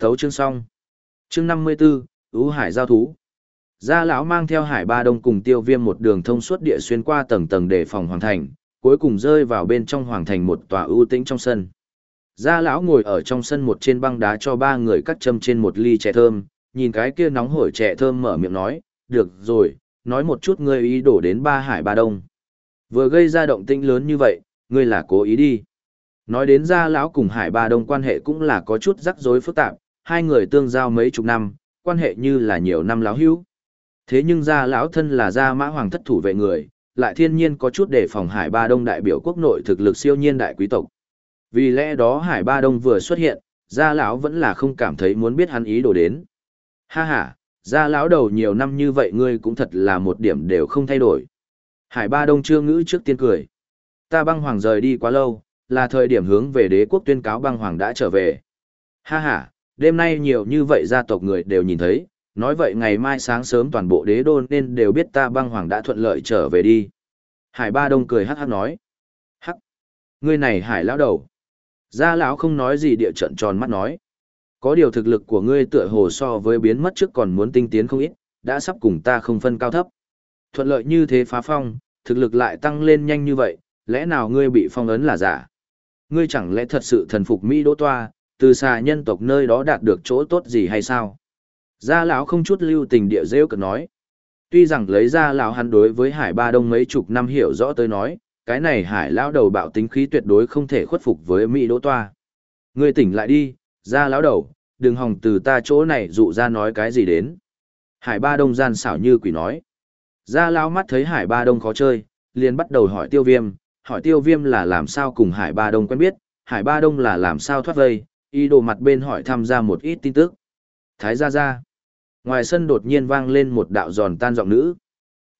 Thấu chương xong. Chương năm mươi 54, Ú Hải giao thú. Gia lão mang theo Hải Ba Đông cùng Tiêu Viêm một đường thông suốt địa xuyên qua tầng tầng để phòng hoàng thành, cuối cùng rơi vào bên trong hoàng thành một tòa ưu tĩnh trong sân. Gia lão ngồi ở trong sân một trên băng đá cho ba người cắt châm trên một ly chè thơm, nhìn cái kia nóng hổi chè thơm mở miệng nói, "Được rồi, nói một chút ngươi ý đổ đến ba Hải Ba Đông." Vừa gây ra động tĩnh lớn như vậy, ngươi là cố ý đi. Nói đến gia lão cùng Hải Ba Đông quan hệ cũng là có chút rắc rối phức tạp, hai người tương giao mấy chục năm, quan hệ như là nhiều năm lão hữu. Thế nhưng gia lão thân là gia mã hoàng thất thủ vệ người, lại thiên nhiên có chút để phòng Hải Ba Đông đại biểu quốc nội thực lực siêu nhiên đại quý tộc. Vì lẽ đó Hải Ba Đông vừa xuất hiện, gia lão vẫn là không cảm thấy muốn biết hắn ý đồ đến. Ha ha, gia lão đầu nhiều năm như vậy ngươi cũng thật là một điểm đều không thay đổi. Hải Ba Đông chưa ngữ trước tiên cười. Ta băng hoàng rời đi quá lâu, là thời điểm hướng về đế quốc tuyên cáo băng hoàng đã trở về. Ha ha, đêm nay nhiều như vậy gia tộc người đều nhìn thấy, nói vậy ngày mai sáng sớm toàn bộ đế đô nên đều biết ta băng hoàng đã thuận lợi trở về đi. Hải Ba Đông cười hắc hắc nói. Hắc, ngươi này hải lão đầu. Gia lão không nói gì địa trận tròn mắt nói. Có điều thực lực của ngươi tựa hồ so với biến mất trước còn muốn tinh tiến không ít, đã sắp cùng ta không phân cao thấp. Thuận lợi như thế phá phong, thực lực lại tăng lên nhanh như vậy, lẽ nào ngươi bị phong ấn là giả? Ngươi chẳng lẽ thật sự thần phục Mỹ Đỗ Toa, từ xa nhân tộc nơi đó đạt được chỗ tốt gì hay sao? Gia lão không chút lưu tình địa rêu cực nói. Tuy rằng lấy ra lão hắn đối với Hải Ba Đông mấy chục năm hiểu rõ tới nói, cái này Hải lão đầu bạo tính khí tuyệt đối không thể khuất phục với Mỹ Đỗ Toa. Ngươi tỉnh lại đi, ra lão đầu, đừng hòng từ ta chỗ này dụ ra nói cái gì đến. Hải Ba Đông gian xảo như quỷ nói. Ra lão mắt thấy Hải Ba Đông khó chơi, liền bắt đầu hỏi tiêu viêm, hỏi tiêu viêm là làm sao cùng Hải Ba Đông quen biết, Hải Ba Đông là làm sao thoát vây, ý đồ mặt bên hỏi tham gia một ít tin tức. Thái gia gia. Ngoài sân đột nhiên vang lên một đạo giòn tan giọng nữ.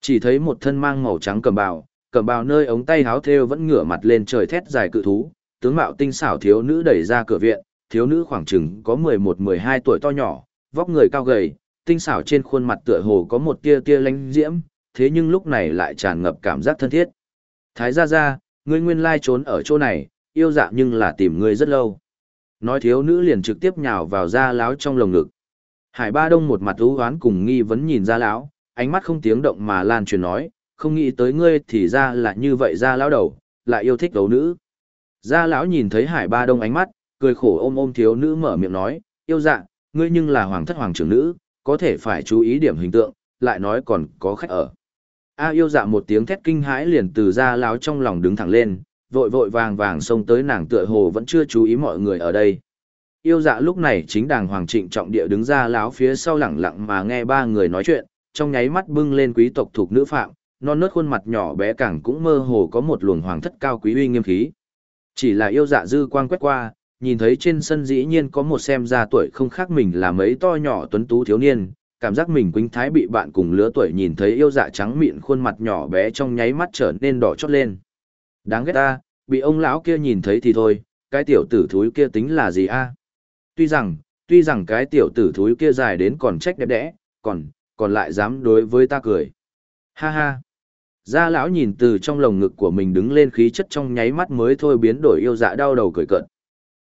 Chỉ thấy một thân mang màu trắng cầm bào, cầm bào nơi ống tay háo thêu vẫn ngửa mặt lên trời thét dài cự thú, tướng mạo tinh xảo thiếu nữ đẩy ra cửa viện, thiếu nữ khoảng chừng có 11-12 tuổi to nhỏ, vóc người cao gầy, tinh xảo trên khuôn mặt tựa hồ có một tia tia lánh diễm, thế nhưng lúc này lại tràn ngập cảm giác thân thiết. Thái gia gia, ngươi nguyên lai trốn ở chỗ này, yêu dạ nhưng là tìm ngươi rất lâu. Nói thiếu nữ liền trực tiếp nhào vào da láo trong lồng ngực. Hải Ba Đông một mặt u hoán cùng nghi vấn nhìn ra lão, ánh mắt không tiếng động mà lan truyền nói, không nghĩ tới ngươi thì ra là như vậy ra lão đầu, lại yêu thích gấu nữ. Gia lão nhìn thấy Hải Ba Đông ánh mắt, cười khổ ôm ôm thiếu nữ mở miệng nói, yêu dạ, ngươi nhưng là hoàng thất hoàng trưởng nữ, có thể phải chú ý điểm hình tượng, lại nói còn có khách ở. A yêu dạ một tiếng thét kinh hãi liền từ gia lão trong lòng đứng thẳng lên, vội vội vàng vàng xông tới nàng tựa hồ vẫn chưa chú ý mọi người ở đây yêu dạ lúc này chính đàng hoàng trịnh trọng địa đứng ra láo phía sau lẳng lặng mà nghe ba người nói chuyện, trong nháy mắt bưng lên quý tộc thuộc nữ phạm, non nớt khuôn mặt nhỏ bé càng cũng mơ hồ có một luồng hoàng thất cao quý uy nghiêm khí. Chỉ là yêu dạ dư quang quét qua, nhìn thấy trên sân dĩ nhiên có một xem ra tuổi không khác mình là mấy to nhỏ tuấn tú thiếu niên, cảm giác mình quýnh thái bị bạn cùng lứa tuổi nhìn thấy yêu dạ trắng mịn khuôn mặt nhỏ bé trong nháy mắt trở nên đỏ chót lên. Đáng ghét ta, bị ông lão kia nhìn thấy thì thôi, cái tiểu tử thúi kia tính là gì a? Tuy rằng, tuy rằng cái tiểu tử thúi kia dài đến còn trách đẹp đẽ, còn, còn lại dám đối với ta cười. Ha ha. Gia lão nhìn từ trong lồng ngực của mình đứng lên khí chất trong nháy mắt mới thôi biến đổi yêu dạ đau đầu cười cợt.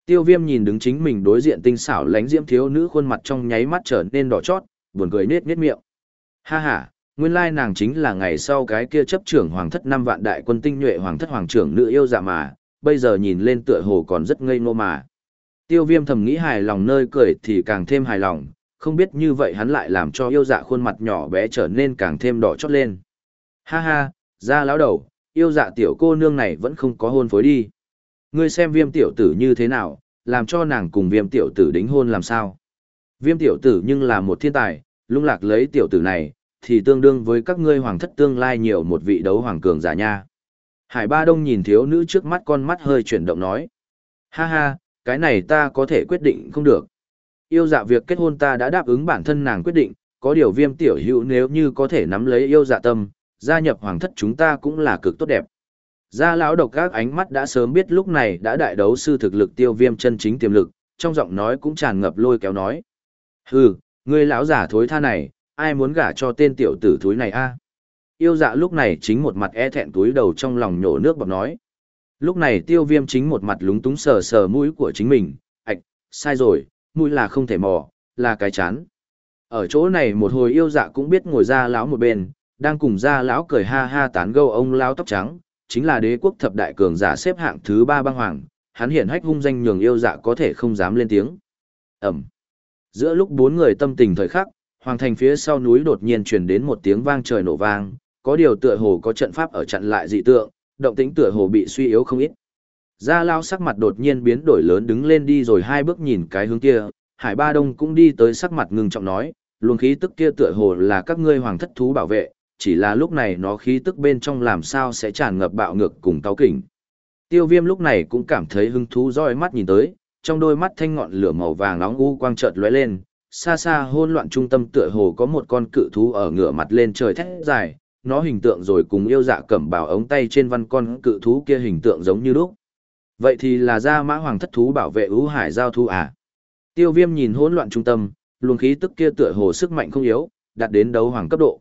Tiêu viêm nhìn đứng chính mình đối diện tinh xảo lánh diễm thiếu nữ khuôn mặt trong nháy mắt trở nên đỏ chót, buồn cười nết nết miệng. Ha ha, nguyên lai nàng chính là ngày sau cái kia chấp trưởng hoàng thất năm vạn đại quân tinh nhuệ hoàng thất hoàng trưởng nữ yêu dạ mà, bây giờ nhìn lên tựa hồ còn rất ngây ngô mà. Tiêu viêm thầm nghĩ hài lòng nơi cười thì càng thêm hài lòng, không biết như vậy hắn lại làm cho yêu dạ khuôn mặt nhỏ bé trở nên càng thêm đỏ chót lên. Ha ha, ra lão đầu, yêu dạ tiểu cô nương này vẫn không có hôn phối đi. Ngươi xem viêm tiểu tử như thế nào, làm cho nàng cùng viêm tiểu tử đính hôn làm sao. Viêm tiểu tử nhưng là một thiên tài, lung lạc lấy tiểu tử này, thì tương đương với các ngươi hoàng thất tương lai nhiều một vị đấu hoàng cường giả nha. Hải ba đông nhìn thiếu nữ trước mắt con mắt hơi chuyển động nói. Ha ha, cái này ta có thể quyết định không được. Yêu dạ việc kết hôn ta đã đáp ứng bản thân nàng quyết định, có điều viêm tiểu hữu nếu như có thể nắm lấy yêu dạ tâm, gia nhập hoàng thất chúng ta cũng là cực tốt đẹp. Gia lão độc các ánh mắt đã sớm biết lúc này đã đại đấu sư thực lực tiêu viêm chân chính tiềm lực, trong giọng nói cũng tràn ngập lôi kéo nói. Hừ, ngươi lão giả thối tha này, ai muốn gả cho tên tiểu tử thúi này a? Yêu dạ lúc này chính một mặt e thẹn túi đầu trong lòng nhổ nước bọt nói. Lúc này tiêu viêm chính một mặt lúng túng sờ sờ mũi của chính mình, ạch, sai rồi, mũi là không thể mò, là cái chán. Ở chỗ này một hồi yêu dạ cũng biết ngồi ra lão một bên, đang cùng ra lão cười ha ha tán gâu ông lão tóc trắng, chính là đế quốc thập đại cường giả xếp hạng thứ ba băng hoàng, hắn hiện hách hung danh nhường yêu dạ có thể không dám lên tiếng. Ẩm. Giữa lúc bốn người tâm tình thời khắc, hoàng thành phía sau núi đột nhiên truyền đến một tiếng vang trời nổ vang, có điều tựa hồ có trận pháp ở chặn lại dị tượng, động tĩnh tựa hồ bị suy yếu không ít. Gia Lao sắc mặt đột nhiên biến đổi lớn đứng lên đi rồi hai bước nhìn cái hướng kia, Hải Ba Đông cũng đi tới sắc mặt ngưng trọng nói, luồng khí tức kia tựa hồ là các ngươi hoàng thất thú bảo vệ, chỉ là lúc này nó khí tức bên trong làm sao sẽ tràn ngập bạo ngược cùng táo kỉnh. Tiêu viêm lúc này cũng cảm thấy hứng thú roi mắt nhìn tới, trong đôi mắt thanh ngọn lửa màu vàng nóng u quang chợt lóe lên, xa xa hôn loạn trung tâm tựa hồ có một con cự thú ở ngửa mặt lên trời thét dài, nó hình tượng rồi cùng yêu dạ cẩm bảo ống tay trên văn con cự thú kia hình tượng giống như lúc. Vậy thì là ra mã hoàng thất thú bảo vệ ưu hải giao thu à? Tiêu viêm nhìn hỗn loạn trung tâm, luồng khí tức kia tựa hồ sức mạnh không yếu, đạt đến đấu hoàng cấp độ.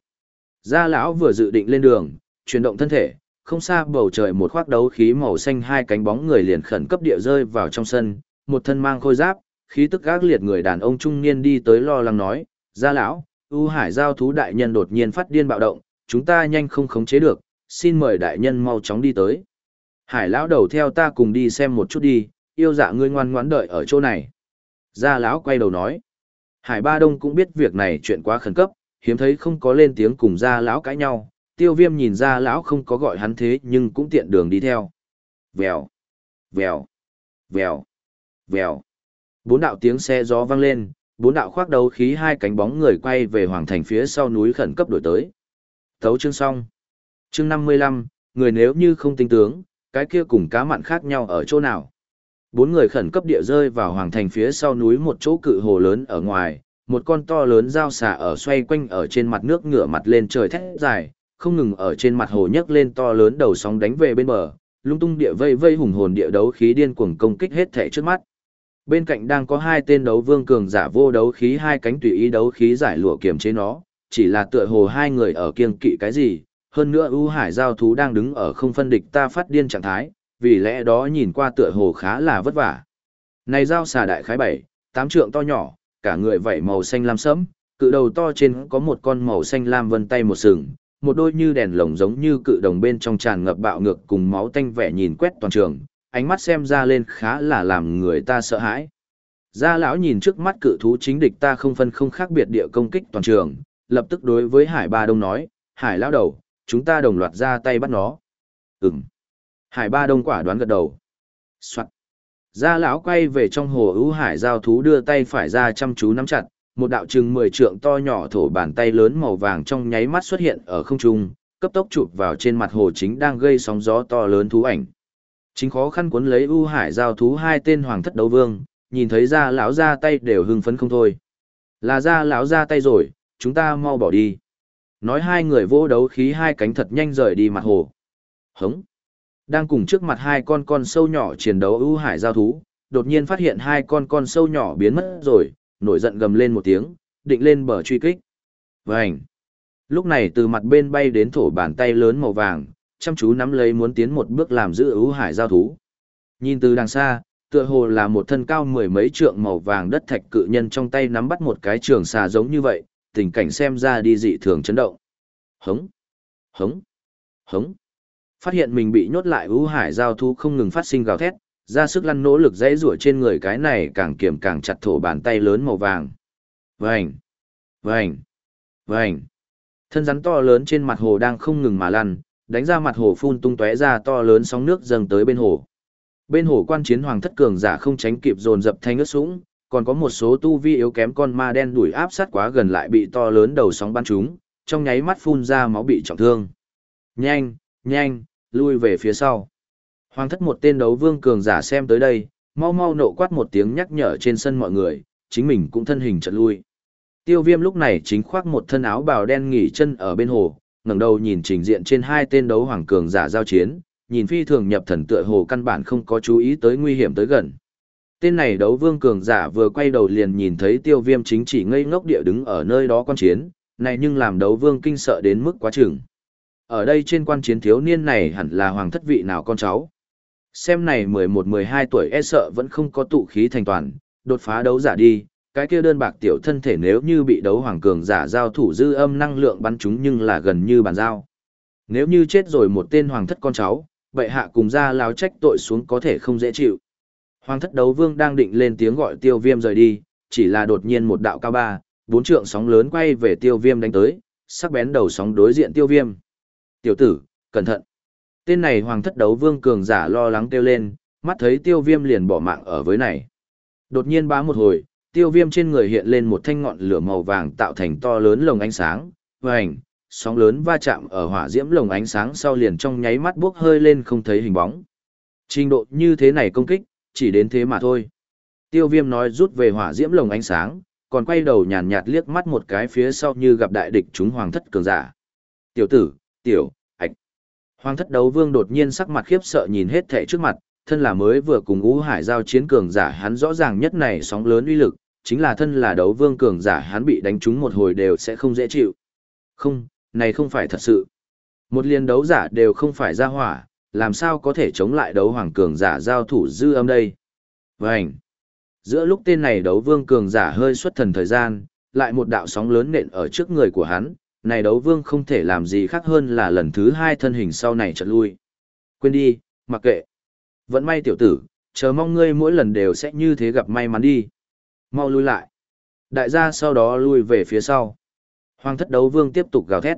Gia lão vừa dự định lên đường, chuyển động thân thể, không xa bầu trời một khoác đấu khí màu xanh hai cánh bóng người liền khẩn cấp địa rơi vào trong sân, một thân mang khôi giáp, khí tức gác liệt người đàn ông trung niên đi tới lo lắng nói, "Gia lão, ưu hải giao thú đại nhân đột nhiên phát điên bạo động, chúng ta nhanh không khống chế được, xin mời đại nhân mau chóng đi tới." Hải lão đầu theo ta cùng đi xem một chút đi, yêu dạ ngươi ngoan ngoãn đợi ở chỗ này. Gia lão quay đầu nói. Hải Ba Đông cũng biết việc này chuyện quá khẩn cấp, hiếm thấy không có lên tiếng cùng gia lão cãi nhau, tiêu viêm nhìn ra lão không có gọi hắn thế nhưng cũng tiện đường đi theo. Vèo, vèo, vèo, vèo. Bốn đạo tiếng xe gió vang lên, bốn đạo khoác đấu khí hai cánh bóng người quay về hoàng thành phía sau núi khẩn cấp đổi tới. Thấu chương xong. Chương năm mươi lăm, người nếu như không tinh tướng, cái kia cùng cá mặn khác nhau ở chỗ nào. Bốn người khẩn cấp địa rơi vào hoàng thành phía sau núi một chỗ cự hồ lớn ở ngoài, một con to lớn dao xà ở xoay quanh ở trên mặt nước ngửa mặt lên trời thét dài, không ngừng ở trên mặt hồ nhấc lên to lớn đầu sóng đánh về bên bờ, lung tung địa vây vây hùng hồn địa đấu khí điên cuồng công kích hết thể trước mắt. Bên cạnh đang có hai tên đấu vương cường giả vô đấu khí hai cánh tùy ý đấu khí giải lụa kiềm chế nó, chỉ là tựa hồ hai người ở kiêng kỵ cái gì, hơn nữa ưu hải giao thú đang đứng ở không phân địch ta phát điên trạng thái, vì lẽ đó nhìn qua tựa hồ khá là vất vả. Này giao xà đại khái bảy, tám trượng to nhỏ, cả người vảy màu xanh lam sẫm, cự đầu to trên có một con màu xanh lam vân tay một sừng, một đôi như đèn lồng giống như cự đồng bên trong tràn ngập bạo ngược cùng máu tanh vẻ nhìn quét toàn trường, ánh mắt xem ra lên khá là làm người ta sợ hãi. Gia lão nhìn trước mắt cự thú chính địch ta không phân không khác biệt địa công kích toàn trường, lập tức đối với Hải Ba Đông nói, Hải lão đầu, chúng ta đồng loạt ra tay bắt nó. Ừm. Hải Ba Đông quả đoán gật đầu. Soạn. Gia lão quay về trong hồ ưu hải giao thú đưa tay phải ra chăm chú nắm chặt, một đạo chừng mười trượng to nhỏ thổ bàn tay lớn màu vàng trong nháy mắt xuất hiện ở không trung, cấp tốc chụp vào trên mặt hồ chính đang gây sóng gió to lớn thú ảnh. Chính khó khăn cuốn lấy ưu hải giao thú hai tên hoàng thất đấu vương, nhìn thấy gia lão ra tay đều hưng phấn không thôi. Là gia lão ra tay rồi, chúng ta mau bỏ đi. Nói hai người vô đấu khí hai cánh thật nhanh rời đi mặt hồ. Hống. Đang cùng trước mặt hai con con sâu nhỏ chiến đấu ưu hải giao thú, đột nhiên phát hiện hai con con sâu nhỏ biến mất rồi, nổi giận gầm lên một tiếng, định lên bờ truy kích. vảnh Lúc này từ mặt bên bay đến thổ bàn tay lớn màu vàng, chăm chú nắm lấy muốn tiến một bước làm giữ ưu hải giao thú. Nhìn từ đằng xa, tựa hồ là một thân cao mười mấy trượng màu vàng đất thạch cự nhân trong tay nắm bắt một cái trường xà giống như vậy, tình cảnh xem ra đi dị thường chấn động. Hống! Hống! Hống! Phát hiện mình bị nhốt lại ưu hải giao thú không ngừng phát sinh gào thét, ra sức lăn nỗ lực dãy rủa trên người cái này càng kiểm càng chặt thổ bàn tay lớn màu vàng. Vành! Vành! Vành! Thân rắn to lớn trên mặt hồ đang không ngừng mà lăn, đánh ra mặt hồ phun tung tóe ra to lớn sóng nước dâng tới bên hồ. Bên hồ quan chiến hoàng thất cường giả không tránh kịp dồn dập thanh ướt sũng, còn có một số tu vi yếu kém con ma đen đuổi áp sát quá gần lại bị to lớn đầu sóng bắn trúng, trong nháy mắt phun ra máu bị trọng thương. Nhanh, nhanh, lui về phía sau. Hoàng thất một tên đấu vương cường giả xem tới đây, mau mau nộ quát một tiếng nhắc nhở trên sân mọi người, chính mình cũng thân hình chợt lui. Tiêu viêm lúc này chính khoác một thân áo bào đen nghỉ chân ở bên hồ, ngẩng đầu nhìn trình diện trên hai tên đấu hoàng cường giả giao chiến, nhìn phi thường nhập thần tựa hồ căn bản không có chú ý tới nguy hiểm tới gần. Tên này đấu vương cường giả vừa quay đầu liền nhìn thấy tiêu viêm chính chỉ ngây ngốc địa đứng ở nơi đó quan chiến, này nhưng làm đấu vương kinh sợ đến mức quá chừng. Ở đây trên quan chiến thiếu niên này hẳn là hoàng thất vị nào con cháu. Xem này 11-12 tuổi e sợ vẫn không có tụ khí thành toàn, đột phá đấu giả đi, cái kia đơn bạc tiểu thân thể nếu như bị đấu hoàng cường giả giao thủ dư âm năng lượng bắn chúng nhưng là gần như bàn giao. Nếu như chết rồi một tên hoàng thất con cháu, bệ hạ cùng ra lao trách tội xuống có thể không dễ chịu. Hoàng thất đấu vương đang định lên tiếng gọi tiêu viêm rời đi, chỉ là đột nhiên một đạo cao ba, bốn trượng sóng lớn quay về tiêu viêm đánh tới, sắc bén đầu sóng đối diện tiêu viêm. Tiểu tử, cẩn thận. Tên này hoàng thất đấu vương cường giả lo lắng kêu lên, mắt thấy tiêu viêm liền bỏ mạng ở với này. Đột nhiên bá một hồi, tiêu viêm trên người hiện lên một thanh ngọn lửa màu vàng tạo thành to lớn lồng ánh sáng, vành, sóng lớn va chạm ở hỏa diễm lồng ánh sáng sau liền trong nháy mắt buốc hơi lên không thấy hình bóng. Trình độ như thế này công kích, chỉ đến thế mà thôi. Tiêu viêm nói rút về hỏa diễm lồng ánh sáng, còn quay đầu nhàn nhạt liếc mắt một cái phía sau như gặp đại địch chúng hoàng thất cường giả. Tiểu tử, tiểu, ạch. Hoàng thất đấu vương đột nhiên sắc mặt khiếp sợ nhìn hết thảy trước mặt, thân là mới vừa cùng ngũ hải giao chiến cường giả hắn rõ ràng nhất này sóng lớn uy lực, chính là thân là đấu vương cường giả hắn bị đánh trúng một hồi đều sẽ không dễ chịu. Không, này không phải thật sự. Một liên đấu giả đều không phải ra hỏa, làm sao có thể chống lại đấu hoàng cường giả giao thủ dư âm đây. Vânh! Giữa lúc tên này đấu vương cường giả hơi xuất thần thời gian, lại một đạo sóng lớn nện ở trước người của hắn, này đấu vương không thể làm gì khác hơn là lần thứ hai thân hình sau này chợt lui. Quên đi, mặc kệ. Vẫn may tiểu tử, chờ mong ngươi mỗi lần đều sẽ như thế gặp may mắn đi. Mau lui lại. Đại gia sau đó lui về phía sau. Hoàng thất đấu vương tiếp tục gào thét.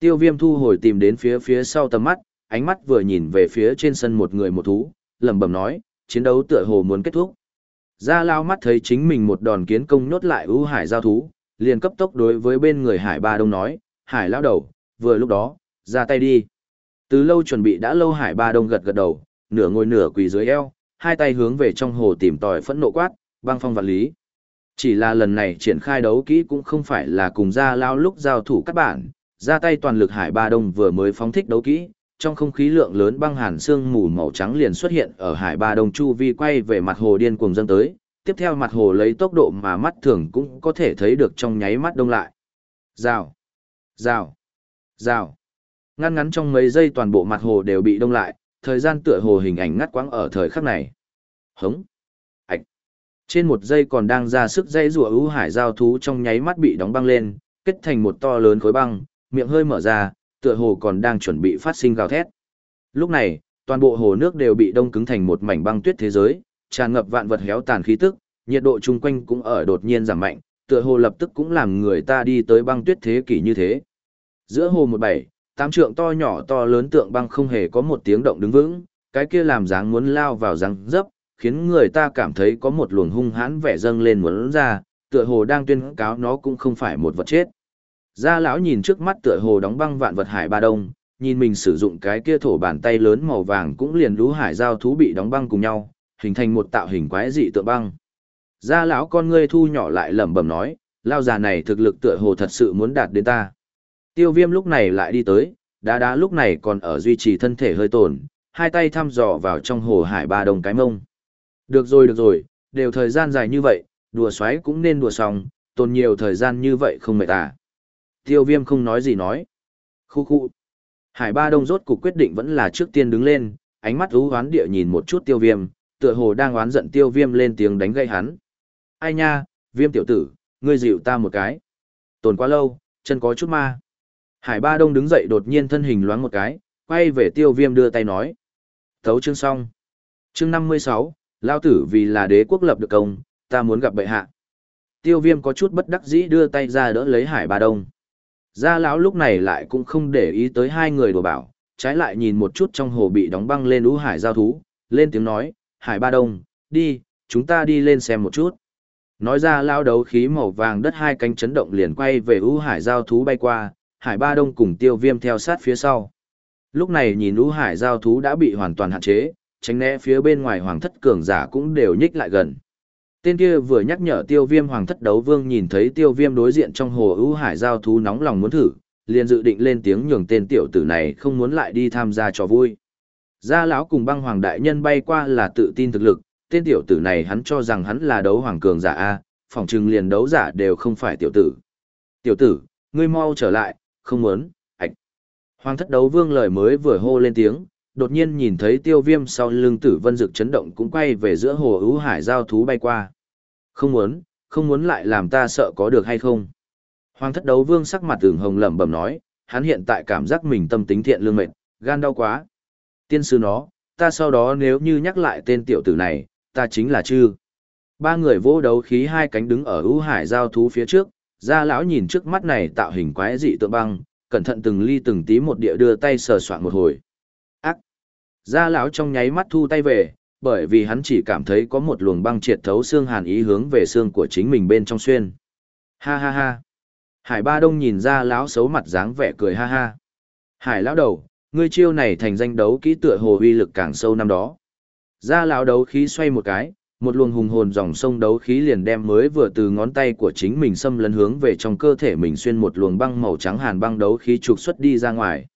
Tiêu viêm thu hồi tìm đến phía phía sau tầm mắt, ánh mắt vừa nhìn về phía trên sân một người một thú, lẩm bẩm nói, chiến đấu tựa hồ muốn kết thúc. Gia lao mắt thấy chính mình một đòn kiến công nhốt lại ưu hải giao thú, liền cấp tốc đối với bên người hải ba đông nói, hải lao đầu, vừa lúc đó, ra tay đi. Từ lâu chuẩn bị đã lâu hải ba đông gật gật đầu, nửa ngồi nửa quỳ dưới eo, hai tay hướng về trong hồ tìm tòi phẫn nộ quát, băng phong vạn lý. Chỉ là lần này triển khai đấu kỹ cũng không phải là cùng ra lao lúc giao thủ các bạn, ra tay toàn lực hải ba đông vừa mới phóng thích đấu kỹ, trong không khí lượng lớn băng hàn sương mù màu trắng liền xuất hiện ở hải ba đông chu vi quay về mặt hồ điên cuồng dâng tới, tiếp theo mặt hồ lấy tốc độ mà mắt thường cũng có thể thấy được trong nháy mắt đông lại. Rào, rào, rào. Ngăn ngắn trong mấy giây toàn bộ mặt hồ đều bị đông lại, thời gian tựa hồ hình ảnh ngắt quãng ở thời khắc này. Hống. Trên một giây còn đang ra sức dây rùa ưu hải giao thú trong nháy mắt bị đóng băng lên, kết thành một to lớn khối băng, miệng hơi mở ra, tựa hồ còn đang chuẩn bị phát sinh gào thét. Lúc này, toàn bộ hồ nước đều bị đông cứng thành một mảnh băng tuyết thế giới, tràn ngập vạn vật héo tàn khí tức, nhiệt độ chung quanh cũng ở đột nhiên giảm mạnh, tựa hồ lập tức cũng làm người ta đi tới băng tuyết thế kỷ như thế. Giữa hồ một bảy, tám trượng to nhỏ to lớn tượng băng không hề có một tiếng động đứng vững, cái kia làm dáng muốn lao vào răng dấp, khiến người ta cảm thấy có một luồng hung hãn vẻ dâng lên muốn ra, tựa hồ đang tuyên cáo nó cũng không phải một vật chết. Gia lão nhìn trước mắt tựa hồ đóng băng vạn vật hải ba đông, nhìn mình sử dụng cái kia thổ bàn tay lớn màu vàng cũng liền lũ hải giao thú bị đóng băng cùng nhau, hình thành một tạo hình quái dị tượng băng. Gia lão con ngươi thu nhỏ lại lẩm bẩm nói, lao già này thực lực tựa hồ thật sự muốn đạt đến ta. Tiêu viêm lúc này lại đi tới, đá đá lúc này còn ở duy trì thân thể hơi tổn, hai tay thăm dò vào trong hồ hải ba đông cái mông. Được rồi được rồi, đều thời gian dài như vậy, đùa xoáy cũng nên đùa xong, tồn nhiều thời gian như vậy không mệt à. Tiêu viêm không nói gì nói. Khu khu. Hải ba đông rốt cục quyết định vẫn là trước tiên đứng lên, ánh mắt ú hoán địa nhìn một chút tiêu viêm, tựa hồ đang oán giận tiêu viêm lên tiếng đánh gây hắn. Ai nha, viêm tiểu tử, ngươi dịu ta một cái. Tồn quá lâu, chân có chút ma. Hải ba đông đứng dậy đột nhiên thân hình loáng một cái, quay về tiêu viêm đưa tay nói. Thấu chương xong. Chương năm mươi sáu, Lao tử vì là đế quốc lập được công, ta muốn gặp bệ hạ. Tiêu viêm có chút bất đắc dĩ đưa tay ra đỡ lấy hải ba đông. Gia lão lúc này lại cũng không để ý tới hai người đùa bảo, trái lại nhìn một chút trong hồ bị đóng băng lên ú hải giao thú, lên tiếng nói, hải ba đông, đi, chúng ta đi lên xem một chút. Nói ra lao đấu khí màu vàng đất hai cánh chấn động liền quay về ú hải giao thú bay qua, hải ba đông cùng tiêu viêm theo sát phía sau. Lúc này nhìn ú hải giao thú đã bị hoàn toàn hạn chế, tránh né phía bên ngoài hoàng thất cường giả cũng đều nhích lại gần. Tên kia vừa nhắc nhở tiêu viêm hoàng thất đấu vương nhìn thấy tiêu viêm đối diện trong hồ ưu hải giao thú nóng lòng muốn thử, liền dự định lên tiếng nhường tên tiểu tử này không muốn lại đi tham gia trò vui. Gia lão cùng băng hoàng đại nhân bay qua là tự tin thực lực, tên tiểu tử này hắn cho rằng hắn là đấu hoàng cường giả A, phòng trừng liền đấu giả đều không phải tiểu tử. Tiểu tử, ngươi mau trở lại, không muốn, ạch. Hoàng thất đấu vương lời mới vừa hô lên tiếng, đột nhiên nhìn thấy tiêu viêm sau lưng tử vân dực chấn động cũng quay về giữa hồ ưu hải giao thú bay qua. Không muốn, không muốn lại làm ta sợ có được hay không. Hoàng thất đấu vương sắc mặt tưởng hồng lẩm bẩm nói, hắn hiện tại cảm giác mình tâm tính thiện lương mệt, gan đau quá. Tiên sư nó, ta sau đó nếu như nhắc lại tên tiểu tử này, ta chính là chư. Ba người vô đấu khí hai cánh đứng ở ưu hải giao thú phía trước, gia lão nhìn trước mắt này tạo hình quái dị tượng băng, cẩn thận từng ly từng tí một địa đưa tay sờ soạn một hồi. Gia lão trong nháy mắt thu tay về, bởi vì hắn chỉ cảm thấy có một luồng băng triệt thấu xương hàn ý hướng về xương của chính mình bên trong xuyên. Ha ha ha! Hải ba đông nhìn ra lão xấu mặt dáng vẻ cười ha ha. Hải lão đầu, ngươi chiêu này thành danh đấu kỹ tựa hồ uy lực càng sâu năm đó. Ra lão đấu khí xoay một cái, một luồng hùng hồn dòng sông đấu khí liền đem mới vừa từ ngón tay của chính mình xâm lấn hướng về trong cơ thể mình xuyên một luồng băng màu trắng hàn băng đấu khí trục xuất đi ra ngoài.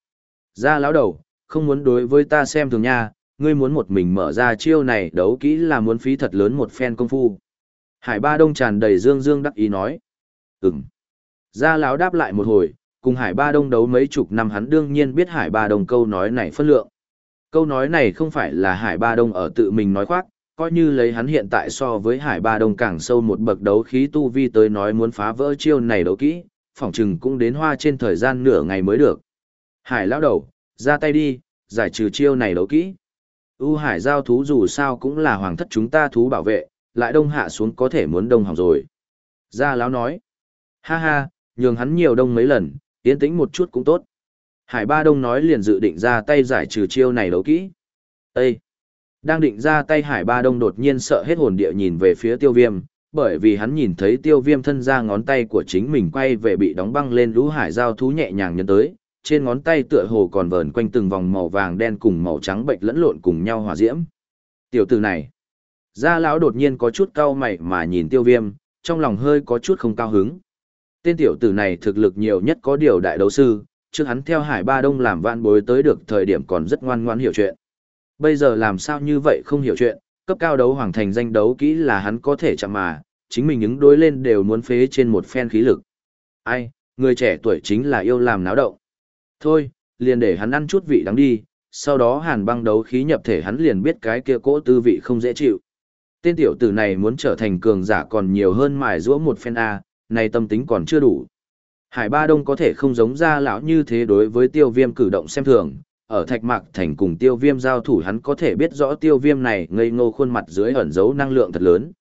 Ra lão đầu, không muốn đối với ta xem thường nha, ngươi muốn một mình mở ra chiêu này đấu kỹ là muốn phí thật lớn một phen công phu. Hải ba đông tràn đầy dương dương đắc ý nói. Ừm. Gia lão đáp lại một hồi, cùng Hải Ba Đông đấu mấy chục năm hắn đương nhiên biết Hải Ba Đông câu nói này phân lượng. Câu nói này không phải là Hải Ba Đông ở tự mình nói khoác, coi như lấy hắn hiện tại so với Hải Ba Đông càng sâu một bậc đấu khí tu vi tới nói muốn phá vỡ chiêu này đấu kỹ, phỏng chừng cũng đến hoa trên thời gian nửa ngày mới được. Hải lão đầu, ra tay đi, giải trừ chiêu này đấu kỹ. U Hải giao thú dù sao cũng là hoàng thất chúng ta thú bảo vệ, lại đông hạ xuống có thể muốn đông hỏng rồi. Gia lão nói, ha ha, nhường hắn nhiều đông mấy lần, tiến tĩnh một chút cũng tốt. Hải Ba Đông nói liền dự định ra tay giải trừ chiêu này đấu kỹ. Ê! Đang định ra tay Hải Ba Đông đột nhiên sợ hết hồn địa nhìn về phía tiêu viêm, bởi vì hắn nhìn thấy tiêu viêm thân ra ngón tay của chính mình quay về bị đóng băng lên lũ hải giao thú nhẹ nhàng nhân tới, trên ngón tay tựa hồ còn vờn quanh từng vòng màu vàng đen cùng màu trắng bệnh lẫn lộn cùng nhau hòa diễm. Tiểu tử này, gia lão đột nhiên có chút cau mày mà nhìn tiêu viêm, trong lòng hơi có chút không cao hứng. Tên tiểu tử này thực lực nhiều nhất có điều đại đấu sư, trước hắn theo Hải Ba Đông làm vạn bối tới được thời điểm còn rất ngoan ngoãn hiểu chuyện. Bây giờ làm sao như vậy không hiểu chuyện, cấp cao đấu hoàng thành danh đấu kỹ là hắn có thể chạm mà, chính mình những đối lên đều muốn phế trên một phen khí lực. Ai, người trẻ tuổi chính là yêu làm náo động. Thôi, liền để hắn ăn chút vị đắng đi, sau đó hàn băng đấu khí nhập thể hắn liền biết cái kia cỗ tư vị không dễ chịu. Tên tiểu tử này muốn trở thành cường giả còn nhiều hơn mài giũa một phen A, này tâm tính còn chưa đủ. Hải Ba Đông có thể không giống ra lão như thế đối với tiêu viêm cử động xem thường, ở thạch mạc thành cùng tiêu viêm giao thủ hắn có thể biết rõ tiêu viêm này ngây ngô khuôn mặt dưới ẩn giấu năng lượng thật lớn.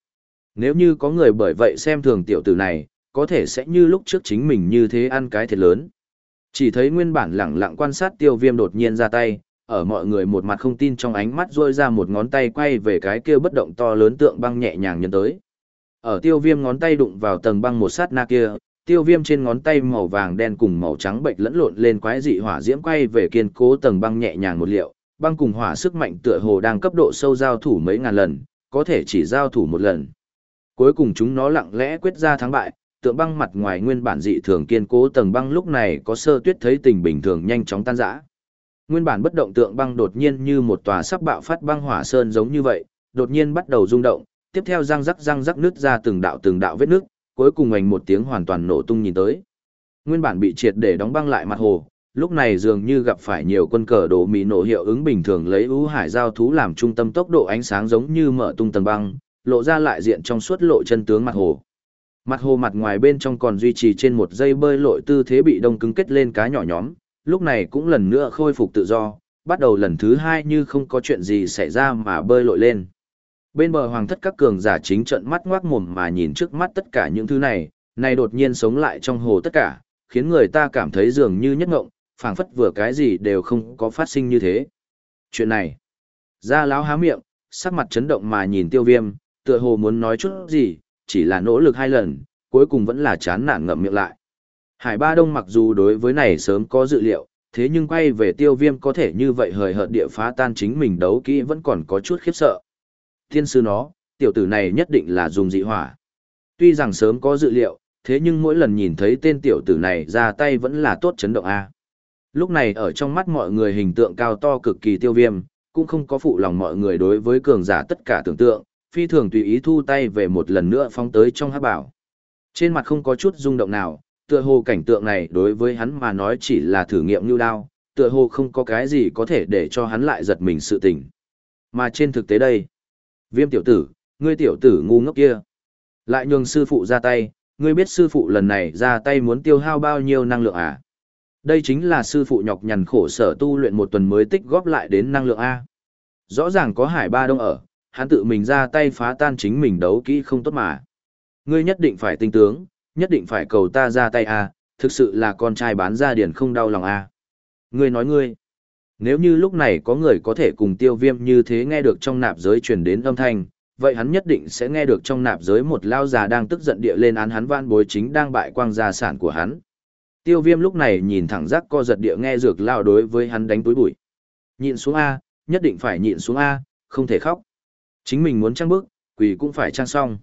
Nếu như có người bởi vậy xem thường tiểu tử này, có thể sẽ như lúc trước chính mình như thế ăn cái thiệt lớn. Chỉ thấy nguyên bản lẳng lặng quan sát tiêu viêm đột nhiên ra tay, ở mọi người một mặt không tin trong ánh mắt rôi ra một ngón tay quay về cái kia bất động to lớn tượng băng nhẹ nhàng nhân tới. Ở tiêu viêm ngón tay đụng vào tầng băng một sát na kia, tiêu viêm trên ngón tay màu vàng đen cùng màu trắng bệnh lẫn lộn lên quái dị hỏa diễm quay về kiên cố tầng băng nhẹ nhàng một liệu, băng cùng hỏa sức mạnh tựa hồ đang cấp độ sâu giao thủ mấy ngàn lần, có thể chỉ giao thủ một lần. Cuối cùng chúng nó lặng lẽ quyết ra thắng bại, tượng băng mặt ngoài nguyên bản dị thường kiên cố tầng băng lúc này có sơ tuyết thấy tình bình thường nhanh chóng tan rã. Nguyên bản bất động tượng băng đột nhiên như một tòa sắp bạo phát băng hỏa sơn giống như vậy, đột nhiên bắt đầu rung động, tiếp theo răng rắc răng rắc nứt ra từng đạo từng đạo vết nước, cuối cùng ảnh một tiếng hoàn toàn nổ tung nhìn tới. Nguyên bản bị triệt để đóng băng lại mặt hồ, lúc này dường như gặp phải nhiều quân cờ đổ mì nổ hiệu ứng bình thường lấy ưu hải giao thú làm trung tâm tốc độ ánh sáng giống như mở tung tầng băng, lộ ra lại diện trong suốt lộ chân tướng mặt hồ. Mặt hồ mặt ngoài bên trong còn duy trì trên một dây bơi lội tư thế bị đông cứng kết lên cá nhỏ nhóm, lúc này cũng lần nữa khôi phục tự do, bắt đầu lần thứ hai như không có chuyện gì xảy ra mà bơi lội lên. Bên bờ hoàng thất các cường giả chính trận mắt ngoác mồm mà nhìn trước mắt tất cả những thứ này, này đột nhiên sống lại trong hồ tất cả, khiến người ta cảm thấy dường như nhất ngộng, phảng phất vừa cái gì đều không có phát sinh như thế. Chuyện này, ra lão há miệng, sắc mặt chấn động mà nhìn tiêu viêm, tựa hồ muốn nói chút gì, chỉ là nỗ lực hai lần, cuối cùng vẫn là chán nản ngậm miệng lại. Hải Ba Đông mặc dù đối với này sớm có dự liệu, thế nhưng quay về tiêu viêm có thể như vậy hời hợt địa phá tan chính mình đấu kỹ vẫn còn có chút khiếp sợ. Thiên sư nó, tiểu tử này nhất định là dùng dị hỏa. Tuy rằng sớm có dự liệu, thế nhưng mỗi lần nhìn thấy tên tiểu tử này ra tay vẫn là tốt chấn động A. Lúc này ở trong mắt mọi người hình tượng cao to cực kỳ tiêu viêm, cũng không có phụ lòng mọi người đối với cường giả tất cả tưởng tượng, phi thường tùy ý thu tay về một lần nữa phóng tới trong hát bảo. Trên mặt không có chút rung động nào, tựa hồ cảnh tượng này đối với hắn mà nói chỉ là thử nghiệm như đao, tựa hồ không có cái gì có thể để cho hắn lại giật mình sự tình. Mà trên thực tế đây, Viêm tiểu tử, ngươi tiểu tử ngu ngốc kia. Lại nhường sư phụ ra tay, ngươi biết sư phụ lần này ra tay muốn tiêu hao bao nhiêu năng lượng à? Đây chính là sư phụ nhọc nhằn khổ sở tu luyện một tuần mới tích góp lại đến năng lượng A. Rõ ràng có hải ba đông ở, hắn tự mình ra tay phá tan chính mình đấu kỹ không tốt mà. Ngươi nhất định phải tinh tướng, nhất định phải cầu ta ra tay à? thực sự là con trai bán ra điển không đau lòng à? Ngươi nói ngươi, nếu như lúc này có người có thể cùng tiêu viêm như thế nghe được trong nạp giới truyền đến âm thanh, vậy hắn nhất định sẽ nghe được trong nạp giới một lao già đang tức giận địa lên án hắn van bối chính đang bại quang gia sản của hắn. Tiêu viêm lúc này nhìn thẳng rắc co giật địa nghe dược lao đối với hắn đánh túi bụi. Nhịn xuống A, nhất định phải nhịn xuống A, không thể khóc. Chính mình muốn trang bức, quỷ cũng phải trang xong.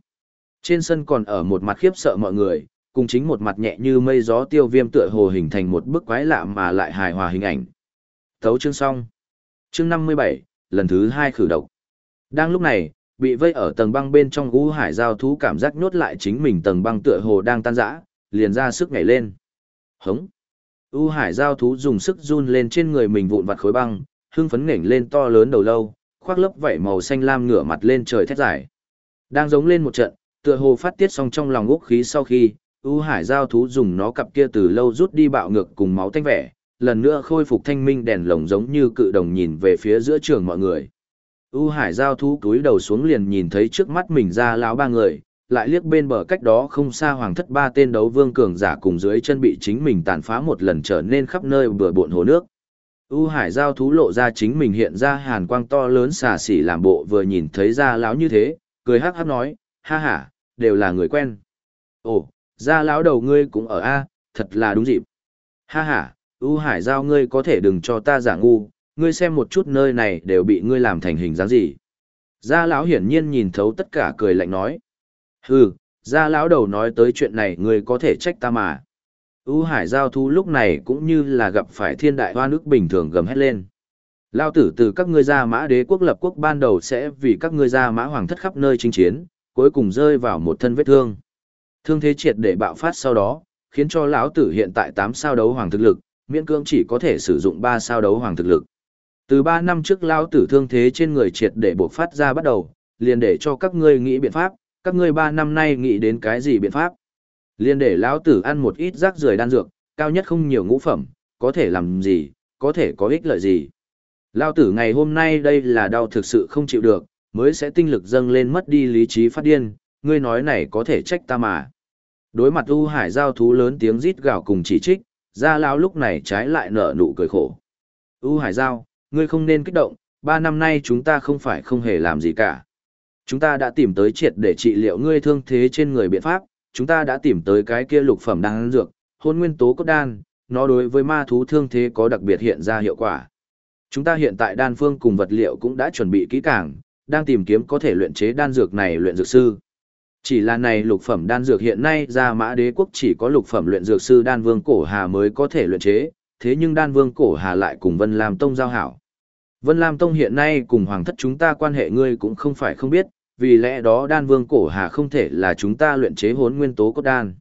Trên sân còn ở một mặt khiếp sợ mọi người, cùng chính một mặt nhẹ như mây gió tiêu viêm tựa hồ hình thành một bức quái lạ mà lại hài hòa hình ảnh. Thấu chương xong. Chương 57, lần thứ hai khử độc. Đang lúc này, bị vây ở tầng băng bên trong gú hải giao thú cảm giác nhốt lại chính mình tầng băng tựa hồ đang tan rã, liền ra sức nhảy lên. Hống. U hải giao thú dùng sức run lên trên người mình vụn vặt khối băng, hưng phấn nghển lên to lớn đầu lâu, khoác lớp vảy màu xanh lam ngửa mặt lên trời thét dài. Đang giống lên một trận, tựa hồ phát tiết xong trong lòng ốc khí sau khi, U hải giao thú dùng nó cặp kia từ lâu rút đi bạo ngược cùng máu thanh vẻ, lần nữa khôi phục thanh minh đèn lồng giống như cự đồng nhìn về phía giữa trường mọi người. U hải giao thú túi đầu xuống liền nhìn thấy trước mắt mình ra lão ba người, lại liếc bên bờ cách đó không xa hoàng thất ba tên đấu vương cường giả cùng dưới chân bị chính mình tàn phá một lần trở nên khắp nơi bừa bộn hồ nước. U hải giao thú lộ ra chính mình hiện ra hàn quang to lớn xà xỉ làm bộ vừa nhìn thấy ra lão như thế, cười hắc hắc nói, ha ha, đều là người quen. Ồ, ra lão đầu ngươi cũng ở A, thật là đúng dịp. Ha ha, U hải giao ngươi có thể đừng cho ta giả ngu, ngươi xem một chút nơi này đều bị ngươi làm thành hình dáng gì. Gia lão hiển nhiên nhìn thấu tất cả cười lạnh nói. Hừ, gia lão đầu nói tới chuyện này ngươi có thể trách ta mà. U hải giao thu lúc này cũng như là gặp phải thiên đại hoa nước bình thường gầm hét lên. Lao tử từ các ngươi gia mã đế quốc lập quốc ban đầu sẽ vì các ngươi gia mã hoàng thất khắp nơi chinh chiến, cuối cùng rơi vào một thân vết thương. Thương thế triệt để bạo phát sau đó, khiến cho lão tử hiện tại 8 sao đấu hoàng thực lực, miễn cưỡng chỉ có thể sử dụng 3 sao đấu hoàng thực lực. Từ 3 năm trước lão tử thương thế trên người triệt để buộc phát ra bắt đầu, liền để cho các ngươi nghĩ biện pháp, các ngươi ba năm nay nghĩ đến cái gì biện pháp? Liên để lão tử ăn một ít rác rưởi đan dược, cao nhất không nhiều ngũ phẩm, có thể làm gì, có thể có ích lợi gì. Lão tử ngày hôm nay đây là đau thực sự không chịu được, mới sẽ tinh lực dâng lên mất đi lý trí phát điên, ngươi nói này có thể trách ta mà. Đối mặt U Hải giao thú lớn tiếng rít gào cùng chỉ trích, gia lão lúc này trái lại nở nụ cười khổ. U Hải giao, ngươi không nên kích động, ba năm nay chúng ta không phải không hề làm gì cả. Chúng ta đã tìm tới triệt để trị liệu ngươi thương thế trên người biện pháp, chúng ta đã tìm tới cái kia lục phẩm đan dược, hôn nguyên tố cốt đan, nó đối với ma thú thương thế có đặc biệt hiện ra hiệu quả. Chúng ta hiện tại đan phương cùng vật liệu cũng đã chuẩn bị kỹ càng, đang tìm kiếm có thể luyện chế đan dược này luyện dược sư. Chỉ là này lục phẩm đan dược hiện nay ra mã đế quốc chỉ có lục phẩm luyện dược sư đan vương cổ hà mới có thể luyện chế, thế nhưng đan vương cổ hà lại cùng Vân Lam Tông giao hảo. Vân Lam Tông hiện nay cùng hoàng thất chúng ta quan hệ ngươi cũng không phải không biết, vì lẽ đó đan vương cổ hà không thể là chúng ta luyện chế hốn nguyên tố cốt đan.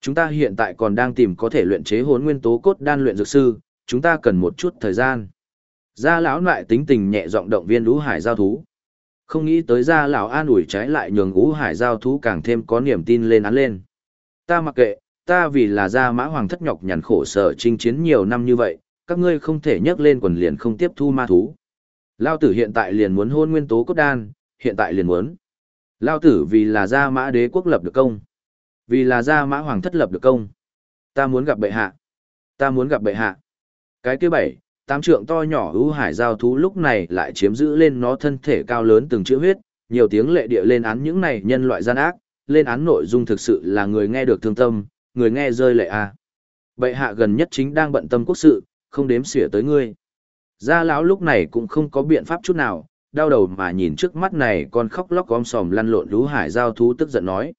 Chúng ta hiện tại còn đang tìm có thể luyện chế hốn nguyên tố cốt đan luyện dược sư, chúng ta cần một chút thời gian. Gia lão lại tính tình nhẹ giọng động viên lũ hải giao thú. Không nghĩ tới gia lão an ủi trái lại nhường lũ hải giao thú càng thêm có niềm tin lên án lên. Ta mặc kệ, ta vì là gia mã hoàng thất nhọc nhằn khổ sở chinh chiến nhiều năm như vậy, các ngươi không thể nhấc lên quần liền không tiếp thu ma thú. Lao tử hiện tại liền muốn hôn nguyên tố cốt đan, hiện tại liền muốn. Lao tử vì là gia mã đế quốc lập được công. Vì là gia mã hoàng thất lập được công. Ta muốn gặp bệ hạ. Ta muốn gặp bệ hạ. Cái kia bảy, tám trượng to nhỏ ưu hải giao thú lúc này lại chiếm giữ lên nó thân thể cao lớn từng chữ huyết, nhiều tiếng lệ địa lên án những này nhân loại gian ác, lên án nội dung thực sự là người nghe được thương tâm, người nghe rơi lệ a. À. Bệ hạ gần nhất chính đang bận tâm quốc sự, không đếm xỉa tới ngươi. Gia lão lúc này cũng không có biện pháp chút nào, đau đầu mà nhìn trước mắt này con khóc lóc om sòm lăn lộn lú hải giao thú tức giận nói.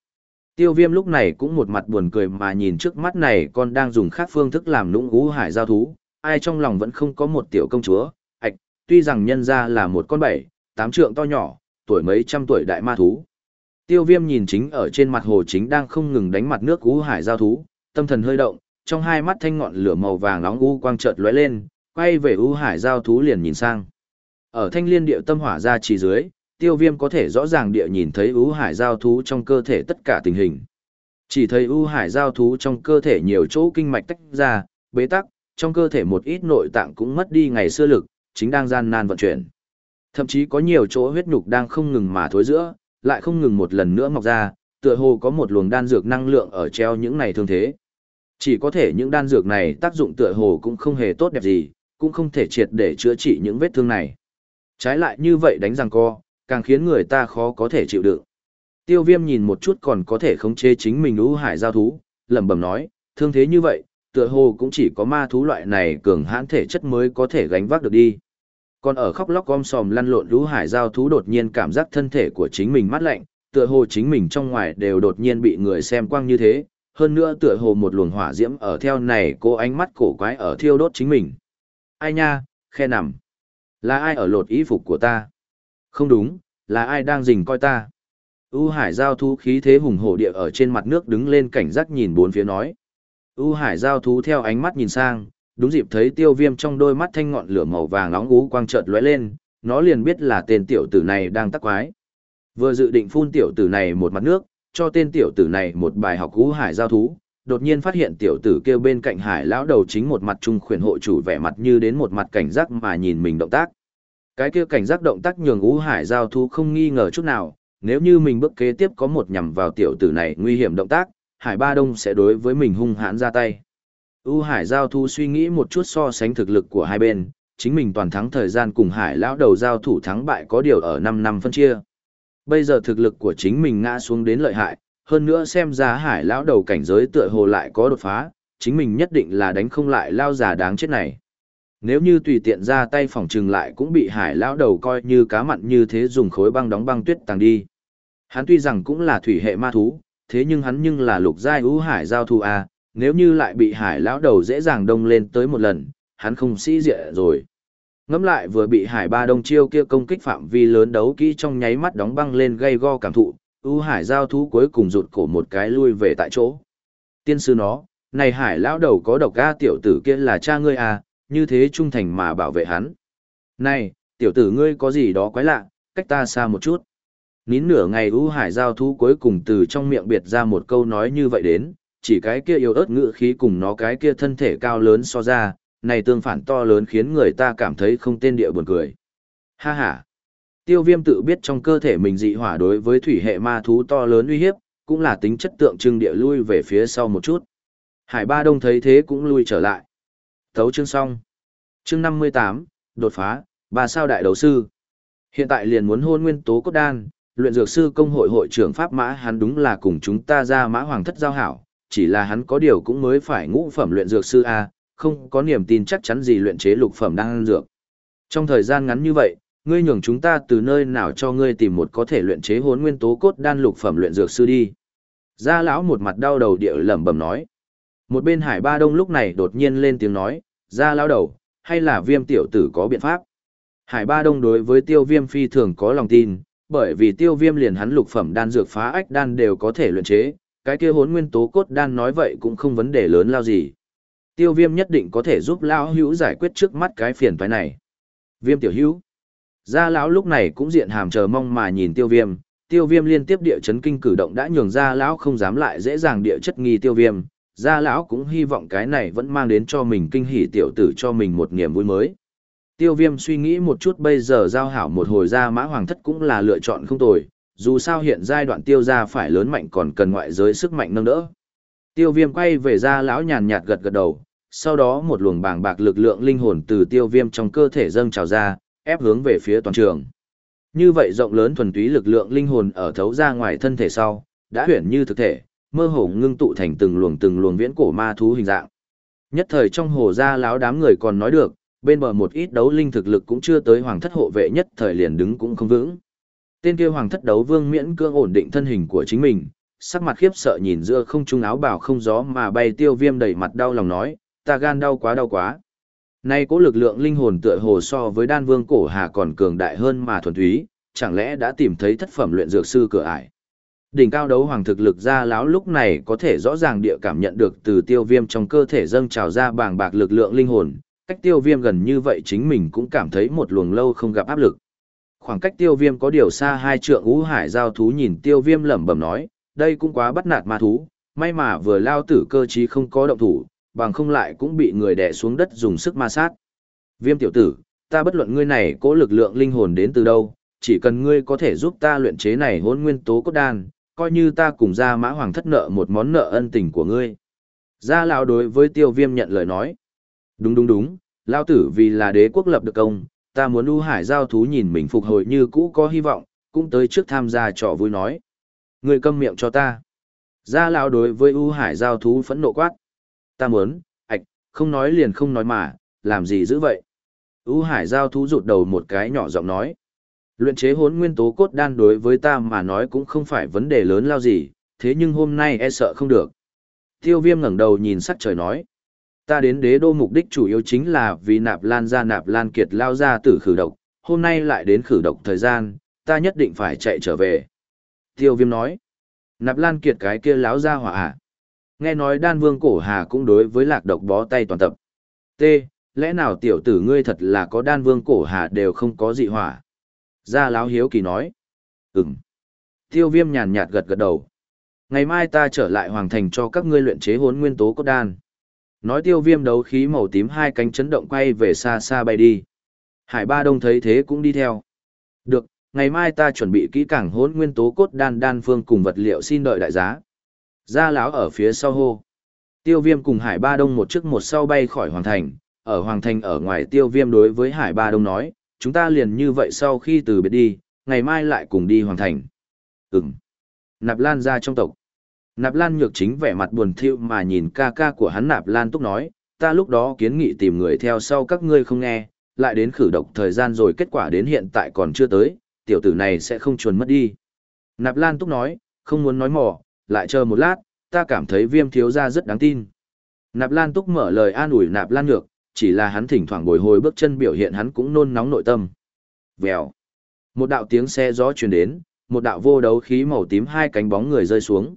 Tiêu viêm lúc này cũng một mặt buồn cười mà nhìn trước mắt này con đang dùng khác phương thức làm nũng lũ hải giao thú, ai trong lòng vẫn không có một tiểu công chúa, ạch, tuy rằng nhân ra là một con bảy, tám trượng to nhỏ, tuổi mấy trăm tuổi đại ma thú. Tiêu viêm nhìn chính ở trên mặt hồ chính đang không ngừng đánh mặt nước lũ hải giao thú, tâm thần hơi động, trong hai mắt thanh ngọn lửa màu vàng nóng u quang chợt lóe lên, quay về u hải giao thú liền nhìn sang. Ở thanh liên địa tâm hỏa ra chỉ dưới, tiêu viêm có thể rõ ràng địa nhìn thấy ưu hải giao thú trong cơ thể tất cả tình hình. Chỉ thấy ưu hải giao thú trong cơ thể nhiều chỗ kinh mạch tách ra, bế tắc, trong cơ thể một ít nội tạng cũng mất đi ngày xưa lực, chính đang gian nan vận chuyển. Thậm chí có nhiều chỗ huyết nhục đang không ngừng mà thối giữa, lại không ngừng một lần nữa mọc ra, tựa hồ có một luồng đan dược năng lượng ở treo những này thương thế. Chỉ có thể những đan dược này tác dụng tựa hồ cũng không hề tốt đẹp gì, cũng không thể triệt để chữa trị những vết thương này. Trái lại như vậy đánh răng co, càng khiến người ta khó có thể chịu đựng. Tiêu viêm nhìn một chút còn có thể khống chế chính mình ưu hải giao thú, lẩm bẩm nói, thương thế như vậy, tựa hồ cũng chỉ có ma thú loại này cường hãn thể chất mới có thể gánh vác được đi. Còn ở khóc lóc om sòm lăn lộn ưu hải giao thú đột nhiên cảm giác thân thể của chính mình mát lạnh, tựa hồ chính mình trong ngoài đều đột nhiên bị người xem quang như thế, hơn nữa tựa hồ một luồng hỏa diễm ở theo này cô ánh mắt cổ quái ở thiêu đốt chính mình. Ai nha, khe nằm. Là ai ở lột y phục của ta? Không đúng, là ai đang rình coi ta? U hải giao thú khí thế hùng hổ địa ở trên mặt nước đứng lên cảnh giác nhìn bốn phía nói. U hải giao thú theo ánh mắt nhìn sang, đúng dịp thấy tiêu viêm trong đôi mắt thanh ngọn lửa màu vàng nóng ú quang chợt lóe lên, nó liền biết là tên tiểu tử này đang tắc quái. Vừa dự định phun tiểu tử này một mặt nước, cho tên tiểu tử này một bài học U hải giao thú, đột nhiên phát hiện tiểu tử kêu bên cạnh hải lão đầu chính một mặt trung khuyển hộ chủ vẻ mặt như đến một mặt cảnh giác mà nhìn mình động tác. Cái kia cảnh giác động tác nhường U hải giao thú không nghi ngờ chút nào, nếu như mình bước kế tiếp có một nhằm vào tiểu tử này nguy hiểm động tác, Hải Ba Đông sẽ đối với mình hung hãn ra tay. U Hải giao thu suy nghĩ một chút so sánh thực lực của hai bên, chính mình toàn thắng thời gian cùng Hải lão đầu giao thủ thắng bại có điều ở 5 năm phân chia. Bây giờ thực lực của chính mình ngã xuống đến lợi hại, hơn nữa xem ra Hải lão đầu cảnh giới tựa hồ lại có đột phá, chính mình nhất định là đánh không lại lao già đáng chết này. Nếu như tùy tiện ra tay phòng trừng lại cũng bị Hải lão đầu coi như cá mặn như thế dùng khối băng đóng băng tuyết tàng đi. Hắn tuy rằng cũng là thủy hệ ma thú, thế nhưng hắn nhưng là lục giai ưu hải giao thu a, à, nếu như lại bị hải lão đầu dễ dàng đông lên tới một lần, hắn không sĩ diện rồi. ngẫm lại vừa bị hải ba đông chiêu kia công kích phạm vi lớn đấu kỹ trong nháy mắt đóng băng lên gây go cảm thụ, ưu hải giao thú cuối cùng rụt cổ một cái lui về tại chỗ. Tiên sư nó, này hải lão đầu có độc ga tiểu tử kia là cha ngươi à, như thế trung thành mà bảo vệ hắn. Này, tiểu tử ngươi có gì đó quái lạ, cách ta xa một chút. Nín nửa ngày U Hải giao thú cuối cùng từ trong miệng biệt ra một câu nói như vậy đến, chỉ cái kia yếu ớt ngữ khí cùng nó cái kia thân thể cao lớn so ra, này tương phản to lớn khiến người ta cảm thấy không tên địa buồn cười. Ha ha! Tiêu viêm tự biết trong cơ thể mình dị hỏa đối với thủy hệ ma thú to lớn uy hiếp, cũng là tính chất tượng trưng địa lui về phía sau một chút. Hải ba đông thấy thế cũng lui trở lại. Thấu chương xong. Chương 58, đột phá, ba sao đại đấu sư. Hiện tại liền muốn hôn nguyên tố cốt đan, luyện dược sư công hội hội trưởng Pháp Mã hắn đúng là cùng chúng ta ra mã hoàng thất giao hảo, chỉ là hắn có điều cũng mới phải ngũ phẩm luyện dược sư A, không có niềm tin chắc chắn gì luyện chế lục phẩm đang dược. Trong thời gian ngắn như vậy, ngươi nhường chúng ta từ nơi nào cho ngươi tìm một có thể luyện chế hốn nguyên tố cốt đan lục phẩm luyện dược sư đi. Gia lão một mặt đau đầu địa lẩm bẩm nói. Một bên Hải Ba Đông lúc này đột nhiên lên tiếng nói, Gia lão đầu, hay là viêm tiểu tử có biện pháp. Hải Ba Đông đối với tiêu viêm phi thường có lòng tin, bởi vì tiêu viêm liền hắn lục phẩm đan dược phá ách đan đều có thể luyện chế, cái kia hốn nguyên tố cốt đan nói vậy cũng không vấn đề lớn lao gì. Tiêu viêm nhất định có thể giúp lão hữu giải quyết trước mắt cái phiền toái này. Viêm tiểu hữu. Gia lão lúc này cũng diện hàm chờ mong mà nhìn tiêu viêm, tiêu viêm liên tiếp địa chấn kinh cử động đã nhường gia lão không dám lại dễ dàng địa chất nghi tiêu viêm. Gia lão cũng hy vọng cái này vẫn mang đến cho mình kinh hỉ tiểu tử cho mình một niềm vui mới. Tiêu viêm suy nghĩ một chút bây giờ giao hảo một hồi ra mã hoàng thất cũng là lựa chọn không tồi, dù sao hiện giai đoạn tiêu ra phải lớn mạnh còn cần ngoại giới sức mạnh nâng đỡ. Tiêu viêm quay về ra lão nhàn nhạt gật gật đầu, sau đó một luồng bàng bạc lực lượng linh hồn từ tiêu viêm trong cơ thể dâng trào ra, ép hướng về phía toàn trường. Như vậy rộng lớn thuần túy lực lượng linh hồn ở thấu ra ngoài thân thể sau, đã huyển như thực thể, mơ hồ ngưng tụ thành từng luồng từng luồng viễn cổ ma thú hình dạng. Nhất thời trong hồ ra láo đám người còn nói được, bên bờ một ít đấu linh thực lực cũng chưa tới hoàng thất hộ vệ nhất thời liền đứng cũng không vững. Tên kia hoàng thất đấu vương miễn cương ổn định thân hình của chính mình, sắc mặt khiếp sợ nhìn giữa không trung áo bào không gió mà bay tiêu viêm đầy mặt đau lòng nói, ta gan đau quá đau quá. Nay cố lực lượng linh hồn tựa hồ so với đan vương cổ hà còn cường đại hơn mà thuần túy, chẳng lẽ đã tìm thấy thất phẩm luyện dược sư cửa ải. Đỉnh cao đấu hoàng thực lực ra láo lúc này có thể rõ ràng địa cảm nhận được từ tiêu viêm trong cơ thể dâng trào ra bàng bạc lực lượng linh hồn, cách tiêu viêm gần như vậy chính mình cũng cảm thấy một luồng lâu không gặp áp lực. Khoảng cách tiêu viêm có điều xa hai trượng ú hải giao thú nhìn tiêu viêm lẩm bẩm nói, đây cũng quá bắt nạt ma thú, may mà vừa lao tử cơ trí không có động thủ, bằng không lại cũng bị người đè xuống đất dùng sức ma sát. Viêm tiểu tử, ta bất luận ngươi này cố lực lượng linh hồn đến từ đâu, chỉ cần ngươi có thể giúp ta luyện chế này hỗn nguyên tố cốt đan, coi như ta cùng ra mã hoàng thất nợ một món nợ ân tình của ngươi. Gia lão đối với tiêu viêm nhận lời nói. Đúng đúng đúng, lão tử vì là đế quốc lập được công, ta muốn ưu hải giao thú nhìn mình phục hồi như cũ có hy vọng, cũng tới trước tham gia trò vui nói. Ngươi câm miệng cho ta. Gia lão đối với u hải giao thú phẫn nộ quát. Ta muốn, ạch, không nói liền không nói mà, làm gì giữ vậy. U hải giao thú rụt đầu một cái nhỏ giọng nói. Luyện chế hốn nguyên tố cốt đan đối với ta mà nói cũng không phải vấn đề lớn lao gì, thế nhưng hôm nay e sợ không được. Tiêu viêm ngẩng đầu nhìn sắc trời nói. Ta đến đế đô mục đích chủ yếu chính là vì nạp lan ra nạp lan kiệt lao ra tử khử độc, hôm nay lại đến khử độc thời gian, ta nhất định phải chạy trở về. Tiêu viêm nói. Nạp lan kiệt cái kia láo ra hỏa à. Nghe nói đan vương cổ hà cũng đối với lạc độc bó tay toàn tập. T. Lẽ nào tiểu tử ngươi thật là có đan vương cổ hà đều không có dị hỏa? Gia láo hiếu kỳ nói. Ừm. Tiêu viêm nhàn nhạt gật gật đầu. Ngày mai ta trở lại hoàng thành cho các ngươi luyện chế hốn nguyên tố cốt đan. Nói tiêu viêm đấu khí màu tím hai cánh chấn động quay về xa xa bay đi. Hải ba đông thấy thế cũng đi theo. Được, ngày mai ta chuẩn bị kỹ càng hốn nguyên tố cốt đan đan phương cùng vật liệu xin đợi đại giá. Gia láo ở phía sau hô. Tiêu viêm cùng hải ba đông một trước một sau bay khỏi hoàng thành. Ở hoàng thành ở ngoài tiêu viêm đối với hải ba đông nói, chúng ta liền như vậy sau khi từ biệt đi, ngày mai lại cùng đi hoàng thành. Ừm. Nạp Lan ra trong tộc. Nạp Lan nhược chính vẻ mặt buồn thiu mà nhìn ca ca của hắn Nạp Lan túc nói, ta lúc đó kiến nghị tìm người theo sau các ngươi không nghe, lại đến khử độc thời gian rồi kết quả đến hiện tại còn chưa tới, tiểu tử này sẽ không chuồn mất đi. Nạp Lan túc nói, không muốn nói mỏ, lại chờ một lát, ta cảm thấy viêm thiếu gia rất đáng tin. Nạp Lan túc mở lời an ủi Nạp Lan nhược, chỉ là hắn thỉnh thoảng bồi hồi bước chân biểu hiện hắn cũng nôn nóng nội tâm. Vèo. Một đạo tiếng xe gió truyền đến, một đạo vô đấu khí màu tím hai cánh bóng người rơi xuống.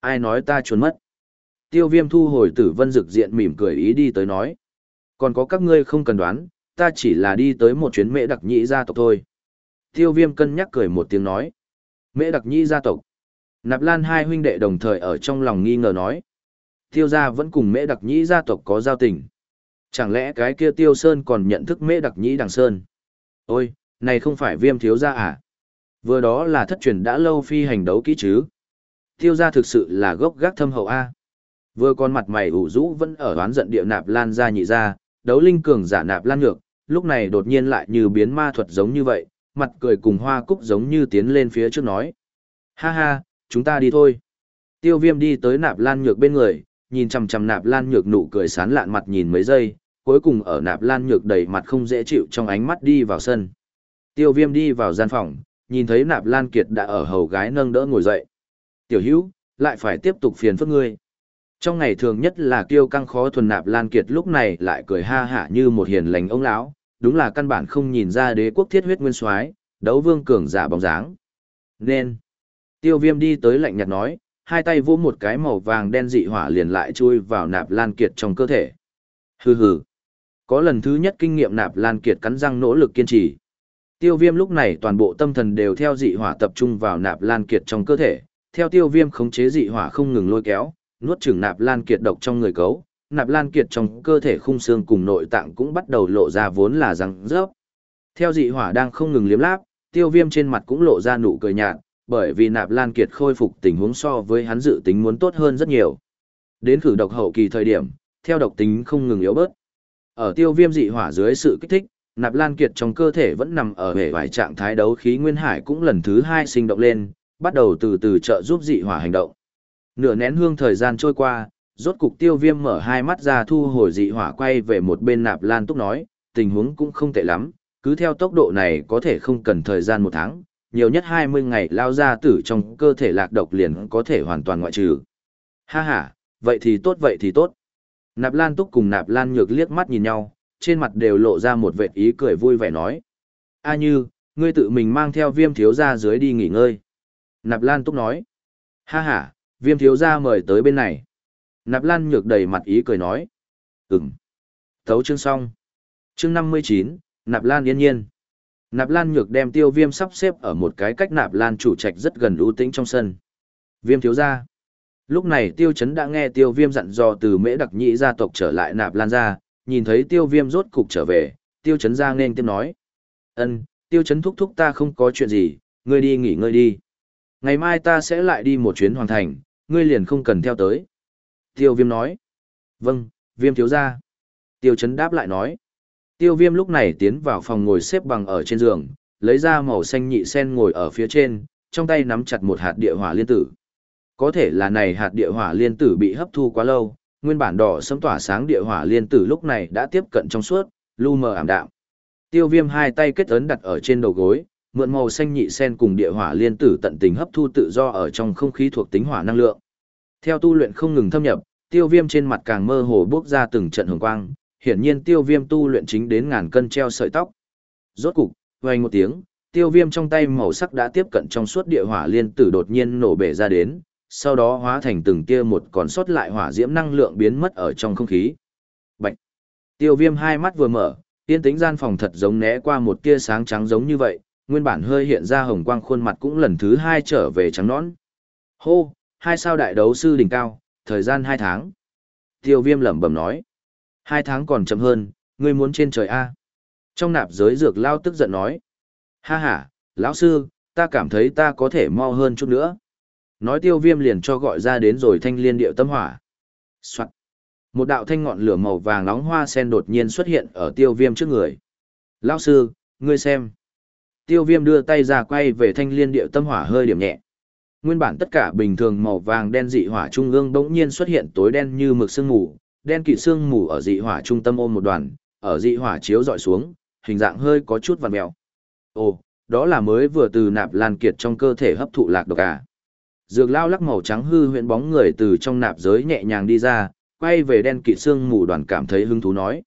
Ai nói ta trốn mất? Tiêu viêm thu hồi tử vân dực diện mỉm cười ý đi tới nói. Còn có các ngươi không cần đoán, ta chỉ là đi tới một chuyến mễ đặc nhĩ gia tộc thôi. Tiêu viêm cân nhắc cười một tiếng nói. Mễ đặc nhĩ gia tộc. Nạp lan hai huynh đệ đồng thời ở trong lòng nghi ngờ nói. Tiêu gia vẫn cùng mễ đặc nhĩ gia tộc có giao tình. Chẳng lẽ cái kia tiêu sơn còn nhận thức mễ đặc nhĩ đằng sơn? Ôi, này không phải viêm thiếu gia à? Vừa đó là thất truyền đã lâu phi hành đấu kỹ chứ. Tiêu gia thực sự là gốc gác thâm hậu A. Vừa con mặt mày ủ rũ vẫn ở đoán giận địa nạp lan gia nhị gia đấu linh cường giả nạp lan ngược, lúc này đột nhiên lại như biến ma thuật giống như vậy, mặt cười cùng hoa cúc giống như tiến lên phía trước nói. Ha ha, chúng ta đi thôi. Tiêu viêm đi tới nạp lan nhược bên người, nhìn chằm chằm nạp lan nhược nụ cười sán lạn mặt nhìn mấy giây, cuối cùng ở nạp lan nhược đầy mặt không dễ chịu trong ánh mắt đi vào sân. Tiêu viêm đi vào gian phòng, nhìn thấy nạp lan kiệt đã ở hầu gái nâng đỡ ngồi dậy. Tiểu hữu, lại phải tiếp tục phiền phức ngươi. Trong ngày thường nhất là kiêu căng khó thuần nạp lan kiệt lúc này lại cười ha hả như một hiền lành ông lão, đúng là căn bản không nhìn ra đế quốc thiết huyết nguyên soái, đấu vương cường giả bóng dáng. Nên, tiêu viêm đi tới lạnh nhạt nói, hai tay vỗ một cái màu vàng đen dị hỏa liền lại chui vào nạp lan kiệt trong cơ thể. Hừ hừ. Có lần thứ nhất kinh nghiệm nạp lan kiệt cắn răng nỗ lực kiên trì. Tiêu viêm lúc này toàn bộ tâm thần đều theo dị hỏa tập trung vào nạp lan kiệt trong cơ thể, theo tiêu viêm khống chế dị hỏa không ngừng lôi kéo, nuốt chửng nạp lan kiệt độc trong người cấu, nạp lan kiệt trong cơ thể khung xương cùng nội tạng cũng bắt đầu lộ ra vốn là răng rớp. Theo dị hỏa đang không ngừng liếm láp, tiêu viêm trên mặt cũng lộ ra nụ cười nhạt, bởi vì nạp lan kiệt khôi phục tình huống so với hắn dự tính muốn tốt hơn rất nhiều. Đến khử độc hậu kỳ thời điểm, theo độc tính không ngừng yếu bớt. Ở tiêu viêm dị hỏa dưới sự kích thích, nạp lan kiệt trong cơ thể vẫn nằm ở hệ vài trạng thái đấu khí nguyên hải cũng lần thứ hai sinh động lên, bắt đầu từ từ trợ giúp dị hỏa hành động. Nửa nén hương thời gian trôi qua, rốt cục tiêu viêm mở hai mắt ra thu hồi dị hỏa quay về một bên nạp lan túc nói, tình huống cũng không tệ lắm, cứ theo tốc độ này có thể không cần thời gian một tháng, nhiều nhất 20 ngày lao ra tử trong cơ thể lạc độc liền có thể hoàn toàn ngoại trừ. Ha ha, vậy thì tốt vậy thì tốt. Nạp lan túc cùng nạp lan nhược liếc mắt nhìn nhau, trên mặt đều lộ ra một vệt ý cười vui vẻ nói. A như, ngươi tự mình mang theo viêm thiếu ra dưới đi nghỉ ngơi. Nạp Lan Túc nói. Ha ha, viêm thiếu ra mời tới bên này. Nạp Lan nhược đầy mặt ý cười nói. Ừm. Thấu chương xong. Chương 59, Nạp Lan yên nhiên. Nạp Lan Nhược đem Tiêu Viêm sắp xếp ở một cái cách Nạp Lan chủ trạch rất gần ưu tĩnh trong sân. Viêm thiếu gia. Lúc này Tiêu Chấn đã nghe Tiêu Viêm dặn dò từ Mễ Đặc Nhĩ gia tộc trở lại Nạp Lan gia, nhìn thấy Tiêu Viêm rốt cục trở về, Tiêu Chấn ra nên tiếp nói: "Ân, Tiêu Chấn thúc thúc ta không có chuyện gì, ngươi đi nghỉ ngơi đi. Ngày mai ta sẽ lại đi một chuyến hoàn thành, ngươi liền không cần theo tới." Tiêu Viêm nói: "Vâng, Viêm thiếu gia." Tiêu Chấn đáp lại nói: Tiêu viêm lúc này tiến vào phòng ngồi xếp bằng ở trên giường, lấy ra màu xanh nhị sen ngồi ở phía trên, trong tay nắm chặt một hạt địa hỏa liên tử. Có thể là này hạt địa hỏa liên tử bị hấp thu quá lâu, nguyên bản đỏ sẫm tỏa sáng địa hỏa liên tử lúc này đã tiếp cận trong suốt, lu mờ ảm đạm. Tiêu viêm hai tay kết ấn đặt ở trên đầu gối, mượn màu xanh nhị sen cùng địa hỏa liên tử tận tình hấp thu tự do ở trong không khí thuộc tính hỏa năng lượng. Theo tu luyện không ngừng thâm nhập, tiêu viêm trên mặt càng mơ hồ bước ra từng trận hồng quang, hiển nhiên tiêu viêm tu luyện chính đến ngàn cân treo sợi tóc. Rốt cục, vang một tiếng, tiêu viêm trong tay màu sắc đã tiếp cận trong suốt địa hỏa liên tử đột nhiên nổ bể ra đến, sau đó hóa thành từng tia một còn sót lại hỏa diễm năng lượng biến mất ở trong không khí. Bạch! Tiêu viêm hai mắt vừa mở, tiên tính gian phòng thật giống né qua một tia sáng trắng giống như vậy, nguyên bản hơi hiện ra hồng quang khuôn mặt cũng lần thứ hai trở về trắng nõn. Hô, hai sao đại đấu sư đỉnh cao, thời gian hai tháng. Tiêu viêm lẩm bẩm nói. Hai tháng còn chậm hơn, ngươi muốn trên trời A. Trong nạp giới dược lao tức giận nói. Ha ha, lão sư, ta cảm thấy ta có thể mo hơn chút nữa. Nói tiêu viêm liền cho gọi ra đến rồi thanh liên điệu tâm hỏa. Soạn. Một đạo thanh ngọn lửa màu vàng nóng hoa sen đột nhiên xuất hiện ở tiêu viêm trước người. Lão sư, ngươi xem. Tiêu viêm đưa tay ra quay về thanh liên điệu tâm hỏa hơi điểm nhẹ. Nguyên bản tất cả bình thường màu vàng đen dị hỏa trung ương bỗng nhiên xuất hiện tối đen như mực sương mù, đen kịt xương mù ở dị hỏa trung tâm ôm một đoàn, ở dị hỏa chiếu dọi xuống, hình dạng hơi có chút vằn mèo. Ồ, đó là mới vừa từ nạp lan kiệt trong cơ thể hấp thụ lạc độc à. Dược lao lắc màu trắng hư huyễn bóng người từ trong nạp giới nhẹ nhàng đi ra, quay về đen kịt xương mù đoàn cảm thấy hứng thú nói.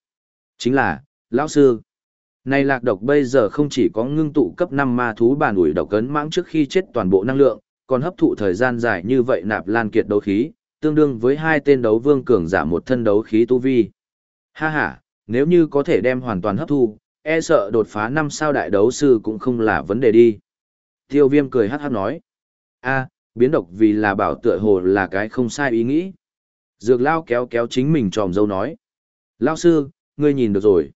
Chính là, lão sư. Này lạc độc bây giờ không chỉ có ngưng tụ cấp 5 ma thú bản ủi độc cấn mãng trước khi chết toàn bộ năng lượng, còn hấp thụ thời gian dài như vậy nạp lan kiệt đấu khí, tương đương với hai tên đấu vương cường giả một thân đấu khí tu vi. Ha ha, nếu như có thể đem hoàn toàn hấp thu, e sợ đột phá năm sao đại đấu sư cũng không là vấn đề đi. Tiêu viêm cười hát hát nói. a biến độc vì là bảo tựa hồ là cái không sai ý nghĩ. Dược lao kéo kéo chính mình tròm dâu nói. Lao sư, ngươi nhìn được rồi.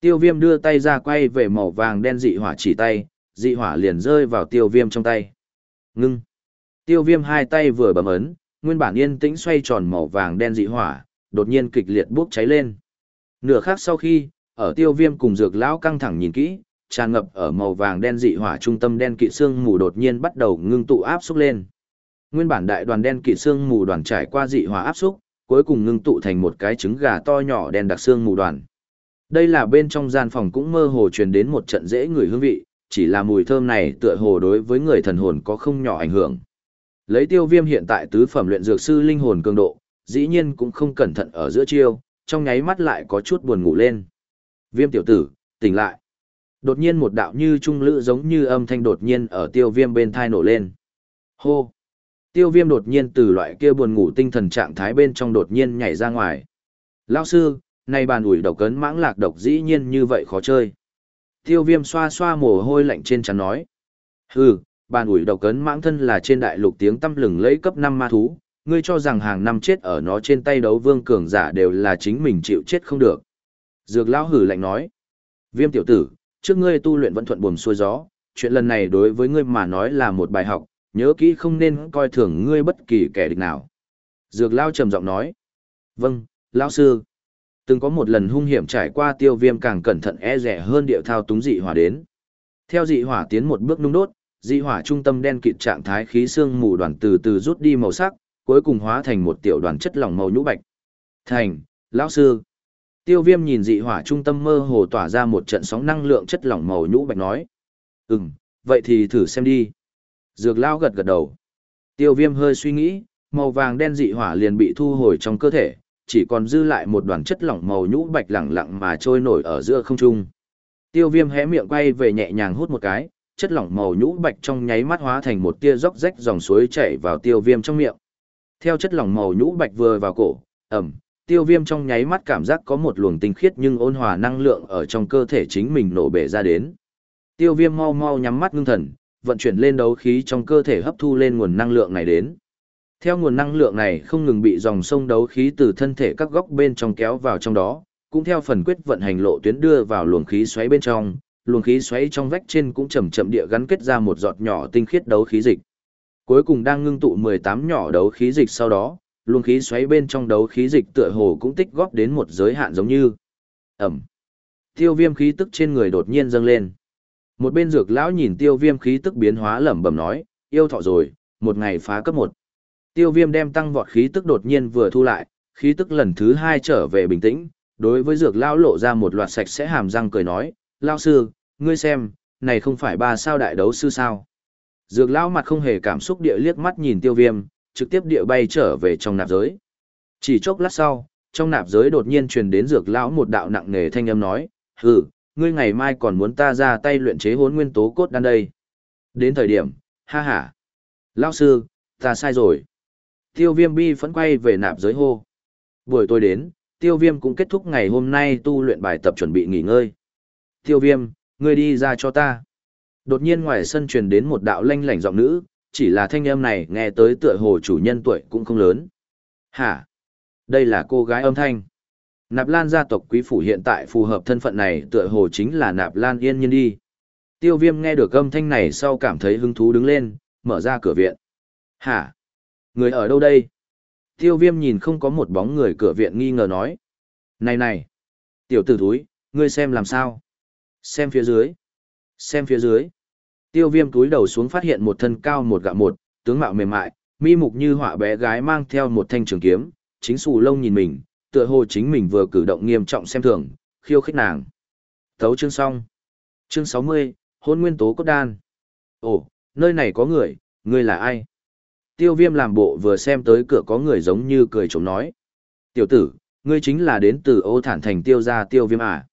Tiêu viêm đưa tay ra quay về màu vàng đen dị hỏa chỉ tay, dị hỏa liền rơi vào tiêu viêm trong tay. Ngưng. Tiêu viêm hai tay vừa bấm ấn, nguyên bản yên tĩnh xoay tròn màu vàng đen dị hỏa, đột nhiên kịch liệt bốc cháy lên. Nửa khắc sau khi, ở tiêu viêm cùng dược lão căng thẳng nhìn kỹ, tràn ngập ở màu vàng đen dị hỏa trung tâm đen kỵ xương mù đột nhiên bắt đầu ngưng tụ áp xúc lên. Nguyên bản đại đoàn đen kỵ xương mù đoàn trải qua dị hỏa áp xúc, cuối cùng ngưng tụ thành một cái trứng gà to nhỏ đen đặc xương mù đoàn. Đây là bên trong gian phòng cũng mơ hồ truyền đến một trận dễ người hương vị, chỉ là mùi thơm này tựa hồ đối với người thần hồn có không nhỏ ảnh hưởng. Lấy tiêu viêm hiện tại tứ phẩm luyện dược sư linh hồn cường độ, dĩ nhiên cũng không cẩn thận ở giữa chiêu, trong nháy mắt lại có chút buồn ngủ lên. Viêm tiểu tử, tỉnh lại. Đột nhiên một đạo như trung lữ giống như âm thanh đột nhiên ở tiêu viêm bên thai nổ lên. Hô! Tiêu viêm đột nhiên từ loại kia buồn ngủ tinh thần trạng thái bên trong đột nhiên nhảy ra ngoài. Lao sư, này bàn ủi độc cấn mãng lạc độc dĩ nhiên như vậy khó chơi. Tiêu viêm xoa xoa mồ hôi lạnh trên chắn nói. Hừ, bàn ủi độc cấn mãng thân là trên đại lục tiếng tâm lừng lấy cấp 5 ma thú, ngươi cho rằng hàng năm chết ở nó trên tay đấu vương cường giả đều là chính mình chịu chết không được. Dược lão hử lạnh nói, viêm tiểu tử, trước ngươi tu luyện vẫn thuận buồm xuôi gió, chuyện lần này đối với ngươi mà nói là một bài học, nhớ kỹ không nên coi thường ngươi bất kỳ kẻ địch nào. Dược lão trầm giọng nói, vâng, lão sư. Từng có một lần hung hiểm trải qua tiêu viêm càng cẩn thận e rẻ hơn điệu thao túng dị hỏa đến. Theo dị hỏa tiến một bước nung đốt, dị hỏa trung tâm đen kịt trạng thái khí xương mù đoàn từ từ rút đi màu sắc, cuối cùng hóa thành một tiểu đoàn chất lỏng màu nhũ bạch. Thành, lão sư. Tiêu viêm nhìn dị hỏa trung tâm mơ hồ tỏa ra một trận sóng năng lượng chất lỏng màu nhũ bạch nói. Ừm, vậy thì thử xem đi. Dược lao gật gật đầu. Tiêu viêm hơi suy nghĩ, màu vàng đen dị hỏa liền bị thu hồi trong cơ thể, chỉ còn dư lại một đoàn chất lỏng màu nhũ bạch lẳng lặng mà trôi nổi ở giữa không trung. Tiêu viêm hé miệng quay về nhẹ nhàng hút một cái, chất lỏng màu nhũ bạch trong nháy mắt hóa thành một tia róc rách dòng suối chảy vào tiêu viêm trong miệng. Theo chất lỏng màu nhũ bạch vừa vào cổ, ẩm, tiêu viêm trong nháy mắt cảm giác có một luồng tinh khiết nhưng ôn hòa năng lượng ở trong cơ thể chính mình nổ bể ra đến. Tiêu viêm mau mau nhắm mắt ngưng thần, vận chuyển lên đấu khí trong cơ thể hấp thu lên nguồn năng lượng này đến. Theo nguồn năng lượng này không ngừng bị dòng sông đấu khí từ thân thể các góc bên trong kéo vào trong đó, cũng theo phần quyết vận hành lộ tuyến đưa vào luồng khí xoáy bên trong, luồng khí xoáy trong vách trên cũng chậm chậm địa gắn kết ra một giọt nhỏ tinh khiết đấu khí dịch. Cuối cùng đang ngưng tụ 18 nhỏ đấu khí dịch sau đó, luồng khí xoáy bên trong đấu khí dịch tựa hồ cũng tích góp đến một giới hạn giống như ẩm. Tiêu viêm khí tức trên người đột nhiên dâng lên. Một bên dược lão nhìn tiêu viêm khí tức biến hóa lẩm bẩm nói, yêu thọ rồi, một ngày phá cấp một. Tiêu viêm đem tăng vọt khí tức đột nhiên vừa thu lại, khí tức lần thứ hai trở về bình tĩnh, đối với dược lão lộ ra một loạt sạch sẽ hàm răng cười nói, lão sư, ngươi xem, này không phải ba sao đại đấu sư sao. Dược lão mặt không hề cảm xúc địa liếc mắt nhìn tiêu viêm, trực tiếp địa bay trở về trong nạp giới. Chỉ chốc lát sau, trong nạp giới đột nhiên truyền đến dược lão một đạo nặng nề thanh âm nói, hừ, ngươi ngày mai còn muốn ta ra tay luyện chế hốn nguyên tố cốt đan đây. Đến thời điểm, ha ha. Lão sư, ta sai rồi. Tiêu viêm bi phẫn quay về nạp giới hô. Buổi tối đến, tiêu viêm cũng kết thúc ngày hôm nay tu luyện bài tập chuẩn bị nghỉ ngơi. Tiêu viêm, ngươi đi ra cho ta. Đột nhiên ngoài sân truyền đến một đạo lanh lảnh giọng nữ, chỉ là thanh âm này nghe tới tựa hồ chủ nhân tuổi cũng không lớn. Hả? Đây là cô gái âm thanh. Nạp Lan gia tộc quý phủ hiện tại phù hợp thân phận này tựa hồ chính là Nạp Lan yên nhiên đi. Tiêu viêm nghe được âm thanh này sau cảm thấy hứng thú đứng lên, mở ra cửa viện. Hả? Người ở đâu đây? Tiêu viêm nhìn không có một bóng người cửa viện nghi ngờ nói. Này này! Tiểu tử thúi, ngươi xem làm sao? Xem phía dưới. Xem phía dưới. Tiêu viêm túi đầu xuống phát hiện một thân cao một gạo một, tướng mạo mềm mại, mi mục như họa bé gái mang theo một thanh trường kiếm, chính xù lông nhìn mình, tựa hồ chính mình vừa cử động nghiêm trọng xem thường, khiêu khích nàng. Thấu chương xong. Chương 60, hôn nguyên tố cốt đan. Ồ, nơi này có người, người là ai? Tiêu viêm làm bộ vừa xem tới cửa có người giống như cười trống nói. Tiểu tử, ngươi chính là đến từ ô thản thành tiêu gia tiêu viêm à?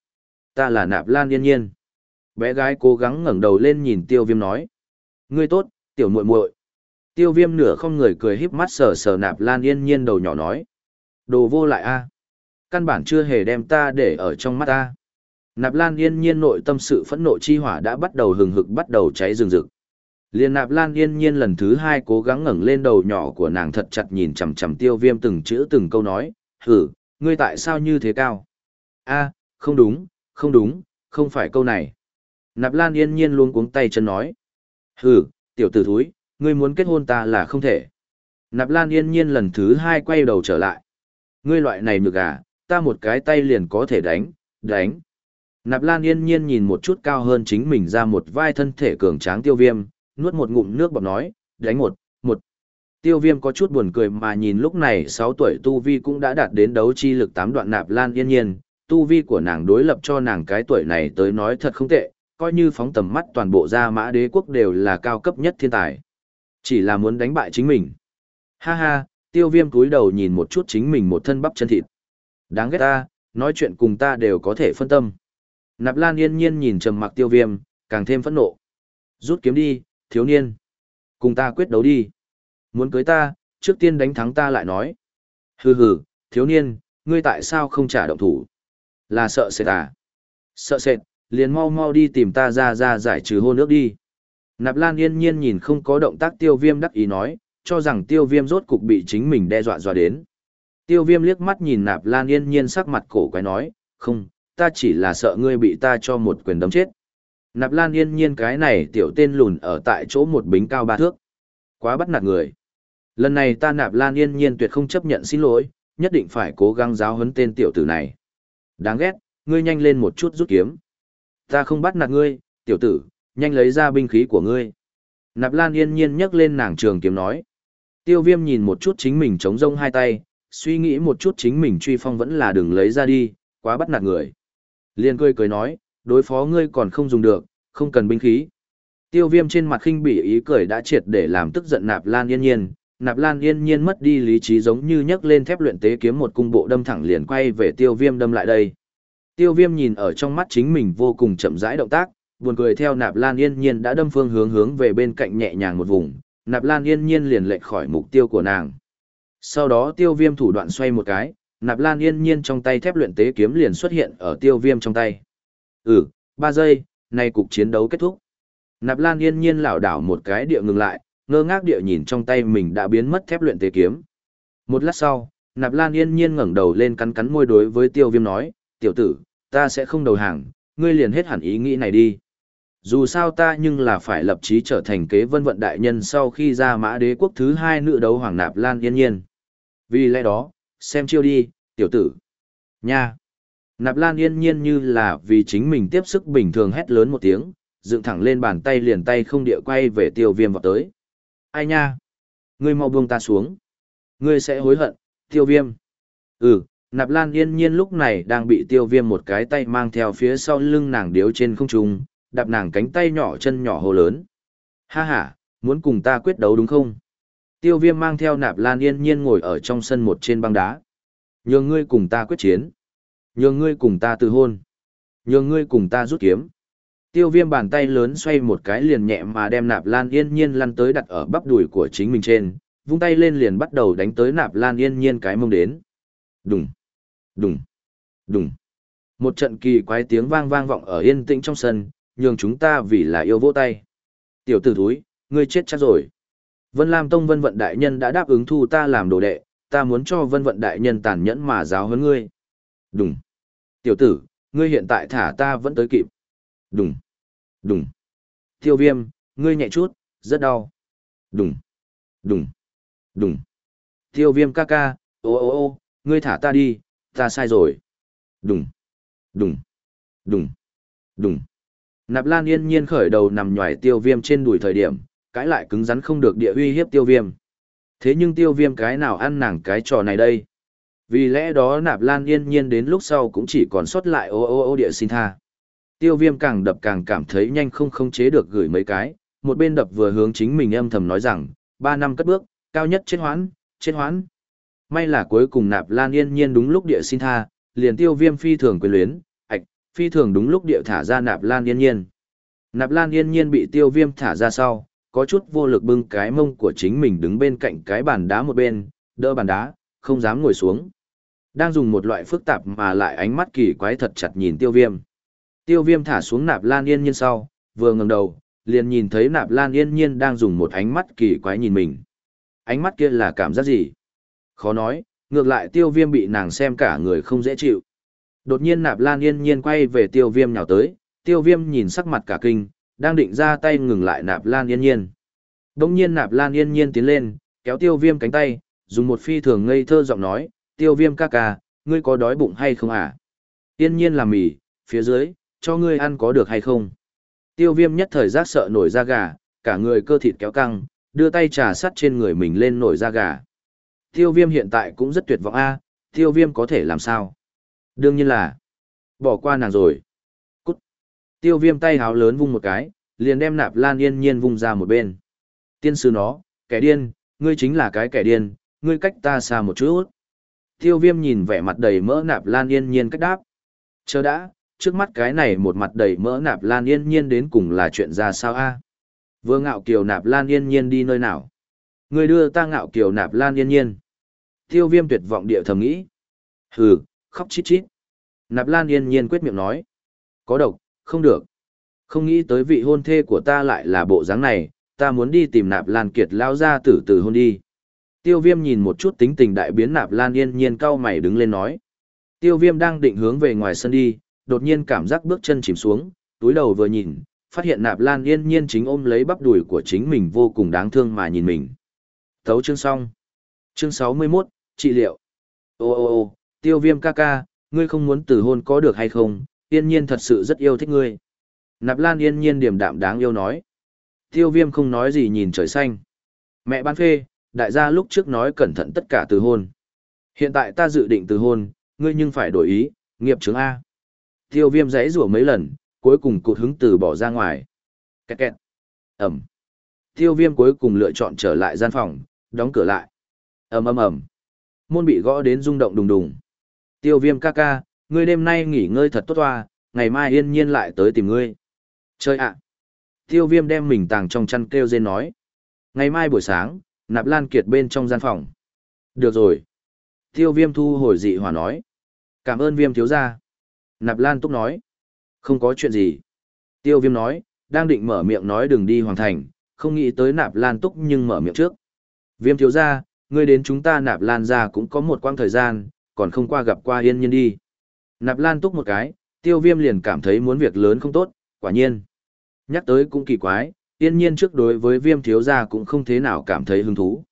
Ta là nạp lan yên nhiên. Bé gái cố gắng ngẩng đầu lên nhìn tiêu viêm nói. Ngươi tốt, tiểu muội muội. Tiêu viêm nửa không người cười híp mắt sờ sờ nạp lan yên nhiên đầu nhỏ nói. Đồ vô lại a à. Căn bản chưa hề đem ta để ở trong mắt ta. Nạp lan yên nhiên nội tâm sự phẫn nộ chi hỏa đã bắt đầu hừng hực bắt đầu cháy rừng rực. liền nạp lan yên nhiên lần thứ hai cố gắng ngẩng lên đầu nhỏ của nàng thật chặt nhìn chằm chằm tiêu viêm từng chữ từng câu nói. Hử, ngươi tại sao như thế cao? a không đúng, không đúng, không phải câu này. Nạp Lan yên nhiên luôn cuống tay chân nói. Hừ, tiểu tử thúi, ngươi muốn kết hôn ta là không thể. Nạp Lan yên nhiên lần thứ hai quay đầu trở lại. Ngươi loại này nhược à, ta một cái tay liền có thể đánh, đánh. Nạp Lan yên nhiên nhìn một chút cao hơn chính mình ra một vai thân thể cường tráng tiêu viêm, nuốt một ngụm nước bọt nói, đánh một, một. Tiêu viêm có chút buồn cười mà nhìn lúc này 6 tuổi Tu Vi cũng đã đạt đến đấu chi lực 8 đoạn Nạp Lan yên nhiên, Tu Vi của nàng đối lập cho nàng cái tuổi này tới nói thật không tệ, coi như phóng tầm mắt toàn bộ gia mã đế quốc đều là cao cấp nhất thiên tài. Chỉ là muốn đánh bại chính mình. Ha ha, tiêu viêm cúi đầu nhìn một chút chính mình một thân bắp chân thịt. Đáng ghét ta, nói chuyện cùng ta đều có thể phân tâm. Nạp lan yên nhiên nhìn trầm mặc tiêu viêm, càng thêm phẫn nộ. Rút kiếm đi, thiếu niên. Cùng ta quyết đấu đi. Muốn cưới ta, trước tiên đánh thắng ta lại nói. Hừ hừ, thiếu niên, ngươi tại sao không trả động thủ? Là sợ sệt à? Sợ sệt, liền mau mau đi tìm ta ra ra giải trừ hôn ước đi. Nạp Lan yên nhiên nhìn không có động tác tiêu viêm đắc ý nói, cho rằng tiêu viêm rốt cục bị chính mình đe dọa dọa đến. Tiêu viêm liếc mắt nhìn Nạp Lan yên nhiên sắc mặt cổ quái nói, không, ta chỉ là sợ ngươi bị ta cho một quyền đấm chết. Nạp Lan yên nhiên cái này tiểu tên lùn ở tại chỗ một bính cao ba thước. Quá bắt nạt người. Lần này ta Nạp Lan yên nhiên tuyệt không chấp nhận xin lỗi, nhất định phải cố gắng giáo huấn tên tiểu tử này. Đáng ghét, ngươi nhanh lên một chút rút kiếm. Ta không bắt nạt ngươi, tiểu tử, nhanh lấy ra binh khí của ngươi. Nạp Lan yên nhiên nhấc lên nàng trường kiếm nói. Tiêu viêm nhìn một chút chính mình chống rông hai tay, suy nghĩ một chút chính mình truy phong vẫn là đừng lấy ra đi, quá bắt nạt người. Liên cười cười nói, đối phó ngươi còn không dùng được, không cần binh khí. Tiêu viêm trên mặt khinh bỉ ý cười đã triệt để làm tức giận Nạp Lan yên nhiên. Nạp Lan yên nhiên mất đi lý trí giống như nhấc lên thép luyện tế kiếm một cung bộ đâm thẳng liền quay về tiêu viêm đâm lại đây. Tiêu viêm nhìn ở trong mắt chính mình vô cùng chậm rãi động tác, buồn cười theo nạp lan yên nhiên đã đâm phương hướng hướng về bên cạnh nhẹ nhàng một vùng, nạp lan yên nhiên liền lệch khỏi mục tiêu của nàng. Sau đó tiêu viêm thủ đoạn xoay một cái, nạp lan yên nhiên trong tay thép luyện tế kiếm liền xuất hiện ở tiêu viêm trong tay. Ừ, ba giây, nay cục chiến đấu kết thúc. Nạp Lan yên nhiên lảo đảo một cái địa ngừng lại, ngơ ngác địa nhìn trong tay mình đã biến mất thép luyện tế kiếm. Một lát sau, Nạp Lan yên nhiên ngẩng đầu lên cắn cắn môi đối với tiêu viêm nói, tiểu tử, ta sẽ không đầu hàng, ngươi liền hết hẳn ý nghĩ này đi. Dù sao ta nhưng là phải lập chí trở thành kế vân vận đại nhân sau khi ra mã đế quốc thứ hai nữ đấu hoàng Nạp Lan yên nhiên. Vì lẽ đó, xem chiêu đi, tiểu tử. Nha. Nạp Lan yên nhiên như là vì chính mình tiếp sức bình thường hét lớn một tiếng, dựng thẳng lên bàn tay liền tay không địa quay về tiêu viêm vào tới. Ai nha? Ngươi mau buông ta xuống. Ngươi sẽ hối hận, tiêu viêm. Ừ, Nạp Lan yên nhiên lúc này đang bị tiêu viêm một cái tay mang theo phía sau lưng nàng điếu trên không trung, đạp nàng cánh tay nhỏ chân nhỏ hồ lớn. Ha ha, muốn cùng ta quyết đấu đúng không? Tiêu viêm mang theo Nạp Lan yên nhiên ngồi ở trong sân một trên băng đá. Nhường ngươi cùng ta quyết chiến. Nhường ngươi cùng ta từ hôn. Nhường ngươi cùng ta rút kiếm. Tiêu viêm bàn tay lớn xoay một cái liền nhẹ mà đem nạp lan yên nhiên lăn tới đặt ở bắp đùi của chính mình trên, vung tay lên liền bắt đầu đánh tới nạp lan yên nhiên cái mông đến. Đùng, đùng, đùng. Một trận kỳ quái tiếng vang vang vọng ở yên tĩnh trong sân, nhường chúng ta vì là yêu vỗ tay. Tiểu tử thúi, ngươi chết chắc rồi. Vân Lam Tông Vân Vận Đại Nhân đã đáp ứng thu ta làm đồ đệ, ta muốn cho Vân Vận Đại Nhân tàn nhẫn mà giáo huấn ngươi. Đùng. Tiểu tử, ngươi hiện tại thả ta vẫn tới kịp. Đùng. Đùng. Tiêu viêm, ngươi nhẹ chút, rất đau. Đùng. Đùng. Đùng. Tiêu viêm ca ca, ô ô ô, ngươi thả ta đi, ta sai rồi. Đùng. Đùng. Đùng. Đùng. Nạp Lan yên nhiên khởi đầu nằm nhòi tiêu viêm trên đùi thời điểm, cãi lại cứng rắn không được địa uy hiếp tiêu viêm. Thế nhưng tiêu viêm cái nào ăn nàng cái trò này đây? Vì lẽ đó Nạp Lan yên nhiên đến lúc sau cũng chỉ còn sót lại ô ô ô địa xin tha. Tiêu viêm càng đập càng cảm thấy nhanh không khống chế được gửi mấy cái, một bên đập vừa hướng chính mình âm thầm nói rằng, ba năm cất bước, cao nhất chết hoãn, chết hoãn. May là cuối cùng nạp lan yên nhiên đúng lúc địa xin tha, liền tiêu viêm phi thường quyền luyến, ạch, phi thường đúng lúc địa thả ra nạp lan yên nhiên. Nạp lan yên nhiên bị tiêu viêm thả ra sau, có chút vô lực bưng cái mông của chính mình đứng bên cạnh cái bàn đá một bên, đỡ bàn đá, không dám ngồi xuống. Đang dùng một loại phức tạp mà lại ánh mắt kỳ quái thật chặt nhìn tiêu viêm. Tiêu viêm thả xuống nạp lan yên nhiên sau, vừa ngẩng đầu, liền nhìn thấy nạp lan yên nhiên đang dùng một ánh mắt kỳ quái nhìn mình. Ánh mắt kia là cảm giác gì? Khó nói, ngược lại tiêu viêm bị nàng xem cả người không dễ chịu. Đột nhiên nạp lan yên nhiên quay về tiêu viêm nhào tới, tiêu viêm nhìn sắc mặt cả kinh, đang định ra tay ngừng lại nạp lan yên nhiên. Đông nhiên nạp lan yên nhiên tiến lên, kéo tiêu viêm cánh tay, dùng một phi thường ngây thơ giọng nói, tiêu viêm ca ca, ngươi có đói bụng hay không à? Yên nhiên làm mì, phía dưới, cho ngươi ăn có được hay không? Tiêu viêm nhất thời giác sợ nổi da gà, cả người cơ thịt kéo căng, đưa tay trà sắt trên người mình lên nổi da gà. Tiêu viêm hiện tại cũng rất tuyệt vọng a tiêu viêm có thể làm sao? Đương nhiên là, bỏ qua nàng rồi. Cút. Tiêu viêm tay háo lớn vung một cái, liền đem nạp lan yên nhiên vung ra một bên. Tiên sư nó, kẻ điên, ngươi chính là cái kẻ điên, ngươi cách ta xa một chút. Tiêu viêm nhìn vẻ mặt đầy mỡ nạp lan yên nhiên cách đáp. Chờ đã, trước mắt cái này một mặt đầy mỡ nạp lan yên nhiên đến cùng là chuyện ra sao a? Vừa ngạo kiều nạp lan yên nhiên đi nơi nào? Người đưa ta ngạo kiều nạp lan yên nhiên. Tiêu viêm tuyệt vọng địa thầm nghĩ. Hừ, khóc chít chít. Nạp lan yên nhiên quyết miệng nói. Có độc, không được. Không nghĩ tới vị hôn thê của ta lại là bộ dáng này, ta muốn đi tìm nạp lan kiệt lao ra tử từ hôn đi. Tiêu viêm nhìn một chút tính tình đại biến nạp lan yên nhiên cau mày đứng lên nói. Tiêu viêm đang định hướng về ngoài sân đi đột nhiên cảm giác bước chân chìm xuống, túi đầu vừa nhìn, phát hiện nạp lan yên nhiên chính ôm lấy bắp đùi của chính mình vô cùng đáng thương mà nhìn mình. Thấu chương xong. Chương 61, trị liệu. Ô ô ô, tiêu viêm ca ca, ngươi không muốn từ hôn có được hay không, yên nhiên thật sự rất yêu thích ngươi. Nạp lan yên nhiên điềm đạm đáng yêu nói. Tiêu viêm không nói gì nhìn trời xanh. Mẹ ban phê, đại gia lúc trước nói cẩn thận tất cả từ hôn. Hiện tại ta dự định từ hôn, ngươi nhưng phải đổi ý, nghiệp chứng A. Tiêu viêm giấy rủa mấy lần, cuối cùng cụt hứng từ bỏ ra ngoài. Kẹt kẹt. Ẩm. Tiêu viêm cuối cùng lựa chọn trở lại gian phòng, đóng cửa lại. ầm ầm ầm Môn bị gõ đến rung động đùng đùng. Tiêu viêm ca ca, ngươi đêm nay nghỉ ngơi thật tốt toa, ngày mai yên nhiên lại tới tìm ngươi. Chơi ạ. Tiêu viêm đem mình tàng trong chăn kêu dên nói. Ngày mai buổi sáng, nạp lan kiệt bên trong gian phòng. Được rồi. Tiêu viêm thu hồi dị hòa nói. Cảm ơn viêm thiếu gia. Nạp Lan Túc nói. Không có chuyện gì. Tiêu viêm nói, đang định mở miệng nói đừng đi hoàng thành, không nghĩ tới nạp lan túc nhưng mở miệng trước. Viêm thiếu ra, ngươi đến chúng ta nạp lan ra cũng có một quãng thời gian, còn không qua gặp qua yên nhiên đi. Nạp lan túc một cái, tiêu viêm liền cảm thấy muốn việc lớn không tốt, quả nhiên. Nhắc tới cũng kỳ quái, yên nhiên trước đối với viêm thiếu gia cũng không thế nào cảm thấy hứng thú.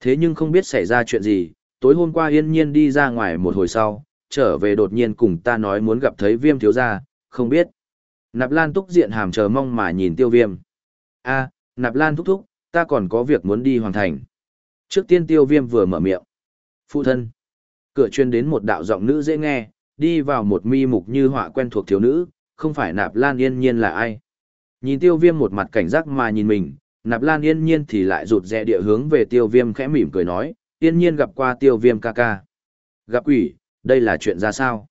Thế nhưng không biết xảy ra chuyện gì, tối hôm qua yên nhiên đi ra ngoài một hồi sau, trở về đột nhiên cùng ta nói muốn gặp thấy viêm thiếu gia, không biết. Nạp Lan túc diện hàm chờ mong mà nhìn tiêu viêm. a Nạp Lan thúc thúc, ta còn có việc muốn đi hoàn thành. Trước tiên tiêu viêm vừa mở miệng. Phụ thân. Cửa chuyên đến một đạo giọng nữ dễ nghe, đi vào một mi mục như họa quen thuộc thiếu nữ, không phải Nạp Lan yên nhiên là ai. Nhìn tiêu viêm một mặt cảnh giác mà nhìn mình, Nạp Lan yên nhiên thì lại rụt rè địa hướng về tiêu viêm khẽ mỉm cười nói, yên nhiên gặp qua tiêu viêm ca ca. Gặp quỷ, đây là chuyện ra sao?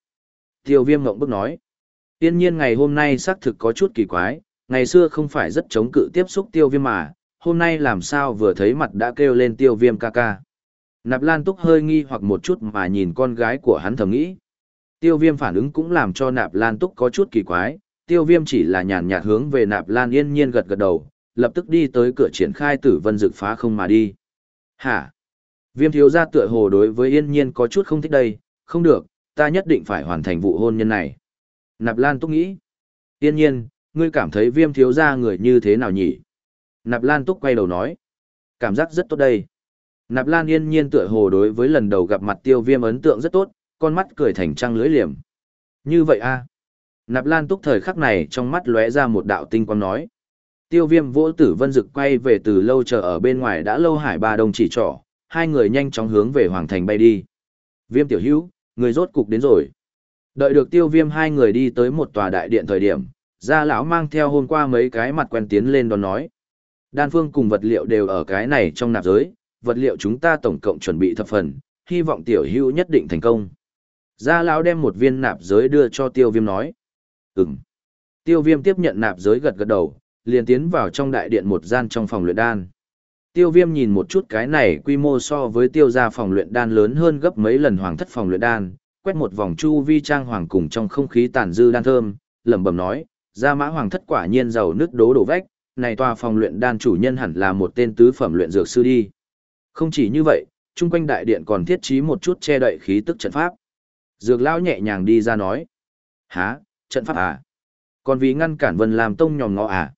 Tiêu viêm ngộng bức nói. Tiên nhiên ngày hôm nay xác thực có chút kỳ quái, ngày xưa không phải rất chống cự tiếp xúc tiêu viêm mà, hôm nay làm sao vừa thấy mặt đã kêu lên tiêu viêm ca ca. Nạp Lan Túc hơi nghi hoặc một chút mà nhìn con gái của hắn thầm nghĩ. Tiêu viêm phản ứng cũng làm cho Nạp Lan Túc có chút kỳ quái, tiêu viêm chỉ là nhàn nhạt hướng về Nạp Lan yên nhiên gật gật đầu, lập tức đi tới cửa triển khai tử vân dực phá không mà đi. Hả? Viêm thiếu gia tựa hồ đối với yên nhiên có chút không thích đây, không được, ta nhất định phải hoàn thành vụ hôn nhân này. Nạp Lan Túc nghĩ. Yên nhiên, ngươi cảm thấy viêm thiếu gia người như thế nào nhỉ? Nạp Lan Túc quay đầu nói. Cảm giác rất tốt đây. Nạp Lan yên nhiên tựa hồ đối với lần đầu gặp mặt tiêu viêm ấn tượng rất tốt, con mắt cười thành trăng lưỡi liềm. Như vậy a Nạp Lan Túc thời khắc này trong mắt lóe ra một đạo tinh quang nói. Tiêu viêm vỗ tử vân dực quay về từ lâu chờ ở bên ngoài đã lâu hải ba đồng chỉ trỏ, hai người nhanh chóng hướng về Hoàng Thành bay đi. Viêm tiểu hữu, người rốt cục đến rồi. Đợi được tiêu viêm hai người đi tới một tòa đại điện thời điểm, gia lão mang theo hôm qua mấy cái mặt quen tiến lên đón nói. Đan phương cùng vật liệu đều ở cái này trong nạp giới, vật liệu chúng ta tổng cộng chuẩn bị thập phần, hy vọng tiểu hữu nhất định thành công. Gia lão đem một viên nạp giới đưa cho tiêu viêm nói. Ừm. Tiêu viêm tiếp nhận nạp giới gật gật đầu, liền tiến vào trong đại điện một gian trong phòng luyện đan. Tiêu viêm nhìn một chút cái này quy mô so với tiêu gia phòng luyện đan lớn hơn gấp mấy lần hoàng thất phòng luyện đan, quét một vòng chu vi trang hoàng cùng trong không khí tàn dư đan thơm, lẩm bẩm nói, gia mã hoàng thất quả nhiên giàu nước đố đổ vách, này tòa phòng luyện đan chủ nhân hẳn là một tên tứ phẩm luyện dược sư đi. Không chỉ như vậy, chung quanh đại điện còn thiết trí một chút che đậy khí tức trận pháp. Dược lão nhẹ nhàng đi ra nói, há, trận pháp à? Còn vì ngăn cản Vân làm Tông nhòm ngó à?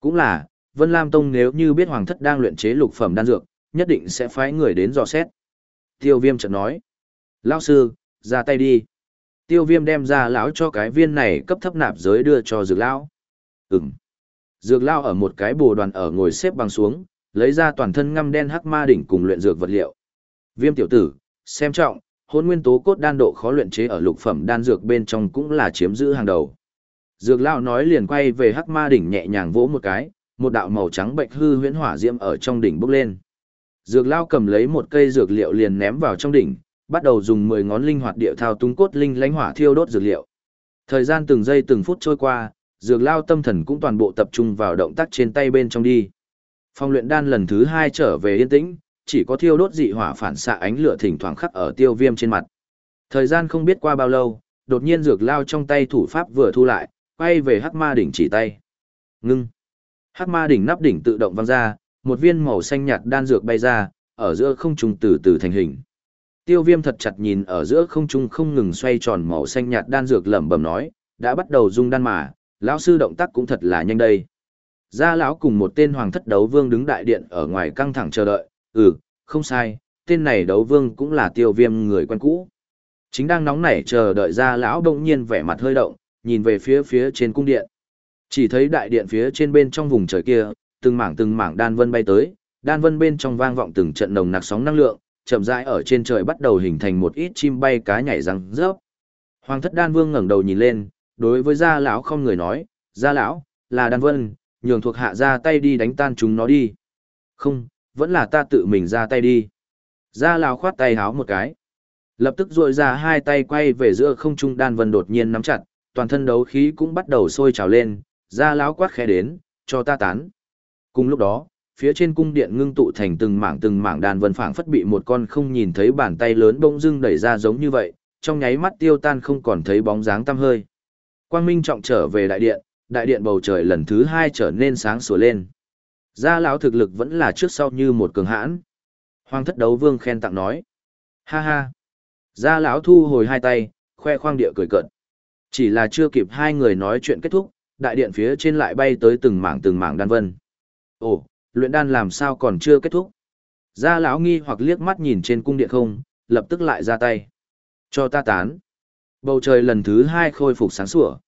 Cũng là, Vân Lam Tông nếu như biết Hoàng thất đang luyện chế lục phẩm đan dược, nhất định sẽ phái người đến dò xét. Tiêu viêm chợt nói. Lão sư, ra tay đi. Tiêu viêm đem ra lão cho cái viên này cấp thấp nạp giới đưa cho dược lão. Ừm. Dược lão ở một cái bồ đoàn ở ngồi xếp bằng xuống, lấy ra toàn thân ngăm đen hắc ma đỉnh cùng luyện dược vật liệu. Viêm tiểu tử, xem trọng, hôn nguyên tố cốt đan độ khó luyện chế ở lục phẩm đan dược bên trong cũng là chiếm giữ hàng đầu. Dược lão nói liền quay về hắc ma đỉnh nhẹ nhàng vỗ một cái, một đạo màu trắng bệnh hư huyễn hỏa diễm ở trong đỉnh bốc lên. Dược lão cầm lấy một cây dược liệu liền ném vào trong đỉnh, bắt đầu dùng 10 ngón linh hoạt địa thao túng cốt linh lãnh hỏa thiêu đốt dược liệu. Thời gian từng giây từng phút trôi qua, dược lao tâm thần cũng toàn bộ tập trung vào động tác trên tay bên trong đi. Phong luyện đan lần thứ hai trở về yên tĩnh, chỉ có thiêu đốt dị hỏa phản xạ ánh lửa thỉnh thoảng khắc ở tiêu viêm trên mặt. Thời gian không biết qua bao lâu, đột nhiên dược lao trong tay thủ pháp vừa thu lại, quay về hắc ma đỉnh chỉ tay. Ngưng. Hắc ma đỉnh nắp đỉnh tự động văng ra, một viên màu xanh nhạt đan dược bay ra, ở giữa không trung từ từ thành hình. Tiêu viêm thật chặt nhìn ở giữa không trung không ngừng xoay tròn màu xanh nhạt đan dược lẩm bẩm nói, đã bắt đầu dung đan mà, lão sư động tác cũng thật là nhanh đây. Gia lão cùng một tên hoàng thất đấu vương đứng đại điện ở ngoài căng thẳng chờ đợi, ừ, không sai, tên này đấu vương cũng là tiêu viêm người quen cũ. Chính đang nóng nảy chờ đợi gia lão đông nhiên vẻ mặt hơi động, nhìn về phía phía trên cung điện. Chỉ thấy đại điện phía trên bên trong vùng trời kia, từng mảng từng mảng đan vân bay tới, đan vân bên trong vang vọng từng trận nồng nặc sóng năng lượng, chậm rãi ở trên trời bắt đầu hình thành một ít chim bay cá nhảy răng rớp. Hoàng thất đan vương ngẩng đầu nhìn lên, đối với gia lão không người nói, gia lão, là đan vân, nhường thuộc hạ ra tay đi đánh tan chúng nó đi. Không, vẫn là ta tự mình ra tay đi. Gia lão khoát tay háo một cái. Lập tức duỗi ra hai tay quay về giữa không trung đan vân đột nhiên nắm chặt, toàn thân đấu khí cũng bắt đầu sôi trào lên, gia lão quát khẽ đến, cho ta tán. Cùng lúc đó, phía trên cung điện ngưng tụ thành từng mảng từng mảng đàn vân phảng phất bị một con không nhìn thấy bàn tay lớn bỗng dưng đẩy ra giống như vậy, trong nháy mắt tiêu tan không còn thấy bóng dáng tăm hơi. Quang Minh trọng trở về đại điện, đại điện bầu trời lần thứ hai trở nên sáng sủa lên. Gia lão thực lực vẫn là trước sau như một cường hãn. Hoàng thất đấu vương khen tặng nói. Ha ha. Gia lão thu hồi hai tay, khoe khoang địa cười cợt. Chỉ là chưa kịp hai người nói chuyện kết thúc, đại điện phía trên lại bay tới từng mảng từng mảng đan vân. Ồ, luyện đan làm sao còn chưa kết thúc? Gia lão nghi hoặc liếc mắt nhìn trên cung điện không, lập tức lại ra tay. Cho ta tán. Bầu trời lần thứ hai khôi phục sáng sủa.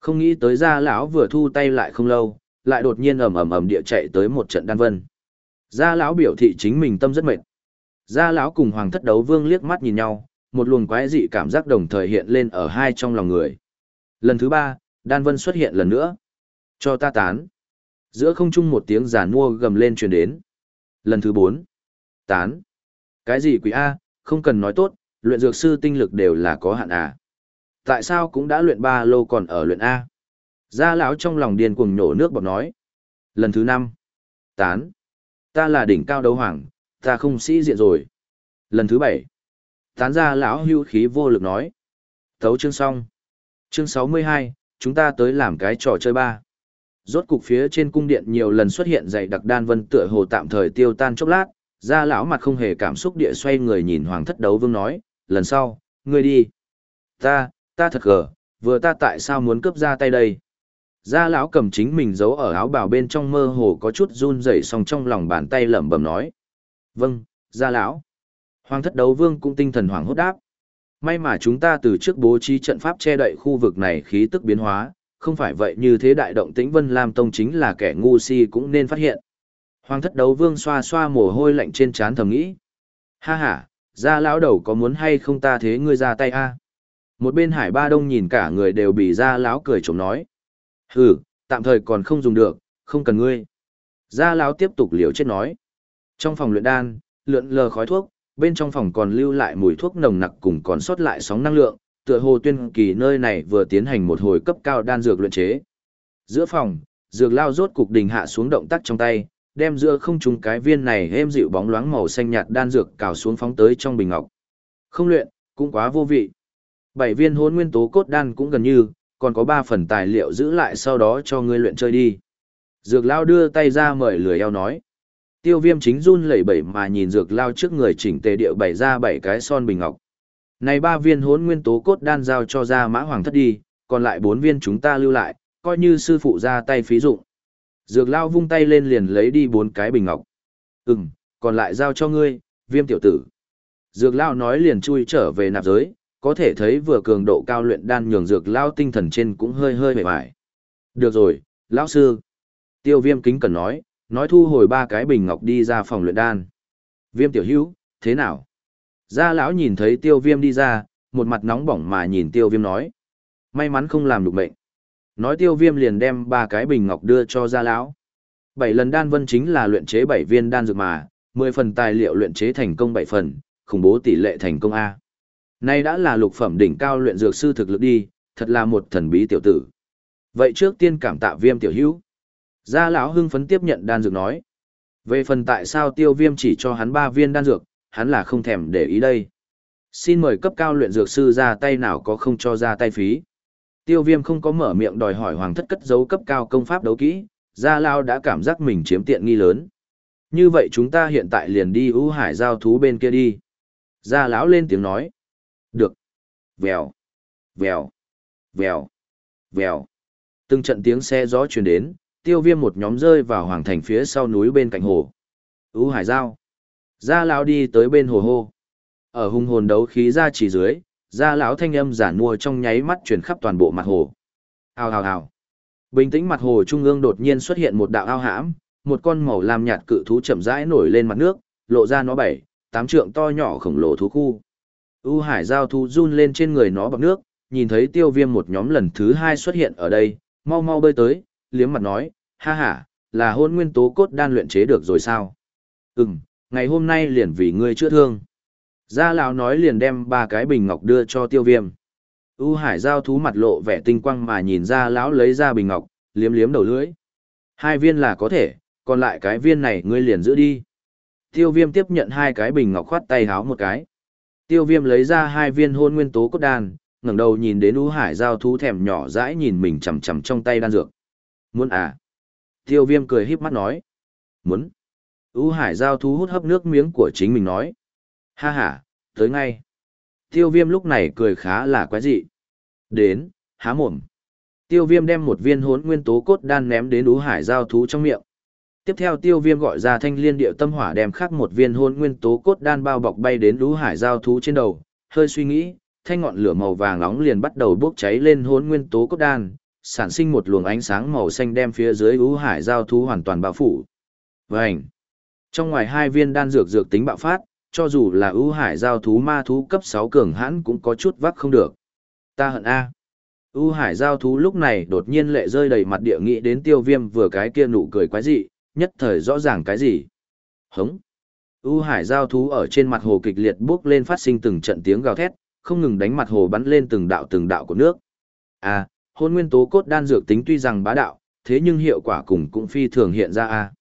Không nghĩ tới gia lão vừa thu tay lại không lâu, lại đột nhiên ầm ầm ầm địa chạy tới một trận đan vân. Gia lão biểu thị chính mình tâm rất mệt. Gia lão cùng hoàng thất đấu vương liếc mắt nhìn nhau, một luồng quái dị cảm giác đồng thời hiện lên ở hai trong lòng người. Lần thứ ba, đan vân xuất hiện lần nữa. Cho ta tán. Giữa không trung một tiếng giả nua gầm lên truyền đến. Lần thứ bốn. Tán. Cái gì quỷ A, không cần nói tốt, luyện dược sư tinh lực đều là có hạn à. Tại sao cũng đã luyện ba lô còn ở luyện A? Gia lão trong lòng điên cuồng nhổ nước bọt nói. Lần thứ năm. Tán. Ta là đỉnh cao đấu hoàng, ta không sĩ diện rồi. Lần thứ bảy. Tán Gia lão hưu khí vô lực nói. Thấu chương xong. Chương sáu mươi hai, chúng ta tới làm cái trò chơi ba. Rốt cục phía trên cung điện nhiều lần xuất hiện dày đặc đan vân tựa hồ tạm thời tiêu tan chốc lát, ra lão mặt không hề cảm xúc địa xoay người nhìn hoàng thất đấu vương nói, lần sau, ngươi đi. Ta, ta thật gờ, vừa ta tại sao muốn cướp ra tay đây? Gia lão cầm chính mình giấu ở áo bào bên trong mơ hồ có chút run rẩy song trong lòng bàn tay lẩm bẩm nói. Vâng, gia lão. Hoàng thất đấu vương cũng tinh thần hoảng hốt đáp. May mà chúng ta từ trước bố trí trận pháp che đậy khu vực này khí tức biến hóa, không phải vậy như thế đại động tĩnh Vân Lam Tông chính là kẻ ngu si cũng nên phát hiện. Hoàng thất đấu vương xoa xoa mồ hôi lạnh trên trán thầm nghĩ. Ha ha, gia lão đầu có muốn hay không ta thế ngươi ra tay a? Một bên hải ba đông nhìn cả người đều bị gia lão cười chống nói. Hừ, tạm thời còn không dùng được, không cần ngươi. Gia lão tiếp tục liều chết nói. Trong phòng luyện đan, lượn lờ khói thuốc, bên trong phòng còn lưu lại mùi thuốc nồng nặc cùng còn sót lại sóng năng lượng, tựa hồ tuyên kỳ nơi này vừa tiến hành một hồi cấp cao đan dược luyện chế. Giữa phòng, dược lao rốt cục đình hạ xuống động tác trong tay, đem giữa không trùng cái viên này êm dịu bóng loáng màu xanh nhạt đan dược cào xuống phóng tới trong bình ngọc. Không luyện, cũng quá vô vị. Bảy viên hôn nguyên tố cốt đan cũng gần như, còn có ba phần tài liệu giữ lại sau đó cho ngươi luyện chơi đi. Dược lao đưa tay ra mời lười eo nói. Tiêu viêm chính run lẩy bẩy mà nhìn dược lao trước người chỉnh tề điệu bày ra bảy cái son bình ngọc. Này ba viên hốn nguyên tố cốt đan giao cho ra mã hoàng thất đi, còn lại bốn viên chúng ta lưu lại, coi như sư phụ ra tay phí dụng. Dược lao vung tay lên liền lấy đi bốn cái bình ngọc. Ừm, còn lại giao cho ngươi, viêm tiểu tử. Dược lao nói liền chui trở về nạp giới, có thể thấy vừa cường độ cao luyện đan nhường dược lao tinh thần trên cũng hơi hơi mệt mỏi. Được rồi, lão sư. Tiêu viêm kính cần nói, nói thu hồi ba cái bình ngọc đi ra phòng luyện đan. Viêm tiểu hữu, thế nào? Gia lão nhìn thấy tiêu viêm đi ra, một mặt nóng bỏng mà nhìn tiêu viêm nói. May mắn không làm được mệnh. Nói tiêu viêm liền đem ba cái bình ngọc đưa cho gia lão. Bảy lần đan vân chính là luyện chế bảy viên đan dược mà, mười phần tài liệu luyện chế thành công bảy phần, khủng bố tỷ lệ thành công A. Nay đã là lục phẩm đỉnh cao luyện dược sư thực lực đi, thật là một thần bí tiểu tử. Vậy trước tiên cảm tạ viêm tiểu hữu. Gia lão hưng phấn tiếp nhận đan dược nói. Về phần tại sao tiêu viêm chỉ cho hắn ba viên đan dược, hắn là không thèm để ý đây. Xin mời cấp cao luyện dược sư ra tay nào có không cho ra tay phí. Tiêu viêm không có mở miệng đòi hỏi hoàng thất cất giấu cấp cao công pháp đấu kỹ, gia lão đã cảm giác mình chiếm tiện nghi lớn. Như vậy chúng ta hiện tại liền đi ưu hải giao thú bên kia đi. Gia lão lên tiếng nói. Được. Vèo. Vèo. Vèo. Vèo. Từng trận tiếng xe gió truyền đến, tiêu viêm một nhóm rơi vào hoàng thành phía sau núi bên cạnh hồ. Ú hải giao. Gia lão đi tới bên hồ hô. Ở hung hồn đấu khí ra chỉ dưới, gia lão thanh âm giả mua trong nháy mắt truyền khắp toàn bộ mặt hồ. Hào hào hào. Bình tĩnh mặt hồ trung ương đột nhiên xuất hiện một đạo ao hãm, một con màu lam nhạt cự thú chậm rãi nổi lên mặt nước, lộ ra nó bảy, tám trượng to nhỏ khổng lồ thú khu. U hải giao thú run lên trên người nó bằng nước, nhìn thấy tiêu viêm một nhóm lần thứ hai xuất hiện ở đây, mau mau bơi tới, liếm mặt nói, ha ha, là hôn nguyên tố cốt đan luyện chế được rồi sao? Ừm, ngày hôm nay liền vì ngươi chữa thương. Gia lão nói liền đem ba cái bình ngọc đưa cho tiêu viêm. U hải giao thú mặt lộ vẻ tinh quang mà nhìn ra lão lấy ra bình ngọc, liếm liếm đầu lưỡi. Hai viên là có thể, còn lại cái viên này ngươi liền giữ đi. Tiêu viêm tiếp nhận hai cái bình ngọc khoát tay háo một cái. Tiêu viêm lấy ra hai viên hôn nguyên tố cốt đan, ngẩng đầu nhìn đến U Hải giao thú thèm nhỏ dãi nhìn mình chằm chằm trong tay đan dược. Muốn à? Tiêu viêm cười híp mắt nói. Muốn. U hải giao thú hút hấp nước miếng của chính mình nói. Ha ha, tới ngay. Tiêu viêm lúc này cười khá là quái dị. Đến, há mồm. Tiêu viêm đem một viên hốn nguyên tố cốt đan ném đến ú hải giao thú trong miệng. Tiếp theo tiêu viêm gọi ra thanh liên điệu tâm hỏa đem khắc một viên hôn nguyên tố cốt đan bao bọc bay đến ú hải giao thú trên đầu. Hơi suy nghĩ, thanh ngọn lửa màu vàng nóng liền bắt đầu bốc cháy lên hốn nguyên tố cốt đan, sản sinh một luồng ánh sáng màu xanh đem phía dưới ú hải giao thú hoàn toàn bao phủ. Vành! Trong ngoài hai viên đan dược dược tính bạo phát, cho dù là ưu hải giao thú ma thú cấp 6 cường hãn cũng có chút vắc không được. Ta hận A. ưu hải giao thú lúc này đột nhiên lệ rơi đầy mặt địa nghĩ đến tiêu viêm vừa cái kia nụ cười quái dị, nhất thời rõ ràng cái gì. Hống. ưu hải giao thú ở trên mặt hồ kịch liệt bước lên phát sinh từng trận tiếng gào thét, không ngừng đánh mặt hồ bắn lên từng đạo từng đạo của nước. À hôn nguyên tố cốt đan dược tính tuy rằng bá đạo, thế nhưng hiệu quả cùng cũng phi thường hiện ra A.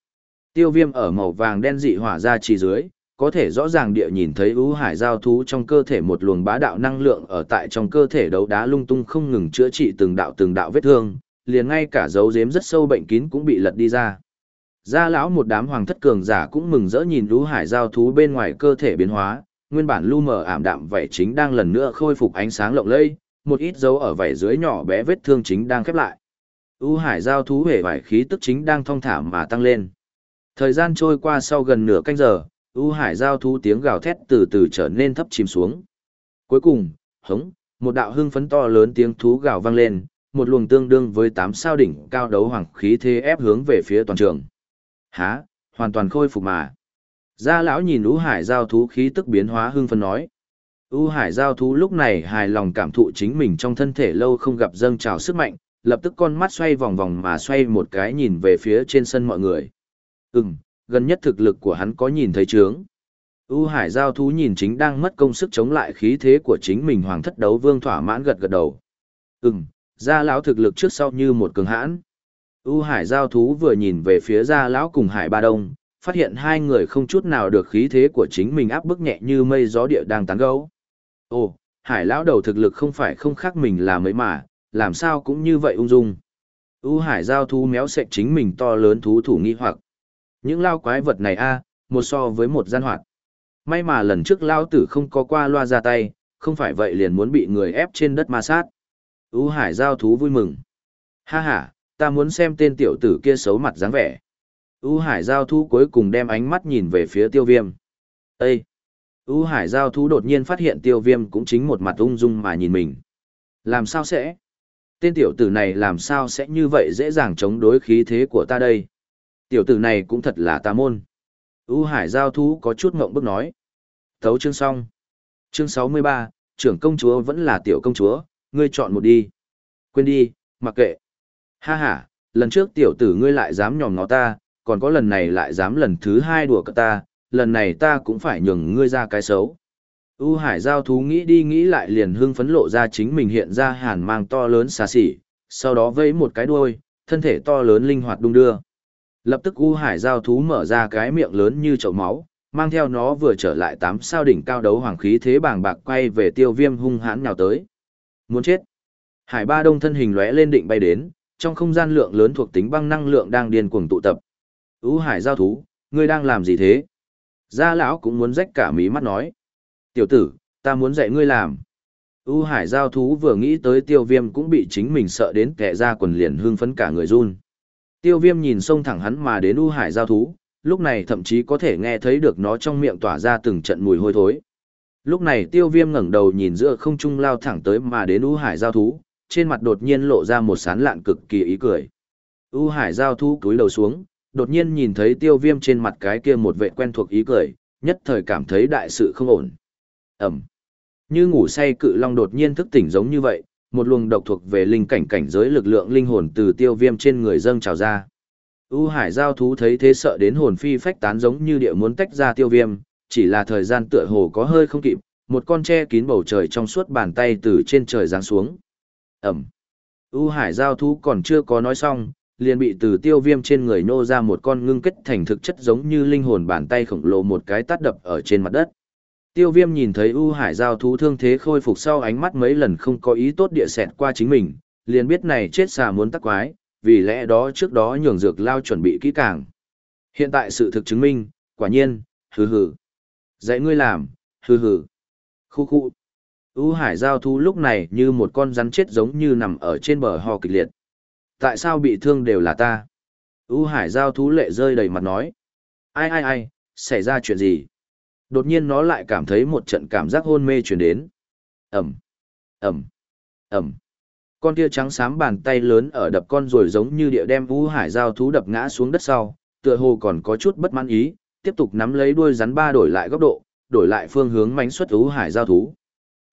Tiêu viêm ở màu vàng đen dị hỏa ra chỉ dưới, có thể rõ ràng địa nhìn thấy ưu hải giao thú trong cơ thể một luồng bá đạo năng lượng ở tại trong cơ thể đấu đá lung tung không ngừng chữa trị từng đạo từng đạo vết thương, liền ngay cả dấu dếm rất sâu bệnh kín cũng bị lật đi ra. Gia lão một đám hoàng thất cường giả cũng mừng rỡ nhìn ưu hải giao thú bên ngoài cơ thể biến hóa, nguyên bản lu mờ ảm đạm vậy chính đang lần nữa khôi phục ánh sáng lộng lẫy, một ít dấu ở vảy dưới nhỏ bé vết thương chính đang khép lại. U hải giao thú hề vải khí tức chính đang thong thả mà tăng lên. Thời gian trôi qua sau gần nửa canh giờ, U hải giao thú tiếng gào thét từ từ trở nên thấp chìm xuống. Cuối cùng, hống, một đạo hưng phấn to lớn tiếng thú gào vang lên, một luồng tương đương với tám sao đỉnh cao đấu hoàng khí thế ép hướng về phía toàn trường. Há, hoàn toàn khôi phục mà. Gia lão nhìn U hải giao thú khí tức biến hóa hưng phấn nói. U hải giao thú lúc này hài lòng cảm thụ chính mình trong thân thể lâu không gặp dâng trào sức mạnh, lập tức con mắt xoay vòng vòng mà xoay một cái nhìn về phía trên sân mọi người. Ừm, gần nhất thực lực của hắn có nhìn thấy trướng. U Hải giao thú nhìn chính đang mất công sức chống lại khí thế của chính mình hoàng thất đấu vương thỏa mãn gật gật đầu. Ừm, gia lão thực lực trước sau như một cường hãn. U Hải giao thú vừa nhìn về phía gia lão cùng Hải Ba Đông, phát hiện hai người không chút nào được khí thế của chính mình áp bức nhẹ như mây gió địa đang tán gấu. Ồ, Hải lão đầu thực lực không phải không khác mình là mấy mà, làm sao cũng như vậy ung dung. U Hải giao thú méo sệch chính mình to lớn thú thủ nghi hoặc. Những lao quái vật này a, một so với một gian hoạt. May mà lần trước lao tử không có qua loa ra tay, không phải vậy liền muốn bị người ép trên đất ma sát. U hải giao thú vui mừng. Ha ha, ta muốn xem tên tiểu tử kia xấu mặt dáng vẻ. U hải giao thú cuối cùng đem ánh mắt nhìn về phía tiêu viêm. Ê! U hải giao thú đột nhiên phát hiện tiêu viêm cũng chính một mặt ung dung mà nhìn mình. Làm sao sẽ? Tên tiểu tử này làm sao sẽ như vậy dễ dàng chống đối khí thế của ta đây? Tiểu tử này cũng thật là tà môn. U hải giao thú có chút ngộng bức nói. Thấu chương xong. Chương 63, trưởng công chúa vẫn là tiểu công chúa, ngươi chọn một đi. Quên đi, mặc kệ. Ha ha, lần trước tiểu tử ngươi lại dám nhòm nó ta, còn có lần này lại dám lần thứ hai đùa cợt ta, lần này ta cũng phải nhường ngươi ra cái xấu. U hải giao thú nghĩ đi nghĩ lại liền hưng phấn lộ ra chính mình hiện ra hàn mang to lớn xa xỉ, sau đó vẫy một cái đuôi, thân thể to lớn linh hoạt đung đưa. Lập tức U Hải giao thú mở ra cái miệng lớn như chậu máu, mang theo nó vừa trở lại tám sao đỉnh cao đấu hoàng khí thế bàng bạc quay về tiêu viêm hung hãn nhào tới. Muốn chết. Hải ba đông thân hình lóe lên định bay đến, trong không gian lượng lớn thuộc tính băng năng lượng đang điên cuồng tụ tập. U Hải giao thú, ngươi đang làm gì thế? Gia lão cũng muốn rách cả mí mắt nói. Tiểu tử, ta muốn dạy ngươi làm. U Hải giao thú vừa nghĩ tới tiêu viêm cũng bị chính mình sợ đến kẻ ra quần liền hương phấn cả người run. Tiêu viêm nhìn sông thẳng hắn mà đến u hải giao thú, lúc này thậm chí có thể nghe thấy được nó trong miệng tỏa ra từng trận mùi hôi thối. Lúc này tiêu viêm ngẩng đầu nhìn giữa không trung lao thẳng tới mà đến u hải giao thú, trên mặt đột nhiên lộ ra một sán lạn cực kỳ ý cười. U hải giao thú cúi đầu xuống, đột nhiên nhìn thấy tiêu viêm trên mặt cái kia một vệ quen thuộc ý cười, nhất thời cảm thấy đại sự không ổn. Ẩm. Như ngủ say cự long đột nhiên thức tỉnh giống như vậy, một luồng độc thuộc về linh cảnh cảnh giới lực lượng linh hồn từ tiêu viêm trên người dâng trào ra. U hải giao thú thấy thế sợ đến hồn phi phách tán giống như địa muốn tách ra tiêu viêm, chỉ là thời gian tựa hồ có hơi không kịp, một con tre kín bầu trời trong suốt bàn tay từ trên trời giáng xuống. Ẩm. U hải giao thú còn chưa có nói xong, liền bị từ tiêu viêm trên người nô ra một con ngưng kết thành thực chất giống như linh hồn bàn tay khổng lồ một cái tát đập ở trên mặt đất. Tiêu viêm nhìn thấy U Hải giao thú thương thế khôi phục sau ánh mắt mấy lần không có ý tốt địa sẹt qua chính mình, liền biết này chết xà muốn tắc quái, vì lẽ đó trước đó nhường dược lao chuẩn bị kỹ càng. Hiện tại sự thực chứng minh, quả nhiên, hừ hừ. Dạy ngươi làm, hừ hừ. Khu khu. U hải giao thú lúc này như một con rắn chết giống như nằm ở trên bờ ho kịch liệt. Tại sao bị thương đều là ta? U hải giao thú lệ rơi đầy mặt nói. Ai ai ai, xảy ra chuyện gì? Đột nhiên nó lại cảm thấy một trận cảm giác hôn mê chuyển đến. Ẩm, Ẩm, Ẩm. Con kia trắng xám bàn tay lớn ở đập con rồi giống như địa đem U hải giao thú đập ngã xuống đất sau, tựa hồ còn có chút bất mãn ý, tiếp tục nắm lấy đuôi rắn ba đổi lại góc độ, đổi lại phương hướng mánh xuất U hải giao thú.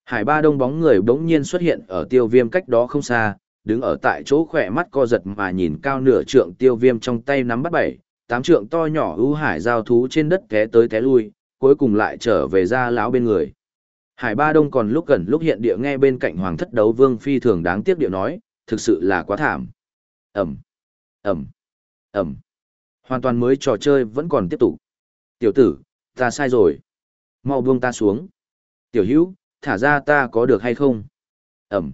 Hải ba đông bóng người bỗng nhiên xuất hiện ở tiêu viêm cách đó không xa, đứng ở tại chỗ khỏe mắt co giật mà nhìn cao nửa trượng tiêu viêm trong tay nắm bắt bảy, tám trượng to nhỏ ưu hải giao thú trên đất té tới té lui, cuối cùng lại trở về ra lão bên người. Hải ba đông còn lúc gần lúc hiện địa nghe bên cạnh hoàng thất đấu vương phi thường đáng tiếc điệu nói, thực sự là quá thảm. Ẩm, Ẩm, Ẩm. Hoàn toàn mới trò chơi vẫn còn tiếp tục. Tiểu tử, ta sai rồi. Mau buông ta xuống. Tiểu hữu, thả ra ta có được hay không? Ẩm.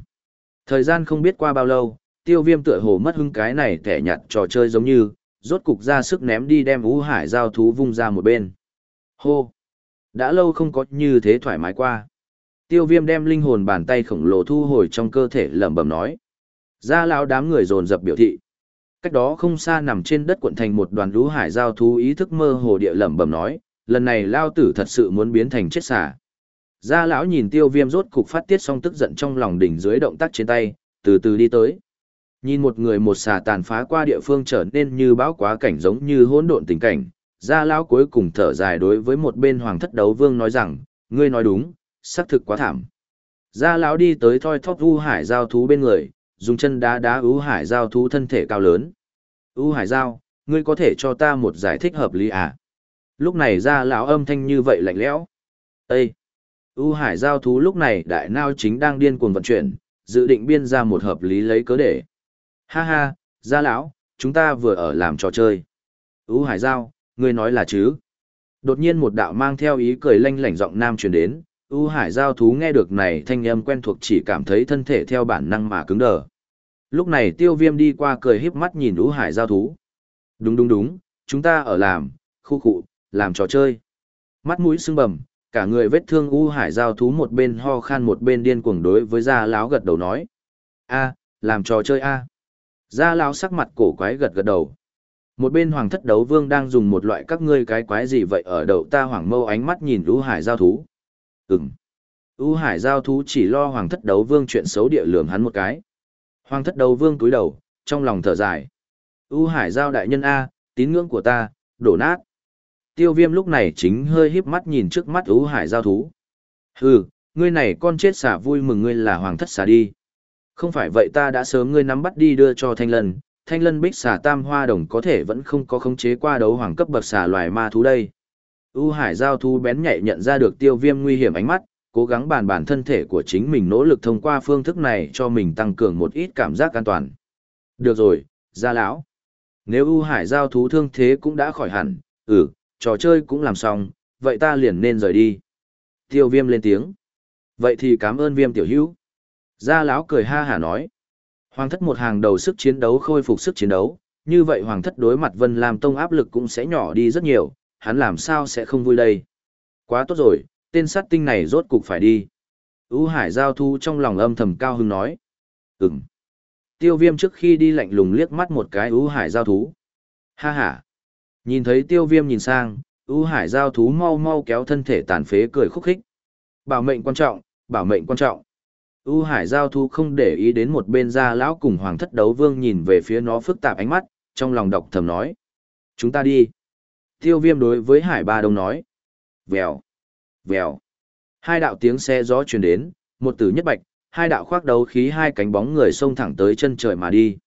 Thời gian không biết qua bao lâu, tiêu viêm tựa hồ mất hứng cái này thẻ nhặt trò chơi giống như, rốt cục ra sức ném đi đem ú hải giao thú vung ra một bên. Hô! Đã lâu không có như thế thoải mái qua. Tiêu viêm đem linh hồn bàn tay khổng lồ thu hồi trong cơ thể lẩm bẩm nói. Ra lão đám người dồn dập biểu thị. Cách đó không xa nằm trên đất quận thành một đoàn lũ hải giao thú ý thức mơ hồ địa lẩm bẩm nói, lần này lao tử thật sự muốn biến thành chết xà. Gia lão nhìn tiêu viêm rốt cục phát tiết xong tức giận trong lòng đỉnh dưới động tác trên tay, từ từ đi tới. Nhìn một người một xà tàn phá qua địa phương trở nên như bão quá cảnh giống như hỗn độn tình cảnh, gia lão cuối cùng thở dài đối với một bên hoàng thất đấu vương nói rằng, ngươi nói đúng, xác thực quá thảm. Gia lão đi tới thoi thóp u hải giao thú bên người, dùng chân đá đá u hải giao thú thân thể cao lớn. U hải giao, ngươi có thể cho ta một giải thích hợp lý à? Lúc này gia lão âm thanh như vậy lạnh lẽo. Ê! U hải giao thú lúc này đại nao chính đang điên cuồng vận chuyển, dự định biên ra một hợp lý lấy cớ để. Ha ha, gia lão, chúng ta vừa ở làm trò chơi. U hải giao, ngươi nói là chứ? Đột nhiên một đạo mang theo ý cười lanh lảnh giọng nam truyền đến, U hải giao thú nghe được này thanh âm quen thuộc chỉ cảm thấy thân thể theo bản năng mà cứng đờ. Lúc này tiêu viêm đi qua cười híp mắt nhìn U hải giao thú. Đúng đúng đúng, chúng ta ở làm, khu cụ, làm trò chơi. Mắt mũi sưng bầm, cả người vết thương u hải giao thú một bên ho khan một bên điên cuồng đối với gia láo gật đầu nói. A, làm trò chơi a. Gia láo sắc mặt cổ quái gật gật đầu. Một bên hoàng thất đấu vương đang dùng một loại các ngươi cái quái gì vậy ở đậu ta hoàng mâu ánh mắt nhìn u hải giao thú. Ừng u hải giao thú chỉ lo hoàng thất đấu vương chuyện xấu địa lường hắn một cái. Hoàng thất đấu vương cúi đầu, trong lòng thở dài. U hải giao đại nhân a, tín ngưỡng của ta, đổ nát. Tiêu viêm lúc này chính hơi híp mắt nhìn trước mắt ú hải giao thú. Hừ, ngươi này con chết xả vui mừng ngươi là hoàng thất xả đi. Không phải vậy ta đã sớm ngươi nắm bắt đi đưa cho thanh lân, thanh lân bích xả tam hoa đồng có thể vẫn không có khống chế qua đấu hoàng cấp bậc xả loài ma thú đây. U hải giao thú bén nhạy nhận ra được tiêu viêm nguy hiểm ánh mắt, cố gắng bàn bản thân thể của chính mình nỗ lực thông qua phương thức này cho mình tăng cường một ít cảm giác an toàn. Được rồi, gia lão. Nếu U hải giao thú thương thế cũng đã khỏi hẳn, ừ, trò chơi cũng làm xong, vậy ta liền nên rời đi. Tiêu viêm lên tiếng. Vậy thì cảm ơn viêm tiểu hữu. Gia lão cười ha hả nói. Hoàng thất một hàng đầu sức chiến đấu khôi phục sức chiến đấu, như vậy hoàng thất đối mặt Vân Lam Tông áp lực cũng sẽ nhỏ đi rất nhiều, hắn làm sao sẽ không vui đây. Quá tốt rồi, tên sát tinh này rốt cục phải đi. U hải giao thu trong lòng âm thầm cao hưng nói. Ừm. Tiêu viêm trước khi đi lạnh lùng liếc mắt một cái U hải giao thú. Ha ha. Nhìn thấy tiêu viêm nhìn sang, ưu hải giao thú mau mau kéo thân thể tàn phế cười khúc khích. Bảo mệnh quan trọng, bảo mệnh quan trọng. ưu hải giao thú không để ý đến một bên gia lão cùng hoàng thất đấu vương nhìn về phía nó phức tạp ánh mắt, trong lòng độc thầm nói. Chúng ta đi. Tiêu viêm đối với hải ba đông nói. Vèo, vèo. Hai đạo tiếng xe gió truyền đến, một tử nhất bạch, hai đạo khoác đấu khí hai cánh bóng người xông thẳng tới chân trời mà đi.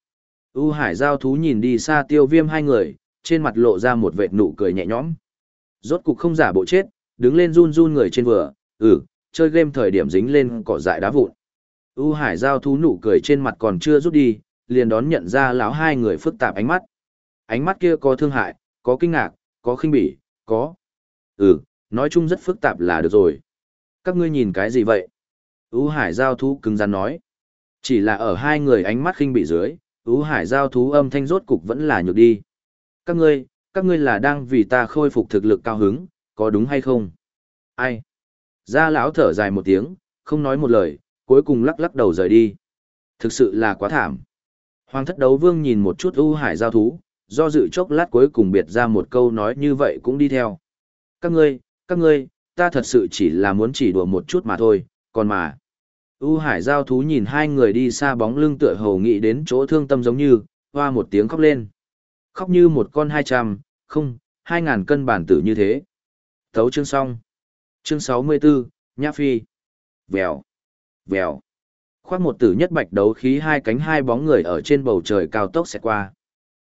U hải giao thú nhìn đi xa tiêu viêm hai người, trên mặt lộ ra một vệt nụ cười nhẹ nhõm. Rốt cục không giả bộ chết, đứng lên run run người trên vừa, ừ, chơi game thời điểm dính lên cỏ dại đá vụn. U Hải giao thú nụ cười trên mặt còn chưa rút đi, liền đón nhận ra lão hai người phức tạp ánh mắt. Ánh mắt kia có thương hại, có kinh ngạc, có khinh bỉ, có. Ừ, nói chung rất phức tạp là được rồi. Các ngươi nhìn cái gì vậy? U Hải giao thú cứng rắn nói. Chỉ là ở hai người ánh mắt khinh bỉ dưới, U hải giao thú âm thanh rốt cục vẫn là nhược đi. Các ngươi, các ngươi là đang vì ta khôi phục thực lực cao hứng, có đúng hay không? Ai? Gia lão thở dài một tiếng, không nói một lời, cuối cùng lắc lắc đầu rời đi. Thực sự là quá thảm. Hoàng thất đấu vương nhìn một chút ưu hải giao thú, do dự chốc lát cuối cùng biệt ra một câu nói như vậy cũng đi theo. Các ngươi, các ngươi, ta thật sự chỉ là muốn chỉ đùa một chút mà thôi, còn mà. U hải giao thú nhìn hai người đi xa bóng lưng tựa hồ nghĩ đến chỗ thương tâm giống như, hoa một tiếng khóc lên. Khóc như một con hai trăm, không, hai ngàn cân bản tử như thế. Thấu chương xong. Chương sáu mươi 64, Nhã Phi. Vèo. Vèo. Khoác một tử nhất bạch đấu khí hai cánh hai bóng người ở trên bầu trời cao tốc sẽ qua.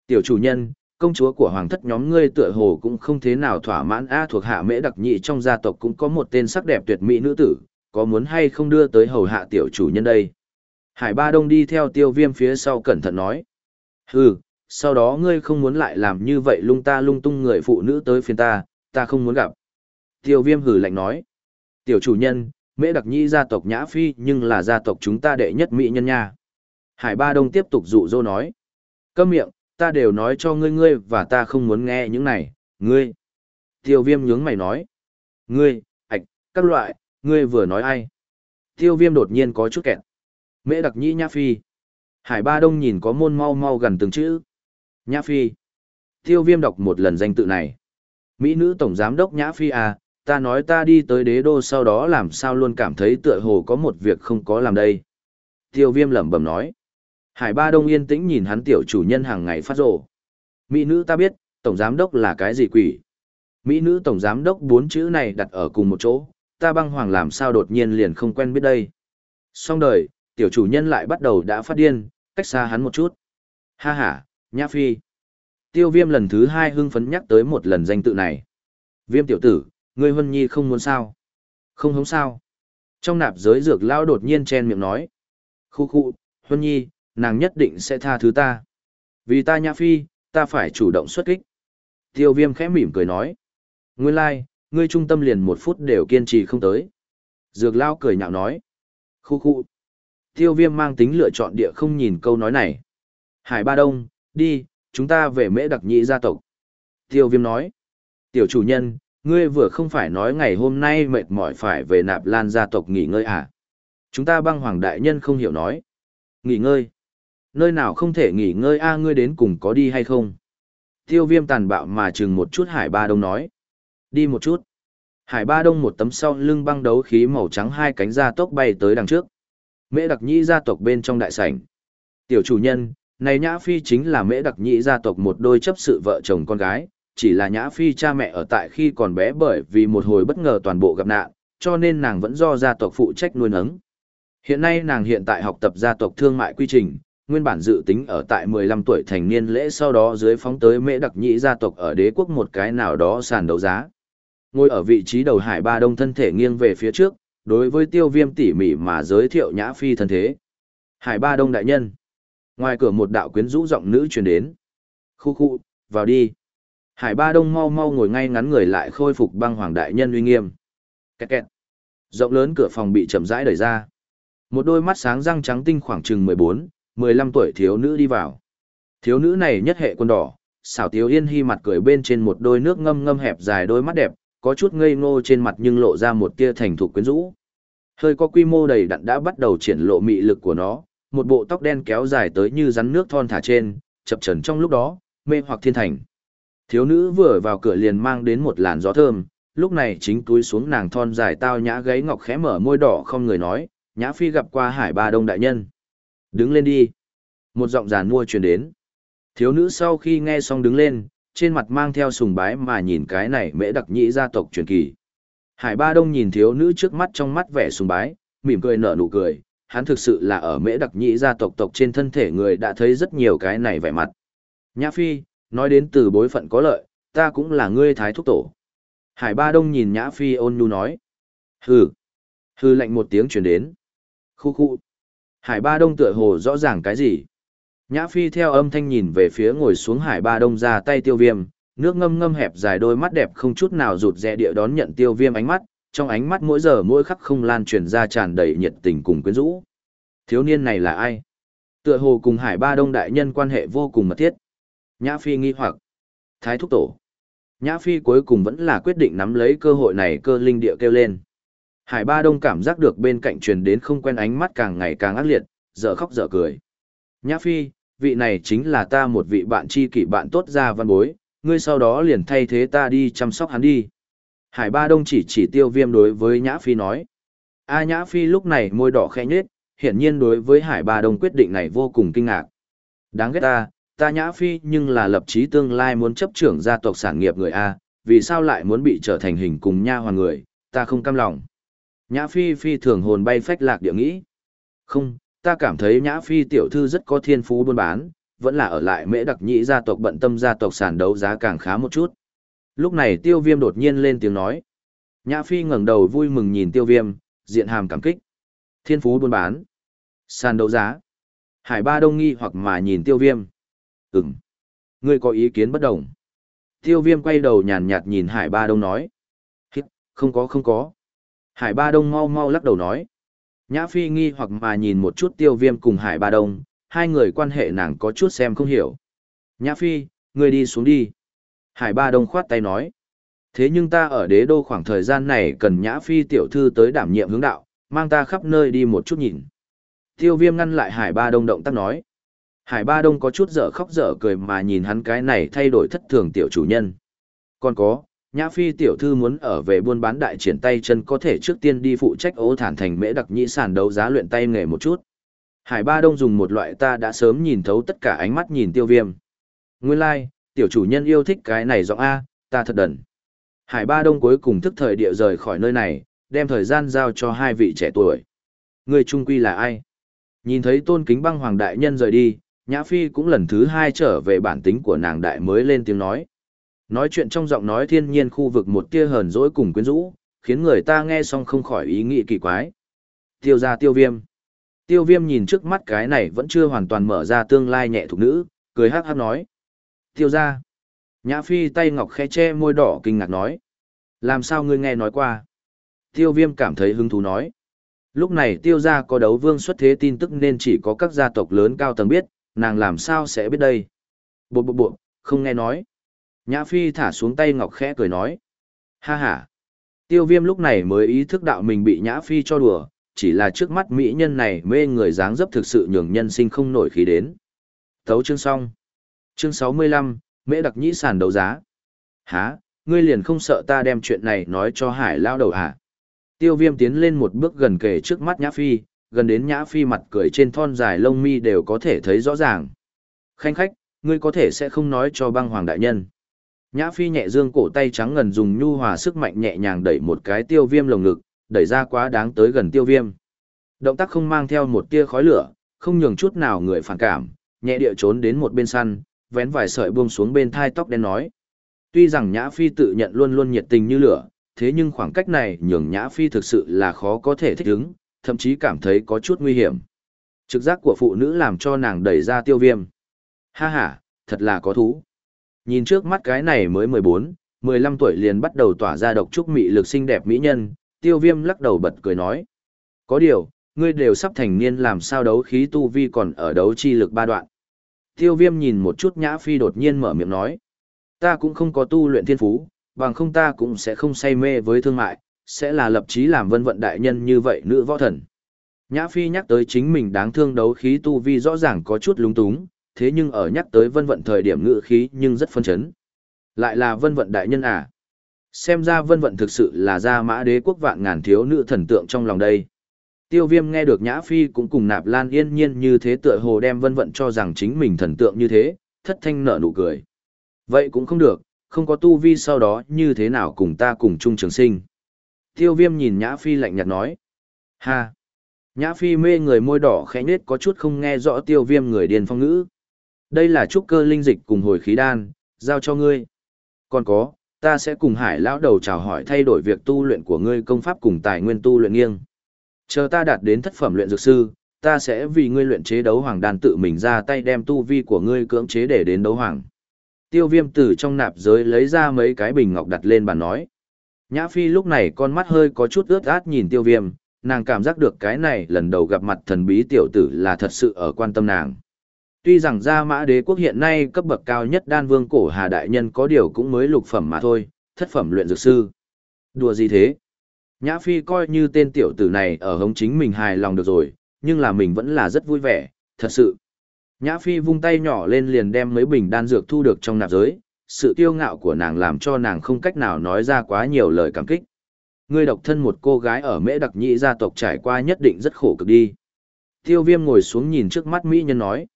Tiểu chủ nhân, công chúa của hoàng thất nhóm ngươi tựa hồ cũng không thế nào thỏa mãn a thuộc hạ mễ đặc nhị trong gia tộc cũng có một tên sắc đẹp tuyệt mỹ nữ tử, có muốn hay không đưa tới hầu hạ tiểu chủ nhân đây. Hải Ba Đông đi theo tiêu viêm phía sau cẩn thận nói. Hừ, sau đó ngươi không muốn lại làm như vậy lung ta lung tung người phụ nữ tới phiên ta, ta không muốn gặp. Tiêu viêm hử lạnh nói. Tiểu chủ nhân, mễ đặc nhĩ gia tộc nhã phi nhưng là gia tộc chúng ta đệ nhất mỹ nhân nha. Hải Ba Đông tiếp tục dụ dỗ nói. Câm miệng, ta đều nói cho ngươi ngươi và ta không muốn nghe những này, ngươi. Tiêu viêm nhướng mày nói. Ngươi, ạch, các loại, ngươi vừa nói ai. Tiêu viêm đột nhiên có chút kẹt. Mễ đặc nhĩ nhã phi. Hải Ba Đông nhìn có môn mau mau gần từng chữ. Nhã phi. Tiêu viêm đọc một lần danh tự này. Mỹ nữ tổng giám đốc Nhã phi à, ta nói ta đi tới đế đô sau đó làm sao luôn cảm thấy tựa hồ có một việc không có làm đây. Tiêu viêm lẩm bẩm nói. Hải Ba Đông yên tĩnh nhìn hắn tiểu chủ nhân hàng ngày phát rồ. Mỹ nữ ta biết, tổng giám đốc là cái gì quỷ. Mỹ nữ tổng giám đốc bốn chữ này đặt ở cùng một chỗ, ta băng hoàng làm sao đột nhiên liền không quen biết đây. Xong đời, tiểu chủ nhân lại bắt đầu đã phát điên, cách xa hắn một chút. Ha ha, nhã phi. Tiêu viêm lần thứ hai hưng phấn nhắc tới một lần danh tự này. Viêm tiểu tử, ngươi huân nhi không muốn sao. Không hống sao. Trong nạp giới dược lao đột nhiên chen miệng nói. Khu khu, huân nhi, nàng nhất định sẽ tha thứ ta. Vì ta nhã phi, ta phải chủ động xuất kích. Tiêu viêm khẽ mỉm cười nói. Nguyên lai, like, ngươi trung tâm liền một phút đều kiên trì không tới. Dược lao cười nhạo nói. Khu khu. Tiêu viêm mang tính lựa chọn địa không nhìn câu nói này. Hải Ba Đông, đi, chúng ta về mễ đặc nhị gia tộc. Tiêu viêm nói. Tiểu chủ nhân, ngươi vừa không phải nói ngày hôm nay mệt mỏi phải về nạp lan gia tộc nghỉ ngơi à? Chúng ta băng hoàng đại nhân không hiểu nói. Nghỉ ngơi. Nơi nào không thể nghỉ ngơi a ngươi đến cùng có đi hay không? Tiêu viêm tàn bạo mà chừng một chút hải ba đông nói. Đi một chút. Hải ba đông một tấm sau lưng băng đấu khí màu trắng hai cánh da tốc bay tới đằng trước. Mễ đặc nhĩ gia tộc bên trong đại sảnh. Tiểu chủ nhân, này Nhã Phi chính là mễ đặc nhị gia tộc một đôi chấp sự vợ chồng con gái, chỉ là Nhã Phi cha mẹ ở tại khi còn bé bởi vì một hồi bất ngờ toàn bộ gặp nạn, cho nên nàng vẫn do gia tộc phụ trách nuôi nấng. Hiện nay nàng hiện tại học tập gia tộc thương mại quy trình, nguyên bản dự tính ở tại 15 tuổi thành niên lễ sau đó dưới phóng tới mễ đặc nhị gia tộc ở đế quốc một cái nào đó sàn đấu giá. Ngồi ở vị trí đầu hải ba đông thân thể nghiêng về phía trước, đối với tiêu viêm tỉ mỉ mà giới thiệu nhã phi thân thế. Hải ba đông đại nhân. Ngoài cửa một đạo quyến rũ giọng nữ truyền đến. Khu khu, vào đi. Hải ba đông mau mau ngồi ngay ngắn người lại khôi phục băng hoàng đại nhân uy nghiêm. Kẹt kẹt. Rộng lớn cửa phòng bị chậm rãi đẩy ra. Một đôi mắt sáng răng trắng tinh khoảng chừng 14, 15 tuổi thiếu nữ đi vào. Thiếu nữ này nhất hệ quân đỏ, xảo tiếu yên hy mặt cười bên trên một đôi nước ngâm ngâm hẹp dài đôi mắt đẹp, có chút ngây ngô trên mặt nhưng lộ ra một tia thành thục quyến rũ. Hơi có quy mô đầy đặn đã bắt đầu triển lộ mị lực của nó, một bộ tóc đen kéo dài tới như rắn nước thon thả trên, chập chờn trong lúc đó, mê hoặc thiên thành. Thiếu nữ vừa vào cửa liền mang đến một làn gió thơm, lúc này chính túi xuống nàng thon dài tao nhã gáy ngọc khẽ mở môi đỏ không người nói, nhã phi gặp qua hải ba đông đại nhân. Đứng lên đi. Một giọng giàn mua truyền đến. Thiếu nữ sau khi nghe xong đứng lên, trên mặt mang theo sùng bái mà nhìn cái này mễ đặc nhĩ gia tộc truyền kỳ. Hải Ba Đông nhìn thiếu nữ trước mắt trong mắt vẻ sùng bái, mỉm cười nở nụ cười, hắn thực sự là ở mễ đặc nhĩ gia tộc tộc trên thân thể người đã thấy rất nhiều cái này vẻ mặt. Nhã Phi, nói đến từ bối phận có lợi, ta cũng là ngươi thái thúc tổ. Hải Ba Đông nhìn Nhã Phi ôn nhu nói. Hừ. Hừ lạnh một tiếng truyền đến. Khu khu. Hải Ba Đông tựa hồ rõ ràng cái gì. Nhã Phi theo âm thanh nhìn về phía ngồi xuống Hải Ba Đông ra tay tiêu viêm, nước ngâm ngâm hẹp dài đôi mắt đẹp không chút nào rụt rè địa đón nhận tiêu viêm ánh mắt, trong ánh mắt mỗi giờ mỗi khắc không lan truyền ra tràn đầy nhiệt tình cùng quyến rũ. Thiếu niên này là ai? Tựa hồ cùng Hải Ba Đông đại nhân quan hệ vô cùng mật thiết. Nhã Phi nghi hoặc. Thái thúc tổ. Nhã Phi cuối cùng vẫn là quyết định nắm lấy cơ hội này cơ linh địa kêu lên. Hải Ba Đông cảm giác được bên cạnh truyền đến không quen ánh mắt càng ngày càng ác liệt, dở khóc dở cười. Nhã Phi, vị này chính là ta một vị bạn tri kỷ bạn tốt ra văn bối, ngươi sau đó liền thay thế ta đi chăm sóc hắn đi. Hải Ba Đông chỉ chỉ tiêu viêm đối với Nhã Phi nói. A à, Nhã Phi lúc này môi đỏ khẽ nhết, hiển nhiên đối với Hải Ba Đông quyết định này vô cùng kinh ngạc. Đáng ghét ta, ta Nhã Phi nhưng là lập chí tương lai muốn chấp trưởng gia tộc sản nghiệp người A, vì sao lại muốn bị trở thành hình cùng nha hoàn người, ta không cam lòng. Nhã Phi Phi thường hồn bay phách lạc địa nghĩ. Không, ta cảm thấy Nhã Phi tiểu thư rất có thiên phú buôn bán, vẫn là ở lại mễ đặc nhĩ gia tộc bận tâm gia tộc sản đấu giá càng khá một chút. Lúc này tiêu viêm đột nhiên lên tiếng nói. Nhã Phi ngẩng đầu vui mừng nhìn tiêu viêm, diện hàm cảm kích. Thiên phú buôn bán. Sàn đấu giá. Hải ba đông nghi hoặc mà nhìn tiêu viêm. Ừm. Ngươi có ý kiến bất đồng. Tiêu viêm quay đầu nhàn nhạt nhìn hải ba đông nói. Hít, không có không có. Hải ba đông mau mau lắc đầu nói. Nhã Phi nghi hoặc mà nhìn một chút tiêu viêm cùng hải ba đông, hai người quan hệ nàng có chút xem không hiểu. Nhã Phi, ngươi đi xuống đi. Hải ba đông khoát tay nói. Thế nhưng ta ở đế đô khoảng thời gian này cần Nhã Phi tiểu thư tới đảm nhiệm hướng đạo, mang ta khắp nơi đi một chút nhìn. Tiêu viêm ngăn lại Hải ba đông động tác nói. Hải ba đông có chút dở khóc dở cười mà nhìn hắn cái này thay đổi thất thường tiểu chủ nhân. Còn có, Nhã Phi tiểu thư muốn ở về buôn bán đại triển tay chân có thể trước tiên đi phụ trách ố thản thành mễ đặc nhĩ sản đấu giá luyện tay nghề một chút. Hải Ba Đông dùng một loại ta đã sớm nhìn thấu tất cả ánh mắt nhìn tiêu viêm. Nguyên lai, like, tiểu chủ nhân yêu thích cái này giọng A, ta thật đần. Hải Ba Đông cuối cùng thức thời địa rời khỏi nơi này, đem thời gian giao cho hai vị trẻ tuổi. Người trung quy là ai? Nhìn thấy tôn kính băng hoàng đại nhân rời đi, Nhã Phi cũng lần thứ hai trở về bản tính của nàng đại mới lên tiếng nói. Nói chuyện trong giọng nói thiên nhiên khu vực một tia hờn dỗi cùng quyến rũ, khiến người ta nghe xong không khỏi ý nghĩ kỳ quái. Tiêu ra tiêu viêm. Tiêu viêm nhìn trước mắt cái này vẫn chưa hoàn toàn mở ra tương lai nhẹ thục nữ, cười hát hát nói. Tiêu ra. Nhã phi tay ngọc khẽ che môi đỏ kinh ngạc nói. Làm sao ngươi nghe nói qua? Tiêu viêm cảm thấy hứng thú nói. Lúc này tiêu ra có đấu vương xuất thế tin tức nên chỉ có các gia tộc lớn cao tầng biết, nàng làm sao sẽ biết đây? Bộ bộ bộ, không nghe nói. Nhã Phi thả xuống tay ngọc khẽ cười nói. Ha ha. Tiêu viêm lúc này mới ý thức đạo mình bị Nhã Phi cho đùa, chỉ là trước mắt mỹ nhân này mê người dáng dấp thực sự nhường nhân sinh không nổi khí đến. Thấu chương xong. Chương 65, mễ đặc nhĩ sản đấu giá. Hả, ngươi liền không sợ ta đem chuyện này nói cho hải lao đầu hả? Tiêu viêm tiến lên một bước gần kề trước mắt Nhã Phi, gần đến Nhã Phi mặt cười trên thon dài lông mi đều có thể thấy rõ ràng. Khanh khách, ngươi có thể sẽ không nói cho băng hoàng đại nhân. Nhã Phi nhẹ dương cổ tay trắng ngần dùng nhu hòa sức mạnh nhẹ nhàng đẩy một cái tiêu viêm lồng ngực, đẩy ra quá đáng tới gần tiêu viêm. Động tác không mang theo một tia khói lửa, không nhường chút nào người phản cảm, nhẹ địa trốn đến một bên săn, vén vài sợi buông xuống bên thai tóc đen nói. Tuy rằng Nhã Phi tự nhận luôn luôn nhiệt tình như lửa, thế nhưng khoảng cách này nhường Nhã Phi thực sự là khó có thể thích ứng, thậm chí cảm thấy có chút nguy hiểm. Trực giác của phụ nữ làm cho nàng đẩy ra tiêu viêm. Ha ha, thật là có thú. Nhìn trước mắt cái này mới 14, 15 tuổi liền bắt đầu tỏa ra độc trúc mị lực xinh đẹp mỹ nhân, tiêu viêm lắc đầu bật cười nói. Có điều, ngươi đều sắp thành niên làm sao đấu khí tu vi còn ở đấu chi lực ba đoạn. Tiêu viêm nhìn một chút nhã phi đột nhiên mở miệng nói. Ta cũng không có tu luyện thiên phú, bằng không ta cũng sẽ không say mê với thương mại, sẽ là lập chí làm vân vận đại nhân như vậy nữ võ thần. Nhã phi nhắc tới chính mình đáng thương đấu khí tu vi rõ ràng có chút lúng túng, thế nhưng ở nhắc tới vân vận thời điểm ngự khí nhưng rất phân chấn. Lại là vân vận đại nhân à? Xem ra vân vận thực sự là gia mã đế quốc vạn ngàn thiếu nữ thần tượng trong lòng đây. Tiêu viêm nghe được Nhã Phi cũng cùng nạp lan yên nhiên như thế tựa hồ đem vân vận cho rằng chính mình thần tượng như thế, thất thanh nở nụ cười. Vậy cũng không được, không có tu vi sau đó như thế nào cùng ta cùng chung trường sinh. Tiêu viêm nhìn Nhã Phi lạnh nhạt nói. Ha! Nhã Phi mê người môi đỏ khẽ nết có chút không nghe rõ tiêu viêm người điền phong ngữ. Đây là trúc cơ linh dịch cùng hồi khí đan, giao cho ngươi. Còn có, ta sẽ cùng hải lão đầu chào hỏi thay đổi việc tu luyện của ngươi công pháp cùng tài nguyên tu luyện nghiêng. Chờ ta đạt đến thất phẩm luyện dược sư, ta sẽ vì ngươi luyện chế đấu hoàng đan tự mình ra tay đem tu vi của ngươi cưỡng chế để đến đấu hoàng. Tiêu viêm từ trong nạp giới lấy ra mấy cái bình ngọc đặt lên bàn nói. Nhã Phi lúc này con mắt hơi có chút ướt át nhìn tiêu viêm, nàng cảm giác được cái này lần đầu gặp mặt thần bí tiểu tử là thật sự ở quan tâm nàng. Tuy rằng gia mã đế quốc hiện nay cấp bậc cao nhất đan vương cổ hà đại nhân có điều cũng mới lục phẩm mà thôi, thất phẩm luyện dược sư. Đùa gì thế? Nhã Phi coi như tên tiểu tử này ở hống chính mình hài lòng được rồi, nhưng là mình vẫn là rất vui vẻ, thật sự. Nhã Phi vung tay nhỏ lên liền đem mấy bình đan dược thu được trong nạp giới, sự kiêu ngạo của nàng làm cho nàng không cách nào nói ra quá nhiều lời cảm kích. Ngươi độc thân một cô gái ở mễ đặc nhị gia tộc trải qua nhất định rất khổ cực đi. Tiêu viêm ngồi xuống nhìn trước mắt Mỹ nhân nói.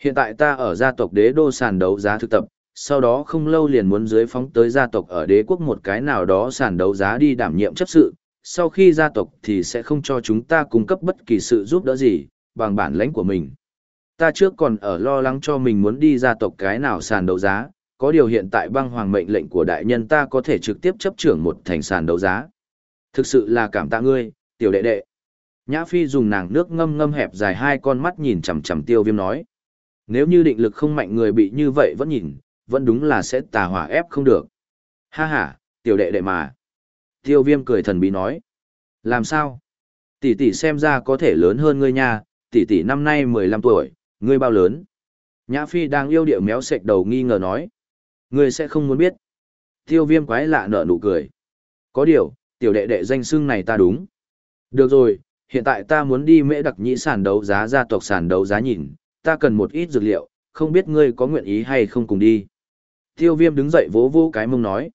Hiện tại ta ở gia tộc đế đô sàn đấu giá thực tập, sau đó không lâu liền muốn dưới phóng tới gia tộc ở đế quốc một cái nào đó sàn đấu giá đi đảm nhiệm chấp sự, sau khi gia tộc thì sẽ không cho chúng ta cung cấp bất kỳ sự giúp đỡ gì, bằng bản lãnh của mình. Ta trước còn ở lo lắng cho mình muốn đi gia tộc cái nào sàn đấu giá, có điều hiện tại băng hoàng mệnh lệnh của đại nhân ta có thể trực tiếp chấp trưởng một thành sàn đấu giá. Thực sự là cảm tạ ngươi, tiểu đệ đệ. Nhã Phi dùng nàng nước ngâm ngâm hẹp dài hai con mắt nhìn chằm chằm tiêu viêm nói. Nếu như định lực không mạnh người bị như vậy vẫn nhìn, vẫn đúng là sẽ tà hỏa ép không được. Ha ha, tiểu đệ đệ mà. Tiêu viêm cười thần bí nói. Làm sao? Tỷ tỷ xem ra có thể lớn hơn ngươi nha, tỷ tỷ năm nay 15 tuổi, ngươi bao lớn? Nhã Phi đang yêu điệu méo sệch đầu nghi ngờ nói. Ngươi sẽ không muốn biết. Tiêu viêm quái lạ nở nụ cười. Có điều, tiểu đệ đệ danh xưng này ta đúng. Được rồi, hiện tại ta muốn đi mễ đặc nhĩ sản đấu giá gia tộc sản đấu giá nhìn, ta cần một ít dược liệu, không biết ngươi có nguyện ý hay không cùng đi. Tiêu viêm đứng dậy vỗ vỗ cái mông nói.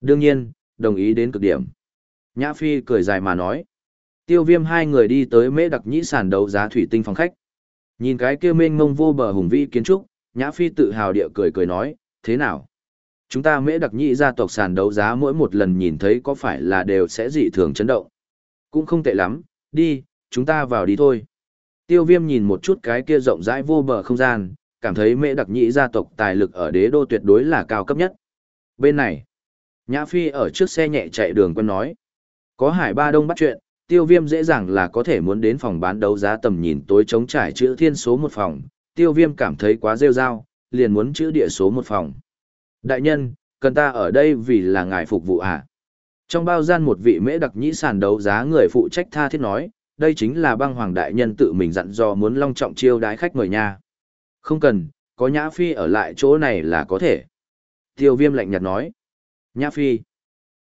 Đương nhiên, đồng ý đến cực điểm. Nhã Phi cười dài mà nói. Tiêu viêm hai người đi tới mễ đặc nhĩ sản đấu giá thủy tinh phòng khách. Nhìn cái kia mênh mông vô bờ hùng vĩ kiến trúc, Nhã Phi tự hào địa cười cười nói, thế nào? Chúng ta mễ đặc nhĩ gia tộc sàn đấu giá mỗi một lần nhìn thấy có phải là đều sẽ dị thường chấn động. Cũng không tệ lắm, đi, chúng ta vào đi thôi. Tiêu viêm nhìn một chút cái kia rộng rãi vô bờ không gian, cảm thấy mễ đặc nhĩ gia tộc tài lực ở đế đô tuyệt đối là cao cấp nhất. Bên này, Nhã Phi ở trước xe nhẹ chạy đường quân nói. Có hải ba đông bắt chuyện, tiêu viêm dễ dàng là có thể muốn đến phòng bán đấu giá tầm nhìn tối chống trải chữ thiên số một phòng. Tiêu viêm cảm thấy quá rêu rao, liền muốn chữ địa số một phòng. Đại nhân, cần ta ở đây vì là ngài phục vụ à? Trong bao gian một vị mễ đặc nhĩ sàn đấu giá người phụ trách tha thiết nói, đây chính là băng hoàng đại nhân tự mình dặn dò muốn long trọng chiêu đái khách mời nhà không cần, có Nhã Phi ở lại chỗ này là có thể. Tiêu viêm lạnh nhạt nói. Nhã Phi,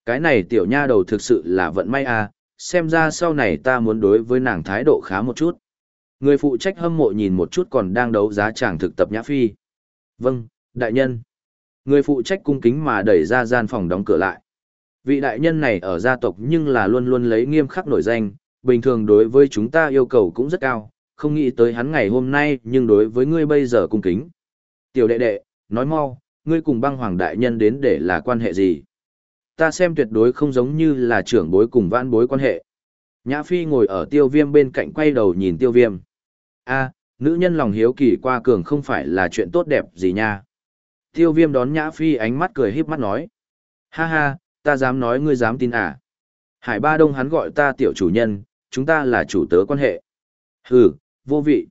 cái này tiểu nha đầu thực sự là vận may à, xem ra sau này ta muốn đối với nàng thái độ khá một chút. Người phụ trách hâm mộ nhìn một chút còn đang đấu giá chàng thực tập Nhã Phi. Vâng, đại nhân. Người phụ trách cung kính mà đẩy ra gian phòng đóng cửa lại. Vị đại nhân này ở gia tộc nhưng là luôn luôn lấy nghiêm khắc nổi danh, bình thường đối với chúng ta yêu cầu cũng rất cao, không nghĩ tới hắn ngày hôm nay nhưng đối với ngươi bây giờ cung kính. Tiểu đệ đệ, nói mau, ngươi cùng băng hoàng đại nhân đến để là quan hệ gì? Ta xem tuyệt đối không giống như là trưởng bối cùng vãn bối quan hệ. Nhã Phi ngồi ở tiêu viêm bên cạnh quay đầu nhìn tiêu viêm. a nữ nhân lòng hiếu kỳ qua cường không phải là chuyện tốt đẹp gì nha. Tiêu viêm đón Nhã Phi ánh mắt cười híp mắt nói. Ha ha, ta dám nói ngươi dám tin à. Hải Ba Đông hắn gọi ta tiểu chủ nhân, chúng ta là chủ tớ quan hệ. Hừ, vô vị.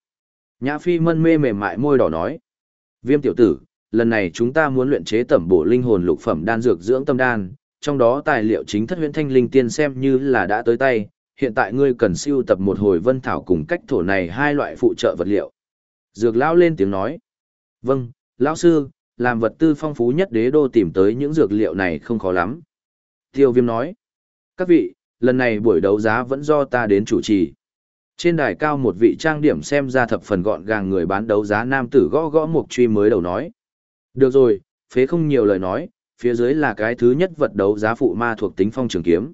Nhã Phi mân mê mềm mại môi đỏ nói. Viêm tiểu tử, lần này chúng ta muốn luyện chế tẩm bổ linh hồn lục phẩm đan dược dưỡng tâm đan, trong đó tài liệu chính thất huyễn thanh linh tiên xem như là đã tới tay, hiện tại ngươi cần siêu tập một hồi vân thảo cùng cách thổ này hai loại phụ trợ vật liệu. Dược lão lên tiếng nói. Vâng, lão sư, làm vật tư phong phú nhất đế đô tìm tới những dược liệu này không khó lắm. Tiêu viêm nói. Các vị, lần này buổi đấu giá vẫn do ta đến chủ trì. Trên đài cao một vị trang điểm xem ra thập phần gọn gàng người bán đấu giá nam tử gõ gõ mục truy mới đầu nói. Được rồi, phế không nhiều lời nói, phía dưới là cái thứ nhất vật đấu giá phụ ma thuộc tính phong trường kiếm.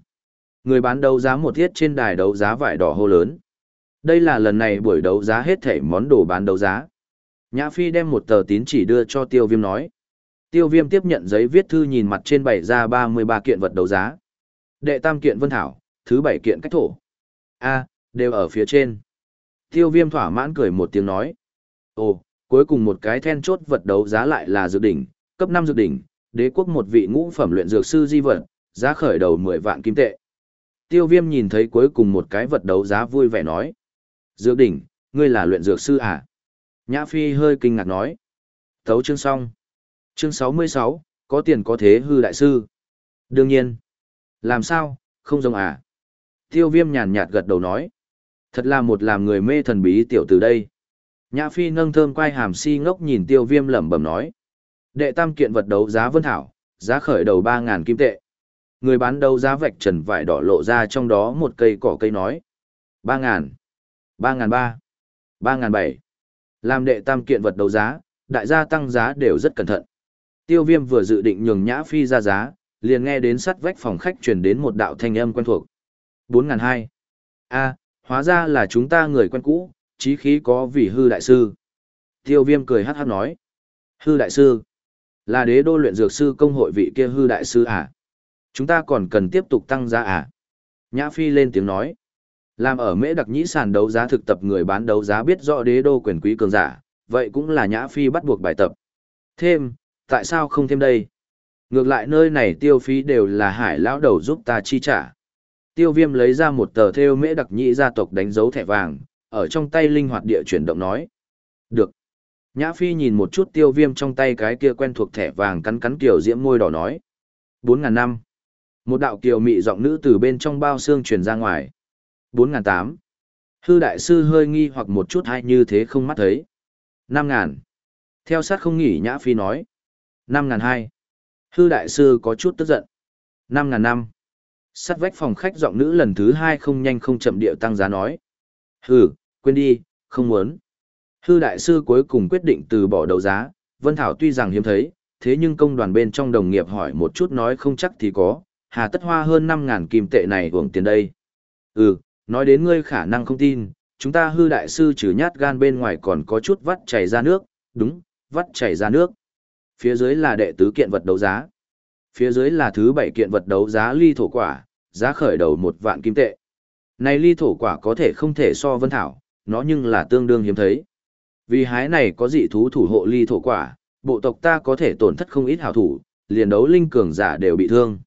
Người bán đấu giá một thiết trên đài đấu giá vải đỏ hô lớn. Đây là lần này buổi đấu giá hết thảy món đồ bán đấu giá. Nhã Phi đem một tờ tín chỉ đưa cho Tiêu Viêm nói. Tiêu Viêm tiếp nhận giấy viết thư nhìn mặt trên bảy ra 33 kiện vật đấu giá. Đệ tam kiện Vân Thảo, thứ bảy kiện cách thổ. A, đều ở phía trên. Tiêu Viêm thỏa mãn cười một tiếng nói. Ồ, cuối cùng một cái then chốt vật đấu giá lại là dược đỉnh, cấp 5 dược đỉnh, đế quốc một vị ngũ phẩm luyện dược sư di vật, giá khởi đầu 10 vạn kim tệ. Tiêu Viêm nhìn thấy cuối cùng một cái vật đấu giá vui vẻ nói. Dược đỉnh, ngươi là luyện dược sư à? Nhã Phi hơi kinh ngạc nói. Thấu chương xong. Chương 66, có tiền có thế hư đại sư. Đương nhiên. Làm sao, không giống à? Tiêu viêm nhàn nhạt gật đầu nói. Thật là một làm người mê thần bí tiểu từ đây. Nhã Phi nâng thơm quay hàm si ngốc nhìn tiêu viêm lẩm bẩm nói. Đệ tam kiện vật đấu giá vân thảo, giá khởi đầu 3.000 kim tệ. Người bán đấu giá vạch trần vải đỏ lộ ra trong đó một cây cỏ cây nói. 3.000, 3.300, 3.700. Làm đệ tam kiện vật đấu giá, đại gia tăng giá đều rất cẩn thận. Tiêu viêm vừa dự định nhường Nhã Phi ra giá, liền nghe đến sắt vách phòng khách truyền đến một đạo thanh âm quen thuộc. 4.200. a hóa ra là chúng ta người quen cũ, chí khí có vì hư đại sư. Tiêu viêm cười hát hát nói. Hư đại sư. Là đế đô luyện dược sư công hội vị kia hư đại sư à? Chúng ta còn cần tiếp tục tăng giá à? Nhã Phi lên tiếng nói. Làm ở mễ đặc nhĩ sàn đấu giá thực tập người bán đấu giá biết rõ đế đô quyền quý cường giả, vậy cũng là Nhã Phi bắt buộc bài tập. Thêm, tại sao không thêm đây? Ngược lại nơi này tiêu phí đều là hải lão đầu giúp ta chi trả. Tiêu viêm lấy ra một tờ theo mễ đặc nhĩ gia tộc đánh dấu thẻ vàng, ở trong tay linh hoạt địa chuyển động nói. Được. Nhã Phi nhìn một chút tiêu viêm trong tay cái kia quen thuộc thẻ vàng cắn cắn kiểu diễm môi đỏ nói. bốn ngàn năm. Một đạo kiều mị giọng nữ từ bên trong bao xương truyền ra ngoài. bốn ngàn tám. Hư đại sư hơi nghi hoặc một chút hay như thế không mắt thấy. năm ngàn. Theo sát không nghỉ Nhã Phi nói. năm ngàn hai. Hư đại sư có chút tức giận. năm ngàn năm. Sắt vách phòng khách giọng nữ lần thứ hai không nhanh không chậm điệu tăng giá nói. Hừ, quên đi, không muốn. Hư đại sư cuối cùng quyết định từ bỏ đấu giá, Vân Thảo tuy rằng hiếm thấy, thế nhưng công đoàn bên trong đồng nghiệp hỏi một chút nói không chắc thì có, hà tất hoa hơn 5.000 kim tệ này hưởng tiền đây. Ừ, nói đến ngươi khả năng không tin, chúng ta hư đại sư trừ nhát gan bên ngoài còn có chút vắt chảy ra nước, đúng, vắt chảy ra nước. Phía dưới là đệ tứ kiện vật đấu giá. Phía dưới là thứ bảy kiện vật đấu giá ly thổ quả, giá khởi đầu một vạn kim tệ. Này ly thổ quả có thể không thể so vân thảo, nó nhưng là tương đương hiếm thấy. Vì hái này có dị thú thủ hộ ly thổ quả, bộ tộc ta có thể tổn thất không ít hảo thủ, liền đấu linh cường giả đều bị thương.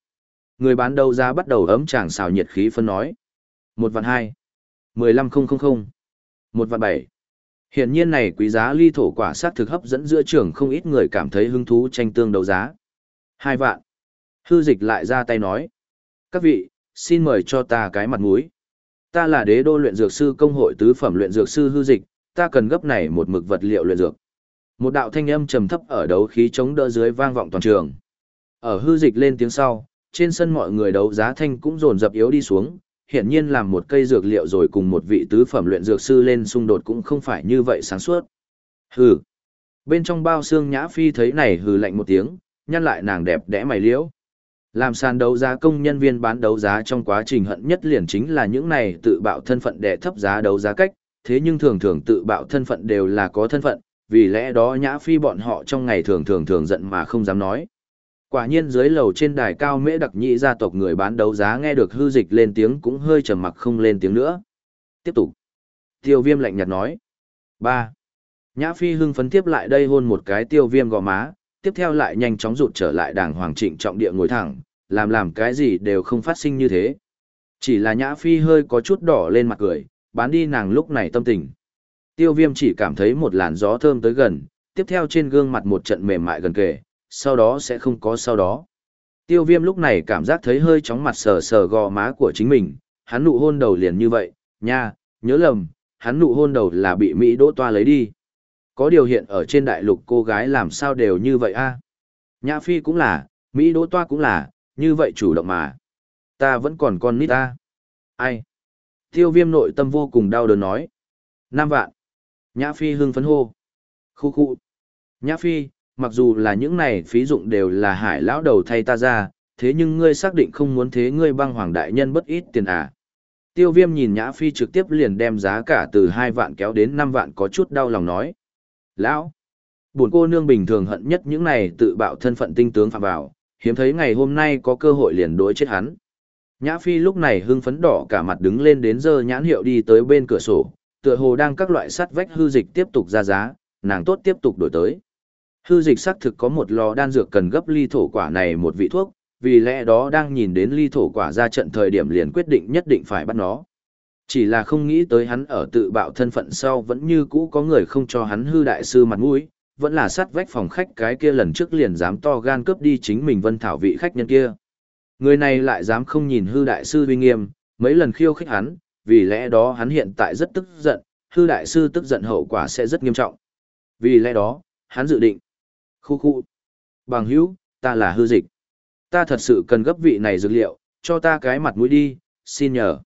Người bán đấu giá bắt đầu ấm chàng xào nhiệt khí phân nói. Một vạn hai, mười lăm không không không, một vạn bảy. Hiện nhiên này quý giá ly thổ quả sát thực hấp dẫn giữa trường không ít người cảm thấy hứng thú tranh tương đấu giá. Hai vạn. Hư dịch lại ra tay nói. Các vị, xin mời cho ta cái mặt mũi. Ta là đế đô luyện dược sư công hội tứ phẩm luyện dược sư hư dịch, ta cần gấp này một mực vật liệu luyện dược. Một đạo thanh âm trầm thấp ở đấu khí chống đỡ dưới vang vọng toàn trường. Ở hư dịch lên tiếng sau, trên sân mọi người đấu giá thanh cũng dồn dập yếu đi xuống, hiển nhiên làm một cây dược liệu rồi cùng một vị tứ phẩm luyện dược sư lên xung đột cũng không phải như vậy sáng suốt. Hừ. Bên trong bao xương nhã phi thấy này hừ lạnh một tiếng, nhăn lại nàng đẹp đẽ mày liễu. Làm sàn đấu giá công nhân viên bán đấu giá trong quá trình hận nhất liền chính là những này tự bạo thân phận để thấp giá đấu giá cách, thế nhưng thường thường tự bạo thân phận đều là có thân phận, vì lẽ đó nhã phi bọn họ trong ngày thường thường thường giận mà không dám nói. Quả nhiên dưới lầu trên đài cao mễ đặc nhị gia tộc người bán đấu giá nghe được hư dịch lên tiếng cũng hơi trầm mặc không lên tiếng nữa. Tiếp tục. Tiêu viêm lạnh nhạt nói. ba Nhã phi hưng phấn tiếp lại đây hôn một cái tiêu viêm gò má, tiếp theo lại nhanh chóng rụt trở lại đàng hoàng trịnh trọng địa ngồi thẳng, làm làm cái gì đều không phát sinh như thế. Chỉ là nhã phi hơi có chút đỏ lên mặt cười, bán đi nàng lúc này tâm tình. Tiêu viêm chỉ cảm thấy một làn gió thơm tới gần, tiếp theo trên gương mặt một trận mềm mại gần kề, sau đó sẽ không có sau đó. Tiêu viêm lúc này cảm giác thấy hơi chóng mặt sờ sờ gò má của chính mình, hắn nụ hôn đầu liền như vậy, nha, nhớ lầm, hắn nụ hôn đầu là bị Mỹ đỗ toa lấy đi. Có điều hiện ở trên đại lục cô gái làm sao đều như vậy a Nhã Phi cũng là, Mỹ đỗ toa cũng là, như vậy chủ động mà. Ta vẫn còn con nít ta. Ai? Tiêu viêm nội tâm vô cùng đau đớn nói. Năm vạn. Nhã Phi hưng phấn hô. Khu khu. Nhã Phi, mặc dù là những này phí dụng đều là hải lão đầu thay ta ra, thế nhưng ngươi xác định không muốn thế ngươi băng hoàng đại nhân bất ít tiền à. Tiêu viêm nhìn Nhã Phi trực tiếp liền đem giá cả từ hai vạn kéo đến năm vạn có chút đau lòng nói. Lão, buồn cô nương bình thường hận nhất những này tự bạo thân phận tinh tướng phạm vào, hiếm thấy ngày hôm nay có cơ hội liền đối chết hắn. Nhã Phi lúc này hưng phấn đỏ cả mặt đứng lên đến giờ nhãn hiệu đi tới bên cửa sổ, tựa hồ đang các loại sắt vách hư dịch tiếp tục ra giá, nàng tốt tiếp tục đổi tới. Hư dịch xác thực có một lò đan dược cần gấp ly thổ quả này một vị thuốc, vì lẽ đó đang nhìn đến ly thổ quả ra trận thời điểm liền quyết định nhất định phải bắt nó. Chỉ là không nghĩ tới hắn ở tự bạo thân phận sau vẫn như cũ có người không cho hắn hư đại sư mặt mũi, vẫn là sát vách phòng khách cái kia lần trước liền dám to gan cướp đi chính mình vân thảo vị khách nhân kia. Người này lại dám không nhìn hư đại sư uy nghiêm, Mấy lần khiêu khích hắn, vì lẽ đó hắn hiện tại rất tức giận, hư đại sư tức giận hậu quả sẽ rất nghiêm trọng. Vì lẽ đó, hắn dự định. Khu khu. Bằng hữu, ta là hư dịch. Ta thật sự cần gấp vị này dược liệu, cho ta cái mặt mũi đi, xin nhờ.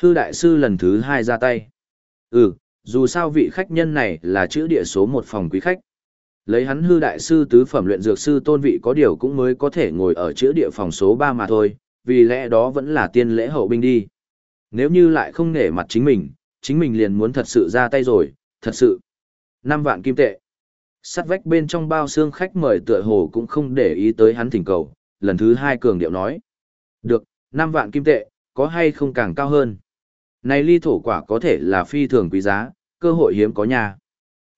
Hư đại sư lần thứ hai ra tay. Ừ, dù sao vị khách nhân này là chữ địa số một phòng quý khách. Lấy hắn hư đại sư tứ phẩm luyện dược sư tôn vị có điều cũng mới có thể ngồi ở chữ địa phòng số 3 mà thôi, vì lẽ đó vẫn là tiên lễ hậu binh đi. Nếu như lại không nể mặt chính mình, chính mình liền muốn thật sự ra tay rồi, thật sự. 5 vạn kim tệ. Sắt vách bên trong bao xương khách mời tựa hồ cũng không để ý tới hắn thỉnh cầu, lần thứ hai cường điệu nói. Được, 5 vạn kim tệ, có hay không càng cao hơn. Này ly thổ quả có thể là phi thường quý giá, cơ hội hiếm có nhà.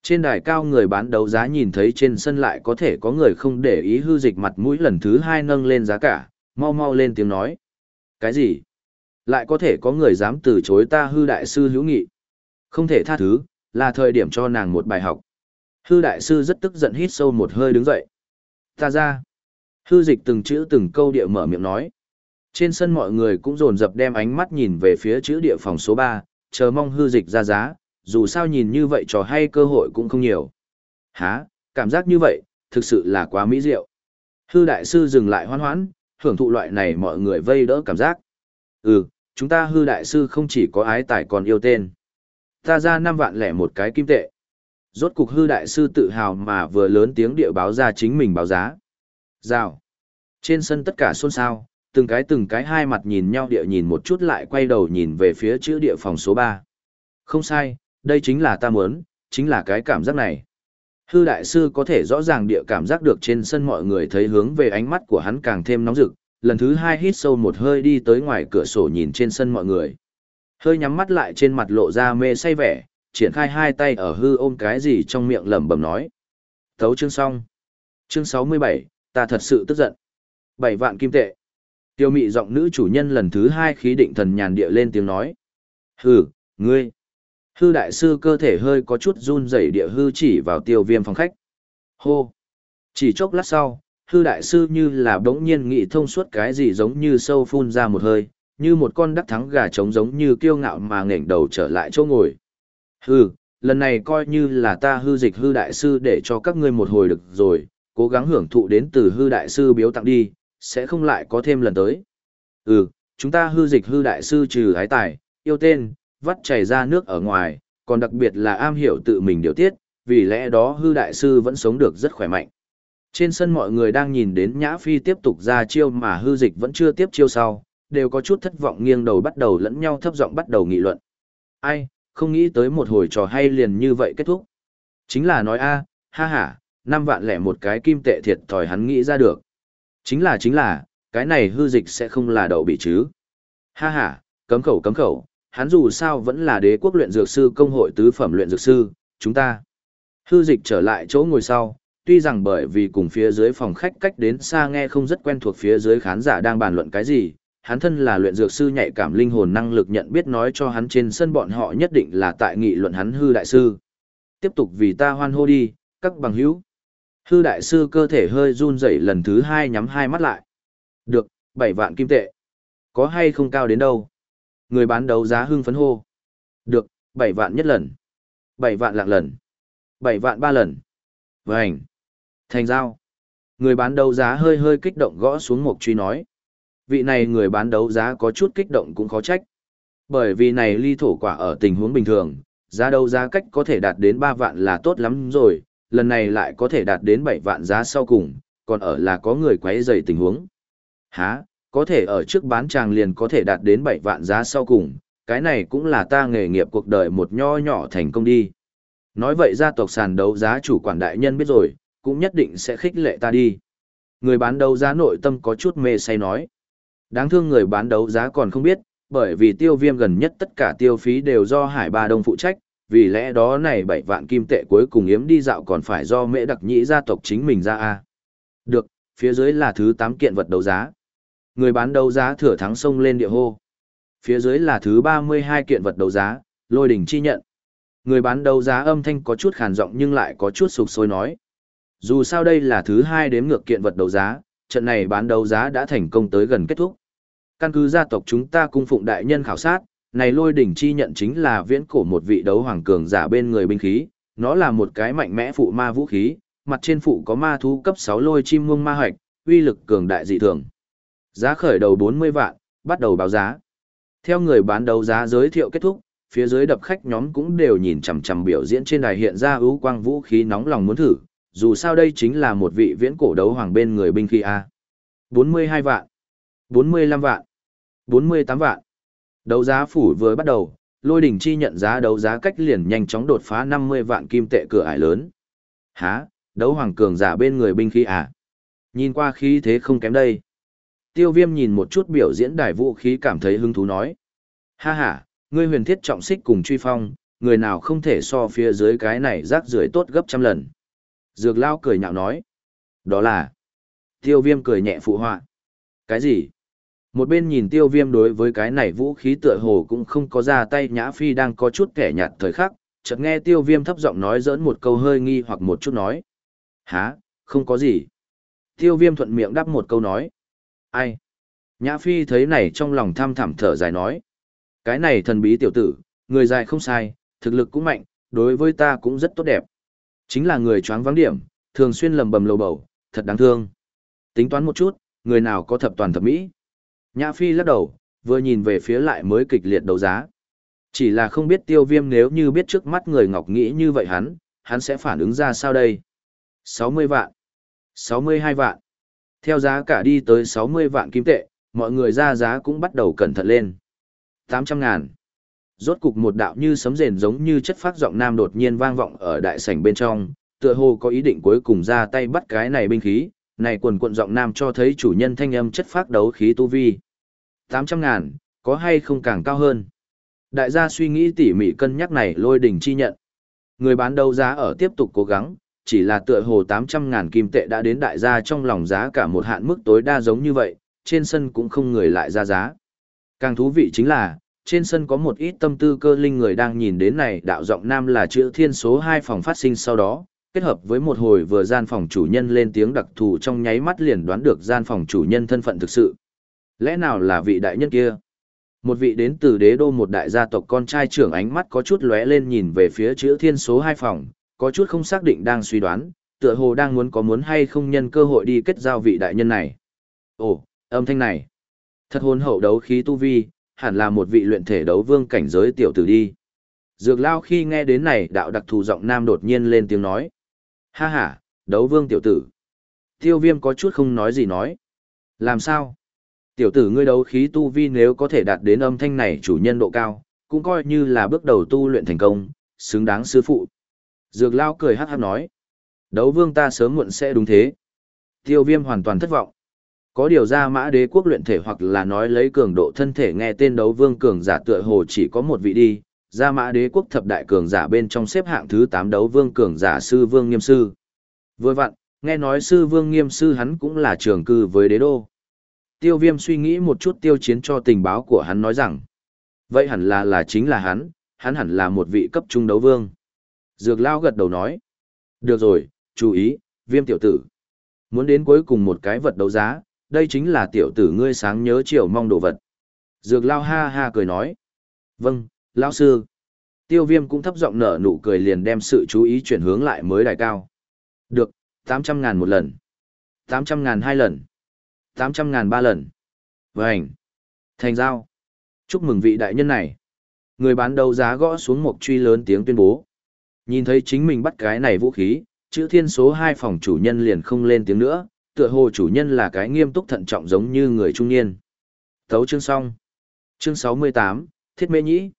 Trên đài cao người bán đấu giá nhìn thấy trên sân lại có thể có người không để ý hư dịch mặt mũi lần thứ hai nâng lên giá cả, mau mau lên tiếng nói. Cái gì? Lại có thể có người dám từ chối ta hư đại sư hữu nghị. Không thể tha thứ, là thời điểm cho nàng một bài học. Hư đại sư rất tức giận hít sâu một hơi đứng dậy. Ta ra. Hư dịch từng chữ từng câu địa mở miệng nói. Trên sân mọi người cũng dồn dập đem ánh mắt nhìn về phía chữ địa phòng số 3, chờ mong hư dịch ra giá, dù sao nhìn như vậy trò hay cơ hội cũng không nhiều. Hả, cảm giác như vậy, thực sự là quá mỹ diệu. Hư đại sư dừng lại hoan hoãn, hưởng thụ loại này mọi người vây đỡ cảm giác. Ừ, chúng ta hư đại sư không chỉ có ái tài còn yêu tên. Ta ra 5 vạn lẻ một cái kim tệ. Rốt cục hư đại sư tự hào mà vừa lớn tiếng địa báo ra chính mình báo giá. Rào. Trên sân tất cả xôn xao, từng cái từng cái hai mặt nhìn nhau địa nhìn một chút lại quay đầu nhìn về phía chữ địa phòng số 3. Không sai, đây chính là ta muốn, chính là cái cảm giác này. Hư đại sư có thể rõ ràng địa cảm giác được trên sân mọi người thấy hướng về ánh mắt của hắn càng thêm nóng rực, lần thứ hai hít sâu một hơi đi tới ngoài cửa sổ nhìn trên sân mọi người. Hơi nhắm mắt lại trên mặt lộ ra mê say vẻ, triển khai hai tay ở hư ôm cái gì trong miệng lẩm bẩm nói. Thấu chương xong. Chương 67, ta thật sự tức giận. Bảy vạn kim tệ. Tiêu mị giọng nữ chủ nhân lần thứ hai khí định thần nhàn địa lên tiếng nói. Hừ, ngươi. Hư đại sư cơ thể hơi có chút run rẩy địa hư chỉ vào tiêu viêm phòng khách. Hô. Chỉ chốc lát sau, hư đại sư như là bỗng nhiên nghĩ thông suốt cái gì giống như sâu phun ra một hơi, như một con đắc thắng gà trống giống như kiêu ngạo mà nghển đầu trở lại chỗ ngồi. Hư, lần này coi như là ta hư dịch hư đại sư để cho các ngươi một hồi được rồi, cố gắng hưởng thụ đến từ hư đại sư biếu tặng đi, sẽ không lại có thêm lần tới. Ừ, chúng ta hư dịch hư đại sư trừ ái tài, yêu tên, vắt chảy ra nước ở ngoài, còn đặc biệt là am hiểu tự mình điều tiết, vì lẽ đó hư đại sư vẫn sống được rất khỏe mạnh. Trên sân mọi người đang nhìn đến Nhã Phi tiếp tục ra chiêu mà hư dịch vẫn chưa tiếp chiêu sau, đều có chút thất vọng nghiêng đầu bắt đầu lẫn nhau thấp giọng bắt đầu nghị luận. Ai, không nghĩ tới một hồi trò hay liền như vậy kết thúc. Chính là nói a, ha ha, năm vạn lẻ một cái kim tệ thiệt thòi hắn nghĩ ra được. Chính là chính là, cái này hư dịch sẽ không là đậu bị chứ. Ha ha, cấm khẩu cấm khẩu, hắn dù sao vẫn là đế quốc luyện dược sư công hội tứ phẩm luyện dược sư, chúng ta. Hư dịch trở lại chỗ ngồi sau, tuy rằng bởi vì cùng phía dưới phòng khách cách đến xa nghe không rất quen thuộc phía dưới khán giả đang bàn luận cái gì, hắn thân là luyện dược sư nhạy cảm linh hồn năng lực nhận biết nói cho hắn trên sân bọn họ nhất định là tại nghị luận hắn hư đại sư. Tiếp tục vì ta hoan hô đi, các bằng hữu. Hư đại sư cơ thể hơi run rẩy lần thứ hai nhắm hai mắt lại. Được, bảy vạn kim tệ. Có hay không cao đến đâu? Người bán đấu giá hưng phấn hô. Được, bảy vạn nhất lần. bảy vạn lạng lần. bảy vạn ba lần. Vành. Thành giao. Người bán đấu giá hơi hơi kích động gõ xuống một truy nói. Vị này người bán đấu giá có chút kích động cũng khó trách. Bởi vì này ly thổ quả ở tình huống bình thường, giá đấu giá cách có thể đạt đến 3 vạn là tốt lắm rồi, lần này lại có thể đạt đến 7 vạn giá sau cùng, còn ở là có người quấy rầy tình huống. Hả, có thể ở trước bán tràng liền có thể đạt đến 7 vạn giá sau cùng, cái này cũng là ta nghề nghiệp cuộc đời một nho nhỏ thành công đi. Nói vậy gia tộc sàn đấu giá chủ quản đại nhân biết rồi, cũng nhất định sẽ khích lệ ta đi. Người bán đấu giá nội tâm có chút mê say nói. Đáng thương người bán đấu giá còn không biết, bởi vì tiêu viêm gần nhất tất cả tiêu phí đều do Hải Ba Đông phụ trách, vì lẽ đó này bảy vạn kim tệ cuối cùng yếm đi dạo còn phải do mễ đặc nhĩ gia tộc chính mình ra a Được, phía dưới là thứ tám kiện vật đấu giá. Người bán đấu giá thừa thắng sông lên địa hô. Phía dưới là thứ 32 kiện vật đấu giá, lôi đỉnh chi nhận. Người bán đấu giá âm thanh có chút khàn giọng nhưng lại có chút sục sôi nói. Dù sao đây là thứ hai đếm ngược kiện vật đấu giá, trận này bán đấu giá đã thành công tới gần kết thúc. Căn cứ gia tộc chúng ta cung phụng đại nhân khảo sát, này lôi đỉnh chi nhận chính là viễn cổ một vị đấu hoàng cường giả bên người binh khí, nó là một cái mạnh mẽ phụ ma vũ khí, mặt trên phụ có ma thú cấp 6 lôi chim muông ma hoạch, uy lực cường đại dị thường. Giá khởi đầu 40 vạn, bắt đầu báo giá. Theo người bán đấu giá giới thiệu kết thúc, phía dưới đập khách nhóm cũng đều nhìn chằm chằm biểu diễn trên đài hiện ra ưu quang vũ khí nóng lòng muốn thử, dù sao đây chính là một vị viễn cổ đấu hoàng bên người binh khí A. 42 vạn, 45 vạn, 48 vạn. Đấu giá phủ vừa bắt đầu, lôi đỉnh chi nhận giá đấu giá cách liền nhanh chóng đột phá 50 vạn kim tệ cửa ải lớn. Hả, đấu hoàng cường giả bên người binh khí à? Nhìn qua khí thế không kém đây. Tiêu viêm nhìn một chút biểu diễn đài vũ khí cảm thấy hứng thú nói. Ha ha, ngươi huyền thiết trọng xích cùng truy phong, người nào không thể so phía dưới cái này rác rưởi tốt gấp trăm lần. Dược lao cười nhạo nói. Đó là. Tiêu viêm cười nhẹ phụ họa. Cái gì? Một bên nhìn tiêu viêm đối với cái này vũ khí tựa hồ cũng không có ra tay nhã phi đang có chút kẻ nhạt thời khắc, chợt nghe tiêu viêm thấp giọng nói dỡn một câu hơi nghi hoặc một chút nói. Hả, không có gì. Tiêu viêm thuận miệng đáp một câu nói. Ai? Nhã phi thấy này trong lòng tham thẳm thở dài nói. Cái này thần bí tiểu tử, người dài không sai, thực lực cũng mạnh, đối với ta cũng rất tốt đẹp. Chính là người choáng vắng điểm, thường xuyên lầm bầm lầu bầu, thật đáng thương. Tính toán một chút, người nào có thập toàn thập mỹ. Nhã Phi lắc đầu, vừa nhìn về phía lại mới kịch liệt đấu giá. Chỉ là không biết tiêu viêm nếu như biết trước mắt người ngọc nghĩ như vậy hắn, hắn sẽ phản ứng ra sao đây? 60 vạn, 62 vạn. Theo giá cả đi tới 60 vạn kim tệ, mọi người ra giá cũng bắt đầu cẩn thận lên. 800 ngàn. Rốt cục một đạo như sấm rền giống như chất phát giọng nam đột nhiên vang vọng ở đại sảnh bên trong, tựa hồ có ý định cuối cùng ra tay bắt cái này binh khí, này quần quận giọng nam cho thấy chủ nhân thanh âm chất phát đấu khí tu vi. 800 ngàn, có hay không càng cao hơn? Đại gia suy nghĩ tỉ mỉ cân nhắc này lôi đỉnh chi nhận. Người bán đấu giá ở tiếp tục cố gắng, chỉ là tựa hồ 800 ngàn kim tệ đã đến đại gia trong lòng giá cả một hạn mức tối đa giống như vậy, trên sân cũng không người lại ra giá. Càng thú vị chính là, trên sân có một ít tâm tư cơ linh người đang nhìn đến này đạo giọng nam là chữ thiên số 2 phòng phát sinh sau đó, kết hợp với một hồi vừa gian phòng chủ nhân lên tiếng đặc thù trong nháy mắt liền đoán được gian phòng chủ nhân thân phận thực sự. Lẽ nào là vị đại nhân kia? Một vị đến từ đế đô một đại gia tộc con trai trưởng ánh mắt có chút lóe lên nhìn về phía chữ thiên số hai phòng, có chút không xác định đang suy đoán, tựa hồ đang muốn có muốn hay không nhân cơ hội đi kết giao vị đại nhân này. Ồ, âm thanh này. Thật hồn hậu đấu khí tu vi, hẳn là một vị luyện thể đấu vương cảnh giới tiểu tử đi. Dược lao khi nghe đến này đạo đặc thù giọng nam đột nhiên lên tiếng nói. Ha ha, đấu vương tiểu tử. Tiêu viêm có chút không nói gì nói. Làm sao? Tiểu tử ngươi đấu khí tu vi nếu có thể đạt đến âm thanh này chủ nhân độ cao, cũng coi như là bước đầu tu luyện thành công, xứng đáng sư phụ. Dược lao cười hát hát nói. Đấu vương ta sớm muộn sẽ đúng thế. Tiêu viêm hoàn toàn thất vọng. Có điều ra mã đế quốc luyện thể hoặc là nói lấy cường độ thân thể nghe tên đấu vương cường giả tựa hồ chỉ có một vị đi, ra mã đế quốc thập đại cường giả bên trong xếp hạng thứ 8 đấu vương cường giả sư vương nghiêm sư. Vừa vặn, nghe nói sư vương nghiêm sư hắn cũng là trường cư với đế đô. Tiêu viêm suy nghĩ một chút tiêu chiến cho tình báo của hắn nói rằng, vậy hẳn là là chính là hắn, hắn hẳn là một vị cấp trung đấu vương. Dược lao gật đầu nói, được rồi, chú ý, viêm tiểu tử. Muốn đến cuối cùng một cái vật đấu giá, đây chính là tiểu tử ngươi sáng nhớ chiều mong đồ vật. Dược lao ha ha cười nói. Vâng, lão sư. Tiêu viêm cũng thấp giọng nở nụ cười liền đem sự chú ý chuyển hướng lại mới đài cao. Được, 800 ngàn một lần. 800 ngàn hai lần. 800 ngàn ba lần. Vânh. Thành giao. Chúc mừng vị đại nhân này. Người bán đấu giá gõ xuống một truy lớn tiếng tuyên bố. Nhìn thấy chính mình bắt cái này vũ khí, chữ thiên số hai phòng chủ nhân liền không lên tiếng nữa, tựa hồ chủ nhân là cái nghiêm túc thận trọng giống như người trung niên. Thấu chương xong. Chương 68, Thiết Mê Nhĩ.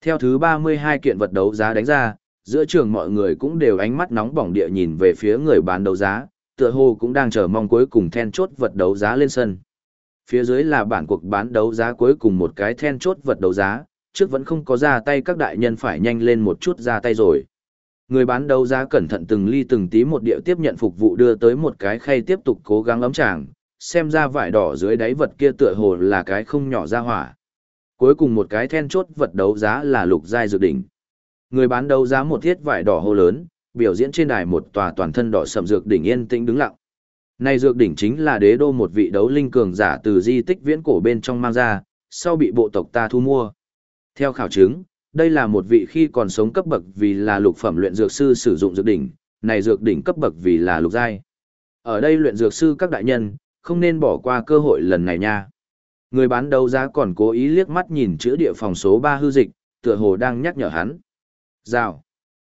Theo thứ 32 kiện vật đấu giá đánh ra, giữa trường mọi người cũng đều ánh mắt nóng bỏng địa nhìn về phía người bán đấu giá, tựa hồ cũng đang chờ mong cuối cùng then chốt vật đấu giá lên sân. Phía dưới là bản cuộc bán đấu giá cuối cùng một cái then chốt vật đấu giá, trước vẫn không có ra tay các đại nhân phải nhanh lên một chút ra tay rồi. Người bán đấu giá cẩn thận từng ly từng tí một điệu tiếp nhận phục vụ đưa tới một cái khay tiếp tục cố gắng ấm tràng, xem ra vải đỏ dưới đáy vật kia tựa hồ là cái không nhỏ ra hỏa. Cuối cùng một cái then chốt vật đấu giá là lục giai dược đỉnh. Người bán đấu giá một thiết vải đỏ hô lớn, biểu diễn trên đài một tòa toàn thân đỏ sầm dược đỉnh yên tĩnh đứng lặng. Này dược đỉnh chính là đế đô một vị đấu linh cường giả từ di tích viễn cổ bên trong mang ra, sau bị bộ tộc ta thu mua. Theo khảo chứng, đây là một vị khi còn sống cấp bậc vì là lục phẩm luyện dược sư sử dụng dược đỉnh, này dược đỉnh cấp bậc vì là lục giai. Ở đây luyện dược sư các đại nhân, không nên bỏ qua cơ hội lần này nha. Người bán đấu giá còn cố ý liếc mắt nhìn chữ địa phòng số 3 hư dịch, tựa hồ đang nhắc nhở hắn. Rào.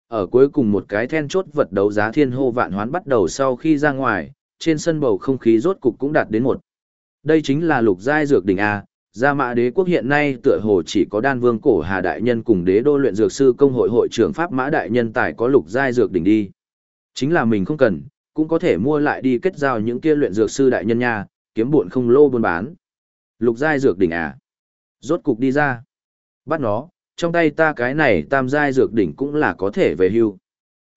Ở cuối cùng một cái then chốt vật đấu giá thiên hô vạn hoán bắt đầu sau khi ra ngoài, trên sân bầu không khí rốt cục cũng đạt đến một. Đây chính là lục giai dược đỉnh A, Gia Mã Đế quốc hiện nay tựa hồ chỉ có Đan Vương Cổ Hà đại nhân cùng Đế đô luyện dược sư công hội hội trưởng Pháp Mã đại nhân tài có lục giai dược đỉnh đi. Chính là mình không cần, cũng có thể mua lại đi kết giao những kia luyện dược sư đại nhân nha, kiếm buồn không lô buôn bán. Lục giai dược đỉnh à? Rốt cục đi ra. Bắt nó, trong tay ta cái này tam giai dược đỉnh cũng là có thể về hưu.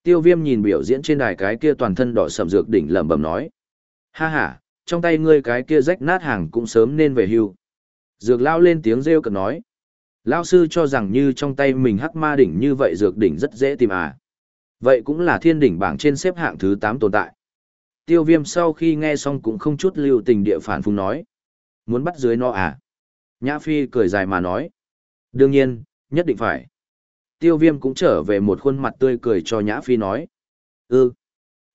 Tiêu viêm nhìn biểu diễn trên đài cái kia toàn thân đỏ sầm dược đỉnh lẩm bẩm nói. Ha ha, trong tay ngươi cái kia rách nát hàng cũng sớm nên về hưu. Dược lao lên tiếng rêu cực nói. Lao sư cho rằng như trong tay mình hắc ma đỉnh như vậy dược đỉnh rất dễ tìm à. Vậy cũng là thiên đỉnh bảng trên xếp hạng thứ 8 tồn tại. Tiêu viêm sau khi nghe xong cũng không chút lưu tình địa phản phung nói. Muốn bắt dưới nó à? Nhã Phi cười dài mà nói. Đương nhiên, nhất định phải. Tiêu viêm cũng trở về một khuôn mặt tươi cười cho Nhã Phi nói. Ừ.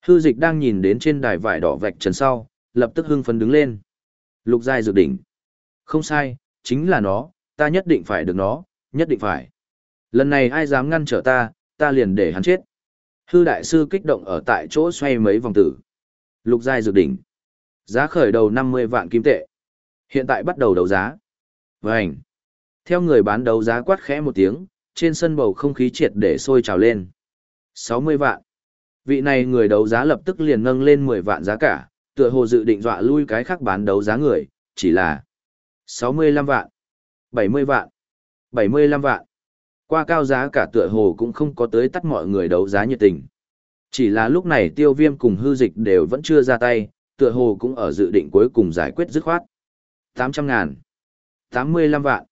Hư dịch đang nhìn đến trên đài vải đỏ vạch trần sau, lập tức hưng phấn đứng lên. Lục giai dược đỉnh. Không sai, chính là nó, ta nhất định phải được nó, nhất định phải. Lần này ai dám ngăn trở ta, ta liền để hắn chết. Hư đại sư kích động ở tại chỗ xoay mấy vòng tử. Lục giai dược đỉnh. Giá khởi đầu 50 vạn kim tệ. Hiện tại bắt đầu đấu giá. Vành. Theo người bán đấu giá quát khẽ một tiếng, trên sân bầu không khí triệt để sôi trào lên. 60 vạn. Vị này người đấu giá lập tức liền nâng lên 10 vạn giá cả, tựa hồ dự định dọa lui cái khác bán đấu giá người, chỉ là 65 vạn, 70 vạn, 75 vạn. Qua cao giá cả tựa hồ cũng không có tới tắt mọi người đấu giá nhiệt tình. Chỉ là lúc này tiêu viêm cùng hư dịch đều vẫn chưa ra tay, tựa hồ cũng ở dự định cuối cùng giải quyết dứt khoát. 800 ngàn, 85 vạn.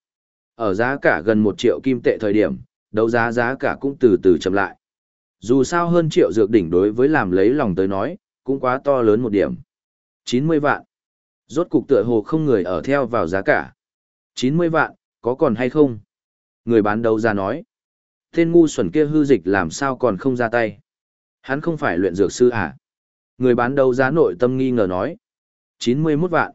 Ở giá cả gần 1 triệu kim tệ thời điểm, đấu giá giá cả cũng từ từ chậm lại. Dù sao hơn triệu dược đỉnh đối với làm lấy lòng tới nói, cũng quá to lớn một điểm. 90 vạn. Rốt cục tựa hồ không người ở theo vào giá cả. 90 vạn, có còn hay không? Người bán đấu giá nói. Tên ngu xuẩn kia hư dịch làm sao còn không ra tay. Hắn không phải luyện dược sư à? Người bán đấu giá nội tâm nghi ngờ nói. 91 vạn.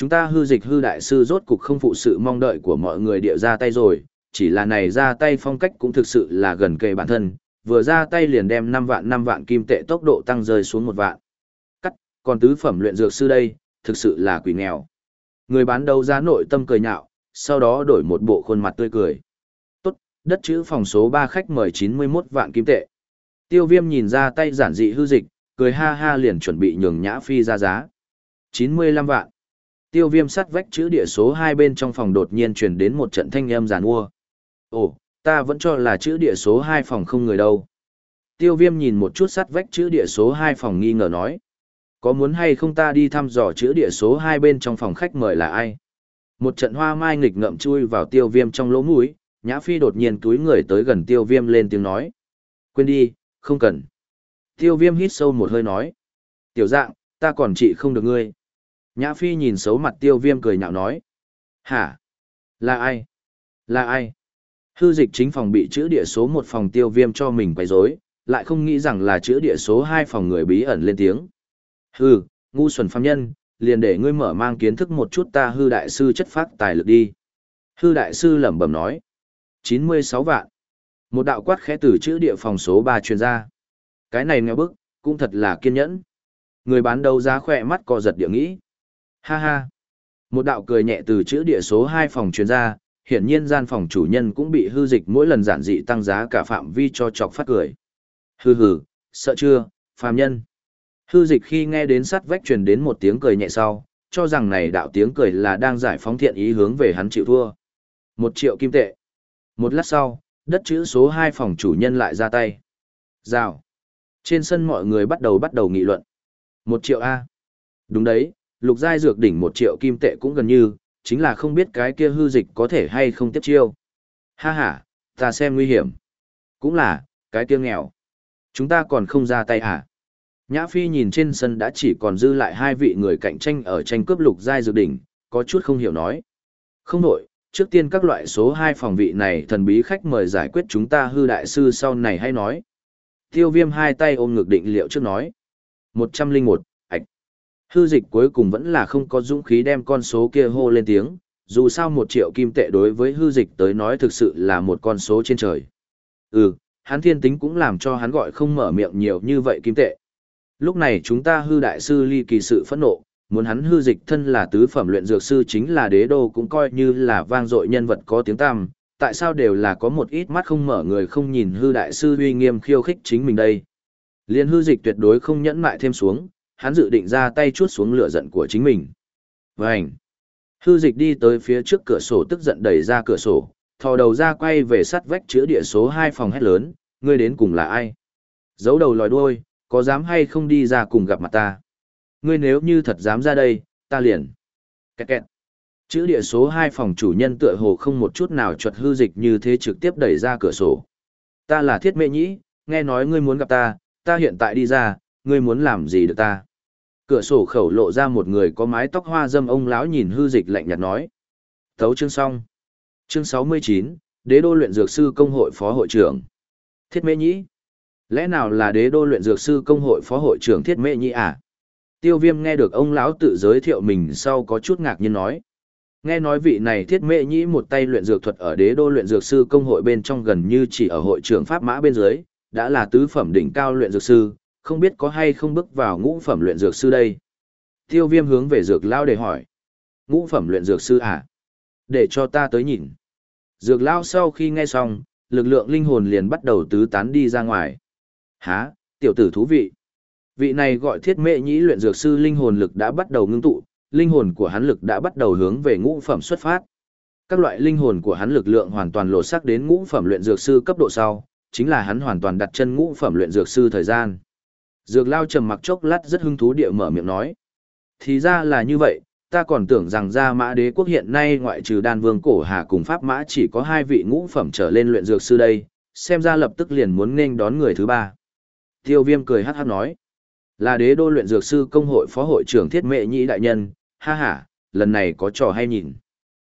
Chúng ta hư dịch hư đại sư rốt cục không phụ sự mong đợi của mọi người địa ra tay rồi, chỉ là này ra tay phong cách cũng thực sự là gần kề bản thân, vừa ra tay liền đem 5 vạn 5 vạn kim tệ tốc độ tăng rơi xuống một vạn. Cắt, còn tứ phẩm luyện dược sư đây, thực sự là quỷ nghèo. Người bán đấu giá nội tâm cười nhạo, sau đó đổi một bộ khuôn mặt tươi cười. Tốt, đất chữ phòng số 3 khách mời 91 vạn kim tệ. Tiêu viêm nhìn ra tay giản dị hư dịch, cười ha ha liền chuẩn bị nhường nhã phi ra giá. 95 vạn. Tiêu viêm sắt vách chữ địa số hai bên trong phòng đột nhiên truyền đến một trận thanh âm giàn ua. Ồ, ta vẫn cho là chữ địa số hai phòng không người đâu. Tiêu viêm nhìn một chút sắt vách chữ địa số hai phòng nghi ngờ nói. Có muốn hay không ta đi thăm dò chữ địa số hai bên trong phòng khách mời là ai? Một trận hoa mai nghịch ngậm chui vào tiêu viêm trong lỗ mũi, Nhã Phi đột nhiên túi người tới gần tiêu viêm lên tiếng nói. Quên đi, không cần. Tiêu viêm hít sâu một hơi nói. Tiểu dạng, ta còn trị không được ngươi. Nhã Phi nhìn xấu mặt tiêu viêm cười nhạo nói. Hả? Là ai? Là ai? Hư dịch chính phòng bị chữ địa số một phòng tiêu viêm cho mình quấy rối, lại không nghĩ rằng là chữ địa số hai phòng người bí ẩn lên tiếng. Hư, ngu xuẩn phàm nhân, liền để ngươi mở mang kiến thức một chút ta hư đại sư chất phát tài lực đi. Hư đại sư lẩm bẩm nói. 96 vạn. Một đạo quát khẽ từ chữ địa phòng số 3 truyền ra. Cái này nghe bức, cũng thật là kiên nhẫn. Người bán đấu giá khỏe mắt co giật địa nghĩ. Ha ha. Một đạo cười nhẹ từ chữ địa số 2 phòng truyền ra, hiển nhiên gian phòng chủ nhân cũng bị hư dịch mỗi lần giản dị tăng giá cả phạm vi cho chọc phát cười. Hừ hừ, sợ chưa, phàm nhân. Hư dịch khi nghe đến sát vách truyền đến một tiếng cười nhẹ sau, cho rằng này đạo tiếng cười là đang giải phóng thiện ý hướng về hắn chịu thua. Một triệu kim tệ. Một lát sau, đất chữ số 2 phòng chủ nhân lại ra tay. Rào. Trên sân mọi người bắt đầu bắt đầu nghị luận. Một triệu A. Đúng đấy, lục giai dược đỉnh một triệu kim tệ cũng gần như, chính là không biết cái kia hư dịch có thể hay không tiếp chiêu. Ha ha, ta xem nguy hiểm. Cũng là, cái kia nghèo. Chúng ta còn không ra tay hả? Nhã Phi nhìn trên sân đã chỉ còn dư lại hai vị người cạnh tranh ở tranh cướp lục giai dược đỉnh, có chút không hiểu nói. Không đổi, trước tiên các loại số hai phòng vị này thần bí khách mời giải quyết chúng ta hư đại sư sau này hay nói. Tiêu viêm hai tay ôm ngược định liệu trước nói. Một trăm linh một. Hư dịch cuối cùng vẫn là không có dũng khí đem con số kia hô lên tiếng, dù sao một triệu kim tệ đối với hư dịch tới nói thực sự là một con số trên trời. Ừ, hắn thiên tính cũng làm cho hắn gọi không mở miệng nhiều như vậy kim tệ. Lúc này chúng ta hư đại sư ly kỳ sự phẫn nộ, muốn hắn hư dịch thân là tứ phẩm luyện dược sư chính là đế đô cũng coi như là vang dội nhân vật có tiếng tăm, tại sao đều là có một ít mắt không mở người không nhìn hư đại sư uy nghiêm khiêu khích chính mình đây. Liên hư dịch tuyệt đối không nhẫn mại thêm xuống, hắn dự định ra tay chuốt xuống lửa giận của chính mình. Vành! Hư dịch đi tới phía trước cửa sổ tức giận đẩy ra cửa sổ, thò đầu ra quay về sắt vách chữa địa số 2 phòng hét lớn, ngươi đến cùng là ai? Giấu đầu lòi đuôi, có dám hay không đi ra cùng gặp mặt ta? Ngươi nếu như thật dám ra đây, ta liền. Kẹt kẹt. Chữ địa số 2 phòng chủ nhân tựa hồ không một chút nào chuột hư dịch như thế trực tiếp đẩy ra cửa sổ. Ta là thiết mệ nhĩ, nghe nói ngươi muốn gặp ta, ta hiện tại đi ra, ngươi muốn làm gì được ta? Cửa sổ khẩu lộ ra một người có mái tóc hoa dâm ông lão nhìn hư dịch lạnh nhạt nói. Thấu chương xong. Chương 69, Đế đô luyện dược sư công hội phó hội trưởng. Thiết mễ nhĩ. Lẽ nào là đế đô luyện dược sư công hội phó hội trưởng thiết mễ nhĩ à? Tiêu viêm nghe được ông lão tự giới thiệu mình sau có chút ngạc nhiên nói. Nghe nói vị này thiết mễ nhĩ một tay luyện dược thuật ở đế đô luyện dược sư công hội bên trong gần như chỉ ở hội trưởng Pháp Mã bên dưới, đã là tứ phẩm đỉnh cao luyện dược sư, không biết có hay không bước vào ngũ phẩm luyện dược sư đây. Tiêu viêm hướng về dược lao để hỏi. Ngũ phẩm luyện dược sư à? Để cho ta tới nhìn. Dược lao sau khi nghe xong, lực lượng linh hồn liền bắt đầu tứ tán đi ra ngoài. Há, tiểu tử thú vị. Vị này gọi thiết mệ nhĩ luyện dược sư linh hồn lực đã bắt đầu ngưng tụ, linh hồn của hắn lực đã bắt đầu hướng về ngũ phẩm xuất phát. Các loại linh hồn của hắn lực lượng hoàn toàn lộ sắc đến ngũ phẩm luyện dược sư cấp độ sau, chính là hắn hoàn toàn đặt chân ngũ phẩm luyện dược sư thời gian. Dược lao trầm mặc chốc lát rất hứng thú địa mở miệng nói. Thì ra là như vậy, ta còn tưởng rằng gia mã đế quốc hiện nay ngoại trừ đan vương cổ hà cùng pháp mã chỉ có hai vị ngũ phẩm trở lên luyện dược sư đây, xem ra lập tức liền muốn nghênh đón người thứ ba. Tiêu viêm cười hát hát nói. Là đế đô luyện dược sư công hội phó hội trưởng thiết mệ nhĩ đại nhân, ha ha, lần này có trò hay nhìn.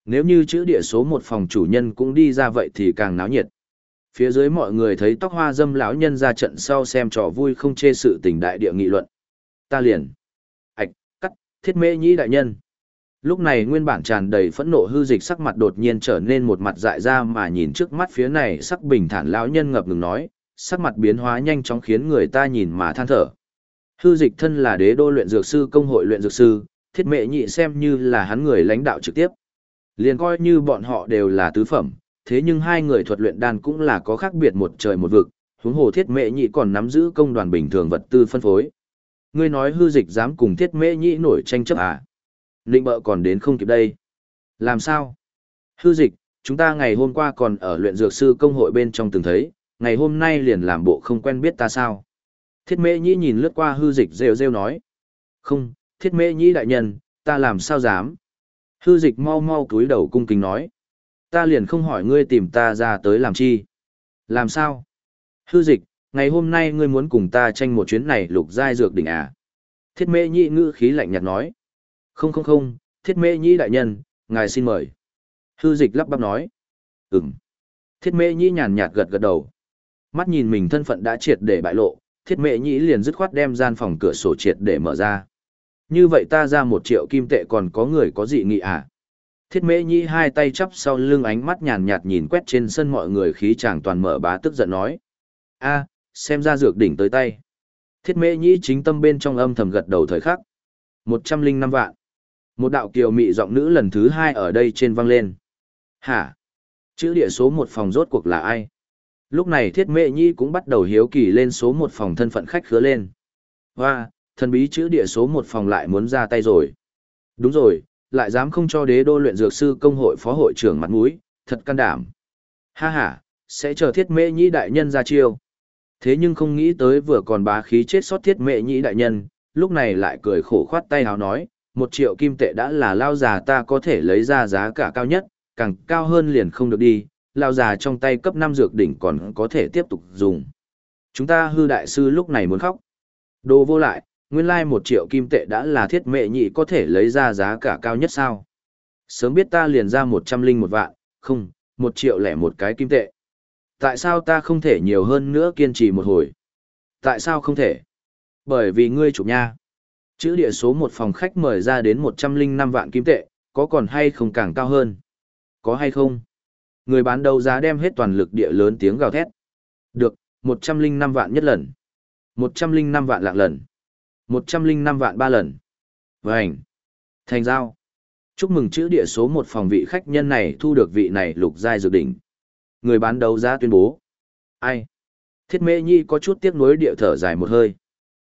Nếu như chữ địa số một phòng chủ nhân cũng đi ra vậy thì càng náo nhiệt. Phía dưới mọi người thấy tóc hoa dâm lão nhân ra trận sau xem trò vui không chê sự tình đại địa nghị luận. Ta liền. ạch cắt, thiết mễ nhĩ đại nhân. Lúc này nguyên bản tràn đầy phẫn nộ hư dịch sắc mặt đột nhiên trở nên một mặt dại ra mà nhìn trước mắt phía này sắc bình thản lão nhân ngập ngừng nói, sắc mặt biến hóa nhanh chóng khiến người ta nhìn mà than thở. Hư dịch thân là đế đô luyện dược sư công hội luyện dược sư, thiết mệ nhị xem như là hắn người lãnh đạo trực tiếp. Liền coi như bọn họ đều là tứ phẩm, thế nhưng hai người thuật luyện đan cũng là có khác biệt một trời một vực, huống hồ thiết mệ nhị còn nắm giữ công đoàn bình thường vật tư phân phối. Ngươi nói hư dịch dám cùng thiết mệ nhị nổi tranh chấp à? Ninh bợ còn đến không kịp đây. Làm sao? Hư dịch, chúng ta ngày hôm qua còn ở luyện dược sư công hội bên trong từng thấy, ngày hôm nay liền làm bộ không quen biết ta sao? Thiết mễ nhĩ nhìn lướt qua hư dịch rêu rêu nói. Không, thiết mễ nhĩ đại nhân, ta làm sao dám? Hư dịch mau mau cúi đầu cung kính nói. Ta liền không hỏi ngươi tìm ta ra tới làm chi. Làm sao? Hư dịch, ngày hôm nay ngươi muốn cùng ta tranh một chuyến này lục giai dược đỉnh à? Thiết mễ nhị ngữ khí lạnh nhạt nói. Không không không, thiết mễ nhị đại nhân, ngài xin mời. Hư dịch lắp bắp nói. Ừm. Thiết mễ nhị nhàn nhạt gật gật đầu. Mắt nhìn mình thân phận đã triệt để bại lộ, thiết mệ nhĩ liền dứt khoát đem gian phòng cửa sổ triệt để mở ra. Như vậy ta ra một triệu kim tệ còn có người có dị nghị à? Thiết mễ nhĩ hai tay chắp sau lưng ánh mắt nhàn nhạt nhìn quét trên sân mọi người khí chàng toàn mở bá tức giận nói. a xem ra dược đỉnh tới tay. Thiết mễ nhĩ chính tâm bên trong âm thầm gật đầu thời khắc. một trăm linh năm vạn. Một đạo kiều mị giọng nữ lần thứ hai ở đây trên vang lên. Hả? Chữ địa số một phòng rốt cuộc là ai? Lúc này thiết Mễ nhi cũng bắt đầu hiếu kỳ lên số một phòng thân phận khách khứa lên. Hoa, thần bí chữ địa số một phòng lại muốn ra tay rồi. Đúng rồi, lại dám không cho đế đô luyện dược sư công hội phó hội trưởng mặt mũi, thật can đảm. Ha ha, sẽ chờ thiết mệ nhĩ đại nhân ra chiêu. Thế nhưng không nghĩ tới vừa còn bá khí chết sót thiết mệ nhĩ đại nhân, lúc này lại cười khổ khoát tay hào nói, một triệu kim tệ đã là lao già ta có thể lấy ra giá cả cao nhất, càng cao hơn liền không được đi, lao già trong tay cấp 5 dược đỉnh còn có thể tiếp tục dùng. Chúng ta hư đại sư lúc này muốn khóc. Đồ vô lại, nguyên lai một triệu kim tệ đã là thiết mệ nhị có thể lấy ra giá cả cao nhất sao. Sớm biết ta liền ra một trăm linh một vạn, không, một triệu lẻ một cái kim tệ. Tại sao ta không thể nhiều hơn nữa kiên trì một hồi? Tại sao không thể? Bởi vì ngươi chủ nha. Chữ địa số một phòng khách mời ra đến một trăm linh năm vạn kim tệ, có còn hay không càng cao hơn? Có hay không? Người bán đấu giá đem hết toàn lực địa lớn tiếng gào thét. Được, một trăm linh năm vạn nhất lần. một trăm linh năm vạn lạng lần một trăm linh năm vạn ba lần. Vânh. Thành giao. Chúc mừng chữ địa số một phòng vị khách nhân này thu được vị này lục giai dược đỉnh. Người bán đấu giá tuyên bố. Ai? Thiết Mễ nhi có chút tiếc nuối địa thở dài một hơi.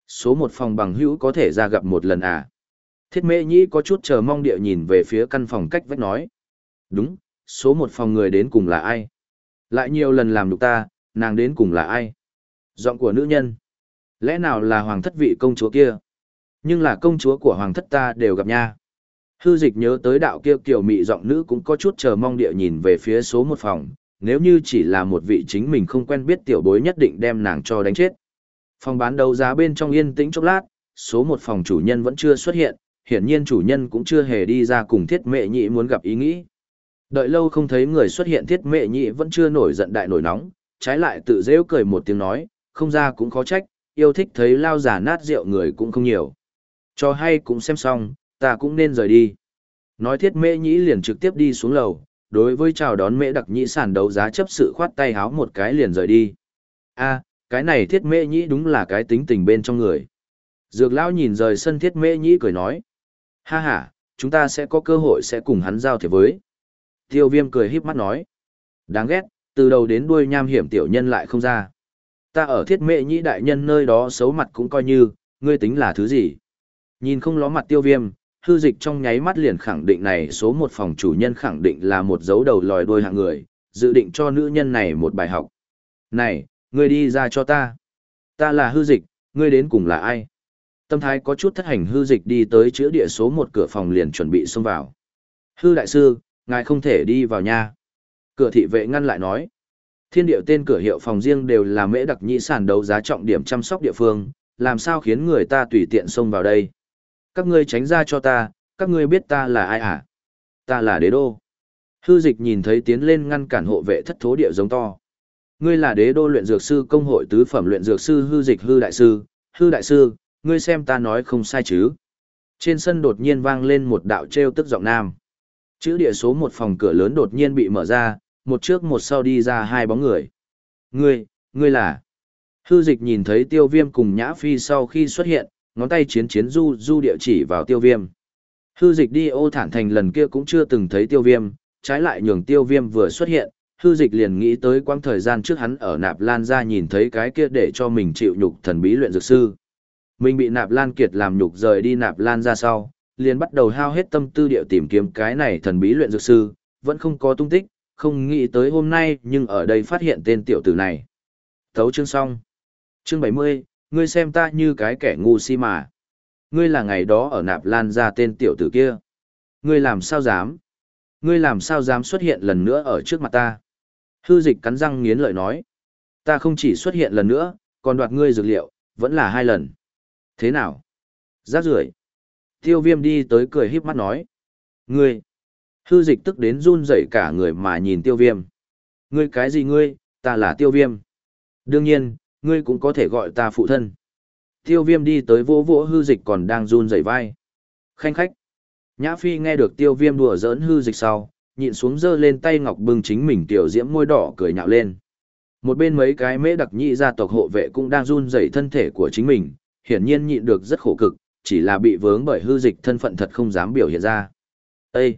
Số một phòng bằng hữu có thể ra gặp một lần à? Thiết Mễ nhi có chút chờ mong địa nhìn về phía căn phòng cách vách nói. Đúng, số một phòng người đến cùng là ai? Lại nhiều lần làm nhục ta, nàng đến cùng là ai? Giọng của nữ nhân. Lẽ nào là hoàng thất vị công chúa kia? Nhưng là công chúa của hoàng thất ta đều gặp nha. Hư dịch nhớ tới đạo kia kiểu mị giọng nữ cũng có chút chờ mong địa nhìn về phía số một phòng, nếu như chỉ là một vị chính mình không quen biết tiểu bối nhất định đem nàng cho đánh chết. Phòng bán đấu giá bên trong yên tĩnh chốc lát, số một phòng chủ nhân vẫn chưa xuất hiện, hiển nhiên chủ nhân cũng chưa hề đi ra cùng thiết mệ nhị muốn gặp ý nghĩ. Đợi lâu không thấy người xuất hiện thiết mệ nhị vẫn chưa nổi giận đại nổi nóng, trái lại tự dễu cười một tiếng nói, không ra cũng khó trách, yêu thích thấy lao giả nát rượu người cũng không nhiều. Cho hay cũng xem xong, ta cũng nên rời đi. Nói thiết mệ nhĩ liền trực tiếp đi xuống lầu, đối với chào đón mễ đặc nhĩ sản đấu giá chấp sự khoát tay háo một cái liền rời đi. a cái này thiết mễ nhĩ đúng là cái tính tình bên trong người. Dược lão nhìn rời sân thiết mễ nhĩ cười nói. Ha ha, chúng ta sẽ có cơ hội sẽ cùng hắn giao thiệp với. Tiêu viêm cười híp mắt nói. Đáng ghét, từ đầu đến đuôi nham hiểm tiểu nhân lại không ra. Ta ở thiết mệ nhĩ đại nhân nơi đó xấu mặt cũng coi như, ngươi tính là thứ gì. Nhìn không ló mặt tiêu viêm, hư dịch trong nháy mắt liền khẳng định này số một phòng chủ nhân khẳng định là một dấu đầu lòi đôi hạng người, dự định cho nữ nhân này một bài học. Này, ngươi đi ra cho ta. Ta là hư dịch, ngươi đến cùng là ai? Tâm thái có chút thất hành hư dịch đi tới chữa địa số một cửa phòng liền chuẩn bị xông vào. Hư đại sư, ngài không thể đi vào nha. Cửa thị vệ ngăn lại nói. Thiên điệu tên cửa hiệu phòng riêng đều là mễ đặc nhị sản đấu giá trọng điểm chăm sóc địa phương, làm sao khiến người ta tùy tiện xông vào đây. Các ngươi tránh ra cho ta, các ngươi biết ta là ai à? Ta là đế đô. Hư dịch nhìn thấy tiến lên ngăn cản hộ vệ thất thố địa giống to. Ngươi là đế đô luyện dược sư công hội tứ phẩm luyện dược sư hư dịch hư đại sư, hư đại sư, ngươi xem ta nói không sai chứ. Trên sân đột nhiên vang lên một đạo treo tức giọng nam. Chữ địa số một phòng cửa lớn đột nhiên bị mở ra, một trước một sau đi ra hai bóng người. Ngươi, ngươi là... Hư dịch nhìn thấy tiêu viêm cùng nhã phi sau khi xuất hiện, ngón tay chiến chiến du du địa chỉ vào tiêu viêm. Hư dịch đi ô thản thành lần kia cũng chưa từng thấy tiêu viêm, trái lại nhường tiêu viêm vừa xuất hiện, hư dịch liền nghĩ tới quãng thời gian trước hắn ở nạp lan ra nhìn thấy cái kia để cho mình chịu nhục thần bí luyện dược sư. Mình bị nạp lan kiệt làm nhục rời đi nạp lan ra sau, liền bắt đầu hao hết tâm tư địa tìm kiếm cái này thần bí luyện dược sư, vẫn không có tung tích, không nghĩ tới hôm nay nhưng ở đây phát hiện tên tiểu tử này. Thấu chương xong. Chương 70, ngươi xem ta như cái kẻ ngu si mà. Ngươi là ngày đó ở nạp lan ra tên tiểu tử kia. Ngươi làm sao dám? Ngươi làm sao dám xuất hiện lần nữa ở trước mặt ta? Hư dịch cắn răng nghiến lợi nói. Ta không chỉ xuất hiện lần nữa, còn đoạt ngươi dược liệu, vẫn là hai lần. Thế nào? Giác rưởi. Tiêu viêm đi tới cười híp mắt nói. Ngươi! Hư dịch tức đến run rẩy cả người mà nhìn tiêu viêm. Ngươi cái gì ngươi, ta là tiêu viêm. Đương nhiên, ngươi cũng có thể gọi ta phụ thân. Tiêu viêm đi tới vô vỗ hư dịch còn đang run rẩy vai. Khanh khách. Nhã Phi nghe được tiêu viêm đùa giỡn hư dịch sau, nhịn xuống dơ lên tay ngọc bưng chính mình tiểu diễm môi đỏ cười nhạo lên. Một bên mấy cái mễ đặc nhị gia tộc hộ vệ cũng đang run rẩy thân thể của chính mình, hiển nhiên nhịn được rất khổ cực, chỉ là bị vướng bởi hư dịch thân phận thật không dám biểu hiện ra. Ê!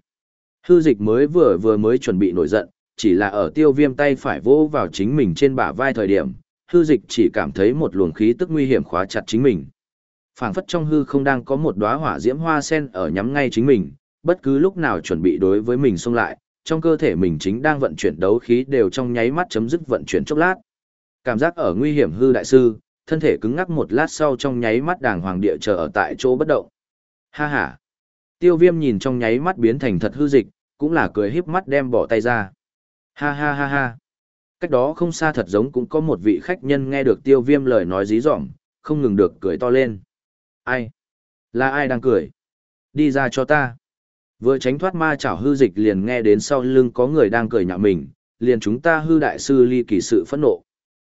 Hư dịch mới vừa vừa mới chuẩn bị nổi giận, chỉ là ở tiêu viêm tay phải vỗ vào chính mình trên bả vai thời điểm, hư dịch chỉ cảm thấy một luồng khí tức nguy hiểm khóa chặt chính mình. phảng phất trong hư không đang có một đóa hỏa diễm hoa sen ở nhắm ngay chính mình, bất cứ lúc nào chuẩn bị đối với mình xông lại, trong cơ thể mình chính đang vận chuyển đấu khí đều trong nháy mắt chấm dứt vận chuyển chốc lát. Cảm giác ở nguy hiểm hư đại sư, thân thể cứng ngắc một lát sau trong nháy mắt đàng hoàng địa chờ ở tại chỗ bất động. Ha ha. Tiêu viêm nhìn trong nháy mắt biến thành thật hư dịch, cũng là cười híp mắt đem bỏ tay ra. Ha ha ha ha. Cách đó không xa thật giống cũng có một vị khách nhân nghe được tiêu viêm lời nói dí dỏm, không ngừng được cười to lên. Ai? Là ai đang cười? Đi ra cho ta. Vừa tránh thoát ma chảo hư dịch liền nghe đến sau lưng có người đang cười nhạo mình, liền chúng ta hư đại sư ly kỳ sự phẫn nộ.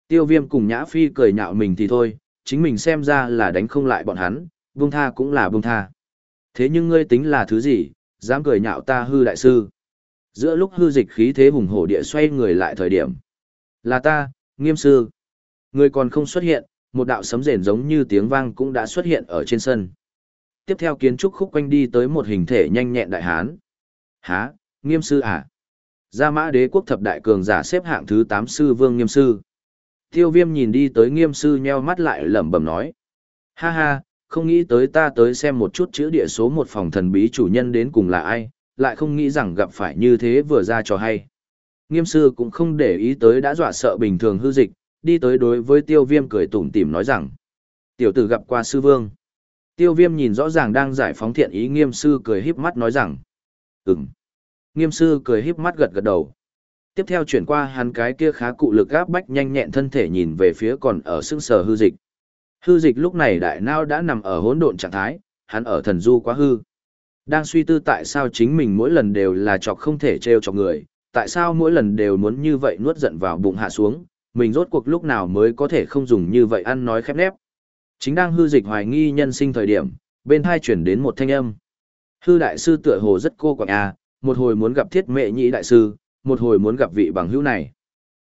Tiêu viêm cùng nhã phi cười nhạo mình thì thôi, chính mình xem ra là đánh không lại bọn hắn, buông tha cũng là buông tha. Thế nhưng ngươi tính là thứ gì, dám cười nhạo ta hư đại sư. Giữa lúc hư dịch khí thế hùng hổ địa xoay người lại thời điểm. Là ta, nghiêm sư. ngươi còn không xuất hiện, một đạo sấm rền giống như tiếng vang cũng đã xuất hiện ở trên sân. Tiếp theo kiến trúc khúc quanh đi tới một hình thể nhanh nhẹn đại hán. Há, nghiêm sư à? Gia mã đế quốc thập đại cường giả xếp hạng thứ 8 sư vương nghiêm sư. Tiêu viêm nhìn đi tới nghiêm sư nheo mắt lại lẩm bẩm nói. Ha ha, không nghĩ tới ta tới xem một chút chữ địa số một phòng thần bí chủ nhân đến cùng là ai, lại không nghĩ rằng gặp phải như thế vừa ra trò hay. Nghiêm sư cũng không để ý tới đã dọa sợ bình thường hư dịch, đi tới đối với tiêu viêm cười tủm tỉm nói rằng. Tiểu tử gặp qua sư vương. Tiêu viêm nhìn rõ ràng đang giải phóng thiện ý nghiêm sư cười híp mắt nói rằng. Ừm. Nghiêm sư cười híp mắt gật gật đầu. Tiếp theo chuyển qua hắn cái kia khá cụ lực gáp bách nhanh nhẹn thân thể nhìn về phía còn ở sưng sờ hư dịch. Hư dịch lúc này đại nao đã nằm ở hỗn độn trạng thái, hắn ở thần du quá hư. Đang suy tư tại sao chính mình mỗi lần đều là chọc không thể trêu chọc người, tại sao mỗi lần đều muốn như vậy nuốt giận vào bụng hạ xuống, mình rốt cuộc lúc nào mới có thể không dùng như vậy ăn nói khép nép. Chính đang hư dịch hoài nghi nhân sinh thời điểm, bên hai chuyển đến một thanh âm. Hư đại sư tựa hồ rất cô quạng à, một hồi muốn gặp thiết mệ nhị đại sư, một hồi muốn gặp vị bằng hữu này.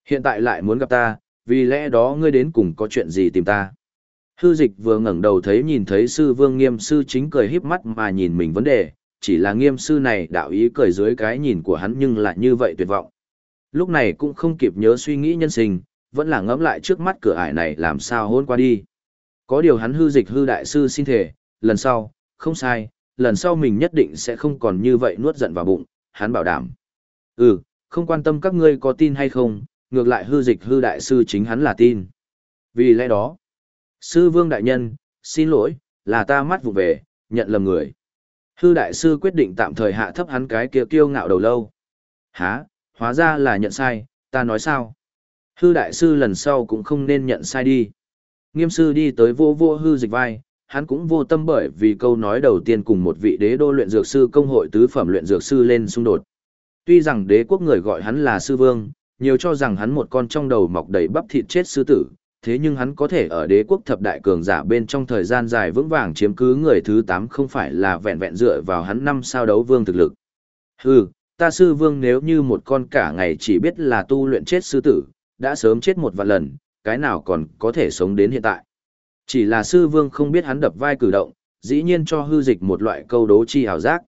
Hiện tại lại muốn gặp ta, vì lẽ đó ngươi đến cùng có chuyện gì tìm ta. Hư dịch vừa ngẩng đầu thấy nhìn thấy sư vương nghiêm sư chính cười híp mắt mà nhìn mình vấn đề, chỉ là nghiêm sư này đạo ý cười dưới cái nhìn của hắn nhưng lại như vậy tuyệt vọng. Lúc này cũng không kịp nhớ suy nghĩ nhân sinh, vẫn là ngẫm lại trước mắt cửa ải này làm sao hôn qua đi. Có điều hắn hư dịch hư đại sư xin thể, lần sau, không sai, lần sau mình nhất định sẽ không còn như vậy nuốt giận vào bụng, hắn bảo đảm. Ừ, không quan tâm các ngươi có tin hay không, ngược lại hư dịch hư đại sư chính hắn là tin. Vì lẽ đó, sư vương đại nhân, xin lỗi, là ta mắt vụ về, nhận lầm người. Hư đại sư quyết định tạm thời hạ thấp hắn cái kia kiêu ngạo đầu lâu. Hả, hóa ra là nhận sai, ta nói sao? Hư đại sư lần sau cũng không nên nhận sai đi. Nghiêm sư đi tới vô vô hư dịch vai, hắn cũng vô tâm bởi vì câu nói đầu tiên cùng một vị đế đô luyện dược sư công hội tứ phẩm luyện dược sư lên xung đột. Tuy rằng đế quốc người gọi hắn là sư vương, nhiều cho rằng hắn một con trong đầu mọc đầy bắp thịt chết sư tử, thế nhưng hắn có thể ở đế quốc thập đại cường giả bên trong thời gian dài vững vàng chiếm cứ người thứ 8 không phải là vẹn vẹn dựa vào hắn năm sao đấu vương thực lực. Hừ, ta sư vương nếu như một con cả ngày chỉ biết là tu luyện chết sư tử, đã sớm chết một vạn lần, cái nào còn có thể sống đến hiện tại. Chỉ là sư vương không biết hắn đập vai cử động, dĩ nhiên cho hư dịch một loại câu đố chi hào giác.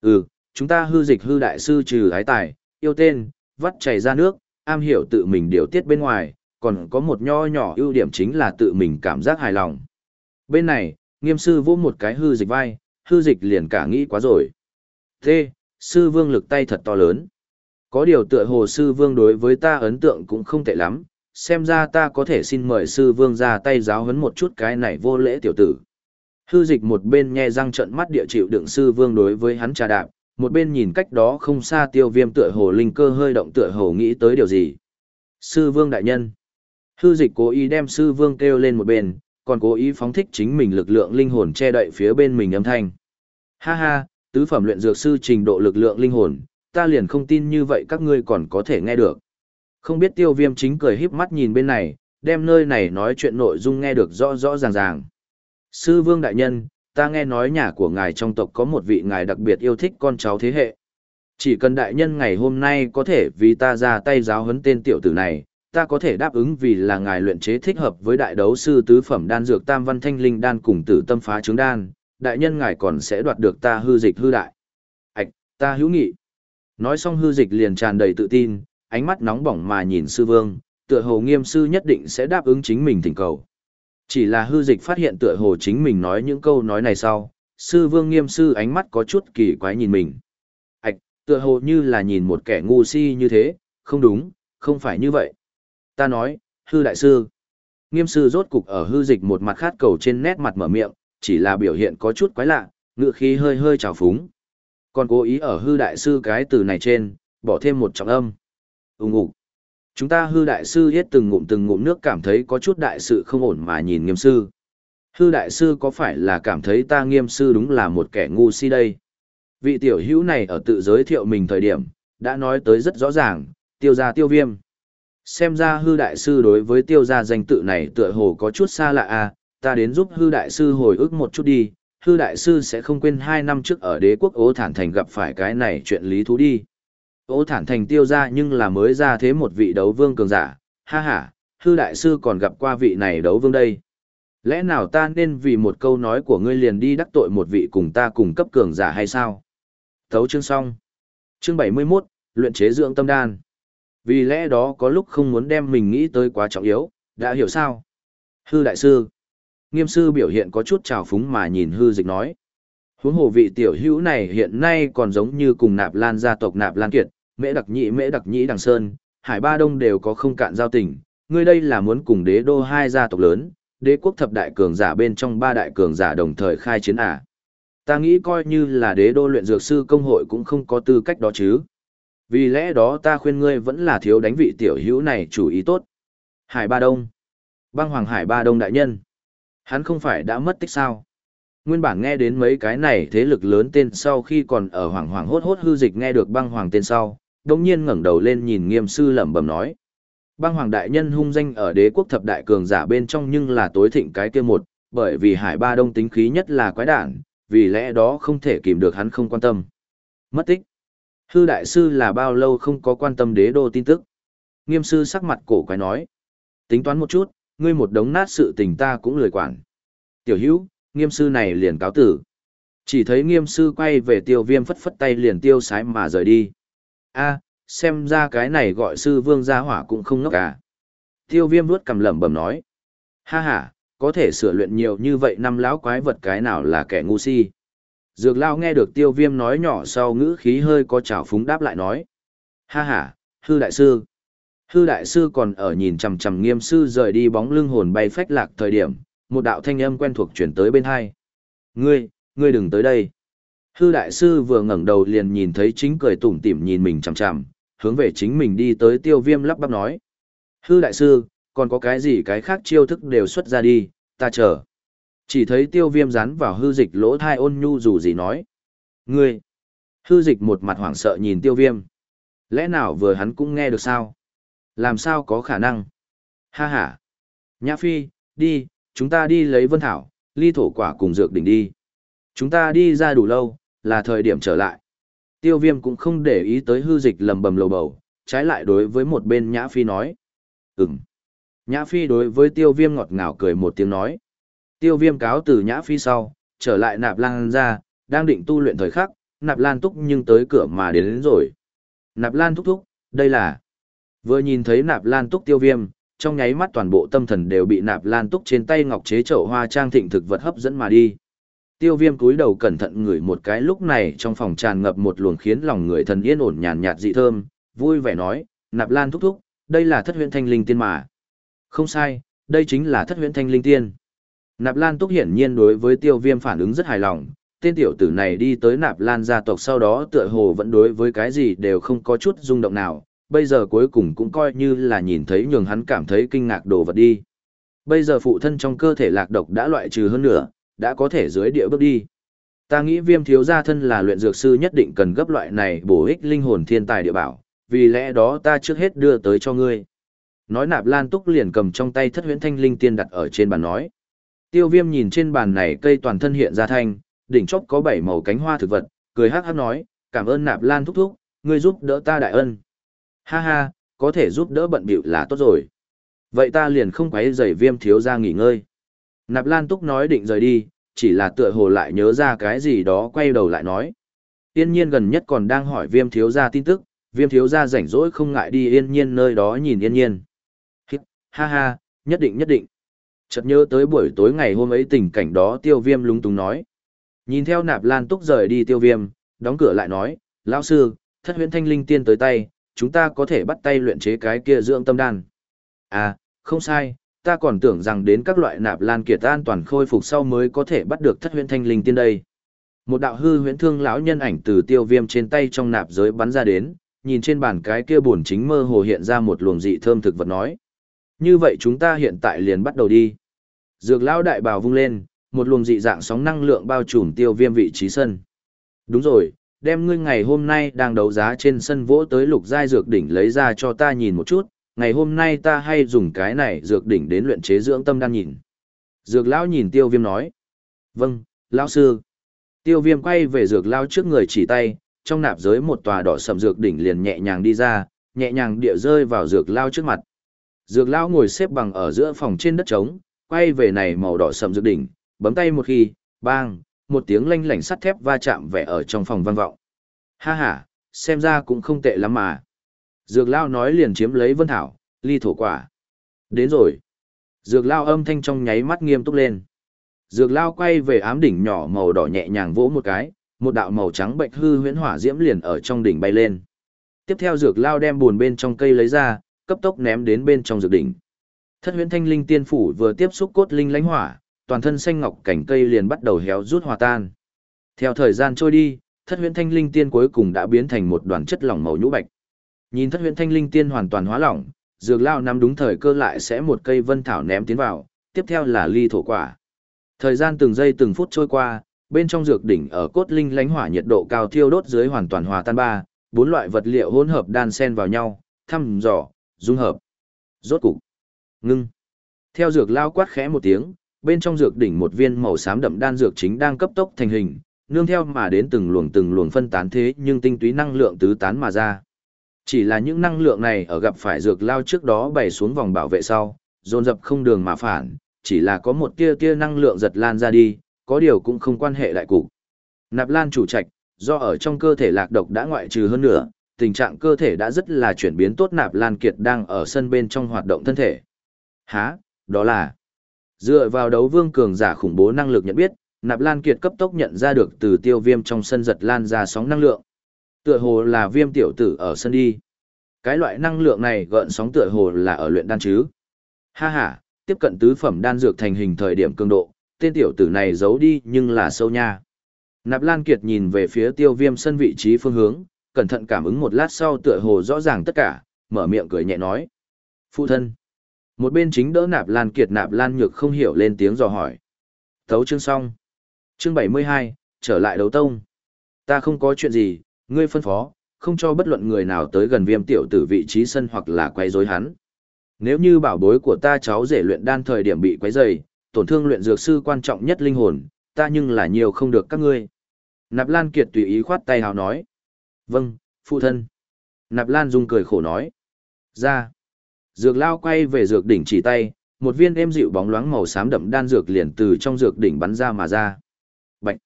Ừ, chúng ta hư dịch hư đại sư trừ ái tài, yêu tên, vắt chảy ra nước, am hiểu tự mình điều tiết bên ngoài, còn có một nho nhỏ ưu điểm chính là tự mình cảm giác hài lòng. Bên này, nghiêm sư vỗ một cái hư dịch vai, hư dịch liền cả nghĩ quá rồi. Thế, sư vương lực tay thật to lớn. Có điều tựa hồ sư vương đối với ta ấn tượng cũng không tệ lắm, xem ra ta có thể xin mời sư vương ra tay giáo huấn một chút cái này vô lễ tiểu tử. Hư dịch một bên nghe răng trận mắt địa chịu đựng sư vương đối với hắn trà đạp, một bên nhìn cách đó không xa tiêu viêm tựa hồ linh cơ hơi động tựa hồ nghĩ tới điều gì. Sư vương đại nhân. Hư dịch cố ý đem sư vương kêu lên một bên, còn cố ý phóng thích chính mình lực lượng linh hồn che đậy phía bên mình âm thanh. Ha ha, tứ phẩm luyện dược sư trình độ lực lượng linh hồn, ta liền không tin như vậy các ngươi còn có thể nghe được. Không biết tiêu viêm chính cười híp mắt nhìn bên này, đem nơi này nói chuyện nội dung nghe được rõ rõ ràng ràng. Sư vương đại nhân, ta nghe nói nhà của ngài trong tộc có một vị ngài đặc biệt yêu thích con cháu thế hệ. Chỉ cần đại nhân ngày hôm nay có thể vì ta ra tay giáo huấn tên tiểu tử này, ta có thể đáp ứng vì là ngài luyện chế thích hợp với đại đấu sư tứ phẩm đan dược tam văn thanh linh đan cùng tử tâm phá trứng đan, đại nhân ngài còn sẽ đoạt được ta hư dịch hư đại. Ảch, ta hữu nghị. Nói xong hư dịch liền tràn đầy tự tin, ánh mắt nóng bỏng mà nhìn sư vương, tựa hồ nghiêm sư nhất định sẽ đáp ứng chính mình thỉnh cầu. Chỉ là hư dịch phát hiện tựa hồ chính mình nói những câu nói này sau, sư vương nghiêm sư ánh mắt có chút kỳ quái nhìn mình. Ảch, tựa hồ như là nhìn một kẻ ngu si như thế, không đúng, không phải như vậy. Ta nói, hư đại sư. Nghiêm sư rốt cục ở hư dịch một mặt khát cầu trên nét mặt mở miệng, chỉ là biểu hiện có chút quái lạ, ngựa khí hơi hơi trào phúng. Còn cố ý ở hư đại sư cái từ này trên, bỏ thêm một trọng âm. Úng ủ. Chúng ta hư đại sư hết từng ngụm từng ngụm nước cảm thấy có chút đại sự không ổn mà nhìn nghiêm sư. Hư đại sư có phải là cảm thấy ta nghiêm sư đúng là một kẻ ngu si đây? Vị tiểu hữu này ở tự giới thiệu mình thời điểm, đã nói tới rất rõ ràng, tiêu gia tiêu viêm. Xem ra hư đại sư đối với tiêu gia danh tự này tựa hồ có chút xa lạ à, ta đến giúp hư đại sư hồi ức một chút đi, hư đại sư sẽ không quên hai năm trước ở đế quốc ố thản thành gặp phải cái này chuyện lý thú đi. Ố thản thành tiêu gia nhưng là mới ra thế một vị đấu vương cường giả, ha ha, hư đại sư còn gặp qua vị này đấu vương đây. Lẽ nào ta nên vì một câu nói của ngươi liền đi đắc tội một vị cùng ta cùng cấp cường giả hay sao? Thấu chương xong. Chương 71, luyện chế dưỡng tâm đan. Vì lẽ đó có lúc không muốn đem mình nghĩ tới quá trọng yếu, đã hiểu sao? Hư đại sư. Nghiêm sư biểu hiện có chút trào phúng mà nhìn hư dịch nói. Huống hồ vị tiểu hữu này hiện nay còn giống như cùng nạp lan gia tộc nạp lan kiệt, mễ đặc nhị mễ đặc nhị đằng sơn, hải ba đông đều có không cạn giao tình. Ngươi đây là muốn cùng đế đô hai gia tộc lớn, đế quốc thập đại cường giả bên trong ba đại cường giả đồng thời khai chiến à. Ta nghĩ coi như là đế đô luyện dược sư công hội cũng không có tư cách đó chứ. Vì lẽ đó ta khuyên ngươi vẫn là thiếu đánh vị tiểu hữu này chủ ý tốt. Hải Ba Đông. Băng Hoàng Hải Ba Đông đại nhân. Hắn không phải đã mất tích sao? Nguyên bản nghe đến mấy cái này thế lực lớn tên sau khi còn ở hoàng hoàng hốt hốt hư dịch nghe được băng hoàng tên sau, đồng nhiên ngẩng đầu lên nhìn nghiêm sư lẩm bẩm nói. Băng hoàng đại nhân hung danh ở đế quốc thập đại cường giả bên trong nhưng là tối thịnh cái kia một, bởi vì hải ba đông tính khí nhất là quái đản, vì lẽ đó không thể kìm được hắn không quan tâm. Mất tích. Hư đại sư là bao lâu không có quan tâm đế đô tin tức. Nghiêm sư sắc mặt cổ quái nói. Tính toán một chút, ngươi một đống nát sự tình ta cũng lười quản. Tiểu hữu, nghiêm sư này liền cáo tử. Chỉ thấy nghiêm sư quay về tiêu viêm phất phất tay liền tiêu sái mà rời đi. a xem ra cái này gọi sư vương gia hỏa cũng không ngốc cả. Tiêu viêm vuốt cầm lẩm bẩm nói. Ha ha, có thể sửa luyện nhiều như vậy năm lão quái vật cái nào là kẻ ngu si. Dược lao nghe được tiêu viêm nói nhỏ sau ngữ khí hơi có trào phúng đáp lại nói. Ha ha, hư đại sư. Hư đại sư còn ở nhìn chằm chằm nghiêm sư rời đi bóng lưng hồn bay phách lạc thời điểm, một đạo thanh âm quen thuộc chuyển tới bên hai. Ngươi, ngươi đừng tới đây. Hư đại sư vừa ngẩng đầu liền nhìn thấy chính cười tủm tỉm nhìn mình chằm chằm, hướng về chính mình đi tới tiêu viêm lắp bắp nói. Hư đại sư, còn có cái gì cái khác chiêu thức đều xuất ra đi, ta chờ. Chỉ thấy tiêu viêm rắn vào hư dịch lỗ thai ôn nhu dù gì nói. Ngươi! Hư dịch một mặt hoảng sợ nhìn tiêu viêm. Lẽ nào vừa hắn cũng nghe được sao? Làm sao có khả năng? Ha ha! Nhã Phi, đi, chúng ta đi lấy vân thảo, ly thổ quả cùng dược đỉnh đi. Chúng ta đi ra đủ lâu, là thời điểm trở lại. Tiêu viêm cũng không để ý tới hư dịch lầm bầm lầu bầu, trái lại đối với một bên Nhã Phi nói. Ừm. Nhã Phi đối với tiêu viêm ngọt ngào cười một tiếng nói. Tiêu viêm cáo từ Nhã Phi sau, trở lại nạp lan ra, đang định tu luyện thời khắc, nạp lan túc nhưng tới cửa mà đến, đến rồi. Nạp lan thúc thúc, đây là... Vừa nhìn thấy nạp lan túc tiêu viêm, trong nháy mắt toàn bộ tâm thần đều bị nạp lan túc trên tay ngọc chế chậu hoa trang thịnh thực vật hấp dẫn mà đi. Tiêu viêm cúi đầu cẩn thận ngửi một cái lúc này trong phòng tràn ngập một luồng khiến lòng người thần yên ổn nhàn nhạt dị thơm, vui vẻ nói, nạp lan thúc thúc, đây là thất huyện thanh linh tiên mà. Không sai, đây chính là thất huyện thanh linh tiên. Nạp lan túc hiển nhiên đối với tiêu viêm phản ứng rất hài lòng, tên tiểu tử này đi tới nạp lan gia tộc sau đó tựa hồ vẫn đối với cái gì đều không có chút rung động nào, bây giờ cuối cùng cũng coi như là nhìn thấy nhường hắn cảm thấy kinh ngạc đồ vật đi. Bây giờ phụ thân trong cơ thể lạc độc đã loại trừ hơn nữa, đã có thể dưới địa bước đi. Ta nghĩ viêm thiếu gia thân là luyện dược sư nhất định cần gấp loại này bổ ích linh hồn thiên tài địa bảo, vì lẽ đó ta trước hết đưa tới cho ngươi. Nói nạp lan túc liền cầm trong tay thất huyễn thanh linh tiên đặt ở trên bàn nói. Tiêu viêm nhìn trên bàn này cây toàn thân hiện ra thanh, đỉnh chóp có bảy màu cánh hoa thực vật, cười hát hát nói, cảm ơn nạp lan thúc thúc, ngươi giúp đỡ ta đại ân. Ha ha, có thể giúp đỡ bận bịu là tốt rồi. Vậy ta liền không quấy giày viêm thiếu ra nghỉ ngơi. Nạp Lan Túc nói định rời đi, chỉ là tựa hồ lại nhớ ra cái gì đó quay đầu lại nói. Yên nhiên gần nhất còn đang hỏi viêm thiếu ra tin tức, viêm thiếu ra rảnh rỗi không ngại đi yên nhiên nơi đó nhìn yên nhiên. Ha ha, nhất định nhất định. Chợt nhớ tới buổi tối ngày hôm ấy tình cảnh đó tiêu viêm lúng túng nói. Nhìn theo nạp lan túc rời đi tiêu viêm, đóng cửa lại nói, lão sư, thất huyễn thanh linh tiên tới tay, chúng ta có thể bắt tay luyện chế cái kia dưỡng tâm đan. À, không sai, ta còn tưởng rằng đến các loại nạp lan kiệt an toàn khôi phục sau mới có thể bắt được thất huyễn thanh linh tiên đây. Một đạo hư huyễn thương lão nhân ảnh từ tiêu viêm trên tay trong nạp giới bắn ra đến, nhìn trên bàn cái kia buồn chính mơ hồ hiện ra một luồng dị thơm thực vật nói. Như vậy chúng ta hiện tại liền bắt đầu đi. Dược lão đại bào vung lên, một luồng dị dạng sóng năng lượng bao trùm tiêu viêm vị trí sân. Đúng rồi, đem ngươi ngày hôm nay đang đấu giá trên sân vỗ tới lục giai dược đỉnh lấy ra cho ta nhìn một chút, ngày hôm nay ta hay dùng cái này dược đỉnh đến luyện chế dưỡng tâm đan nhìn. Dược lão nhìn tiêu viêm nói. Vâng, lão sư. Tiêu viêm quay về dược lão trước người chỉ tay, trong nạp giới một tòa đỏ sầm dược đỉnh liền nhẹ nhàng đi ra, nhẹ nhàng địa rơi vào dược lão trước mặt. Dược lão ngồi xếp bằng ở giữa phòng trên đất trống, quay về này màu đỏ sầm dược đỉnh, bấm tay một khi, bang, một tiếng lanh lảnh sắt thép va chạm vẻ ở trong phòng vang vọng. Ha ha, xem ra cũng không tệ lắm mà. Dược lao nói liền chiếm lấy vân thảo, ly thổ quả. Đến rồi. Dược lao âm thanh trong nháy mắt nghiêm túc lên. Dược lao quay về ám đỉnh nhỏ màu đỏ nhẹ nhàng vỗ một cái, một đạo màu trắng bệnh hư huyễn hỏa diễm liền ở trong đỉnh bay lên. Tiếp theo dược lao đem buồn bên trong cây lấy ra, cấp tốc ném đến bên trong dược đỉnh. Thất huyễn thanh linh tiên phủ vừa tiếp xúc cốt linh lãnh hỏa, toàn thân xanh ngọc cảnh cây liền bắt đầu héo rút hòa tan. Theo thời gian trôi đi, thất huyễn thanh linh tiên cuối cùng đã biến thành một đoàn chất lỏng màu nhũ bạch. Nhìn thất huyễn thanh linh tiên hoàn toàn hóa lỏng, dược lao nắm đúng thời cơ lại sẽ một cây vân thảo ném tiến vào, tiếp theo là ly thổ quả. Thời gian từng giây từng phút trôi qua, bên trong dược đỉnh ở cốt linh lánh hỏa nhiệt độ cao thiêu đốt dưới hoàn toàn hòa tan ba, bốn loại vật liệu hỗn hợp đan xen vào nhau, thăm dò, dung hợp. Rốt cục. Ngưng. Theo dược lao quát khẽ một tiếng, bên trong dược đỉnh một viên màu xám đậm đan dược chính đang cấp tốc thành hình, nương theo mà đến từng luồng từng luồng phân tán thế nhưng tinh túy năng lượng tứ tán mà ra. Chỉ là những năng lượng này ở gặp phải dược lao trước đó bày xuống vòng bảo vệ sau, dồn dập không đường mà phản, chỉ là có một tia tia năng lượng giật lan ra đi, có điều cũng không quan hệ đại cục. Nạp lan chủ trạch, do ở trong cơ thể lạc độc đã ngoại trừ hơn nữa, tình trạng cơ thể đã rất là chuyển biến tốt nạp lan kiệt đang ở sân bên trong hoạt động thân thể. Há, đó là Dựa vào đấu vương cường giả khủng bố năng lực nhận biết, Nạp Lan Kiệt cấp tốc nhận ra được từ tiêu viêm trong sân giật lan ra sóng năng lượng. Tựa hồ là viêm tiểu tử ở sân đi. Cái loại năng lượng này gợn sóng tựa hồ là ở luyện đan chứ. Ha ha, tiếp cận tứ phẩm đan dược thành hình thời điểm cường độ, tên tiểu tử này giấu đi nhưng là sâu nha. Nạp Lan Kiệt nhìn về phía tiêu viêm sân vị trí phương hướng, cẩn thận cảm ứng một lát sau tựa hồ rõ ràng tất cả, mở miệng cười nhẹ nói. Phụ thân. Một bên chính đỡ nạp lan kiệt nạp lan nhược không hiểu lên tiếng dò hỏi. Thấu chương xong. Chương bảy mươi hai trở lại đấu tông. Ta không có chuyện gì, ngươi phân phó, không cho bất luận người nào tới gần viêm tiểu tử vị trí sân hoặc là quấy rối hắn. Nếu như bảo bối của ta cháu rể luyện đan thời điểm bị quấy rầy, tổn thương luyện dược sư quan trọng nhất linh hồn, ta nhưng là nhiều không được các ngươi. Nạp Lan Kiệt tùy ý khoát tay hào nói. Vâng, phụ thân. Nạp Lan Dung cười khổ nói. Ra. Dược lao quay về dược đỉnh chỉ tay, một viên êm dịu bóng loáng màu xám đậm đan dược liền từ trong dược đỉnh bắn ra mà ra. Bạch.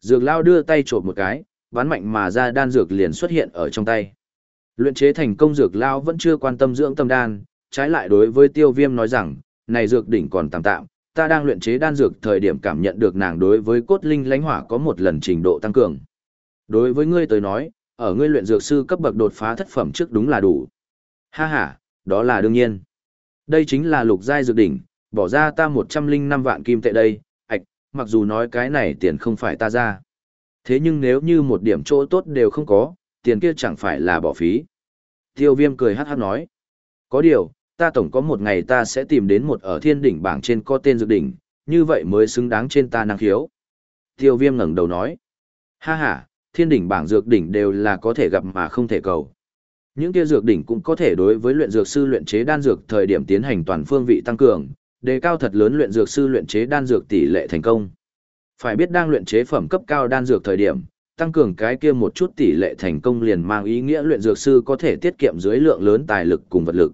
Dược lao đưa tay trộm một cái, bắn mạnh mà ra đan dược liền xuất hiện ở trong tay. Luyện chế thành công dược lao vẫn chưa quan tâm dưỡng tâm đan, trái lại đối với tiêu viêm nói rằng, này dược đỉnh còn tạm tạm, ta đang luyện chế đan dược thời điểm cảm nhận được nàng đối với cốt linh lãnh hỏa có một lần trình độ tăng cường. Đối với ngươi tới nói, ở ngươi luyện dược sư cấp bậc đột phá thất phẩm trước đúng là đủ. Ha ha, đó là đương nhiên. Đây chính là lục giai dược đỉnh, bỏ ra ta 105 vạn kim tệ đây, ạch, mặc dù nói cái này tiền không phải ta ra. Thế nhưng nếu như một điểm chỗ tốt đều không có, tiền kia chẳng phải là bỏ phí. Tiêu viêm cười hát hát nói. Có điều, ta tổng có một ngày ta sẽ tìm đến một ở thiên đỉnh bảng trên có tên dược đỉnh, như vậy mới xứng đáng trên ta năng khiếu. Tiêu viêm ngẩng đầu nói. Ha ha, thiên đỉnh bảng dược đỉnh đều là có thể gặp mà không thể cầu. Những kia dược đỉnh cũng có thể đối với luyện dược sư luyện chế đan dược thời điểm tiến hành toàn phương vị tăng cường, đề cao thật lớn luyện dược sư luyện chế đan dược tỷ lệ thành công. Phải biết đang luyện chế phẩm cấp cao đan dược thời điểm, tăng cường cái kia một chút tỷ lệ thành công liền mang ý nghĩa luyện dược sư có thể tiết kiệm dưới lượng lớn tài lực cùng vật lực.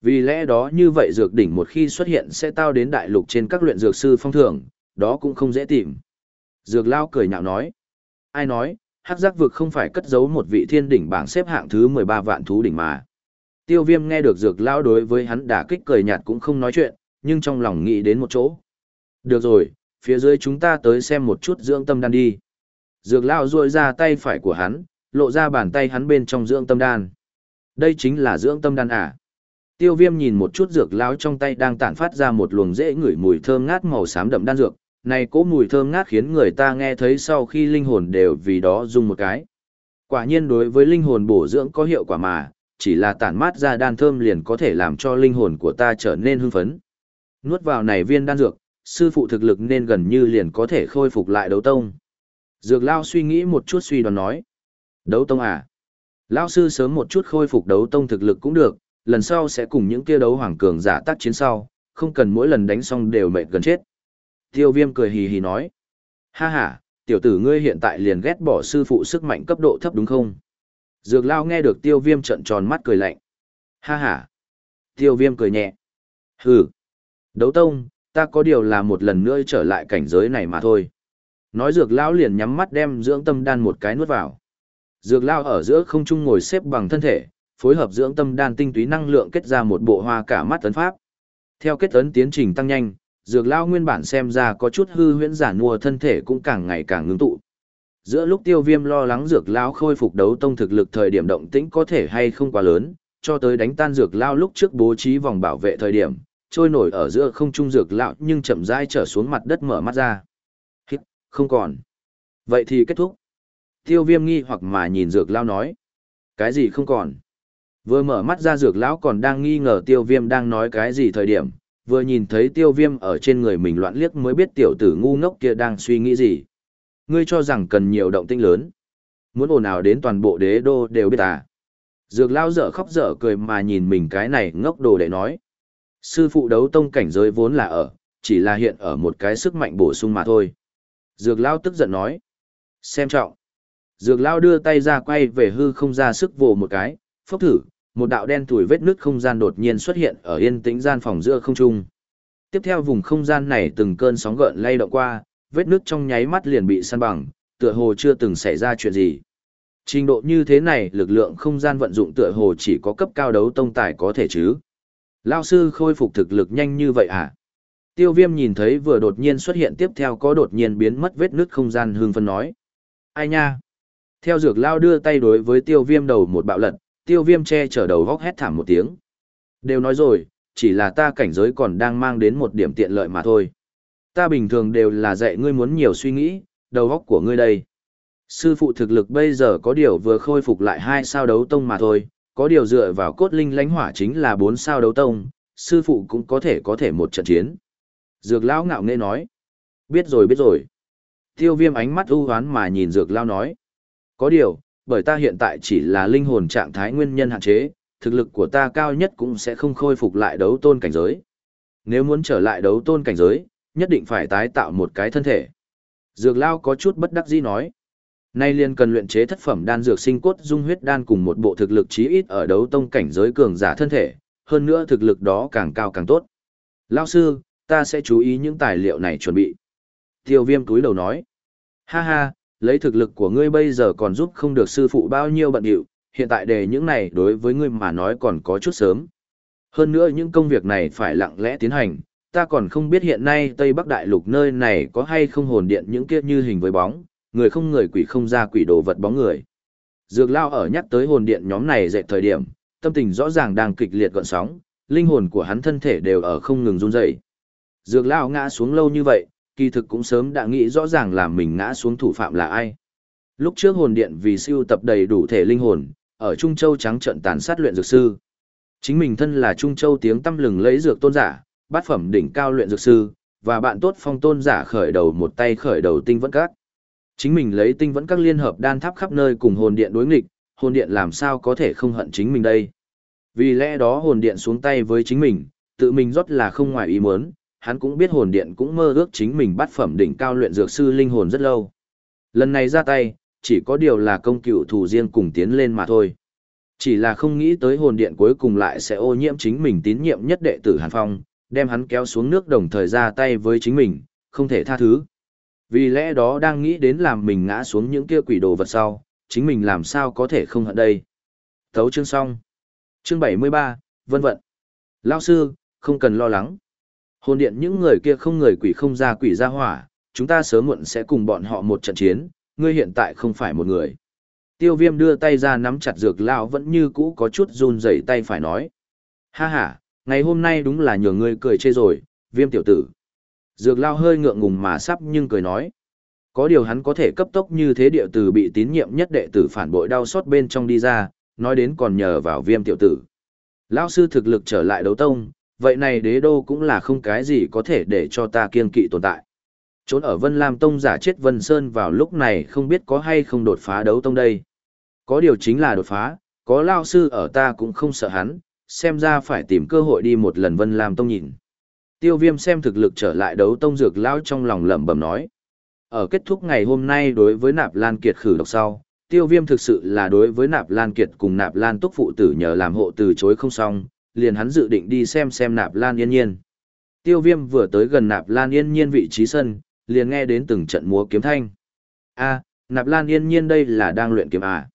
Vì lẽ đó như vậy dược đỉnh một khi xuất hiện sẽ tao đến đại lục trên các luyện dược sư phong thưởng, đó cũng không dễ tìm. Dược lao cười nhạo nói. Ai nói, hắc giác vực không phải cất giấu một vị thiên đỉnh bảng xếp hạng thứ 13 vạn thú đỉnh mà. Tiêu viêm nghe được dược lao đối với hắn đả kích cười nhạt cũng không nói chuyện, nhưng trong lòng nghĩ đến một chỗ. Được rồi, phía dưới chúng ta tới xem một chút dưỡng tâm đan đi. Dược lao ruôi ra tay phải của hắn, lộ ra bàn tay hắn bên trong dưỡng tâm đan. Đây chính là dưỡng tâm đan à. Tiêu viêm nhìn một chút dược lao trong tay đang tản phát ra một luồng dễ ngửi mùi thơm ngát màu xám đậm đan dược, này cỗ mùi thơm ngát khiến người ta nghe thấy sau khi linh hồn đều vì đó rung một cái. Quả nhiên đối với linh hồn bổ dưỡng có hiệu quả mà, chỉ là tản mát ra đan thơm liền có thể làm cho linh hồn của ta trở nên hưng phấn. Nuốt vào này viên đan dược, sư phụ thực lực nên gần như liền có thể khôi phục lại đấu tông. Dược Lao suy nghĩ một chút suy đoán nói. Đấu tông à? Lao sư sớm một chút khôi phục đấu tông thực lực cũng được, lần sau sẽ cùng những kia đấu hoàng cường giả tác chiến sau, không cần mỗi lần đánh xong đều mệt gần chết. Tiêu viêm cười hì hì nói. Ha ha, tiểu tử ngươi hiện tại liền ghét bỏ sư phụ sức mạnh cấp độ thấp đúng không? Dược Lao nghe được tiêu viêm trận tròn mắt cười lạnh. Ha ha. Tiêu viêm cười nhẹ. Hừ. Đấu tông, ta có điều là một lần nữa trở lại cảnh giới này mà thôi. Nói dược lão liền nhắm mắt đem dưỡng tâm đan một cái nuốt vào. Dược lao ở giữa không trung ngồi xếp bằng thân thể, phối hợp dưỡng tâm đan tinh túy năng lượng kết ra một bộ hoa cả mắt tấn pháp. Theo kết tấn tiến trình tăng nhanh, dược lao nguyên bản xem ra có chút hư huyễn giả mua thân thể cũng càng ngày càng ngưng tụ. Giữa lúc tiêu viêm lo lắng dược lao khôi phục đấu tông thực lực thời điểm động tĩnh có thể hay không quá lớn, cho tới đánh tan dược lao lúc trước bố trí vòng bảo vệ thời điểm, trôi nổi ở giữa không trung dược lao nhưng chậm rãi trở xuống mặt đất mở mắt ra. Hít, không còn. Vậy thì kết thúc. Tiêu viêm nghi hoặc mà nhìn dược lao nói. Cái gì không còn? Vừa mở mắt ra dược lão còn đang nghi ngờ tiêu viêm đang nói cái gì thời điểm, vừa nhìn thấy tiêu viêm ở trên người mình loạn liếc mới biết tiểu tử ngu ngốc kia đang suy nghĩ gì. Ngươi cho rằng cần nhiều động tinh lớn. Muốn ồn ào đến toàn bộ đế đô đều biết à. Dược lao dở khóc dở cười mà nhìn mình cái này ngốc đồ để nói. Sư phụ đấu tông cảnh giới vốn là ở, chỉ là hiện ở một cái sức mạnh bổ sung mà thôi. Dược lao tức giận nói. Xem trọng. Dược lao đưa tay ra quay về hư không ra sức vồ một cái, phốc thử, một đạo đen thủi vết nứt không gian đột nhiên xuất hiện ở yên tĩnh gian phòng giữa không trung. Tiếp theo vùng không gian này từng cơn sóng gợn lay động qua, vết nứt trong nháy mắt liền bị san bằng, tựa hồ chưa từng xảy ra chuyện gì. Trình độ như thế này lực lượng không gian vận dụng tựa hồ chỉ có cấp cao đấu tông tài có thể chứ. Lao sư khôi phục thực lực nhanh như vậy à? Tiêu viêm nhìn thấy vừa đột nhiên xuất hiện tiếp theo có đột nhiên biến mất vết nứt không gian hương phân nói. Ai nha? Theo dược lao đưa tay đối với tiêu viêm đầu một bạo lật, tiêu viêm che chở đầu góc hét thảm một tiếng. Đều nói rồi, chỉ là ta cảnh giới còn đang mang đến một điểm tiện lợi mà thôi. Ta bình thường đều là dạy ngươi muốn nhiều suy nghĩ, đầu góc của ngươi đây. Sư phụ thực lực bây giờ có điều vừa khôi phục lại hai sao đấu tông mà thôi, có điều dựa vào cốt linh lãnh hỏa chính là bốn sao đấu tông, sư phụ cũng có thể có thể một trận chiến. Dược lão ngạo nghễ nói. Biết rồi biết rồi. Tiêu viêm ánh mắt ưu hoán mà nhìn dược lao nói. Có điều, bởi ta hiện tại chỉ là linh hồn trạng thái nguyên nhân hạn chế, thực lực của ta cao nhất cũng sẽ không khôi phục lại đấu tôn cảnh giới. Nếu muốn trở lại đấu tôn cảnh giới, nhất định phải tái tạo một cái thân thể. Dược lao có chút bất đắc dĩ nói. Nay liền cần luyện chế thất phẩm đan dược sinh cốt dung huyết đan cùng một bộ thực lực chí ít ở đấu tông cảnh giới cường giả thân thể, hơn nữa thực lực đó càng cao càng tốt. Lao sư, ta sẽ chú ý những tài liệu này chuẩn bị. Tiêu viêm túi đầu nói. Ha ha, lấy thực lực của ngươi bây giờ còn giúp không được sư phụ bao nhiêu bận điệu, hiện tại đề những này đối với ngươi mà nói còn có chút sớm. Hơn nữa những công việc này phải lặng lẽ tiến hành, ta còn không biết hiện nay Tây Bắc Đại Lục nơi này có hay không hồn điện những kia như hình với bóng, người không người quỷ không ra quỷ đồ vật bóng người. Dược Lao ở nhắc tới hồn điện nhóm này dậy thời điểm, tâm tình rõ ràng đang kịch liệt gọn sóng, linh hồn của hắn thân thể đều ở không ngừng run rẩy. Dược Lao ngã xuống lâu như vậy, kỳ thực cũng sớm đã nghĩ rõ ràng là mình ngã xuống thủ phạm là ai. Lúc trước hồn điện vì siêu tập đầy đủ thể linh hồn, ở Trung Châu trắng trận tàn sát luyện dược sư. Chính mình thân là Trung Châu tiếng tâm lừng lấy dược tôn giả, bát phẩm đỉnh cao luyện dược sư, và bạn tốt phong tôn giả khởi đầu một tay khởi đầu tinh vẫn các. Chính mình lấy tinh vẫn các liên hợp đan tháp khắp nơi cùng hồn điện đối nghịch, hồn điện làm sao có thể không hận chính mình đây. Vì lẽ đó hồn điện xuống tay với chính mình, tự mình rót là không ngoài ý muốn, hắn cũng biết hồn điện cũng mơ ước chính mình bắt phẩm đỉnh cao luyện dược sư linh hồn rất lâu. Lần này ra tay, chỉ có điều là công cựu thủ riêng cùng tiến lên mà thôi. Chỉ là không nghĩ tới hồn điện cuối cùng lại sẽ ô nhiễm chính mình tín nhiệm nhất đệ tử Hàn Phong, đem hắn kéo xuống nước đồng thời ra tay với chính mình, không thể tha thứ. Vì lẽ đó đang nghĩ đến làm mình ngã xuống những kia quỷ đồ vật sau, chính mình làm sao có thể không hận đây. Thấu chương xong. Chương 73, vân vận. Lao sư, không cần lo lắng. Hồn điện những người kia không người quỷ không ra quỷ ra hỏa, chúng ta sớm muộn sẽ cùng bọn họ một trận chiến, ngươi hiện tại không phải một người. Tiêu viêm đưa tay ra nắm chặt dược lao vẫn như cũ có chút run rẩy tay phải nói. Ha ha, ngày hôm nay đúng là nhờ ngươi cười chê rồi, viêm tiểu tử. Dược lao hơi ngượng ngùng mà sắp nhưng cười nói. Có điều hắn có thể cấp tốc như thế địa tử bị tín nhiệm nhất đệ tử phản bội đau xót bên trong đi ra, nói đến còn nhờ vào viêm tiểu tử. Lao sư thực lực trở lại đấu tông, vậy này đế đô cũng là không cái gì có thể để cho ta kiên kỵ tồn tại. Trốn ở Vân Lam Tông giả chết Vân Sơn vào lúc này không biết có hay không đột phá đấu tông đây. Có điều chính là đột phá, có lao sư ở ta cũng không sợ hắn, xem ra phải tìm cơ hội đi một lần Vân Lam Tông nhìn. Tiêu viêm xem thực lực trở lại đấu tông dược lao trong lòng lẩm bẩm nói. Ở kết thúc ngày hôm nay đối với nạp lan kiệt khử độc sau, tiêu viêm thực sự là đối với nạp lan kiệt cùng nạp lan túc phụ tử nhờ làm hộ từ chối không xong, liền hắn dự định đi xem xem nạp lan yên nhiên. Tiêu viêm vừa tới gần nạp lan yên nhiên vị trí sân, liền nghe đến từng trận múa kiếm thanh. a nạp lan yên nhiên đây là đang luyện kiếm à.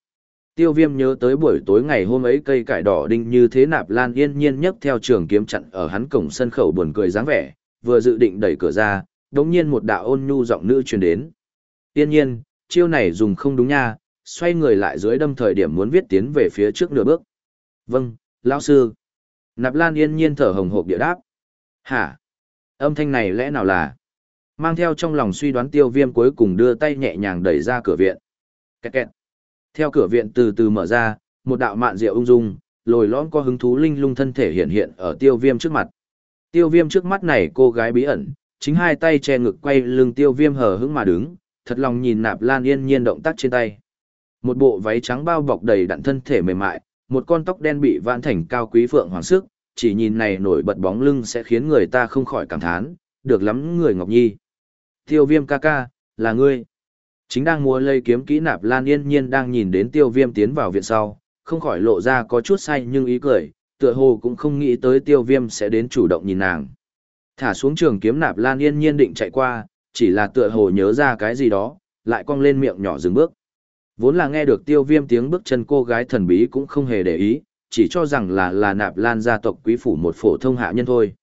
Tiêu viêm nhớ tới buổi tối ngày hôm ấy cây cải đỏ đinh như thế nạp lan yên nhiên nhấc theo trường kiếm chặn ở hắn cổng sân khẩu buồn cười dáng vẻ, vừa dự định đẩy cửa ra, đống nhiên một đạo ôn nhu giọng nữ truyền đến. Yên nhiên, chiêu này dùng không đúng nha, xoay người lại dưới đâm thời điểm muốn viết tiến về phía trước nửa bước. Vâng, lão sư. Nạp lan yên nhiên thở hồng hộp địa đáp. Hả? Âm thanh này lẽ nào là? Mang theo trong lòng suy đoán tiêu viêm cuối cùng đưa tay nhẹ nhàng đẩy ra cửa viện. Kẹt kẹt. Theo cửa viện từ từ mở ra, một đạo mạn diệu ung dung, lồi lõm có hứng thú linh lung thân thể hiện hiện ở tiêu viêm trước mặt. Tiêu viêm trước mắt này cô gái bí ẩn, chính hai tay che ngực quay lưng tiêu viêm hờ hững mà đứng, thật lòng nhìn nạp lan yên nhiên động tác trên tay. Một bộ váy trắng bao bọc đầy đặn thân thể mềm mại, một con tóc đen bị vãn thành cao quý phượng hoàng sức, chỉ nhìn này nổi bật bóng lưng sẽ khiến người ta không khỏi cảm thán, được lắm người Ngọc Nhi. Tiêu viêm ca ca, là ngươi. Chính đang mua lây kiếm kỹ nạp lan yên nhiên đang nhìn đến tiêu viêm tiến vào viện sau, không khỏi lộ ra có chút say nhưng ý cười, tựa hồ cũng không nghĩ tới tiêu viêm sẽ đến chủ động nhìn nàng. Thả xuống trường kiếm nạp lan yên nhiên định chạy qua, chỉ là tựa hồ nhớ ra cái gì đó, lại cong lên miệng nhỏ dừng bước. Vốn là nghe được tiêu viêm tiếng bước chân cô gái thần bí cũng không hề để ý, chỉ cho rằng là là nạp lan gia tộc quý phủ một phổ thông hạ nhân thôi.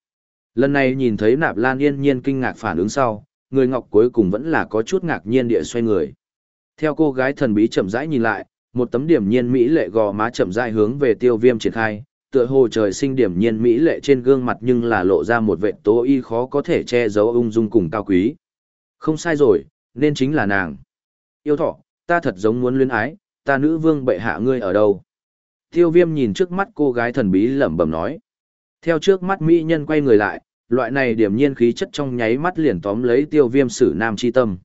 Lần này nhìn thấy nạp lan yên nhiên kinh ngạc phản ứng sau, người ngọc cuối cùng vẫn là có chút ngạc nhiên địa xoay người. Theo cô gái thần bí chậm rãi nhìn lại, một tấm điểm nhiên mỹ lệ gò má chậm rãi hướng về tiêu viêm triển khai, tựa hồ trời sinh điểm nhiên mỹ lệ trên gương mặt nhưng là lộ ra một vệ tố y khó có thể che giấu ung dung cùng cao quý. Không sai rồi, nên chính là nàng. Yêu thọ, ta thật giống muốn luyến ái, ta nữ vương bệ hạ ngươi ở đâu? Tiêu viêm nhìn trước mắt cô gái thần bí lẩm bẩm nói. Theo trước mắt mỹ nhân quay người lại, loại này điểm nhiên khí chất trong nháy mắt liền tóm lấy tiêu viêm sử nam chi tâm.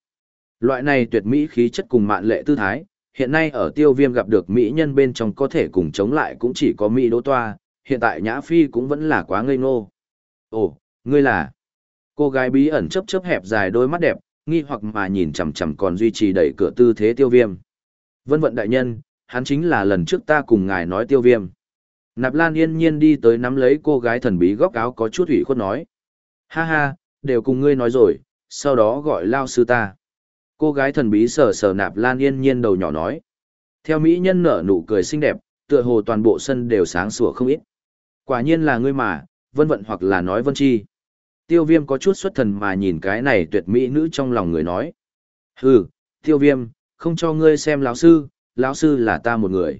Loại này tuyệt mỹ khí chất cùng mạn lệ tư thái, hiện nay ở tiêu viêm gặp được mỹ nhân bên trong có thể cùng chống lại cũng chỉ có mỹ đỗ toa, hiện tại nhã phi cũng vẫn là quá ngây ngô. Ồ, ngươi là... Cô gái bí ẩn chấp chấp hẹp dài đôi mắt đẹp, nghi hoặc mà nhìn chằm chằm còn duy trì đẩy cửa tư thế tiêu viêm. Vân vận đại nhân, hắn chính là lần trước ta cùng ngài nói tiêu viêm. Nạp Lan yên nhiên đi tới nắm lấy cô gái thần bí góc áo có chút ủy khuất nói. Ha ha, đều cùng ngươi nói rồi, sau đó gọi lao sư ta. Cô gái thần bí sờ sờ Nạp Lan yên nhiên đầu nhỏ nói. Theo mỹ nhân nở nụ cười xinh đẹp, tựa hồ toàn bộ sân đều sáng sủa không ít. Quả nhiên là ngươi mà, vân vận hoặc là nói vân chi. Tiêu viêm có chút xuất thần mà nhìn cái này tuyệt mỹ nữ trong lòng người nói. Hừ, tiêu viêm, không cho ngươi xem lão sư, lão sư là ta một người.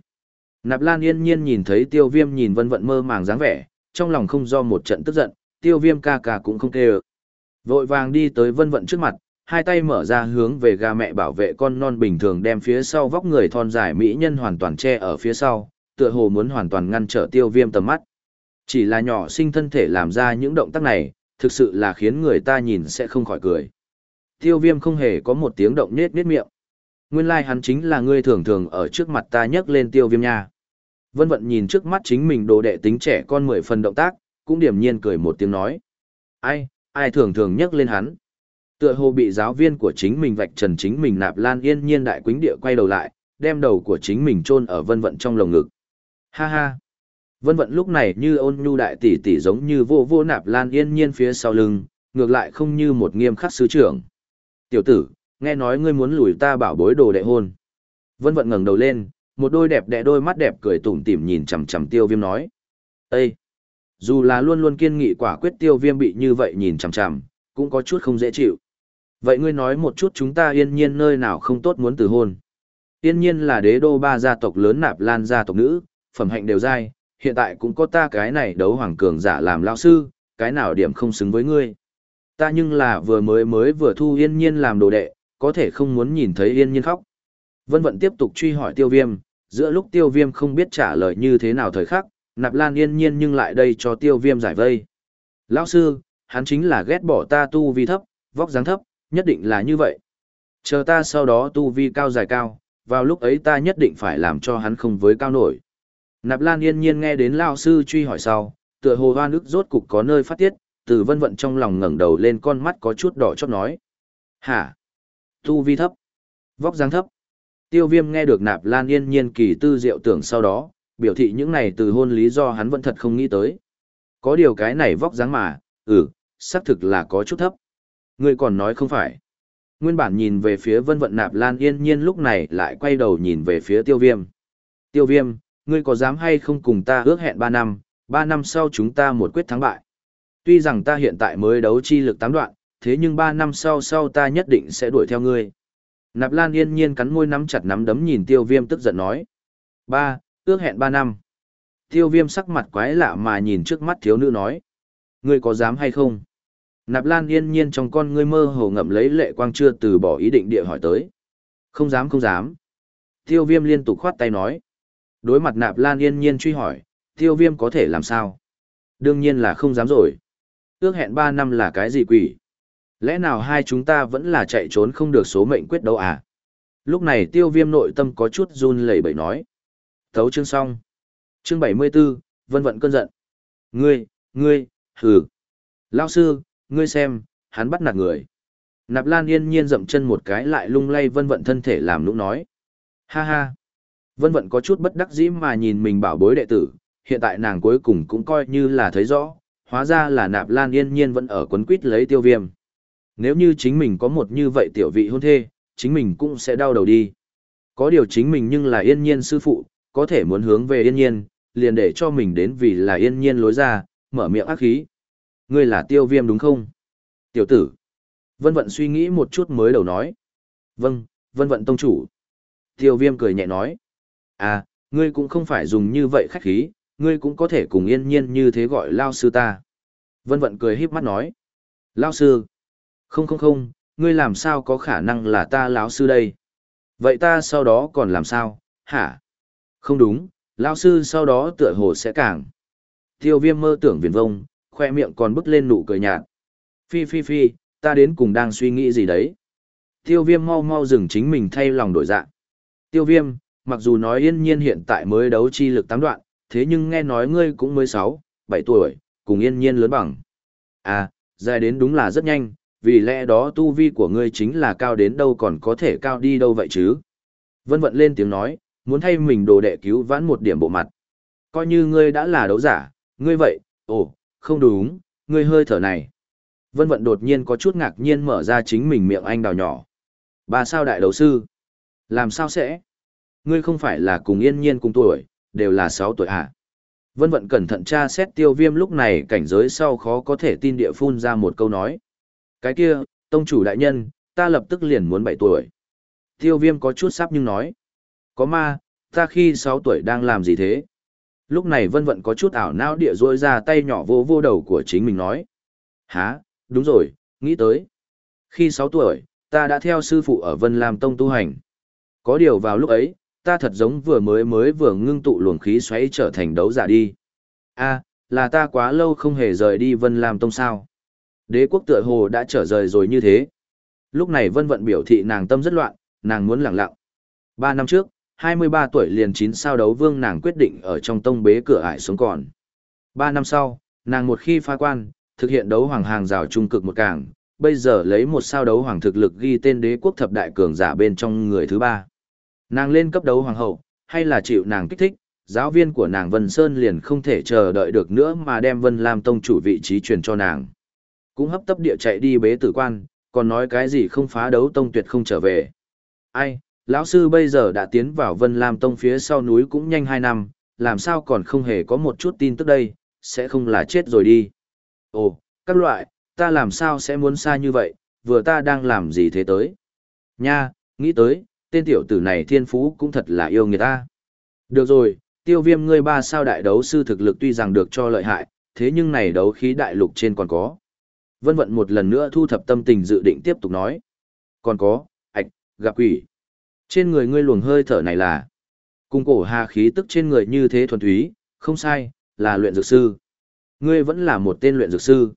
Nạp Lan yên nhiên nhìn thấy tiêu viêm nhìn vân vận mơ màng dáng vẻ, trong lòng không do một trận tức giận, tiêu viêm ca ca cũng không kêu. Vội vàng đi tới vân vận trước mặt, hai tay mở ra hướng về gà mẹ bảo vệ con non bình thường đem phía sau vóc người thon dài mỹ nhân hoàn toàn che ở phía sau, tựa hồ muốn hoàn toàn ngăn trở tiêu viêm tầm mắt. Chỉ là nhỏ sinh thân thể làm ra những động tác này, thực sự là khiến người ta nhìn sẽ không khỏi cười. Tiêu viêm không hề có một tiếng động nết nết miệng. Nguyên lai like hắn chính là người thường thường ở trước mặt ta nhấc lên tiêu viêm nha. Vân vận nhìn trước mắt chính mình đồ đệ tính trẻ con mười phần động tác, cũng điểm nhiên cười một tiếng nói. Ai, ai thường thường nhấc lên hắn. Tựa hồ bị giáo viên của chính mình vạch trần chính mình nạp lan yên nhiên đại quính địa quay đầu lại, đem đầu của chính mình chôn ở vân vận trong lồng ngực. Ha ha. Vân vận lúc này như ôn nhu đại tỷ tỷ giống như vô vô nạp lan yên nhiên phía sau lưng, ngược lại không như một nghiêm khắc sứ trưởng. Tiểu tử, nghe nói ngươi muốn lùi ta bảo bối đồ đệ hôn. Vân vận ngẩng đầu lên, một đôi đẹp đẽ đôi mắt đẹp cười tủm tỉm nhìn chằm chằm tiêu viêm nói. Ê! Dù là luôn luôn kiên nghị quả quyết tiêu viêm bị như vậy nhìn chằm chằm, cũng có chút không dễ chịu. Vậy ngươi nói một chút chúng ta yên nhiên nơi nào không tốt muốn từ hôn. Yên nhiên là đế đô ba gia tộc lớn nạp lan gia tộc nữ, phẩm hạnh đều dai, hiện tại cũng có ta cái này đấu hoàng cường giả làm lao sư, cái nào điểm không xứng với ngươi. Ta nhưng là vừa mới mới vừa thu yên nhiên làm đồ đệ, có thể không muốn nhìn thấy yên nhiên khóc. Vân vận tiếp tục truy hỏi tiêu viêm, giữa lúc tiêu viêm không biết trả lời như thế nào thời khắc, nạp lan yên nhiên nhưng lại đây cho tiêu viêm giải vây. Lão sư, hắn chính là ghét bỏ ta tu vi thấp, vóc dáng thấp, nhất định là như vậy. Chờ ta sau đó tu vi cao dài cao, vào lúc ấy ta nhất định phải làm cho hắn không với cao nổi. Nạp Lan yên nhiên nghe đến Lão sư truy hỏi sau, tựa hồ hoa nước rốt cục có nơi phát tiết, từ vân vận trong lòng ngẩng đầu lên con mắt có chút đỏ chót nói. Hả? Tu vi thấp? Vóc dáng thấp? Tiêu viêm nghe được Nạp Lan yên nhiên kỳ tư diệu tưởng sau đó, biểu thị những này từ hôn lý do hắn vẫn thật không nghĩ tới. Có điều cái này vóc dáng mà, ừ, xác thực là có chút thấp. Ngươi còn nói không phải. Nguyên bản nhìn về phía vân vận nạp lan yên nhiên lúc này lại quay đầu nhìn về phía tiêu viêm. Tiêu viêm, ngươi có dám hay không cùng ta ước hẹn 3 năm, 3 năm sau chúng ta một quyết thắng bại. Tuy rằng ta hiện tại mới đấu chi lực tám đoạn, thế nhưng 3 năm sau sau ta nhất định sẽ đuổi theo ngươi. Nạp Lan yên nhiên cắn môi nắm chặt nắm đấm nhìn tiêu viêm tức giận nói. Ba, ước hẹn 3 năm. Tiêu viêm sắc mặt quái lạ mà nhìn trước mắt thiếu nữ nói. Ngươi có dám hay không? Nạp Lan yên nhiên trong con ngươi mơ hồ ngậm lấy lệ quang chưa từ bỏ ý định địa hỏi tới. Không dám không dám. Tiêu viêm liên tục khoát tay nói. Đối mặt Nạp Lan yên nhiên truy hỏi, tiêu viêm có thể làm sao? Đương nhiên là không dám rồi. Ước hẹn 3 năm là cái gì quỷ? Lẽ nào hai chúng ta vẫn là chạy trốn không được số mệnh quyết đấu à? Lúc này tiêu viêm nội tâm có chút run lẩy bẩy nói. Thấu chương xong. Chương 74, vân vận cơn giận. Ngươi, ngươi, hừ. Lao sư, ngươi xem, hắn bắt nạt người. Nạp Lan yên nhiên dậm chân một cái lại lung lay vân vận thân thể làm nũng nói. Ha ha. Vân vận có chút bất đắc dĩ mà nhìn mình bảo bối đệ tử, hiện tại nàng cuối cùng cũng coi như là thấy rõ, hóa ra là Nạp Lan yên nhiên vẫn ở quấn quýt lấy tiêu viêm. Nếu như chính mình có một như vậy tiểu vị hôn thê, chính mình cũng sẽ đau đầu đi. Có điều chính mình nhưng là yên nhiên sư phụ, có thể muốn hướng về yên nhiên, liền để cho mình đến vì là yên nhiên lối ra, mở miệng ác khí. Ngươi là tiêu viêm đúng không? Tiểu tử. Vân vận suy nghĩ một chút mới đầu nói. Vâng, vân vận tông chủ. Tiêu viêm cười nhẹ nói. À, ngươi cũng không phải dùng như vậy khách khí, ngươi cũng có thể cùng yên nhiên như thế gọi lao sư ta. Vân vận cười híp mắt nói. Lao sư. Không không không, ngươi làm sao có khả năng là ta lão sư đây? Vậy ta sau đó còn làm sao, hả? Không đúng, lão sư sau đó tựa hồ sẽ càng. Tiêu viêm mơ tưởng viền vông, khoe miệng còn bứt lên nụ cười nhạt. Phi phi phi, ta đến cùng đang suy nghĩ gì đấy? Tiêu viêm mau mau dừng chính mình thay lòng đổi dạng. Tiêu viêm, mặc dù nói yên nhiên hiện tại mới đấu chi lực tám đoạn, thế nhưng nghe nói ngươi cũng mới sáu, bảy tuổi, cùng yên nhiên lớn bằng. À, dài đến đúng là rất nhanh, vì lẽ đó tu vi của ngươi chính là cao đến đâu còn có thể cao đi đâu vậy chứ. Vân vận lên tiếng nói, muốn thay mình đồ đệ cứu vãn một điểm bộ mặt. Coi như ngươi đã là đấu giả, ngươi vậy, ồ, không đúng, ngươi hơi thở này. Vân vận đột nhiên có chút ngạc nhiên mở ra chính mình miệng anh đào nhỏ. Bà sao đại đấu sư? Làm sao sẽ? Ngươi không phải là cùng yên nhiên cùng tuổi, đều là 6 tuổi à? Vân vận cẩn thận tra xét tiêu viêm lúc này cảnh giới sau khó có thể tin địa phun ra một câu nói. Cái kia, tông chủ đại nhân, ta lập tức liền muốn 7 tuổi. Tiêu viêm có chút sắp nhưng nói. Có ma, ta khi 6 tuổi đang làm gì thế? Lúc này vân vận có chút ảo não địa rôi ra tay nhỏ vô vô đầu của chính mình nói. Hả, đúng rồi, nghĩ tới. Khi 6 tuổi, ta đã theo sư phụ ở Vân Lam Tông tu hành. Có điều vào lúc ấy, ta thật giống vừa mới mới vừa ngưng tụ luồng khí xoáy trở thành đấu giả đi. a là ta quá lâu không hề rời đi Vân Lam Tông sao. Đế quốc tựa hồ đã trở rời rồi như thế. Lúc này vân vận biểu thị nàng tâm rất loạn, nàng muốn lặng lặng. Ba năm trước, 23 tuổi liền chín sao đấu vương nàng quyết định ở trong tông bế cửa ải sống còn. Ba năm sau, nàng một khi phá quan, thực hiện đấu hoàng hàng rào trung cực một cảng, bây giờ lấy một sao đấu hoàng thực lực ghi tên đế quốc thập đại cường giả bên trong người thứ ba. Nàng lên cấp đấu hoàng hậu, hay là chịu nàng kích thích, giáo viên của nàng Vân Sơn liền không thể chờ đợi được nữa mà đem Vân Lam Tông chủ vị trí truyền cho nàng. Cũng hấp tấp địa chạy đi bế tử quan, còn nói cái gì không phá đấu tông tuyệt không trở về. Ai, lão sư bây giờ đã tiến vào Vân Lam Tông phía sau núi cũng nhanh 2 năm, làm sao còn không hề có một chút tin tức đây, sẽ không là chết rồi đi. Ồ, các loại, ta làm sao sẽ muốn xa như vậy, vừa ta đang làm gì thế tới. Nha, nghĩ tới, tên tiểu tử này thiên phú cũng thật là yêu người ta. Được rồi, tiêu viêm ngươi ba sao đại đấu sư thực lực tuy rằng được cho lợi hại, thế nhưng này đấu khí đại lục trên còn có. Vân vận một lần nữa thu thập tâm tình dự định tiếp tục nói. Còn có, ạch, gặp quỷ. Trên người ngươi luồng hơi thở này là cung cổ hà khí tức trên người như thế thuần túy, không sai, là luyện dược sư. Ngươi vẫn là một tên luyện dược sư.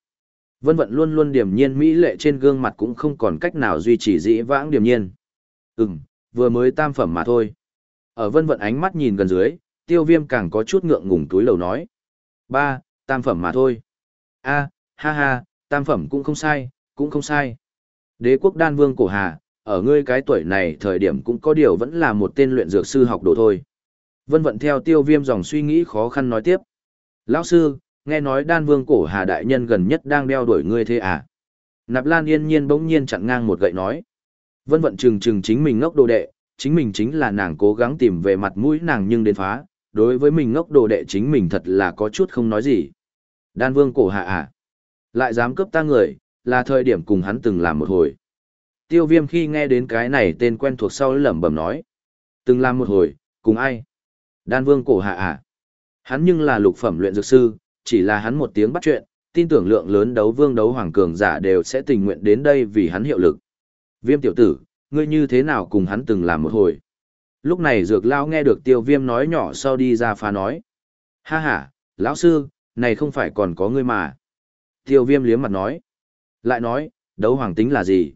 Vân vận luôn luôn điềm nhiên mỹ lệ trên gương mặt cũng không còn cách nào duy trì dĩ vãng điềm nhiên. Ừm, vừa mới tam phẩm mà thôi. Ở vân vận ánh mắt nhìn gần dưới, tiêu viêm càng có chút ngượng ngùng túi lầu nói. Ba, tam phẩm mà thôi. a ha ha, tam phẩm cũng không sai, cũng không sai. Đế quốc đan vương cổ hà, ở ngươi cái tuổi này thời điểm cũng có điều vẫn là một tên luyện dược sư học đồ thôi. Vân vận theo tiêu viêm dòng suy nghĩ khó khăn nói tiếp. Lão sư, nghe nói đan vương cổ hà đại nhân gần nhất đang đeo đuổi ngươi thế à? Nạp Lan yên nhiên bỗng nhiên chặn ngang một gậy nói. Vân vận trừng trừng chính mình ngốc đồ đệ, chính mình chính là nàng cố gắng tìm về mặt mũi nàng nhưng đến phá, đối với mình ngốc đồ đệ chính mình thật là có chút không nói gì. Đan vương cổ hạ à? Lại dám cướp ta người, là thời điểm cùng hắn từng làm một hồi. Tiêu viêm khi nghe đến cái này tên quen thuộc sau lẩm bẩm nói. Từng làm một hồi, cùng ai? Đan vương cổ hạ à? Hắn nhưng là lục phẩm luyện dược sư, chỉ là hắn một tiếng bắt chuyện, tin tưởng lượng lớn đấu vương đấu hoàng cường giả đều sẽ tình nguyện đến đây vì hắn hiệu lực. Viêm tiểu tử, ngươi như thế nào cùng hắn từng làm một hồi? Lúc này dược lao nghe được tiêu viêm nói nhỏ sau đi ra phá nói. Ha ha, lão sư, này không phải còn có ngươi mà. Tiêu viêm liếm mặt nói. Lại nói, đấu hoàng tính là gì?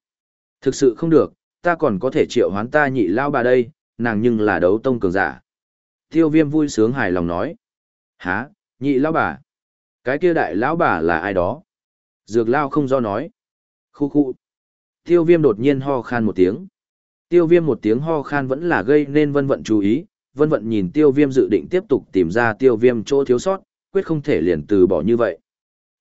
Thực sự không được, ta còn có thể triệu hoán ta nhị lao bà đây, nàng nhưng là đấu tông cường giả. Tiêu viêm vui sướng hài lòng nói. Hả, nhị lao bà? Cái kia đại lão bà là ai đó? Dược lao không do nói. Khu khu. Tiêu viêm đột nhiên ho khan một tiếng. Tiêu viêm một tiếng ho khan vẫn là gây nên vân vận chú ý, vân vận nhìn tiêu viêm dự định tiếp tục tìm ra tiêu viêm chỗ thiếu sót, quyết không thể liền từ bỏ như vậy.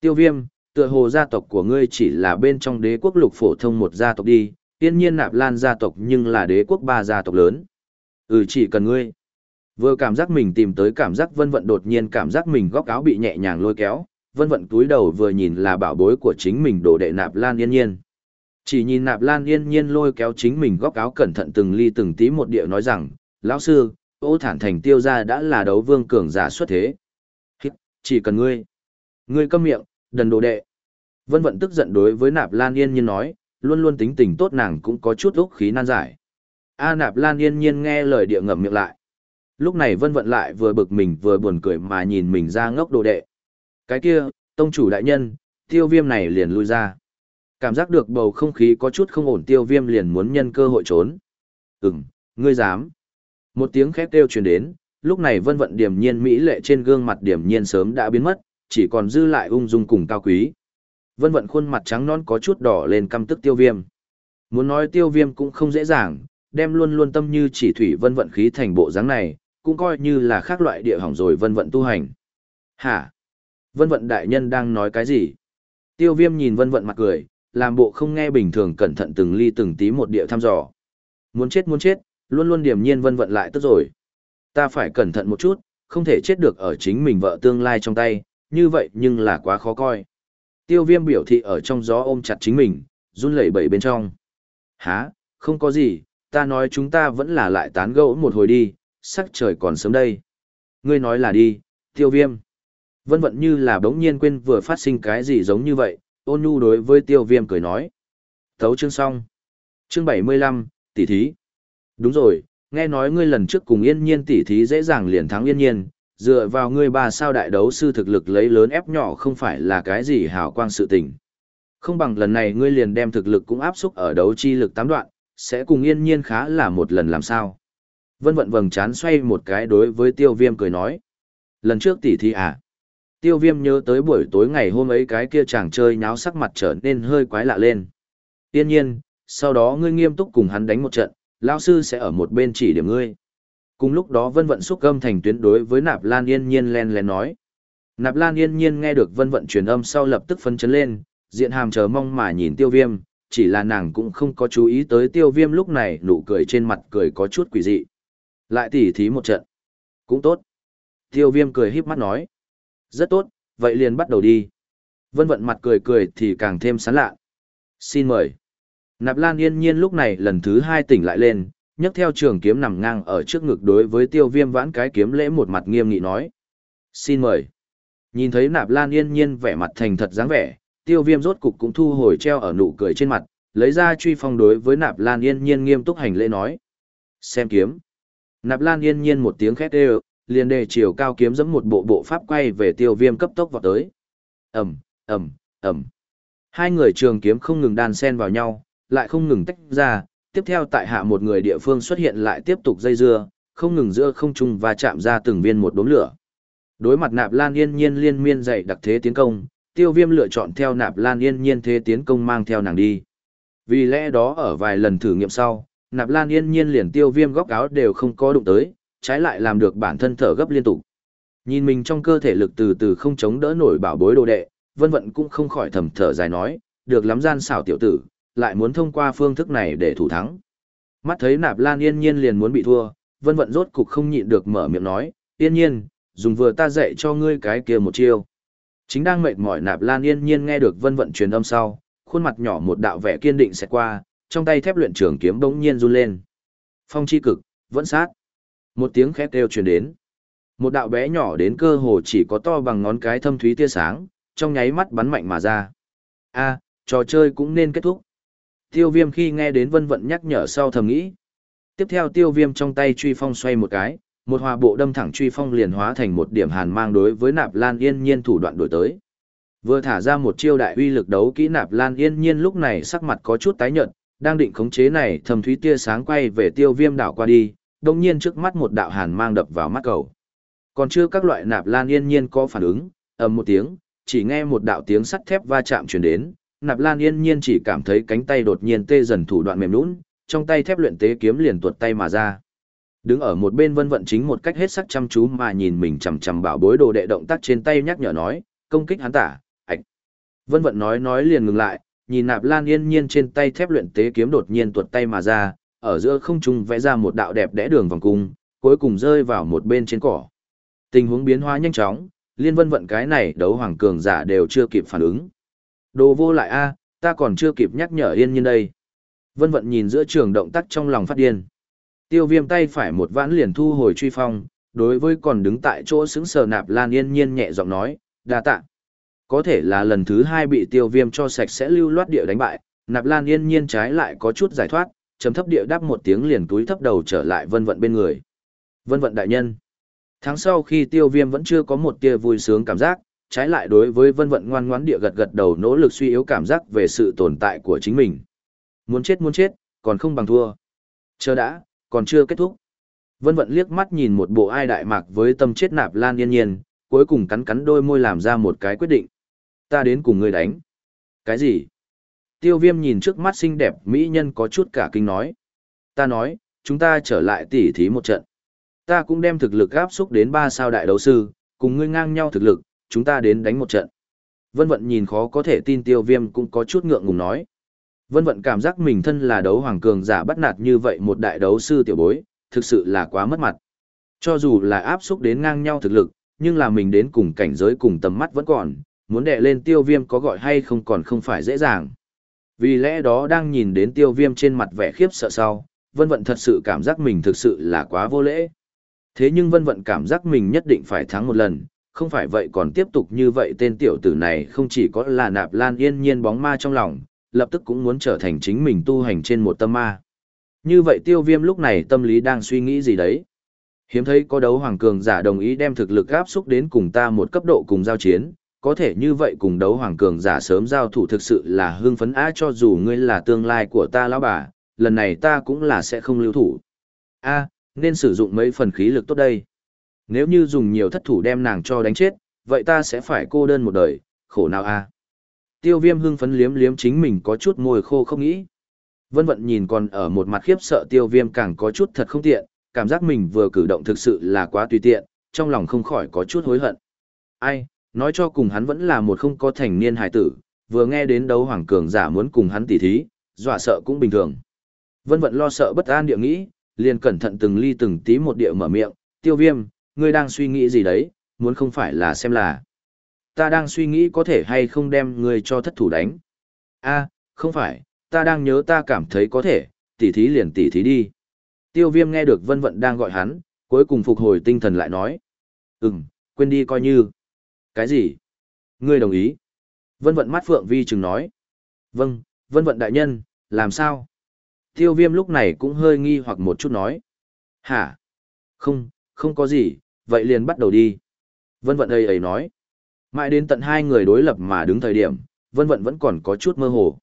Tiêu viêm, tựa hồ gia tộc của ngươi chỉ là bên trong đế quốc lục phổ thông một gia tộc đi, tiên nhiên nạp lan gia tộc nhưng là đế quốc ba gia tộc lớn. Ừ chỉ cần ngươi. Vừa cảm giác mình tìm tới cảm giác vân vận đột nhiên cảm giác mình góc áo bị nhẹ nhàng lôi kéo, vân vận túi đầu vừa nhìn là bảo bối của chính mình đồ đệ nạp lan yên nhiên. Chỉ nhìn nạp lan yên nhiên lôi kéo chính mình góc áo cẩn thận từng ly từng tí một điệu nói rằng, lão sư, ô thản thành tiêu gia đã là đấu vương cường giả xuất thế. Chỉ cần ngươi. Ngươi câm miệng, đần đồ đệ. Vân vận tức giận đối với nạp lan yên nhiên nói, luôn luôn tính tình tốt nàng cũng có chút úc khí nan giải. A nạp lan yên nhiên nghe lời địa ngậm miệng lại. Lúc này vân vận lại vừa bực mình vừa buồn cười mà nhìn mình ra ngốc đồ đệ. Cái kia, tông chủ đại nhân, tiêu viêm này liền lui ra. Cảm giác được bầu không khí có chút không ổn tiêu viêm liền muốn nhân cơ hội trốn. Ừm, ngươi dám. Một tiếng khét kêu truyền đến, lúc này vân vận điểm nhiên mỹ lệ trên gương mặt điểm nhiên sớm đã biến mất, chỉ còn dư lại ung dung cùng cao quý. Vân vận khuôn mặt trắng non có chút đỏ lên căm tức tiêu viêm. Muốn nói tiêu viêm cũng không dễ dàng, đem luôn luôn tâm như chỉ thủy vân vận khí thành bộ dáng này, cũng coi như là khác loại địa hỏng rồi vân vận tu hành. Hả? Vân vận đại nhân đang nói cái gì? Tiêu viêm nhìn vân vận mặt cười, làm bộ không nghe bình thường cẩn thận từng ly từng tí một địa thăm dò. Muốn chết muốn chết, luôn luôn điềm nhiên vân vận lại tức rồi. Ta phải cẩn thận một chút, không thể chết được ở chính mình vợ tương lai trong tay, như vậy nhưng là quá khó coi. Tiêu viêm biểu thị ở trong gió ôm chặt chính mình, run lẩy bẩy bên trong. Hả, không có gì, ta nói chúng ta vẫn là lại tán gẫu một hồi đi, sắc trời còn sớm đây. Ngươi nói là đi, tiêu viêm. Vân vận như là bỗng nhiên quên vừa phát sinh cái gì giống như vậy, ôn nhu đối với tiêu viêm cười nói. Thấu chương xong. Chương 75, tỷ thí. Đúng rồi, nghe nói ngươi lần trước cùng yên nhiên tỷ thí dễ dàng liền thắng yên nhiên, dựa vào ngươi ba sao đại đấu sư thực lực lấy lớn ép nhỏ không phải là cái gì hào quang sự tình. Không bằng lần này ngươi liền đem thực lực cũng áp xúc ở đấu chi lực tám đoạn, sẽ cùng yên nhiên khá là một lần làm sao. Vân vận vầng chán xoay một cái đối với tiêu viêm cười nói. Lần trước tỷ thí à? Tiêu viêm nhớ tới buổi tối ngày hôm ấy cái kia chàng chơi nháo sắc mặt trở nên hơi quái lạ lên. Tiên nhiên, sau đó ngươi nghiêm túc cùng hắn đánh một trận, lão sư sẽ ở một bên chỉ điểm ngươi. Cùng lúc đó vân vận xúc âm thành tuyến đối với nạp lan yên nhiên len len nói. Nạp lan yên nhiên nghe được vân vận truyền âm sau lập tức phấn chấn lên, diện hàm chờ mong mà nhìn tiêu viêm, chỉ là nàng cũng không có chú ý tới tiêu viêm lúc này nụ cười trên mặt cười có chút quỷ dị. Lại tỉ thí một trận. Cũng tốt. Tiêu viêm cười híp mắt nói. Rất tốt, vậy liền bắt đầu đi. Vân vận mặt cười cười thì càng thêm sán lạ. Xin mời. Nạp Lan yên nhiên lúc này lần thứ hai tỉnh lại lên, nhấc theo trường kiếm nằm ngang ở trước ngực đối với tiêu viêm vãn cái kiếm lễ một mặt nghiêm nghị nói. Xin mời. Nhìn thấy Nạp Lan yên nhiên vẻ mặt thành thật dáng vẻ, tiêu viêm rốt cục cũng thu hồi treo ở nụ cười trên mặt, lấy ra truy phong đối với Nạp Lan yên nhiên nghiêm túc hành lễ nói. Xem kiếm. Nạp Lan yên nhiên một tiếng khét đều, liền đề chiều cao kiếm dẫm một bộ bộ pháp quay về tiêu viêm cấp tốc vào tới. Ẩm, Ẩm, Ẩm. Hai người trường kiếm không ngừng đan xen vào nhau, lại không ngừng tách ra, tiếp theo tại hạ một người địa phương xuất hiện lại tiếp tục dây dưa, không ngừng giữa không trung và chạm ra từng viên một đốm lửa. Đối mặt Nạp Lan Yên Nhiên liên miên dạy đặc thế tiến công, Tiêu Viêm lựa chọn theo Nạp Lan Yên Nhiên thế tiến công mang theo nàng đi. Vì lẽ đó ở vài lần thử nghiệm sau, Nạp Lan Yên Nhiên liền Tiêu Viêm góc áo đều không có đụng tới, trái lại làm được bản thân thở gấp liên tục. Nhìn mình trong cơ thể lực từ từ không chống đỡ nổi bảo bối đồ đệ, Vân Vận cũng không khỏi thầm thở dài nói, được lắm gian xảo tiểu tử, lại muốn thông qua phương thức này để thủ thắng. Mắt thấy Nạp Lan Yên Nhiên liền muốn bị thua, Vân Vận rốt cục không nhịn được mở miệng nói, Yên Nhiên, dùng vừa ta dạy cho ngươi cái kia một chiêu. Chính đang mệt mỏi Nạp Lan Yên Nhiên nghe được Vân Vận truyền âm sau, khuôn mặt nhỏ một đạo vẻ kiên định sẽ qua, trong tay thép luyện trường kiếm bỗng nhiên run lên. Phong chi cực, vẫn sát. Một tiếng khét kêu truyền đến. Một đạo bé nhỏ đến cơ hồ chỉ có to bằng ngón cái thâm thúy tia sáng, trong nháy mắt bắn mạnh mà ra. A, trò chơi cũng nên kết thúc. Tiêu viêm khi nghe đến vân vận nhắc nhở sau thầm nghĩ. Tiếp theo tiêu viêm trong tay truy phong xoay một cái, một hòa bộ đâm thẳng truy phong liền hóa thành một điểm hàn mang đối với nạp lan yên nhiên thủ đoạn đổi tới. Vừa thả ra một chiêu đại uy lực đấu kỹ nạp lan yên nhiên lúc này sắc mặt có chút tái nhợt, đang định khống chế này thầm thúy tia sáng quay về tiêu viêm đảo qua đi, đông nhiên trước mắt một đạo hàn mang đập vào mắt cầu. Còn chưa các loại nạp lan yên nhiên có phản ứng, ầm một tiếng, chỉ nghe một đạo tiếng sắt thép va chạm truyền đến, nạp lan yên nhiên chỉ cảm thấy cánh tay đột nhiên tê dần thủ đoạn mềm lún, trong tay thép luyện tế kiếm liền tuột tay mà ra. Đứng ở một bên vân vận chính một cách hết sắc chăm chú mà nhìn mình chằm chằm bảo bối đồ đệ động tác trên tay nhắc nhở nói, công kích hắn tả, ạch. Vân vận nói nói liền ngừng lại, nhìn nạp lan yên nhiên trên tay thép luyện tế kiếm đột nhiên tuột tay mà ra, ở giữa không trung vẽ ra một đạo đẹp đẽ đường vòng cung, cuối cùng rơi vào một bên trên cỏ. Tình huống biến hóa nhanh chóng, liên vân vận cái này đấu hoàng cường giả đều chưa kịp phản ứng. Đồ vô lại a, ta còn chưa kịp nhắc nhở yên nhiên đây. Vân vận nhìn giữa trường động tác trong lòng phát điên. Tiêu viêm tay phải một vãn liền thu hồi truy phong, đối với còn đứng tại chỗ xứng sờ nạp lan yên nhiên nhẹ giọng nói, đa tạ. Có thể là lần thứ hai bị tiêu viêm cho sạch sẽ lưu loát địa đánh bại, nạp lan yên nhiên trái lại có chút giải thoát, trầm thấp địa đáp một tiếng liền túi thấp đầu trở lại vân vận bên người. Vân vận đại nhân. Tháng sau khi tiêu viêm vẫn chưa có một tia vui sướng cảm giác, trái lại đối với vân vận ngoan ngoãn địa gật gật đầu nỗ lực suy yếu cảm giác về sự tồn tại của chính mình. Muốn chết muốn chết, còn không bằng thua. Chờ đã, còn chưa kết thúc. Vân vận liếc mắt nhìn một bộ ai đại mạc với tâm chết nạp lan yên nhiên, cuối cùng cắn cắn đôi môi làm ra một cái quyết định. Ta đến cùng người đánh. Cái gì? Tiêu viêm nhìn trước mắt xinh đẹp mỹ nhân có chút cả kinh nói. Ta nói, chúng ta trở lại tỉ thí một trận. Ta cũng đem thực lực áp xúc đến ba sao đại đấu sư, cùng ngươi ngang nhau thực lực, chúng ta đến đánh một trận. Vân vận nhìn khó có thể tin tiêu viêm cũng có chút ngượng ngùng nói. Vân vận cảm giác mình thân là đấu hoàng cường giả bắt nạt như vậy một đại đấu sư tiểu bối, thực sự là quá mất mặt. Cho dù là áp xúc đến ngang nhau thực lực, nhưng là mình đến cùng cảnh giới cùng tầm mắt vẫn còn, muốn đè lên tiêu viêm có gọi hay không còn không phải dễ dàng. Vì lẽ đó đang nhìn đến tiêu viêm trên mặt vẻ khiếp sợ sau, vân vận thật sự cảm giác mình thực sự là quá vô lễ. Thế nhưng vân vận cảm giác mình nhất định phải thắng một lần, không phải vậy còn tiếp tục như vậy tên tiểu tử này không chỉ có là nạp lan yên nhiên bóng ma trong lòng, lập tức cũng muốn trở thành chính mình tu hành trên một tâm ma. Như vậy tiêu viêm lúc này tâm lý đang suy nghĩ gì đấy? Hiếm thấy có đấu hoàng cường giả đồng ý đem thực lực áp xúc đến cùng ta một cấp độ cùng giao chiến, có thể như vậy cùng đấu hoàng cường giả sớm giao thủ thực sự là hưng phấn á cho dù ngươi là tương lai của ta lão bà, lần này ta cũng là sẽ không lưu thủ. A, nên sử dụng mấy phần khí lực tốt đây. Nếu như dùng nhiều thất thủ đem nàng cho đánh chết, vậy ta sẽ phải cô đơn một đời, khổ nào a. Tiêu viêm hưng phấn liếm liếm chính mình có chút môi khô không nghĩ. Vân vận nhìn còn ở một mặt khiếp sợ tiêu viêm càng có chút thật không tiện, cảm giác mình vừa cử động thực sự là quá tùy tiện, trong lòng không khỏi có chút hối hận. Ai, nói cho cùng hắn vẫn là một không có thành niên hải tử, vừa nghe đến đấu hoàng cường giả muốn cùng hắn tỉ thí, dọa sợ cũng bình thường. Vân vận lo sợ bất an địa nghĩ, liền cẩn thận từng ly từng tí một địa mở miệng, tiêu viêm, ngươi đang suy nghĩ gì đấy, muốn không phải là xem là. Ta đang suy nghĩ có thể hay không đem ngươi cho thất thủ đánh. a không phải, ta đang nhớ ta cảm thấy có thể, tỉ thí liền tỉ thí đi. Tiêu viêm nghe được vân vận đang gọi hắn, cuối cùng phục hồi tinh thần lại nói. Ừm, quên đi coi như. Cái gì? Ngươi đồng ý. Vân vận mắt phượng vi chừng nói. Vâng, vân vận đại nhân, làm sao? Tiêu viêm lúc này cũng hơi nghi hoặc một chút nói. Hả? Không, không có gì, vậy liền bắt đầu đi. Vân vận ấy ấy nói. Mãi đến tận hai người đối lập mà đứng thời điểm, Vân vận vẫn còn có chút mơ hồ.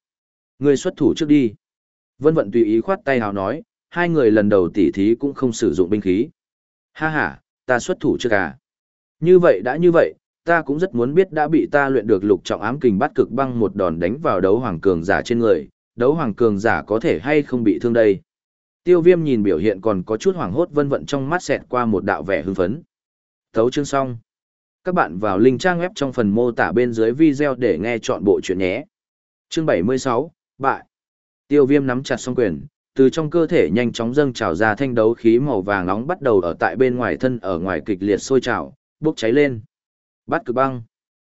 Ngươi xuất thủ trước đi. Vân vận tùy ý khoát tay hào nói, hai người lần đầu tỉ thí cũng không sử dụng binh khí. Ha ha, ta xuất thủ trước à. Như vậy đã như vậy, ta cũng rất muốn biết đã bị ta luyện được lục trọng ám kình bắt cực băng một đòn đánh vào đấu hoàng cường giả trên người, đấu hoàng cường giả có thể hay không bị thương đây. Tiêu viêm nhìn biểu hiện còn có chút hoảng hốt vân vận trong mắt xẹt qua một đạo vẻ hưng phấn. Thấu chương xong. Các bạn vào link trang web trong phần mô tả bên dưới video để nghe chọn bộ chuyện nhé. Chương 76, Bại. Tiêu viêm nắm chặt song quyền, từ trong cơ thể nhanh chóng dâng trào ra thanh đấu khí màu vàng nóng bắt đầu ở tại bên ngoài thân ở ngoài kịch liệt sôi trào, bốc cháy lên. Bắt cực băng.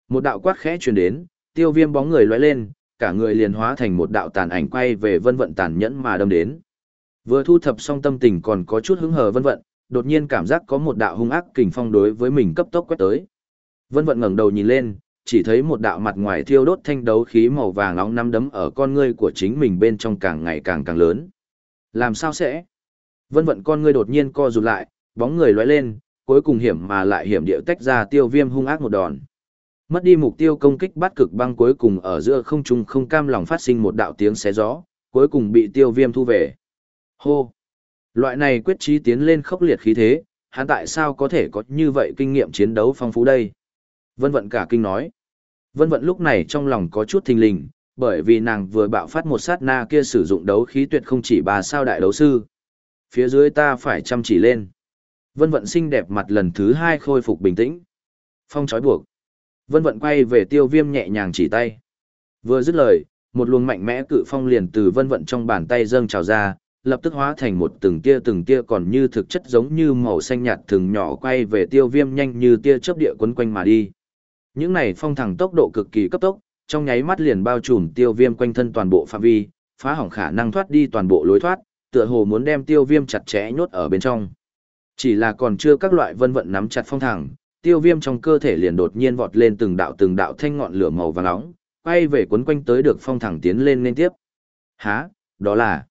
Một đạo quát khẽ truyền đến, tiêu viêm bóng người lóe lên, cả người liền hóa thành một đạo tàn ảnh quay về vân vận tàn nhẫn mà đâm đến. Vừa thu thập xong tâm tình còn có chút hứng hờ vân vận, đột nhiên cảm giác có một đạo hung ác kình phong đối với mình cấp tốc quét tới. Vân vận ngẩng đầu nhìn lên, chỉ thấy một đạo mặt ngoài thiêu đốt thanh đấu khí màu vàng nóng nắm đấm ở con ngươi của chính mình bên trong càng ngày càng càng lớn. Làm sao sẽ? Vân vận con ngươi đột nhiên co rụt lại, bóng người lóe lên, cuối cùng hiểm mà lại hiểm điệu tách ra tiêu viêm hung ác một đòn. Mất đi mục tiêu công kích bắt cực băng cuối cùng ở giữa không trung không cam lòng phát sinh một đạo tiếng xé gió, cuối cùng bị tiêu viêm thu về. Hô! Loại này quyết trí tiến lên khốc liệt khí thế, hắn tại sao có thể có như vậy kinh nghiệm chiến đấu phong phú đây? Vân vận cả kinh nói. Vân vận lúc này trong lòng có chút thình lình, bởi vì nàng vừa bạo phát một sát na kia sử dụng đấu khí tuyệt không chỉ bà sao đại đấu sư. Phía dưới ta phải chăm chỉ lên. Vân vận xinh đẹp mặt lần thứ hai khôi phục bình tĩnh. Phong trói buộc. Vân vận quay về tiêu viêm nhẹ nhàng chỉ tay. Vừa dứt lời, một luồng mạnh mẽ cự phong liền từ vân vận trong bàn tay dâng trào ra, lập tức hóa thành một từng tia từng tia còn như thực chất giống như màu xanh nhạt thường nhỏ quay về tiêu viêm nhanh như tia chớp địa quấn quanh mà đi. Những này phong thẳng tốc độ cực kỳ cấp tốc, trong nháy mắt liền bao trùm tiêu viêm quanh thân toàn bộ phạm vi, phá hỏng khả năng thoát đi toàn bộ lối thoát, tựa hồ muốn đem tiêu viêm chặt chẽ nhốt ở bên trong. Chỉ là còn chưa các loại vân vận nắm chặt phong thẳng, tiêu viêm trong cơ thể liền đột nhiên vọt lên từng đạo từng đạo thanh ngọn lửa màu vàng nóng, quay về quấn quanh tới được phong thẳng tiến lên liên tiếp. Hả, đó là...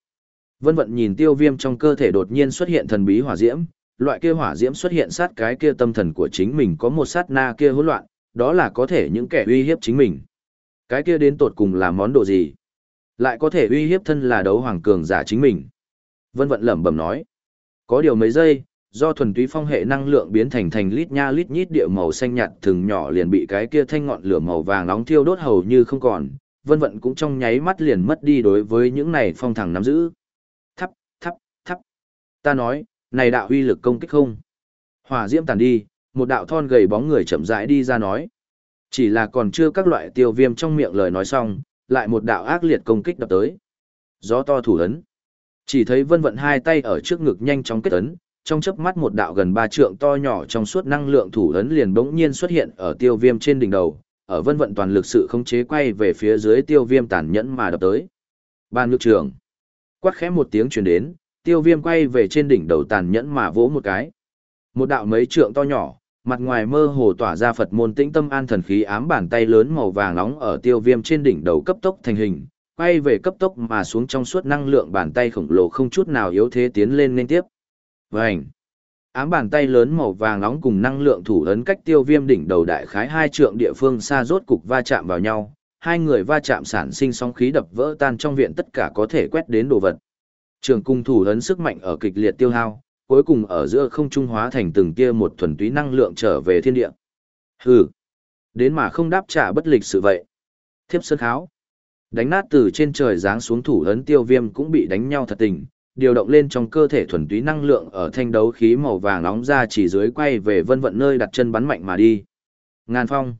Vân vận nhìn tiêu viêm trong cơ thể đột nhiên xuất hiện thần bí hỏa diễm, loại kia hỏa diễm xuất hiện sát cái kia tâm thần của chính mình có một sát na kia hỗn loạn, đó là có thể những kẻ uy hiếp chính mình. Cái kia đến tột cùng là món đồ gì? Lại có thể uy hiếp thân là đấu hoàng cường giả chính mình. Vân vận lẩm bẩm nói. Có điều mấy giây, do thuần túy phong hệ năng lượng biến thành thành lít nha lít nhít địa màu xanh nhạt thường nhỏ liền bị cái kia thanh ngọn lửa màu vàng nóng thiêu đốt hầu như không còn, vân vận cũng trong nháy mắt liền mất đi đối với những này phong thẳng nắm giữ. Thắp, thắp, thắp. Ta nói, này đạo uy lực công kích không? Hỏa diễm tàn đi, một đạo thon gầy bóng người chậm rãi đi ra nói. Chỉ là còn chưa các loại tiêu viêm trong miệng lời nói xong, lại một đạo ác liệt công kích đập tới. Gió to thủ ấn. Chỉ thấy vân vận hai tay ở trước ngực nhanh chóng kết ấn, trong chớp mắt một đạo gần ba trượng to nhỏ trong suốt năng lượng thủ ấn liền bỗng nhiên xuất hiện ở tiêu viêm trên đỉnh đầu, ở vân vận toàn lực sự khống chế quay về phía dưới tiêu viêm tàn nhẫn mà đập tới. Ban nhược trường. Quát khẽ một tiếng truyền đến, tiêu viêm quay về trên đỉnh đầu tàn nhẫn mà vỗ một cái. Một đạo mấy trượng to nhỏ, mặt ngoài mơ hồ tỏa ra Phật môn tĩnh tâm an thần khí ám bàn tay lớn màu vàng nóng ở tiêu viêm trên đỉnh đầu cấp tốc thành hình, quay về cấp tốc mà xuống trong suốt năng lượng bàn tay khổng lồ không chút nào yếu thế tiến lên liên tiếp. Vành. Ám bàn tay lớn màu vàng nóng cùng năng lượng thủ ấn cách tiêu viêm đỉnh đầu đại khái hai trượng địa phương xa rốt cục va chạm vào nhau, hai người va chạm sản sinh sóng khí đập vỡ tan trong viện tất cả có thể quét đến đồ vật. Trường cung thủ ấn sức mạnh ở kịch liệt tiêu hao, cuối cùng ở giữa không trung hóa thành từng tia một thuần túy năng lượng trở về thiên địa. Hừ, đến mà không đáp trả bất lịch sự vậy. Thiếp sơn kháo. Đánh nát từ trên trời giáng xuống thủ ấn tiêu viêm cũng bị đánh nhau thật tình, điều động lên trong cơ thể thuần túy năng lượng ở thanh đấu khí màu vàng nóng ra chỉ dưới quay về vân vận nơi đặt chân bắn mạnh mà đi. Ngàn phong.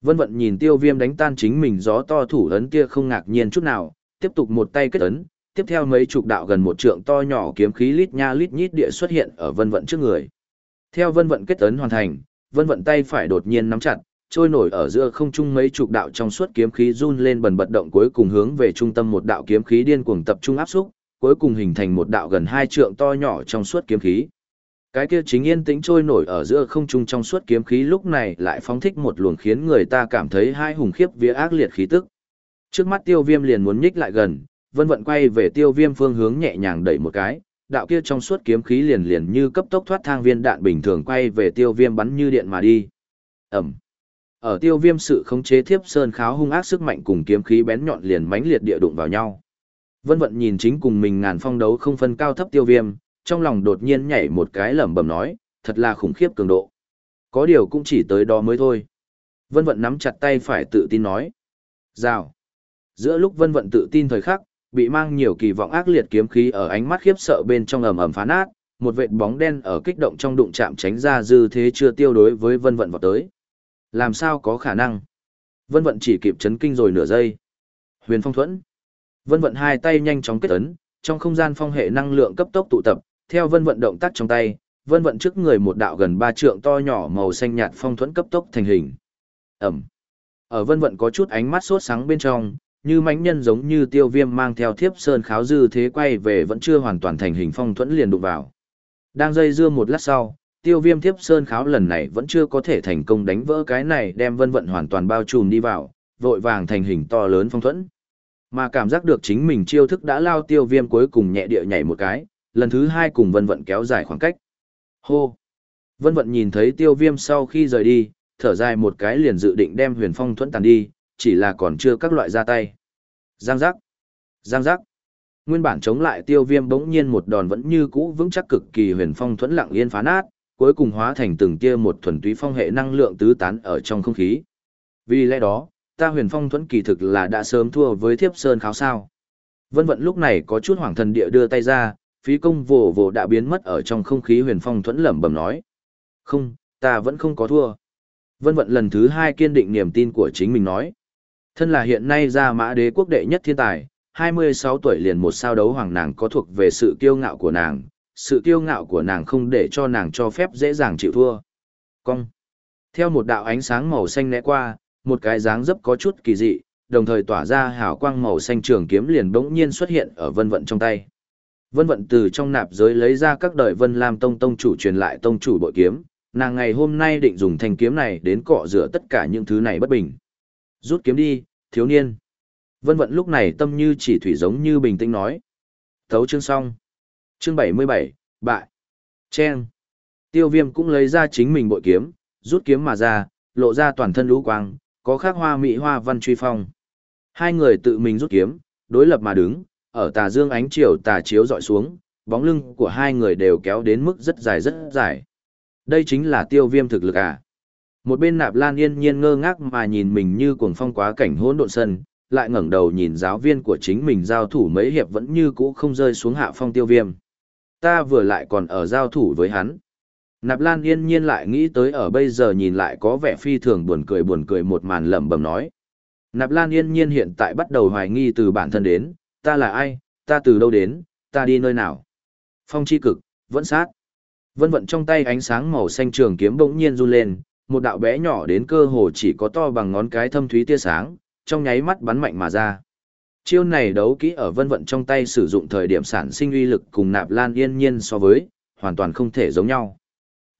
Vân vận nhìn tiêu viêm đánh tan chính mình gió to thủ ấn kia không ngạc nhiên chút nào, tiếp tục một tay kết ấn, tiếp theo mấy chục đạo gần một trượng to nhỏ kiếm khí lít nha lít nhít địa xuất hiện ở vân vận trước người. Theo vân vận kết ấn hoàn thành, vân vận tay phải đột nhiên nắm chặt, trôi nổi ở giữa không trung mấy chục đạo trong suốt kiếm khí run lên bần bật động cuối cùng hướng về trung tâm một đạo kiếm khí điên cuồng tập trung áp xúc, cuối cùng hình thành một đạo gần hai trượng to nhỏ trong suốt kiếm khí. Cái kia chính yên tĩnh trôi nổi ở giữa không trung trong suốt kiếm khí lúc này lại phóng thích một luồng khiến người ta cảm thấy hai hùng khiếp vía ác liệt khí tức. Trước mắt tiêu viêm liền muốn nhích lại gần, vân vận quay về tiêu viêm phương hướng nhẹ nhàng đẩy một cái, đạo kia trong suốt kiếm khí liền liền như cấp tốc thoát thang viên đạn bình thường quay về tiêu viêm bắn như điện mà đi. Ẩm. Ở tiêu viêm sự khống chế thiếp sơn kháo hung ác sức mạnh cùng kiếm khí bén nhọn liền mãnh liệt địa đụng vào nhau. Vân vận nhìn chính cùng mình ngàn phong đấu không phân cao thấp tiêu viêm, trong lòng đột nhiên nhảy một cái lẩm bẩm nói, thật là khủng khiếp cường độ. Có điều cũng chỉ tới đó mới thôi. Vân vận nắm chặt tay phải tự tin nói. Rào. Giữa lúc vân vận tự tin thời khắc, bị mang nhiều kỳ vọng ác liệt kiếm khí ở ánh mắt khiếp sợ bên trong ầm ầm phá nát, một vệt bóng đen ở kích động trong đụng chạm tránh ra dư thế chưa tiêu đối với vân vận vào tới. Làm sao có khả năng? Vân vận chỉ kịp chấn kinh rồi nửa giây. Huyền phong thuẫn. Vân vận hai tay nhanh chóng kết ấn, trong không gian phong hệ năng lượng cấp tốc tụ tập, theo vân vận động tác trong tay, vân vận trước người một đạo gần ba trượng to nhỏ màu xanh nhạt phong thuẫn cấp tốc thành hình. Ẩm. Ở vân vận có chút ánh mắt sốt sáng bên trong, như mãnh nhân giống như tiêu viêm mang theo thiếp sơn kháo dư thế quay về vẫn chưa hoàn toàn thành hình phong thuẫn liền đụng vào. Đang dây dưa một lát sau, tiêu viêm thiếp sơn kháo lần này vẫn chưa có thể thành công đánh vỡ cái này đem vân vận hoàn toàn bao trùm đi vào, vội vàng thành hình to lớn phong thuẫn. Mà cảm giác được chính mình chiêu thức đã lao tiêu viêm cuối cùng nhẹ địa nhảy một cái, lần thứ hai cùng vân vận kéo dài khoảng cách. Hô! Vân vận nhìn thấy tiêu viêm sau khi rời đi, thở dài một cái liền dự định đem huyền phong thuẫn tàn đi, chỉ là còn chưa các loại ra tay. Giang giác! Giang giác! Nguyên bản chống lại tiêu viêm bỗng nhiên một đòn vẫn như cũ vững chắc cực kỳ huyền phong thuẫn lặng yên phá nát, cuối cùng hóa thành từng tia một thuần túy phong hệ năng lượng tứ tán ở trong không khí. Vì lẽ đó, ta huyền phong thuẫn kỳ thực là đã sớm thua với thiếp sơn kháo sao. Vân vận lúc này có chút hoàng thần địa đưa tay ra, phí công vồ vồ đã biến mất ở trong không khí huyền phong thuẫn lẩm bẩm nói. Không, ta vẫn không có thua. Vân vận lần thứ hai kiên định niềm tin của chính mình nói. Thân là hiện nay ra mã đế quốc đệ nhất thiên tài, 26 tuổi liền một sao đấu hoàng nàng có thuộc về sự kiêu ngạo của nàng, sự kiêu ngạo của nàng không để cho nàng cho phép dễ dàng chịu thua. Cong. Theo một đạo ánh sáng màu xanh né qua, một cái dáng dấp có chút kỳ dị, đồng thời tỏa ra hào quang màu xanh trường kiếm liền bỗng nhiên xuất hiện ở vân vận trong tay. Vân vận từ trong nạp giới lấy ra các đời vân lam tông tông chủ truyền lại tông chủ bội kiếm, nàng ngày hôm nay định dùng thanh kiếm này đến cọ rửa tất cả những thứ này bất bình. Rút kiếm đi, thiếu niên. Vân vận lúc này tâm như chỉ thủy giống như bình tĩnh nói. Thấu chương xong. Chương 77, bại. Chen. Tiêu viêm cũng lấy ra chính mình bội kiếm, rút kiếm mà ra, lộ ra toàn thân lũ quang, có khác hoa mỹ hoa văn truy phong. Hai người tự mình rút kiếm, đối lập mà đứng, ở tà dương ánh chiều tà chiếu dọi xuống, bóng lưng của hai người đều kéo đến mức rất dài rất dài. Đây chính là tiêu viêm thực lực à. Một bên nạp lan yên nhiên ngơ ngác mà nhìn mình như cuồng phong quá cảnh hỗn độn sân, lại ngẩng đầu nhìn giáo viên của chính mình giao thủ mấy hiệp vẫn như cũ không rơi xuống hạ phong tiêu viêm. Ta vừa lại còn ở giao thủ với hắn. Nạp Lan yên nhiên lại nghĩ tới ở bây giờ nhìn lại có vẻ phi thường buồn cười buồn cười một màn lẩm bẩm nói. Nạp Lan yên nhiên hiện tại bắt đầu hoài nghi từ bản thân đến, ta là ai, ta từ đâu đến, ta đi nơi nào. Phong chi cực, vẫn sát. Vân vận trong tay ánh sáng màu xanh trường kiếm bỗng nhiên run lên, một đạo bé nhỏ đến cơ hồ chỉ có to bằng ngón cái thâm thúy tia sáng, trong nháy mắt bắn mạnh mà ra. Chiêu này đấu kỹ ở vân vận trong tay sử dụng thời điểm sản sinh uy lực cùng nạp lan yên nhiên so với, hoàn toàn không thể giống nhau.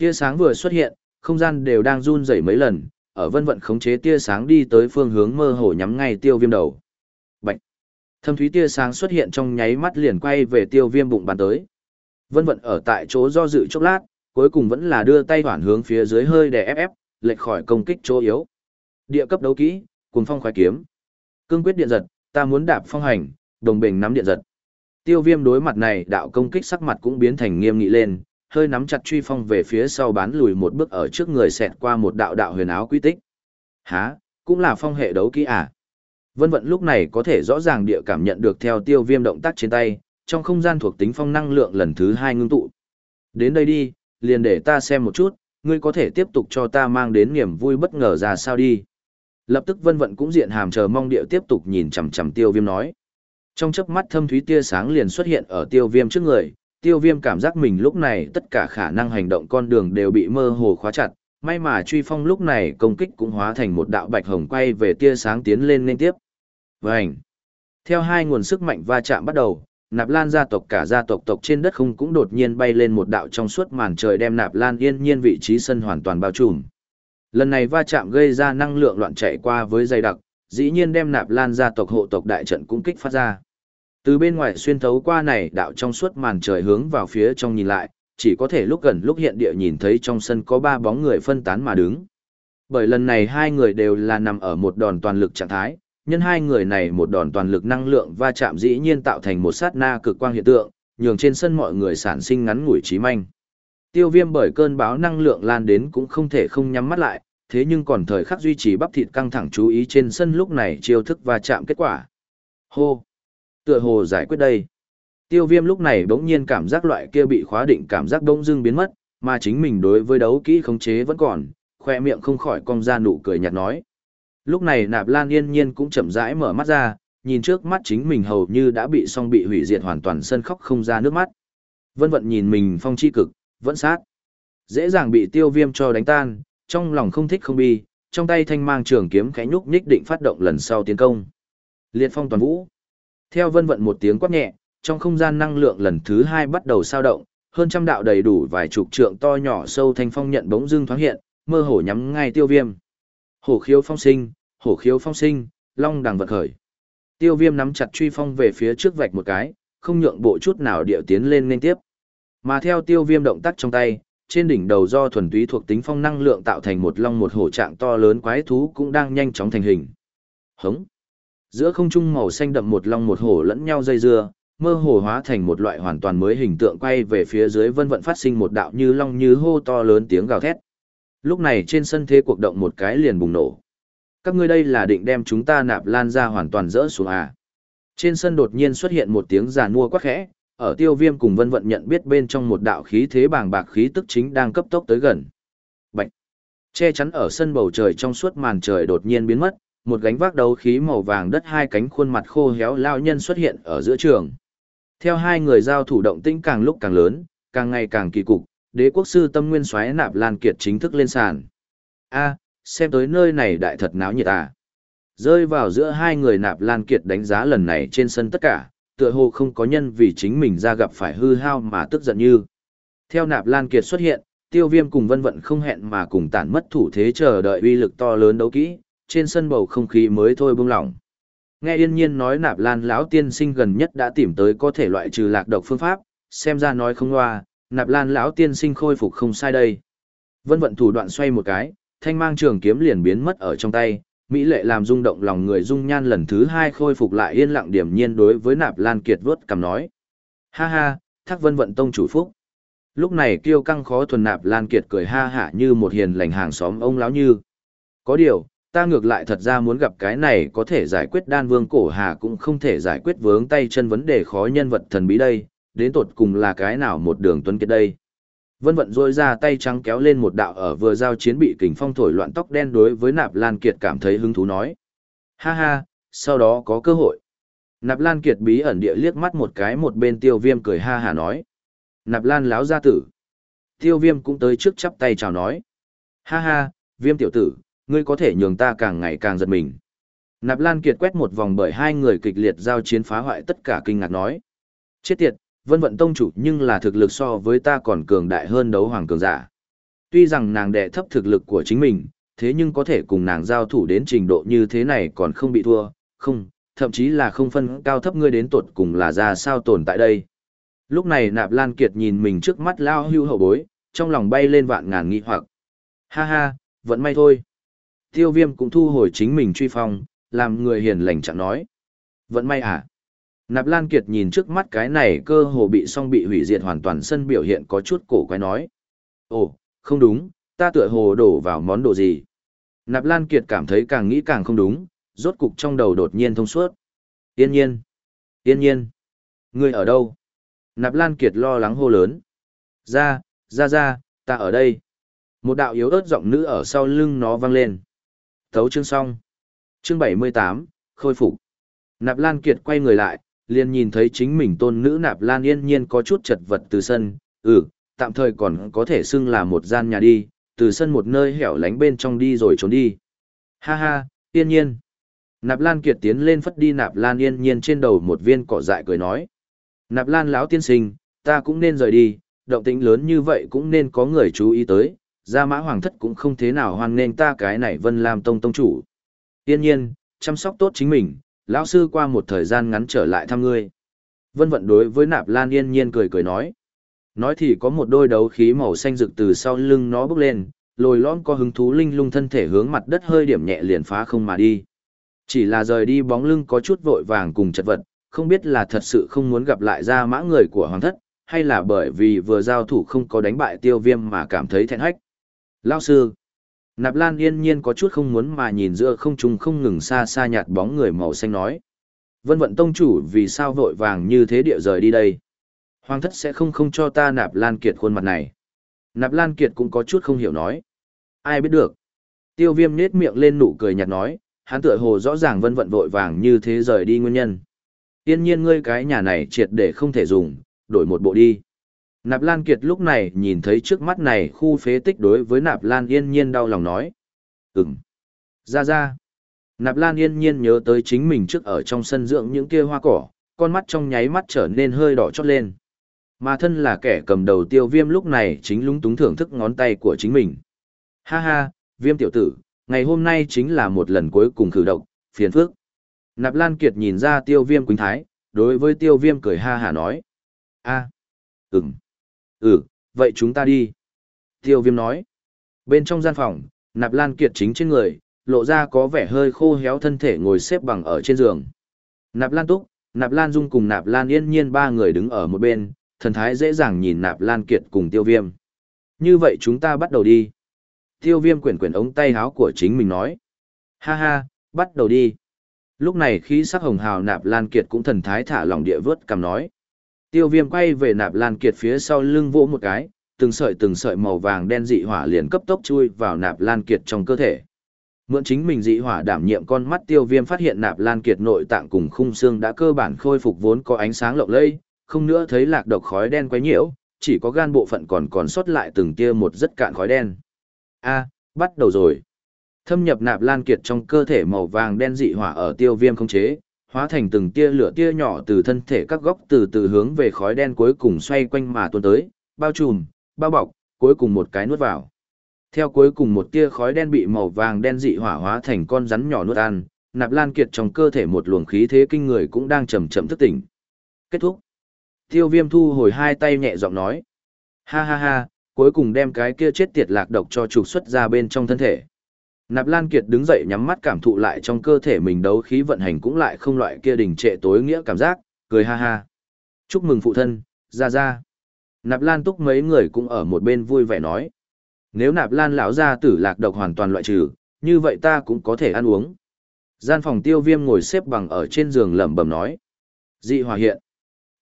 Tia sáng vừa xuất hiện, không gian đều đang run rẩy mấy lần, ở vân vận khống chế tia sáng đi tới phương hướng mơ hồ nhắm ngay tiêu viêm đầu. Bạch! Thâm thúy tia sáng xuất hiện trong nháy mắt liền quay về tiêu viêm bụng bàn tới. Vân vận ở tại chỗ do dự chốc lát, cuối cùng vẫn là đưa tay hoàn hướng phía dưới hơi để ép ép, lệch khỏi công kích chỗ yếu. Địa cấp đấu kỹ, cùng phong khoái kiếm. Cương quyết điện giật, ta muốn đạp phong hành, đồng bình nắm điện giật. Tiêu viêm đối mặt này đạo công kích sắc mặt cũng biến thành nghiêm nghị lên, hơi nắm chặt truy phong về phía sau bán lùi một bước ở trước người xẹt qua một đạo đạo huyền áo quy tích. Hả, cũng là phong hệ đấu kỹ à? Vân vận lúc này có thể rõ ràng địa cảm nhận được theo tiêu viêm động tác trên tay, trong không gian thuộc tính phong năng lượng lần thứ hai ngưng tụ. Đến đây đi, liền để ta xem một chút, ngươi có thể tiếp tục cho ta mang đến niềm vui bất ngờ ra sao đi. Lập tức vân vận cũng diện hàm chờ mong địa tiếp tục nhìn chằm chằm tiêu viêm nói. Trong chớp mắt thâm thúy tia sáng liền xuất hiện ở tiêu viêm trước người, tiêu viêm cảm giác mình lúc này tất cả khả năng hành động con đường đều bị mơ hồ khóa chặt, may mà truy phong lúc này công kích cũng hóa thành một đạo bạch hồng quay về tia sáng tiến lên liên tiếp. Vành! Theo hai nguồn sức mạnh va chạm bắt đầu, nạp lan gia tộc cả gia tộc tộc trên đất không cũng đột nhiên bay lên một đạo trong suốt màn trời đem nạp lan yên nhiên vị trí sân hoàn toàn bao trùm. Lần này va chạm gây ra năng lượng loạn chạy qua với dây đặc, dĩ nhiên đem nạp lan gia tộc hộ tộc đại trận cũng kích phát ra. Từ bên ngoài xuyên thấu qua này đạo trong suốt màn trời hướng vào phía trong nhìn lại, chỉ có thể lúc gần lúc hiện địa nhìn thấy trong sân có ba bóng người phân tán mà đứng. Bởi lần này hai người đều là nằm ở một đòn toàn lực trạng thái, nhân hai người này một đòn toàn lực năng lượng va chạm dĩ nhiên tạo thành một sát na cực quang hiện tượng, nhường trên sân mọi người sản sinh ngắn ngủi trí manh. Tiêu viêm bởi cơn báo năng lượng lan đến cũng không thể không nhắm mắt lại, thế nhưng còn thời khắc duy trì bắp thịt căng thẳng chú ý trên sân lúc này chiêu thức va chạm kết quả. Hô! Tựa hồ giải quyết đây. Tiêu viêm lúc này bỗng nhiên cảm giác loại kia bị khóa định cảm giác đông dưng biến mất, mà chính mình đối với đấu kỹ khống chế vẫn còn, khoe miệng không khỏi cong ra nụ cười nhạt nói. Lúc này nạp lan yên nhiên cũng chậm rãi mở mắt ra, nhìn trước mắt chính mình hầu như đã bị song bị hủy diệt hoàn toàn sân khóc không ra nước mắt. Vân vận nhìn mình phong chi cực, vẫn sát. Dễ dàng bị tiêu viêm cho đánh tan, trong lòng không thích không bi, trong tay thanh mang trường kiếm khẽ nhúc nhích định phát động lần sau tiến công. Liệt phong toàn vũ. Theo vân vận một tiếng quát nhẹ, trong không gian năng lượng lần thứ hai bắt đầu sao động, hơn trăm đạo đầy đủ vài chục trượng to nhỏ sâu thanh phong nhận bỗng dưng thoáng hiện, mơ hồ nhắm ngay tiêu viêm. Hổ khiếu phong sinh, hổ khiếu phong sinh, long đằng vật khởi. Tiêu viêm nắm chặt truy phong về phía trước vạch một cái, không nhượng bộ chút nào điệu tiến lên nên tiếp. Mà theo tiêu viêm động tác trong tay, trên đỉnh đầu do thuần túy thuộc tính phong năng lượng tạo thành một long một hổ trạng to lớn quái thú cũng đang nhanh chóng thành hình. Hống. Giữa không trung màu xanh đậm một long một hổ lẫn nhau dây dưa, mơ hồ hóa thành một loại hoàn toàn mới hình tượng quay về phía dưới vân vận phát sinh một đạo như long như hô to lớn tiếng gào thét. Lúc này trên sân thế cuộc động một cái liền bùng nổ. Các ngươi đây là định đem chúng ta nạp lan ra hoàn toàn rỡ xuống à. Trên sân đột nhiên xuất hiện một tiếng giàn mua quắc khẽ, ở tiêu viêm cùng vân vận nhận biết bên trong một đạo khí thế bàng bạc khí tức chính đang cấp tốc tới gần. Bạch! Che chắn ở sân bầu trời trong suốt màn trời đột nhiên biến mất, một gánh vác đấu khí màu vàng đất hai cánh khuôn mặt khô héo lao nhân xuất hiện ở giữa trường. Theo hai người giao thủ động tĩnh càng lúc càng lớn, càng ngày càng kỳ cục, đế quốc sư tâm nguyên xoáy nạp lan kiệt chính thức lên sàn. A, xem tới nơi này đại thật náo nhiệt à. Rơi vào giữa hai người nạp lan kiệt đánh giá lần này trên sân tất cả, tựa hồ không có nhân vì chính mình ra gặp phải hư hao mà tức giận như. Theo nạp lan kiệt xuất hiện, tiêu viêm cùng vân vận không hẹn mà cùng tản mất thủ thế chờ đợi uy lực to lớn đấu kỹ, trên sân bầu không khí mới thôi buông lỏng. Nghe yên nhiên nói nạp lan lão tiên sinh gần nhất đã tìm tới có thể loại trừ lạc độc phương pháp, xem ra nói không loa, nạp lan lão tiên sinh khôi phục không sai đây. Vân vận thủ đoạn xoay một cái, thanh mang trường kiếm liền biến mất ở trong tay, Mỹ lệ làm rung động lòng người dung nhan lần thứ hai khôi phục lại yên lặng điểm nhiên đối với nạp lan kiệt vớt cầm nói. Ha ha, thác vân vận tông chủ phúc. Lúc này kiêu căng khó thuần nạp lan kiệt cười ha hả như một hiền lành hàng xóm ông lão như. Có điều, ta ngược lại thật ra muốn gặp cái này có thể giải quyết đan vương cổ hà cũng không thể giải quyết vướng tay chân vấn đề khó nhân vật thần bí đây, đến tột cùng là cái nào một đường tuấn kiệt đây. Vân vận rôi ra tay trắng kéo lên một đạo ở vừa giao chiến bị kình phong thổi loạn tóc đen đối với Nạp Lan Kiệt cảm thấy hứng thú nói. Ha ha, sau đó có cơ hội. Nạp Lan Kiệt bí ẩn địa liếc mắt một cái một bên tiêu viêm cười ha hà nói. Nạp Lan láo gia tử. Tiêu viêm cũng tới trước chắp tay chào nói. Ha ha, viêm tiểu tử, ngươi có thể nhường ta càng ngày càng giật mình. Nạp Lan Kiệt quét một vòng bởi hai người kịch liệt giao chiến phá hoại tất cả kinh ngạc nói. Chết tiệt, vân vận tông chủ nhưng là thực lực so với ta còn cường đại hơn đấu hoàng cường giả. Tuy rằng nàng đệ thấp thực lực của chính mình, thế nhưng có thể cùng nàng giao thủ đến trình độ như thế này còn không bị thua, không, thậm chí là không phân cao thấp ngươi đến tuột cùng là ra sao tồn tại đây. Lúc này nạp lan kiệt nhìn mình trước mắt lao hưu hậu bối, trong lòng bay lên vạn ngàn nghi hoặc. Ha ha, vẫn may thôi. Tiêu viêm cũng thu hồi chính mình truy phong, làm người hiền lành chẳng nói. Vẫn may à? Nạp Lan Kiệt nhìn trước mắt cái này cơ hồ bị song bị hủy diệt hoàn toàn sân biểu hiện có chút cổ quái nói. Ồ, không đúng, ta tựa hồ đổ vào món đồ gì. Nạp Lan Kiệt cảm thấy càng nghĩ càng không đúng, rốt cục trong đầu đột nhiên thông suốt. Yên nhiên! Yên nhiên! Ngươi ở đâu? Nạp Lan Kiệt lo lắng hô lớn. Ra, ra ra, ta ở đây. Một đạo yếu ớt giọng nữ ở sau lưng nó vang lên. Thấu chương xong. Chương 78, khôi phục. Nạp Lan Kiệt quay người lại, liền nhìn thấy chính mình tôn nữ nạp lan yên nhiên có chút chật vật từ sân, ừ, tạm thời còn có thể xưng là một gian nhà đi, từ sân một nơi hẻo lánh bên trong đi rồi trốn đi. Ha ha, yên nhiên. Nạp lan kiệt tiến lên phất đi nạp lan yên nhiên trên đầu một viên cỏ dại cười nói. Nạp lan lão tiên sinh, ta cũng nên rời đi, động tĩnh lớn như vậy cũng nên có người chú ý tới, gia mã hoàng thất cũng không thế nào hoan nghênh ta cái này vân làm tông tông chủ. Yên nhiên, chăm sóc tốt chính mình, lão sư qua một thời gian ngắn trở lại thăm ngươi. Vân vận đối với nạp lan yên nhiên cười cười nói. Nói thì có một đôi đấu khí màu xanh rực từ sau lưng nó bước lên, lồi lõm có hứng thú linh lung thân thể hướng mặt đất hơi điểm nhẹ liền phá không mà đi. Chỉ là rời đi bóng lưng có chút vội vàng cùng chật vật, không biết là thật sự không muốn gặp lại ra mã người của hoàng thất, hay là bởi vì vừa giao thủ không có đánh bại tiêu viêm mà cảm thấy thẹn hách. Lao sư, Nạp Lan yên nhiên có chút không muốn mà nhìn giữa không trung không ngừng xa xa nhạt bóng người màu xanh nói. Vân vận tông chủ vì sao vội vàng như thế địa rời đi đây? Hoàng thất sẽ không không cho ta Nạp Lan Kiệt khuôn mặt này. Nạp Lan Kiệt cũng có chút không hiểu nói. Ai biết được? Tiêu viêm nết miệng lên nụ cười nhạt nói, hắn tựa hồ rõ ràng vân vận vội vàng như thế rời đi nguyên nhân. yên nhiên ngươi cái nhà này triệt để không thể dùng, đổi một bộ đi. Nạp Lan Kiệt lúc này nhìn thấy trước mắt này khu phế tích đối với Nạp Lan yên nhiên đau lòng nói. Ừm. Ra ra. Nạp Lan yên nhiên nhớ tới chính mình trước ở trong sân dưỡng những kia hoa cỏ, con mắt trong nháy mắt trở nên hơi đỏ chót lên. Mà thân là kẻ cầm đầu tiêu viêm lúc này chính lúng túng thưởng thức ngón tay của chính mình. Ha ha, viêm tiểu tử, ngày hôm nay chính là một lần cuối cùng khử độc, phiền phức. Nạp Lan Kiệt nhìn ra tiêu viêm quỳnh thái, đối với tiêu viêm cười ha hà nói. a à, ừm, ừ, vậy chúng ta đi. Tiêu viêm nói. Bên trong gian phòng, Nạp Lan Kiệt chính trên người, lộ ra có vẻ hơi khô héo thân thể ngồi xếp bằng ở trên giường. Nạp Lan Túc, Nạp Lan Dung cùng Nạp Lan Yên Nhiên ba người đứng ở một bên, thần thái dễ dàng nhìn Nạp Lan Kiệt cùng Tiêu Viêm. Như vậy chúng ta bắt đầu đi. Tiêu Viêm quyển quyển ống tay áo của chính mình nói. Ha ha, bắt đầu đi. Lúc này khi sắc hồng hào Nạp Lan Kiệt cũng thần thái thả lỏng địa vớt cầm nói. Tiêu Viêm quay về Nạp Lan Kiệt phía sau lưng vỗ một cái, từng sợi từng sợi màu vàng đen dị hỏa liền cấp tốc chui vào Nạp Lan Kiệt trong cơ thể. Mượn chính mình dị hỏa đảm nhiệm con mắt tiêu viêm phát hiện nạp lan kiệt nội tạng cùng khung xương đã cơ bản khôi phục vốn có ánh sáng lộng lẫy, không nữa thấy lạc độc khói đen quấy nhiễu, chỉ có gan bộ phận còn còn sót lại từng tia một rất cạn khói đen. A, bắt đầu rồi. Thâm nhập nạp lan kiệt trong cơ thể màu vàng đen dị hỏa ở tiêu viêm không chế, hóa thành từng tia lửa tia nhỏ từ thân thể các góc từ từ hướng về khói đen cuối cùng xoay quanh mà tuôn tới, bao trùm, bao bọc, cuối cùng một cái nuốt vào. Theo cuối cùng một tia khói đen bị màu vàng đen dị hỏa hóa thành con rắn nhỏ nuốt ăn, Nạp Lan Kiệt trong cơ thể một luồng khí thế kinh người cũng đang chậm chậm thức tỉnh. Kết thúc. Tiêu Viêm thu hồi hai tay nhẹ giọng nói: "Ha ha ha, cuối cùng đem cái kia chết tiệt lạc độc cho trục xuất ra bên trong thân thể." Nạp Lan Kiệt đứng dậy nhắm mắt cảm thụ lại trong cơ thể mình đấu khí vận hành cũng lại không loại kia đình trệ tối nghĩa cảm giác, cười ha ha. "Chúc mừng phụ thân, ra ra." Nạp Lan Túc mấy người cũng ở một bên vui vẻ nói: nếu nạp lan lão gia tử lạc độc hoàn toàn loại trừ, như vậy ta cũng có thể ăn uống. Gian phòng tiêu viêm ngồi xếp bằng ở trên giường lẩm bẩm nói. Dị hòa hiện.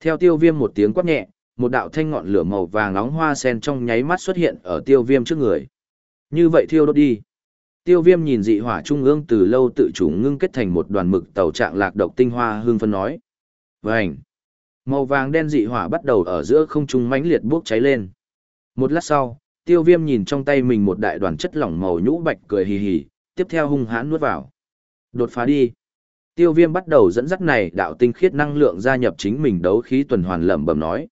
Theo tiêu viêm một tiếng quát nhẹ, một đạo thanh ngọn lửa màu vàng nóng hoa sen trong nháy mắt xuất hiện ở tiêu viêm trước người. Như vậy thiêu đốt đi. Tiêu viêm nhìn dị hỏa trung ương từ lâu tự chủ ngưng kết thành một đoàn mực tàu trạng lạc độc tinh hoa hương phân nói. Vành. Màu vàng đen dị hỏa bắt đầu ở giữa không trung mãnh liệt bốc cháy lên. Một lát sau, tiêu viêm nhìn trong tay mình một đại đoàn chất lỏng màu nhũ bạch cười hì hì, tiếp theo hung hãn nuốt vào. Đột phá đi. Tiêu viêm bắt đầu dẫn dắt này đạo tinh khiết năng lượng gia nhập chính mình đấu khí tuần hoàn lẩm bẩm nói.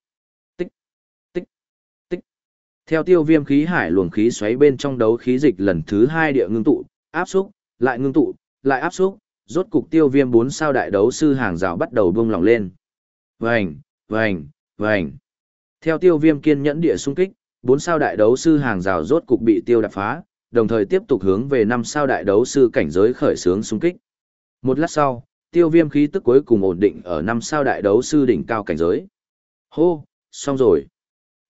Theo tiêu viêm khí hải luồng khí xoáy bên trong đấu khí dịch lần thứ hai địa ngưng tụ, áp xúc, lại ngưng tụ, lại áp xúc, rốt cục tiêu viêm bốn sao đại đấu sư hàng rào bắt đầu bông lỏng lên. Vành, vành, vành. Theo tiêu viêm kiên nhẫn địa xung kích, bốn sao đại đấu sư hàng rào rốt cục bị tiêu đập phá, đồng thời tiếp tục hướng về năm sao đại đấu sư cảnh giới khởi xướng xung kích. Một lát sau, tiêu viêm khí tức cuối cùng ổn định ở năm sao đại đấu sư đỉnh cao cảnh giới. Hô, xong rồi.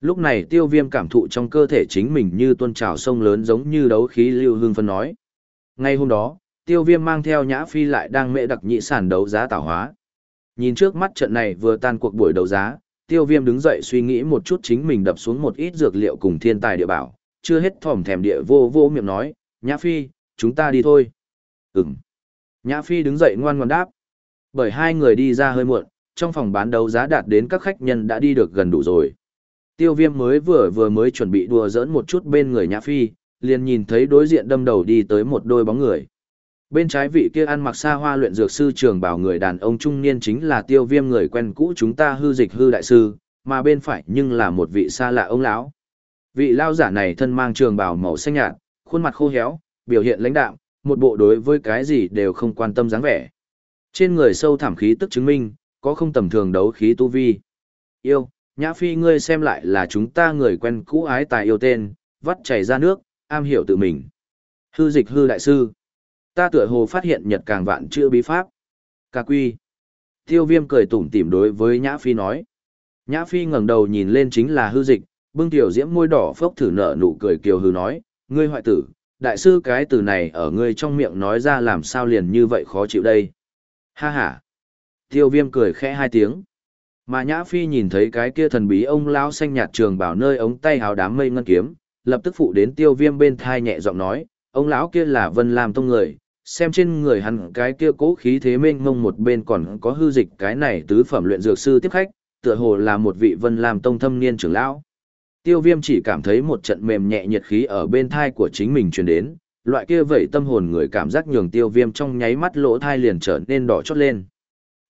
Lúc này tiêu viêm cảm thụ trong cơ thể chính mình như tuôn trào sông lớn giống như đấu khí lưu hương phân nói. Ngay hôm đó, tiêu viêm mang theo nhã phi lại đang mệ đặc nhị sản đấu giá tảo hóa. Nhìn trước mắt trận này vừa tan cuộc buổi đấu giá, tiêu viêm đứng dậy suy nghĩ một chút chính mình đập xuống một ít dược liệu cùng thiên tài địa bảo, chưa hết thòm thèm địa vô vô miệng nói, Nhã Phi, chúng ta đi thôi. Ừm. Nhã Phi đứng dậy ngoan ngoan đáp. Bởi hai người đi ra hơi muộn, trong phòng bán đấu giá đạt đến các khách nhân đã đi được gần đủ rồi. Tiêu viêm mới vừa vừa mới chuẩn bị đùa giỡn một chút bên người Nhã Phi, liền nhìn thấy đối diện đâm đầu đi tới một đôi bóng người. Bên trái vị kia ăn mặc xa hoa luyện dược sư trường bảo người đàn ông trung niên chính là tiêu viêm người quen cũ chúng ta hư dịch hư đại sư, mà bên phải nhưng là một vị xa lạ ông lão. Vị lao giả này thân mang trường bào màu xanh nhạt, khuôn mặt khô héo, biểu hiện lãnh đạm, một bộ đối với cái gì đều không quan tâm dáng vẻ. Trên người sâu thảm khí tức chứng minh, có không tầm thường đấu khí tu vi. Yêu, Nhã Phi ngươi xem lại là chúng ta người quen cũ ái tài yêu tên, vắt chảy ra nước, am hiểu tự mình. Hư dịch hư đại sư. Ta tựa hồ phát hiện nhật càng vạn chữ bí pháp. Ca quy. Tiêu viêm cười tủm tỉm đối với Nhã Phi nói. Nhã Phi ngẩng đầu nhìn lên chính là hư dịch, bưng tiểu diễm môi đỏ phốc thử nở nụ cười kiều hư nói, ngươi hoại tử, đại sư cái từ này ở ngươi trong miệng nói ra làm sao liền như vậy khó chịu đây. Ha ha. Tiêu viêm cười khẽ hai tiếng. Mà Nhã Phi nhìn thấy cái kia thần bí ông lão xanh nhạt trường bảo nơi ống tay hào đám mây ngân kiếm, lập tức phụ đến tiêu viêm bên thai nhẹ giọng nói, ông lão kia là Vân Lam Tông người, xem trên người hắn cái kia cố khí thế mênh mông một bên còn có hư dịch cái này tứ phẩm luyện dược sư tiếp khách, tựa hồ là một vị Vân Lam Tông thâm niên trưởng lão. Tiêu viêm chỉ cảm thấy một trận mềm nhẹ nhiệt khí ở bên thai của chính mình truyền đến, loại kia vậy tâm hồn người cảm giác nhường tiêu viêm trong nháy mắt lỗ thai liền trở nên đỏ chót lên.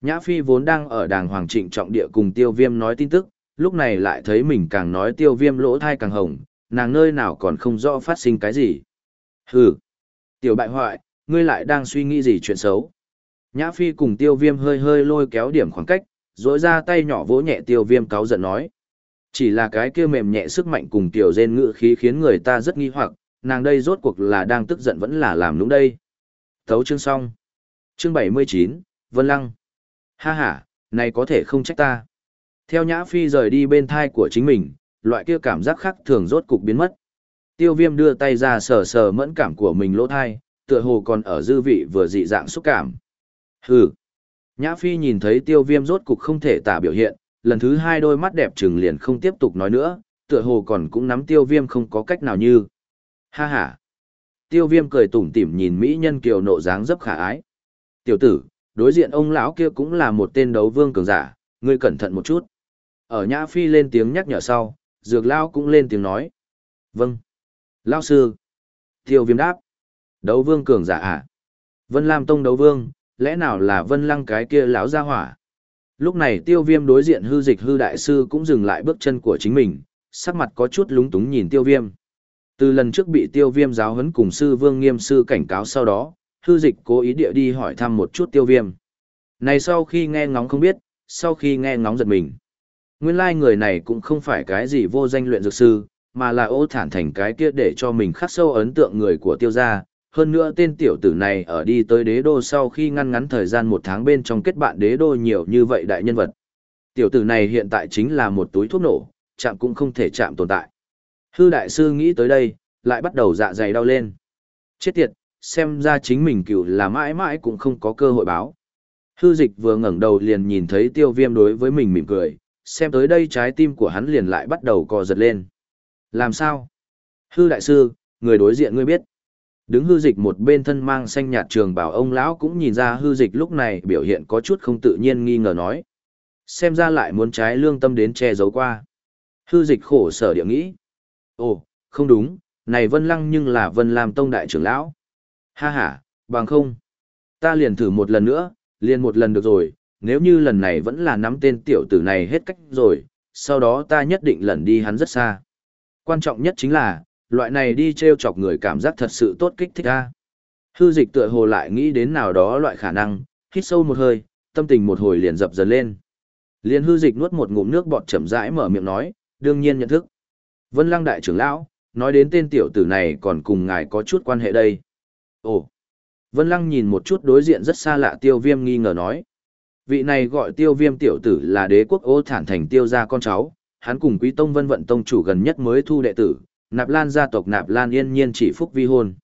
Nhã Phi vốn đang ở đàng hoàng trịnh trọng địa cùng tiêu viêm nói tin tức, lúc này lại thấy mình càng nói tiêu viêm lỗ thai càng hồng, nàng nơi nào còn không rõ phát sinh cái gì. Hừ, tiểu bại hoại, ngươi lại đang suy nghĩ gì chuyện xấu. Nhã Phi cùng tiêu viêm hơi hơi lôi kéo điểm khoảng cách, dối ra tay nhỏ vỗ nhẹ tiêu viêm cáo giận nói. Chỉ là cái kia mềm nhẹ sức mạnh cùng tiểu rên ngự khí khiến người ta rất nghi hoặc, nàng đây rốt cuộc là đang tức giận vẫn là làm đúng đây. Thấu chương xong. Chương 79, Vân Lăng. Ha ha, này có thể không trách ta. Theo Nhã Phi rời đi bên thai của chính mình, loại kia cảm giác khác thường rốt cục biến mất. Tiêu viêm đưa tay ra sờ sờ mẫn cảm của mình lỗ thai, tựa hồ còn ở dư vị vừa dị dạng xúc cảm. Hừ. Nhã Phi nhìn thấy tiêu viêm rốt cục không thể tả biểu hiện, lần thứ hai đôi mắt đẹp trừng liền không tiếp tục nói nữa, tựa hồ còn cũng nắm tiêu viêm không có cách nào như. Ha ha. Tiêu viêm cười tủm tỉm nhìn Mỹ nhân kiều nộ dáng dấp khả ái. Tiểu tử, đối diện ông lão kia cũng là một tên đấu vương cường giả, ngươi cẩn thận một chút. Ở Nhã Phi lên tiếng nhắc nhở sau, Dược lão cũng lên tiếng nói. Vâng. lão sư. Tiêu viêm đáp. Đấu vương cường giả à? Vân Lam Tông đấu vương, lẽ nào là Vân Lăng cái kia lão gia hỏa? Lúc này tiêu viêm đối diện hư dịch hư đại sư cũng dừng lại bước chân của chính mình, sắc mặt có chút lúng túng nhìn tiêu viêm. Từ lần trước bị tiêu viêm giáo huấn cùng sư vương nghiêm sư cảnh cáo sau đó, hư dịch cố ý địa đi hỏi thăm một chút tiêu viêm. Này sau khi nghe ngóng không biết, sau khi nghe ngóng giật mình. Nguyên lai like người này cũng không phải cái gì vô danh luyện dược sư, mà là ô thản thành cái kia để cho mình khắc sâu ấn tượng người của tiêu gia. Hơn nữa tên tiểu tử này ở đi tới đế đô sau khi ngăn ngắn thời gian một tháng bên trong kết bạn đế đô nhiều như vậy đại nhân vật. Tiểu tử này hiện tại chính là một túi thuốc nổ, chạm cũng không thể chạm tồn tại. Hư đại sư nghĩ tới đây, lại bắt đầu dạ dày đau lên. Chết tiệt, xem ra chính mình cựu là mãi mãi cũng không có cơ hội báo. Hư dịch vừa ngẩng đầu liền nhìn thấy tiêu viêm đối với mình mỉm cười, xem tới đây trái tim của hắn liền lại bắt đầu co giật lên. Làm sao? Hư đại sư, người đối diện ngươi biết. Đứng hư dịch một bên thân mang xanh nhạt trường bảo ông lão cũng nhìn ra hư dịch lúc này biểu hiện có chút không tự nhiên nghi ngờ nói. Xem ra lại muốn trái lương tâm đến che giấu qua. Hư dịch khổ sở địa nghĩ. Ồ, không đúng, này Vân Lăng nhưng là Vân Lam Tông đại trưởng lão. Ha ha, bằng không. Ta liền thử một lần nữa, liền một lần được rồi, nếu như lần này vẫn là nắm tên tiểu tử này hết cách rồi, sau đó ta nhất định lần đi hắn rất xa. Quan trọng nhất chính là, loại này đi treo chọc người cảm giác thật sự tốt kích thích a. Hư dịch tựa hồ lại nghĩ đến nào đó loại khả năng, hít sâu một hơi, tâm tình một hồi liền dập dần lên. Liên hư dịch nuốt một ngụm nước bọt chậm rãi mở miệng nói, đương nhiên nhận thức. Vân Lăng đại trưởng lão, nói đến tên tiểu tử này còn cùng ngài có chút quan hệ đây. Ồ! Vân Lăng nhìn một chút đối diện rất xa lạ tiêu viêm nghi ngờ nói. Vị này gọi tiêu viêm tiểu tử là đế quốc ô thản thành tiêu gia con cháu, hắn cùng quý tông vân vận tông chủ gần nhất mới thu đệ tử, nạp lan gia tộc nạp lan yên nhiên chỉ phúc vi hôn.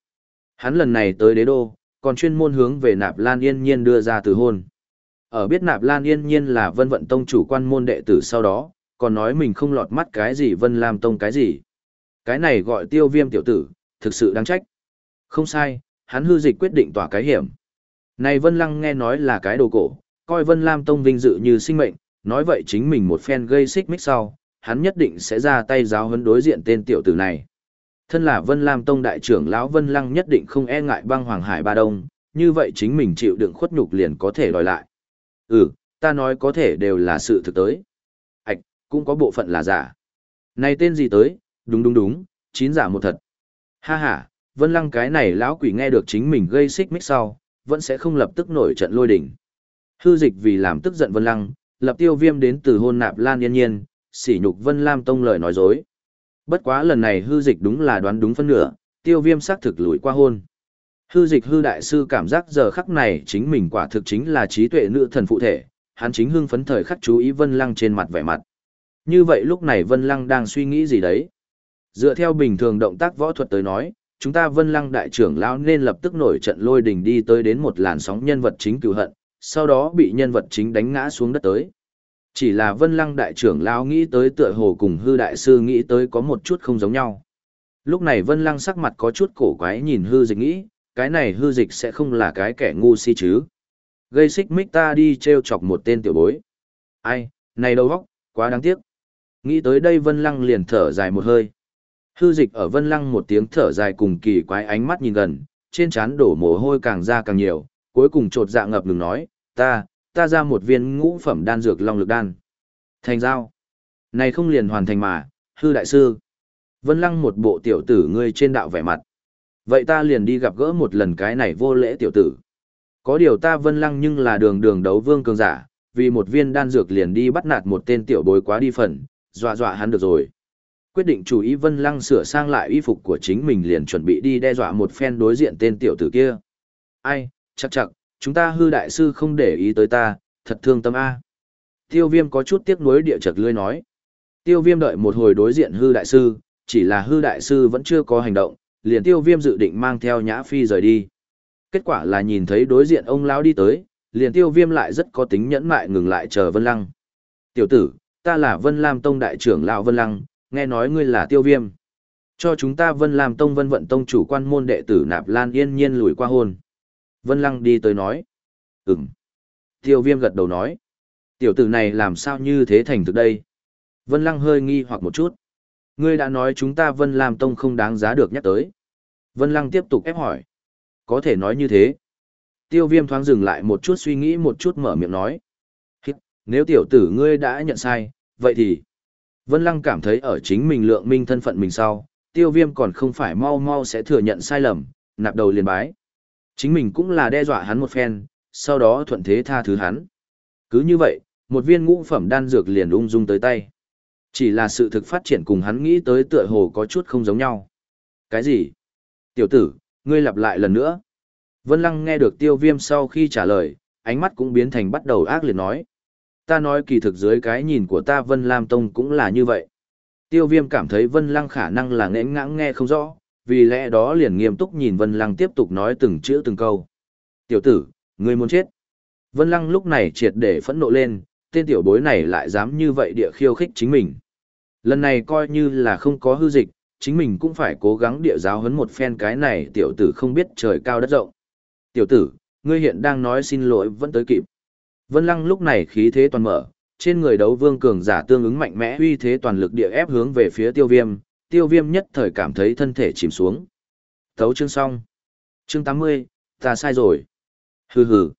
Hắn lần này tới đế đô, còn chuyên môn hướng về nạp lan yên nhiên đưa ra từ hôn. Ở biết nạp lan yên nhiên là vân vận tông chủ quan môn đệ tử sau đó, còn nói mình không lọt mắt cái gì vân làm tông cái gì. Cái này gọi tiêu viêm tiểu tử, thực sự đáng trách. Không sai, hắn hư dịch quyết định tỏa cái hiểm. Này Vân Lăng nghe nói là cái đồ cổ, coi Vân Lam Tông vinh dự như sinh mệnh, nói vậy chính mình một phen gây xích mích sau, hắn nhất định sẽ ra tay giáo huấn đối diện tên tiểu tử này. Thân là Vân Lam Tông đại trưởng lão Vân Lăng nhất định không e ngại băng Hoàng Hải Ba Đông, như vậy chính mình chịu đựng khuất nhục liền có thể đòi lại. Ừ, ta nói có thể đều là sự thực tới. Ảch, cũng có bộ phận là giả. Này tên gì tới, đúng đúng đúng, chín giả một thật. Ha ha, Vân Lăng cái này lão quỷ nghe được chính mình gây xích mích sau, vẫn sẽ không lập tức nổi trận lôi đỉnh. Hư dịch vì làm tức giận Vân Lăng, lập tiêu viêm đến từ hôn nạp lan yên nhiên, sỉ nhục Vân Lam Tông lời nói dối. Bất quá lần này hư dịch đúng là đoán đúng phân nửa, Tiêu viêm xác thực lùi qua hôn. Hư dịch hư đại sư cảm giác giờ khắc này chính mình quả thực chính là trí tuệ nữ thần phụ thể, hắn chính hưng phấn thời khắc chú ý Vân Lăng trên mặt vẻ mặt. Như vậy lúc này Vân Lăng đang suy nghĩ gì đấy? Dựa theo bình thường động tác võ thuật tới nói, chúng ta Vân Lăng đại trưởng lão nên lập tức nổi trận lôi đình đi tới đến một làn sóng nhân vật chính cựu hận, sau đó bị nhân vật chính đánh ngã xuống đất tới. Chỉ là Vân Lăng đại trưởng lão nghĩ tới tựa hồ cùng hư đại sư nghĩ tới có một chút không giống nhau. Lúc này Vân Lăng sắc mặt có chút cổ quái nhìn hư dịch nghĩ, cái này hư dịch sẽ không là cái kẻ ngu si chứ. Gây xích mích ta đi treo chọc một tên tiểu bối. Ai, này đầu vóc, quá đáng tiếc. Nghĩ tới đây Vân Lăng liền thở dài một hơi. Hư dịch ở Vân Lăng một tiếng thở dài cùng kỳ quái ánh mắt nhìn gần, trên trán đổ mồ hôi càng ra càng nhiều, cuối cùng trột dạ ngập ngừng nói, ta, ta ra một viên ngũ phẩm đan dược long lực đan. Thành giao. Này không liền hoàn thành mà, hư đại sư. Vân Lăng một bộ tiểu tử ngươi trên đạo vẻ mặt. Vậy ta liền đi gặp gỡ một lần cái này vô lễ tiểu tử. Có điều ta Vân Lăng nhưng là đường đường đấu vương cường giả, vì một viên đan dược liền đi bắt nạt một tên tiểu bối quá đi phần, dọa dọa hắn được rồi. Quyết định chủ ý Vân Lăng sửa sang lại y phục của chính mình liền chuẩn bị đi đe dọa một phen đối diện tên tiểu tử kia. Ai, chắc chắc, chúng ta hư đại sư không để ý tới ta, thật thương tâm A. Tiêu viêm có chút tiếc nuối địa chật lươi nói. Tiêu viêm đợi một hồi đối diện hư đại sư, chỉ là hư đại sư vẫn chưa có hành động, liền tiêu viêm dự định mang theo nhã phi rời đi. Kết quả là nhìn thấy đối diện ông lão đi tới, liền tiêu viêm lại rất có tính nhẫn mại ngừng lại chờ Vân Lăng. Tiểu tử, ta là Vân Lam Tông đại trưởng lão Vân Lăng, nghe nói ngươi là tiêu viêm. Cho chúng ta Vân Lam Tông Vân Vận Tông chủ quan môn đệ tử Nạp Lan yên nhiên lùi qua hôn. Vân Lăng đi tới nói. Ừm. Tiêu viêm gật đầu nói. Tiểu tử này làm sao như thế thành thực đây? Vân Lăng hơi nghi hoặc một chút. Ngươi đã nói chúng ta Vân Lam Tông không đáng giá được nhắc tới. Vân Lăng tiếp tục ép hỏi. Có thể nói như thế. Tiêu viêm thoáng dừng lại một chút suy nghĩ một chút mở miệng nói. Nếu tiểu tử ngươi đã nhận sai, vậy thì... Vân Lăng cảm thấy ở chính mình lượng minh thân phận mình sau, tiêu viêm còn không phải mau mau sẽ thừa nhận sai lầm, nạp đầu liền bái. Chính mình cũng là đe dọa hắn một phen, sau đó thuận thế tha thứ hắn. Cứ như vậy, một viên ngũ phẩm đan dược liền ung dung tới tay. Chỉ là sự thực phát triển cùng hắn nghĩ tới tựa hồ có chút không giống nhau. Cái gì? Tiểu tử, ngươi lặp lại lần nữa. Vân Lăng nghe được tiêu viêm sau khi trả lời, ánh mắt cũng biến thành bắt đầu ác liệt nói. Ta nói kỳ thực dưới cái nhìn của ta Vân Lam Tông cũng là như vậy. Tiêu viêm cảm thấy Vân Lăng khả năng là nghẽn ngãng nghe không rõ, vì lẽ đó liền nghiêm túc nhìn Vân Lăng tiếp tục nói từng chữ từng câu. Tiểu tử, ngươi muốn chết. Vân Lăng lúc này triệt để phẫn nộ lên, tên tiểu bối này lại dám như vậy địa khiêu khích chính mình. Lần này coi như là không có hư dịch, chính mình cũng phải cố gắng địa giáo huấn một phen cái này tiểu tử không biết trời cao đất rộng. Tiểu tử, ngươi hiện đang nói xin lỗi vẫn tới kịp. Vân Lăng lúc này khí thế toàn mở, trên người đấu vương cường giả tương ứng mạnh mẽ uy thế toàn lực địa ép hướng về phía tiêu viêm, tiêu viêm nhất thời cảm thấy thân thể chìm xuống. Thấu chương xong. Chương 80, ta sai rồi. Hừ hừ.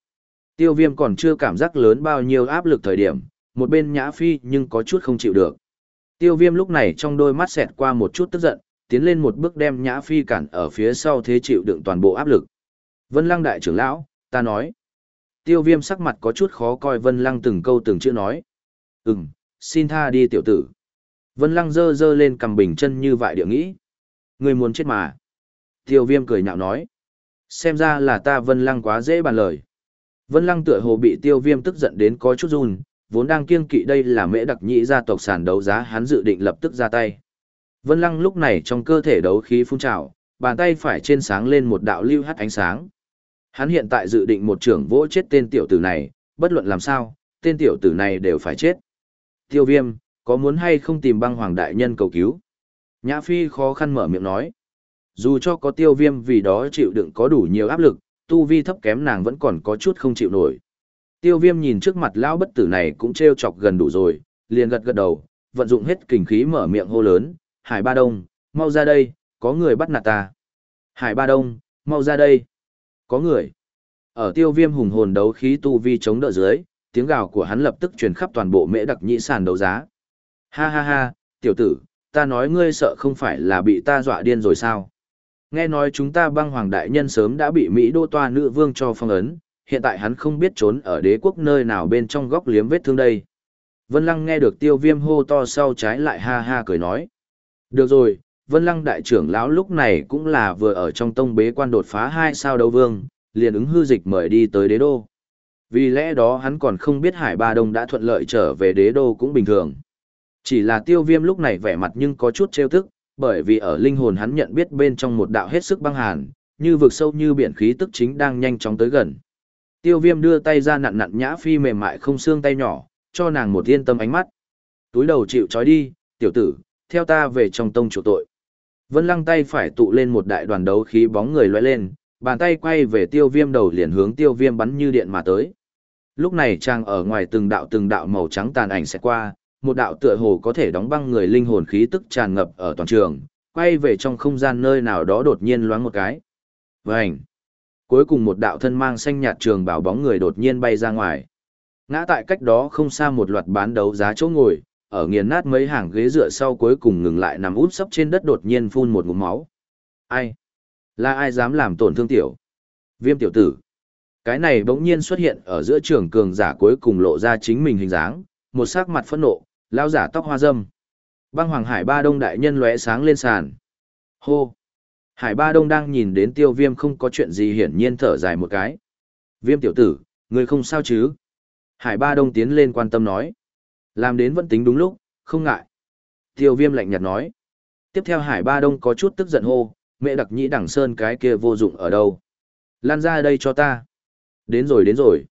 Tiêu viêm còn chưa cảm giác lớn bao nhiêu áp lực thời điểm, một bên nhã phi nhưng có chút không chịu được. Tiêu viêm lúc này trong đôi mắt xẹt qua một chút tức giận, tiến lên một bước đem nhã phi cản ở phía sau thế chịu đựng toàn bộ áp lực. Vân lăng đại trưởng lão, ta nói. Tiêu viêm sắc mặt có chút khó coi Vân Lăng từng câu từng chữ nói. Ừm, xin tha đi tiểu tử. Vân Lăng dơ dơ lên cầm bình chân như vậy địa nghĩ. Người muốn chết mà. Tiêu viêm cười nhạo nói. Xem ra là ta Vân Lăng quá dễ bàn lời. Vân Lăng tựa hồ bị tiêu viêm tức giận đến có chút run, vốn đang kiêng kỵ đây là mễ đặc nhị gia tộc sản đấu giá hắn dự định lập tức ra tay. Vân Lăng lúc này trong cơ thể đấu khí phun trào, bàn tay phải trên sáng lên một đạo lưu hắt ánh sáng. Hắn hiện tại dự định một trưởng vỗ chết tên tiểu tử này, bất luận làm sao, tên tiểu tử này đều phải chết. Tiêu viêm, có muốn hay không tìm băng hoàng đại nhân cầu cứu? Nhã Phi khó khăn mở miệng nói. Dù cho có tiêu viêm vì đó chịu đựng có đủ nhiều áp lực, tu vi thấp kém nàng vẫn còn có chút không chịu nổi. Tiêu viêm nhìn trước mặt lão bất tử này cũng treo chọc gần đủ rồi, liền gật gật đầu, vận dụng hết kình khí mở miệng hô lớn, Hải Ba Đông, mau ra đây, có người bắt nạt ta. Hải Ba Đông, mau ra đây. Có người. Ở tiêu viêm hùng hồn đấu khí tu vi chống đỡ dưới, tiếng gào của hắn lập tức truyền khắp toàn bộ mễ đặc nhĩ sàn đấu giá. Ha ha ha, tiểu tử, ta nói ngươi sợ không phải là bị ta dọa điên rồi sao? Nghe nói chúng ta băng hoàng đại nhân sớm đã bị Mỹ đô toa nữ vương cho phong ấn, hiện tại hắn không biết trốn ở đế quốc nơi nào bên trong góc liếm vết thương đây. Vân Lăng nghe được tiêu viêm hô to sau trái lại ha ha cười nói. Được rồi, Vân Lăng đại trưởng lão lúc này cũng là vừa ở trong tông bế quan đột phá hai sao đấu vương, liền ứng hư dịch mời đi tới đế đô. Vì lẽ đó hắn còn không biết Hải Ba Đông đã thuận lợi trở về đế đô cũng bình thường. Chỉ là tiêu viêm lúc này vẻ mặt nhưng có chút trêu tức, bởi vì ở linh hồn hắn nhận biết bên trong một đạo hết sức băng hàn, như vực sâu như biển khí tức chính đang nhanh chóng tới gần. Tiêu viêm đưa tay ra nặn nặn nhã phi mềm mại không xương tay nhỏ, cho nàng một yên tâm ánh mắt. Túi đầu chịu trói đi, tiểu tử, theo ta về trong tông chủ tội. Vân lăng tay phải tụ lên một đại đoàn đấu khí bóng người lóe lên, bàn tay quay về tiêu viêm đầu liền hướng tiêu viêm bắn như điện mà tới. Lúc này trang ở ngoài từng đạo từng đạo màu trắng tàn ảnh sẽ qua, một đạo tựa hồ có thể đóng băng người linh hồn khí tức tràn ngập ở toàn trường, quay về trong không gian nơi nào đó đột nhiên loáng một cái. Vành! Cuối cùng một đạo thân mang xanh nhạt trường bảo bóng người đột nhiên bay ra ngoài. Ngã tại cách đó không xa một loạt bán đấu giá chỗ ngồi, ở nghiền nát mấy hàng ghế dựa sau cuối cùng ngừng lại nằm út sấp trên đất đột nhiên phun một ngụm máu. Ai? Là ai dám làm tổn thương tiểu? Viêm tiểu tử. Cái này bỗng nhiên xuất hiện ở giữa trường cường giả cuối cùng lộ ra chính mình hình dáng, một sắc mặt phẫn nộ, lao giả tóc hoa dâm. Băng Hoàng Hải Ba Đông đại nhân lóe sáng lên sàn. Hô! Hải Ba Đông đang nhìn đến tiêu viêm không có chuyện gì hiển nhiên thở dài một cái. Viêm tiểu tử, người không sao chứ? Hải Ba Đông tiến lên quan tâm nói. Làm đến vẫn tính đúng lúc, không ngại. Tiêu viêm lạnh nhạt nói. Tiếp theo Hải Ba Đông có chút tức giận hô, mẹ đặc nhĩ đẳng sơn cái kia vô dụng ở đâu. Lan ra đây cho ta. Đến rồi đến rồi.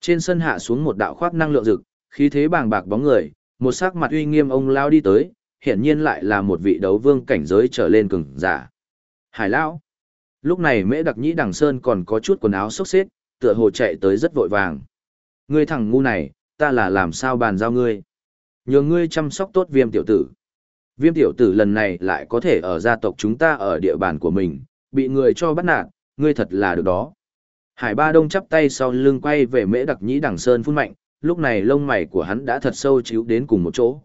Trên sân hạ xuống một đạo khoác năng lượng rực, khí thế bàng bạc bóng người, một sắc mặt uy nghiêm ông lao đi tới, hiển nhiên lại là một vị đấu vương cảnh giới trở lên cường giả. Hải lão. Lúc này Mễ Đặc Nhĩ Đằng Sơn còn có chút quần áo xốc xếp, tựa hồ chạy tới rất vội vàng. Ngươi thằng ngu này, ta là làm sao bàn giao ngươi? Nhờ ngươi chăm sóc tốt viêm tiểu tử. Viêm tiểu tử lần này lại có thể ở gia tộc chúng ta ở địa bàn của mình, bị người cho bắt nạt, ngươi thật là được đó. Hải Ba Đông chắp tay sau lưng quay về Mễ Đặc Nhĩ Đằng Sơn phun mạnh, lúc này lông mày của hắn đã thật sâu chiếu đến cùng một chỗ.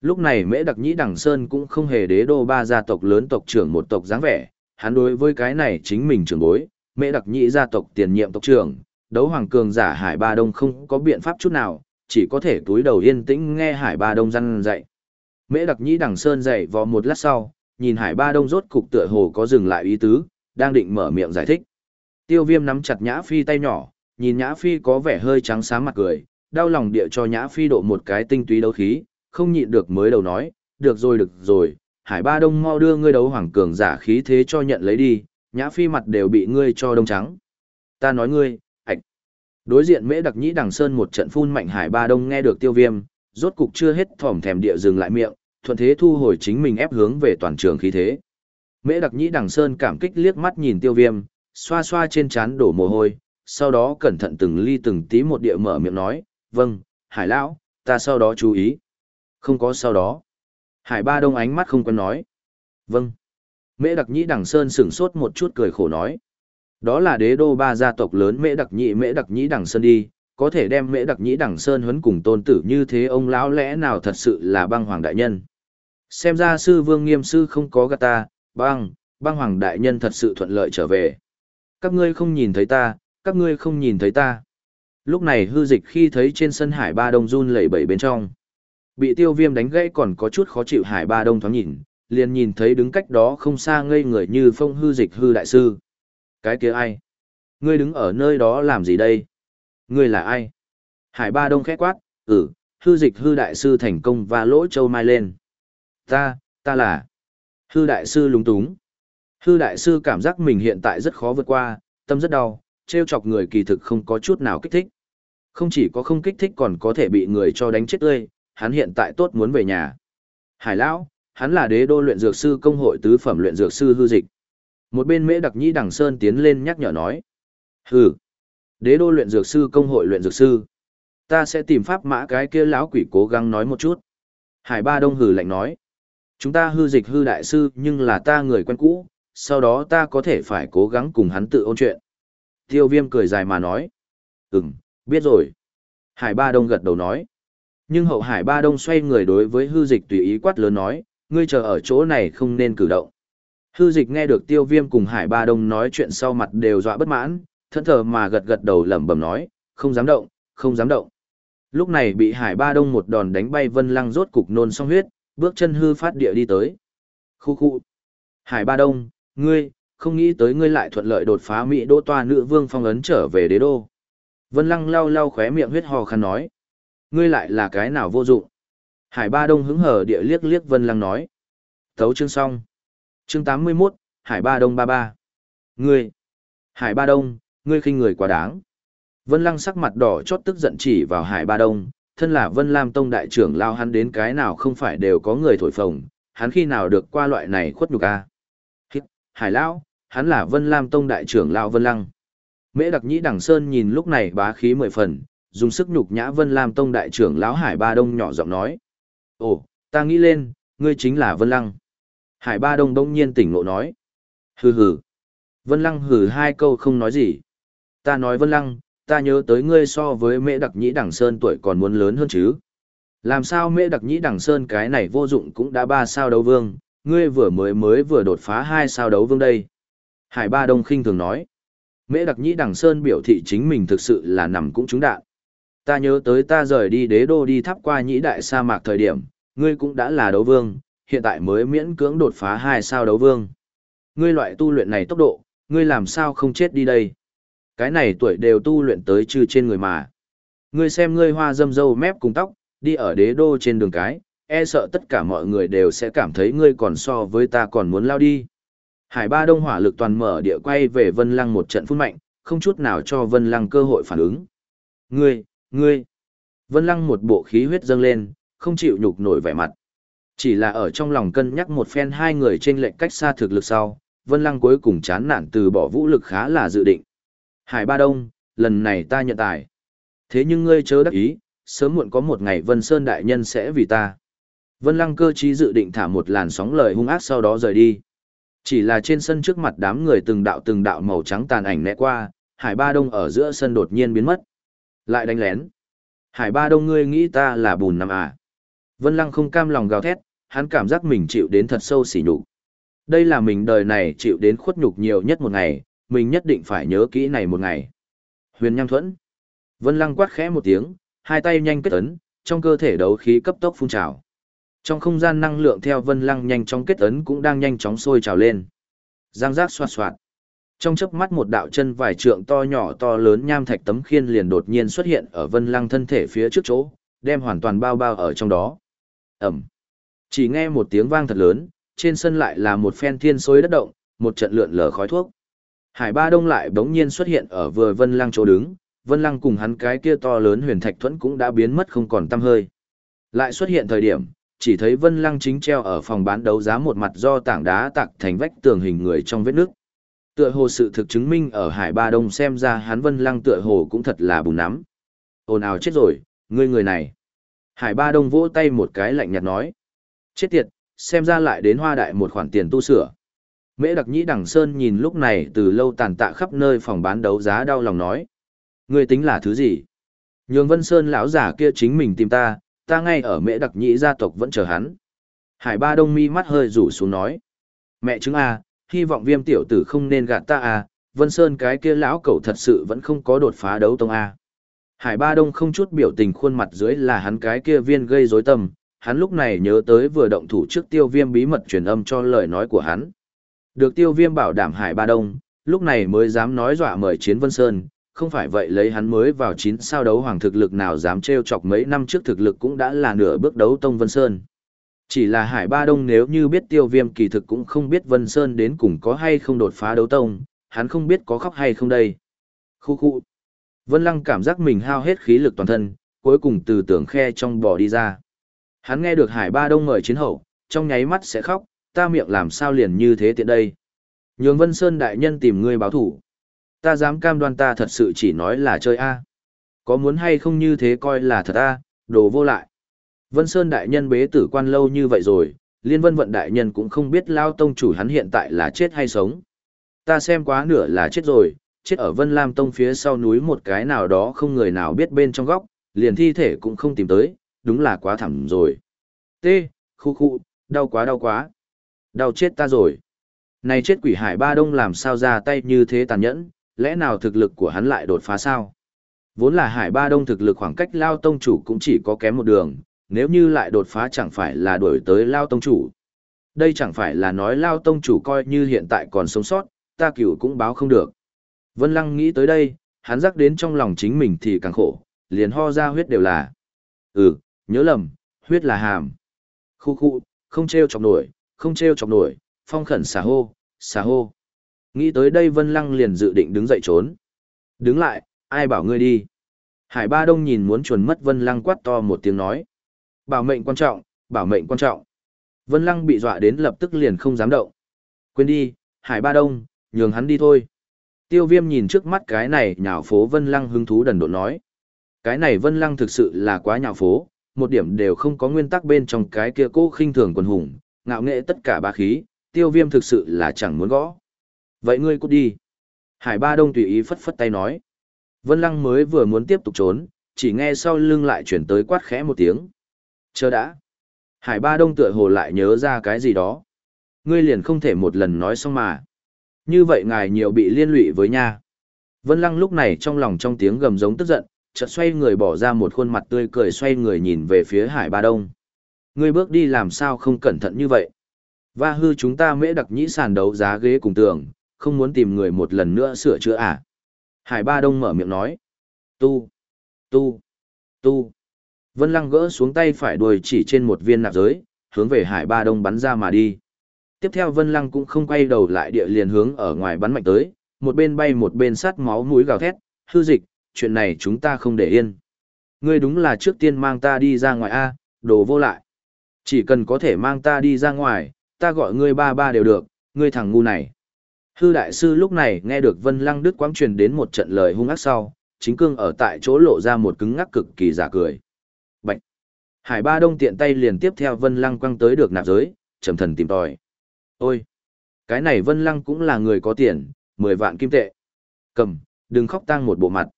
Lúc này Mễ Đặc Nhĩ Đằng Sơn cũng không hề đế đô ba gia tộc lớn tộc trưởng một tộc dáng vẻ, hắn đối với cái này chính mình trưởng bối, Mễ Đặc Nhĩ gia tộc tiền nhiệm tộc trưởng, đấu hoàng cường giả Hải Ba Đông không có biện pháp chút nào, chỉ có thể túi đầu yên tĩnh nghe Hải Ba Đông răn dạy. Mễ Đặc Nhĩ Đằng Sơn dậy vò một lát sau, nhìn Hải Ba Đông rốt cục tựa hồ có dừng lại ý tứ, đang định mở miệng giải thích. Tiêu Viêm nắm chặt Nhã Phi tay nhỏ, nhìn Nhã Phi có vẻ hơi trắng sáng mặt cười, đau lòng địa cho Nhã Phi độ một cái tinh túy đấu khí, không nhịn được mới đầu nói, được rồi được rồi, Hải Ba Đông mau đưa ngươi đấu hoàng cường giả khí thế cho nhận lấy đi, Nhã Phi mặt đều bị ngươi cho đông trắng. Ta nói ngươi. Đối diện Mễ Đặc Nhĩ Đằng Sơn một trận phun mạnh Hải Ba Đông nghe được tiêu viêm, rốt cục chưa hết thỏm thèm địa dừng lại miệng, thuận thế thu hồi chính mình ép hướng về toàn trường khí thế. Mễ Đặc Nhĩ Đằng Sơn cảm kích liếc mắt nhìn tiêu viêm, xoa xoa trên trán đổ mồ hôi, sau đó cẩn thận từng ly từng tí một địa mở miệng nói, vâng, Hải Lão, ta sau đó chú ý. Không có sau đó. Hải Ba Đông ánh mắt không quen nói. Vâng. Mễ Đặc Nhĩ Đằng Sơn sửng sốt một chút cười khổ nói. Đó là đế đô ba gia tộc lớn Mễ Đặc nhị Mễ Đặc Nhĩ Đằng Sơn đi, có thể đem Mễ Đặc Nhĩ Đằng Sơn huấn cùng tôn tử như thế ông lão lẽ nào thật sự là băng hoàng đại nhân. Xem ra sư vương nghiêm sư không có gạt ta, băng, băng hoàng đại nhân thật sự thuận lợi trở về. Các ngươi không nhìn thấy ta, các ngươi không nhìn thấy ta. Lúc này hư dịch khi thấy trên sân hải ba đông run lẩy bẩy bên trong. Bị tiêu viêm đánh gãy còn có chút khó chịu hải ba đông thoáng nhìn, liền nhìn thấy đứng cách đó không xa ngây người như phong hư dịch hư đại sư. Cái kia ai? Ngươi đứng ở nơi đó làm gì đây? Ngươi là ai? Hải ba đông khẽ quát, ừ, hư dịch hư đại sư thành công và lỗ châu mai lên. Ta, ta là... Hư đại sư lúng túng. Hư đại sư cảm giác mình hiện tại rất khó vượt qua, tâm rất đau, treo chọc người kỳ thực không có chút nào kích thích. Không chỉ có không kích thích còn có thể bị người cho đánh chết tươi, hắn hiện tại tốt muốn về nhà. Hải lão, hắn là đế đô luyện dược sư công hội tứ phẩm luyện dược sư hư dịch. Một bên mễ đặc nhĩ đằng sơn tiến lên nhắc nhở nói. Hừ, đế đô luyện dược sư công hội luyện dược sư. Ta sẽ tìm pháp mã cái kia lão quỷ cố gắng nói một chút. Hải ba đông hừ lạnh nói. Chúng ta hư dịch hư đại sư nhưng là ta người quen cũ, sau đó ta có thể phải cố gắng cùng hắn tự ôn chuyện. Tiêu viêm cười dài mà nói. Ừm, biết rồi. Hải ba đông gật đầu nói. Nhưng hậu hải ba đông xoay người đối với hư dịch tùy ý quát lớn nói, ngươi chờ ở chỗ này không nên cử động. Hư dịch nghe được tiêu viêm cùng hải ba đông nói chuyện sau mặt đều dọa bất mãn, thân thờ mà gật gật đầu lẩm bẩm nói, không dám động, không dám động. Lúc này bị hải ba đông một đòn đánh bay vân lăng rốt cục nôn xong huyết, bước chân hư phát địa đi tới. Khu khu. Hải Ba Đông, ngươi, không nghĩ tới ngươi lại thuận lợi đột phá Mỹ đô toa nữ vương phong ấn trở về đế đô. Vân Lăng lau lau khóe miệng huyết hò khăn nói. Ngươi lại là cái nào vô dụng. Hải Ba Đông hứng hở địa liếc liếc Vân Lăng nói. Thấu chương xong. Chương 81, Hải Ba Đông ba ba. Ngươi. Hải Ba Đông, ngươi khinh người quá đáng. Vân Lăng sắc mặt đỏ chót tức giận chỉ vào Hải Ba Đông, thân là Vân Lam Tông đại trưởng lao hắn đến cái nào không phải đều có người thổi phồng, hắn khi nào được qua loại này khuất nhục a. Hải Lão, hắn là Vân Lam Tông đại trưởng lao Vân Lăng. Mễ Đặc Nhĩ Đằng Sơn nhìn lúc này bá khí mười phần, dùng sức nhục nhã Vân Lam Tông đại trưởng lão Hải Ba Đông nhỏ giọng nói: "Ồ, ta nghĩ lên, ngươi chính là Vân Lăng." Hải Ba Đông đông nhiên tỉnh ngộ nói: "Hừ hừ." Vân Lăng hừ hai câu không nói gì. "Ta nói Vân Lăng, ta nhớ tới ngươi so với Mẹ Đặc Nhĩ Đằng Sơn tuổi còn muốn lớn hơn chứ?" Làm sao Mẹ Đặc Nhĩ Đằng Sơn cái này vô dụng cũng đã ba sao đấu vương, ngươi vừa mới mới vừa đột phá hai sao đấu vương đây. Hải Ba Đông khinh thường nói. Mễ Đặc Nhĩ Đằng Sơn biểu thị chính mình thực sự là nằm cũng trúng đạn. Ta nhớ tới ta rời đi đế đô đi thắp qua nhĩ đại sa mạc thời điểm, ngươi cũng đã là đấu vương, hiện tại mới miễn cưỡng đột phá hai sao đấu vương. Ngươi loại tu luyện này tốc độ, ngươi làm sao không chết đi đây? Cái này tuổi đều tu luyện tới chư trên người mà. Ngươi xem ngươi hoa dâm dâu mép cùng tóc, đi ở đế đô trên đường cái, e sợ tất cả mọi người đều sẽ cảm thấy ngươi còn so với ta còn muốn lao đi. Hải ba đông hỏa lực toàn mở địa quay về Vân Lăng một trận phun mạnh, không chút nào cho Vân Lăng cơ hội phản ứng. Ngươi, ngươi. Vân Lăng một bộ khí huyết dâng lên, không chịu nhục nổi vẻ mặt. Chỉ là ở trong lòng cân nhắc một phen hai người trên lệnh cách xa thực lực sau, Vân Lăng cuối cùng chán nản từ bỏ vũ lực khá là dự định. Hải Ba Đông, lần này ta nhận tài. Thế nhưng ngươi chớ đắc ý, sớm muộn có một ngày Vân Sơn Đại Nhân sẽ vì ta. Vân Lăng cơ trí dự định thả một làn sóng lời hung ác sau đó rời đi. Chỉ là trên sân trước mặt đám người từng đạo từng đạo màu trắng tàn ảnh né qua, Hải Ba Đông ở giữa sân đột nhiên biến mất. Lại đánh lén. Hải Ba Đông ngươi nghĩ ta là bùn nằm à. Vân Lăng không cam lòng gào thét, hắn cảm giác mình chịu đến thật sâu sỉ nhục. Đây là mình đời này chịu đến khuất nhục nhiều nhất một ngày, mình nhất định phải nhớ kỹ này một ngày. Huyền Nham Thuẫn. Vân Lăng quát khẽ một tiếng, hai tay nhanh kết ấn, trong cơ thể đấu khí cấp tốc phun trào. Trong không gian năng lượng theo Vân Lăng nhanh chóng kết ấn cũng đang nhanh chóng sôi trào lên. Giang giác xoạt xoạt. Trong chớp mắt một đạo chân vài trượng to nhỏ to lớn nham thạch tấm khiên liền đột nhiên xuất hiện ở Vân Lăng thân thể phía trước chỗ, đem hoàn toàn bao bao ở trong đó. Ẩm. Chỉ nghe một tiếng vang thật lớn, trên sân lại là một phen thiên xối đất động, một trận lượn lờ khói thuốc. Hải Ba Đông lại bỗng nhiên xuất hiện ở vừa Vân Lăng chỗ đứng, Vân Lăng cùng hắn cái kia to lớn huyền thạch thuẫn cũng đã biến mất không còn tăm hơi. Lại xuất hiện thời điểm, chỉ thấy Vân Lăng chính treo ở phòng bán đấu giá một mặt do tảng đá tạc thành vách tường hình người trong vết nước. Tựa hồ sự thực chứng minh ở Hải Ba Đông xem ra hắn Vân Lăng tựa hồ cũng thật là bùn nắm. Ồn ào chết rồi, ngươi người này. Hải Ba Đông vỗ tay một cái lạnh nhạt nói. Chết tiệt, xem ra lại đến hoa đại một khoản tiền tu sửa. Mễ đặc nhĩ đằng sơn nhìn lúc này từ lâu tàn tạ khắp nơi phòng bán đấu giá đau lòng nói. Ngươi tính là thứ gì? Nhường Vân Sơn lão giả kia chính mình tìm ta, ta ngay ở mễ đặc nhĩ gia tộc vẫn chờ hắn. Hải ba đông mi mắt hơi rủ xuống nói. Mẹ chứng a, hy vọng viêm tiểu tử không nên gạt ta a, Vân Sơn cái kia lão cậu thật sự vẫn không có đột phá đấu tông a. Hải ba đông không chút biểu tình khuôn mặt dưới là hắn cái kia viên gây rối tâm, hắn lúc này nhớ tới vừa động thủ trước tiêu viêm bí mật truyền âm cho lời nói của hắn. Được tiêu viêm bảo đảm Hải ba đông, lúc này mới dám nói dọa mời chiến Vân Sơn, không phải vậy lấy hắn mới vào chín sao đấu hoàng thực lực nào dám trêu chọc mấy năm trước thực lực cũng đã là nửa bước đấu tông Vân Sơn. Chỉ là Hải Ba Đông nếu như biết tiêu viêm kỳ thực cũng không biết Vân Sơn đến cùng có hay không đột phá đấu tông, hắn không biết có khóc hay không đây. Khu khu. Vân Lăng cảm giác mình hao hết khí lực toàn thân, cuối cùng từ tưởng khe trong bò đi ra. Hắn nghe được Hải Ba Đông mời chiến hậu, trong nháy mắt sẽ khóc, ta miệng làm sao liền như thế tiện đây. Nhường Vân Sơn đại nhân tìm ngươi báo thủ. Ta dám cam đoan ta thật sự chỉ nói là chơi a. Có muốn hay không như thế coi là thật a, đồ vô lại. Vân Sơn đại nhân bế tử quan lâu như vậy rồi, Liên Vân Vận đại nhân cũng không biết lao tông chủ hắn hiện tại là chết hay sống. Ta xem quá nửa là chết rồi, chết ở Vân Lam tông phía sau núi một cái nào đó không người nào biết bên trong góc, liền thi thể cũng không tìm tới, đúng là quá thẳng rồi. T, khu khu, đau quá đau quá. Đau chết ta rồi. Này chết quỷ hải ba đông làm sao ra tay như thế tàn nhẫn, lẽ nào thực lực của hắn lại đột phá sao? Vốn là Hải Ba Đông thực lực khoảng cách Lao Tông Chủ cũng chỉ có kém một đường, nếu như lại đột phá chẳng phải là đuổi tới Lao Tông Chủ. Đây chẳng phải là nói lao tông chủ coi như hiện tại còn sống sót, ta cửu cũng báo không được. Vân Lăng nghĩ tới đây, hắn rắc đến trong lòng chính mình thì càng khổ, liền ho ra huyết đều là. Ừ, nhớ lầm, huyết là hàm. Khu khu, không treo chọc nổi, không treo chọc nổi, phong khẩn xà hô, xà hô. Nghĩ tới đây Vân Lăng liền dự định đứng dậy trốn. Đứng lại, ai bảo ngươi đi. Hải Ba Đông nhìn muốn chuồn mất Vân Lăng quát to một tiếng nói. Bảo mệnh quan trọng, bảo mệnh quan trọng. Vân Lăng bị dọa đến lập tức liền không dám động. Quên đi, Hải Ba Đông, nhường hắn đi thôi. Tiêu viêm nhìn trước mắt cái này nhào phố Vân Lăng hứng thú đần độn nói. Cái này Vân Lăng thực sự là quá nhào phố, một điểm đều không có nguyên tắc bên trong cái kia cố khinh thường quần hùng, ngạo nghệ tất cả ba khí, tiêu viêm thực sự là chẳng muốn gõ. Vậy ngươi cút đi. Hải Ba Đông tùy ý phất phất tay nói. Vân Lăng mới vừa muốn tiếp tục trốn, chỉ nghe sau lưng lại chuyển tới quát khẽ một tiếng. Chờ đã. Hải Ba Đông tựa hồ lại nhớ ra cái gì đó. Ngươi liền không thể một lần nói xong mà. Như vậy ngài nhiều bị liên lụy với nha. Vân Lăng lúc này trong lòng trong tiếng gầm giống tức giận, chợt xoay người bỏ ra một khuôn mặt tươi cười xoay người nhìn về phía Hải Ba Đông. Ngươi bước đi làm sao không cẩn thận như vậy. Và hư chúng ta mễ đặc nhĩ sàn đấu giá ghế cùng tường, không muốn tìm người một lần nữa sửa chữa à. Hải Ba Đông mở miệng nói. Tu, tu, tu. Vân Lăng gỡ xuống tay phải đuôi chỉ trên một viên nạp giới, hướng về Hải Ba Đông bắn ra mà đi. Tiếp theo Vân Lăng cũng không quay đầu lại địa liền hướng ở ngoài bắn mạnh tới, một bên bay một bên sát máu mũi gào thét, hư dịch, chuyện này chúng ta không để yên. Ngươi đúng là trước tiên mang ta đi ra ngoài A, đồ vô lại. Chỉ cần có thể mang ta đi ra ngoài, ta gọi ngươi ba ba đều được, ngươi thằng ngu này. Hư đại sư lúc này nghe được Vân Lăng Đức quang truyền đến một trận lời hung ác sau, chính cương ở tại chỗ lộ ra một cứng ngắc cực kỳ giả cười. Bạch! Hải ba đông tiện tay liền tiếp theo Vân Lăng quăng tới được nạp giới, trầm thần tìm tòi. Ôi! Cái này Vân Lăng cũng là người có tiền, 10 vạn kim tệ. Cầm, đừng khóc tang một bộ mặt.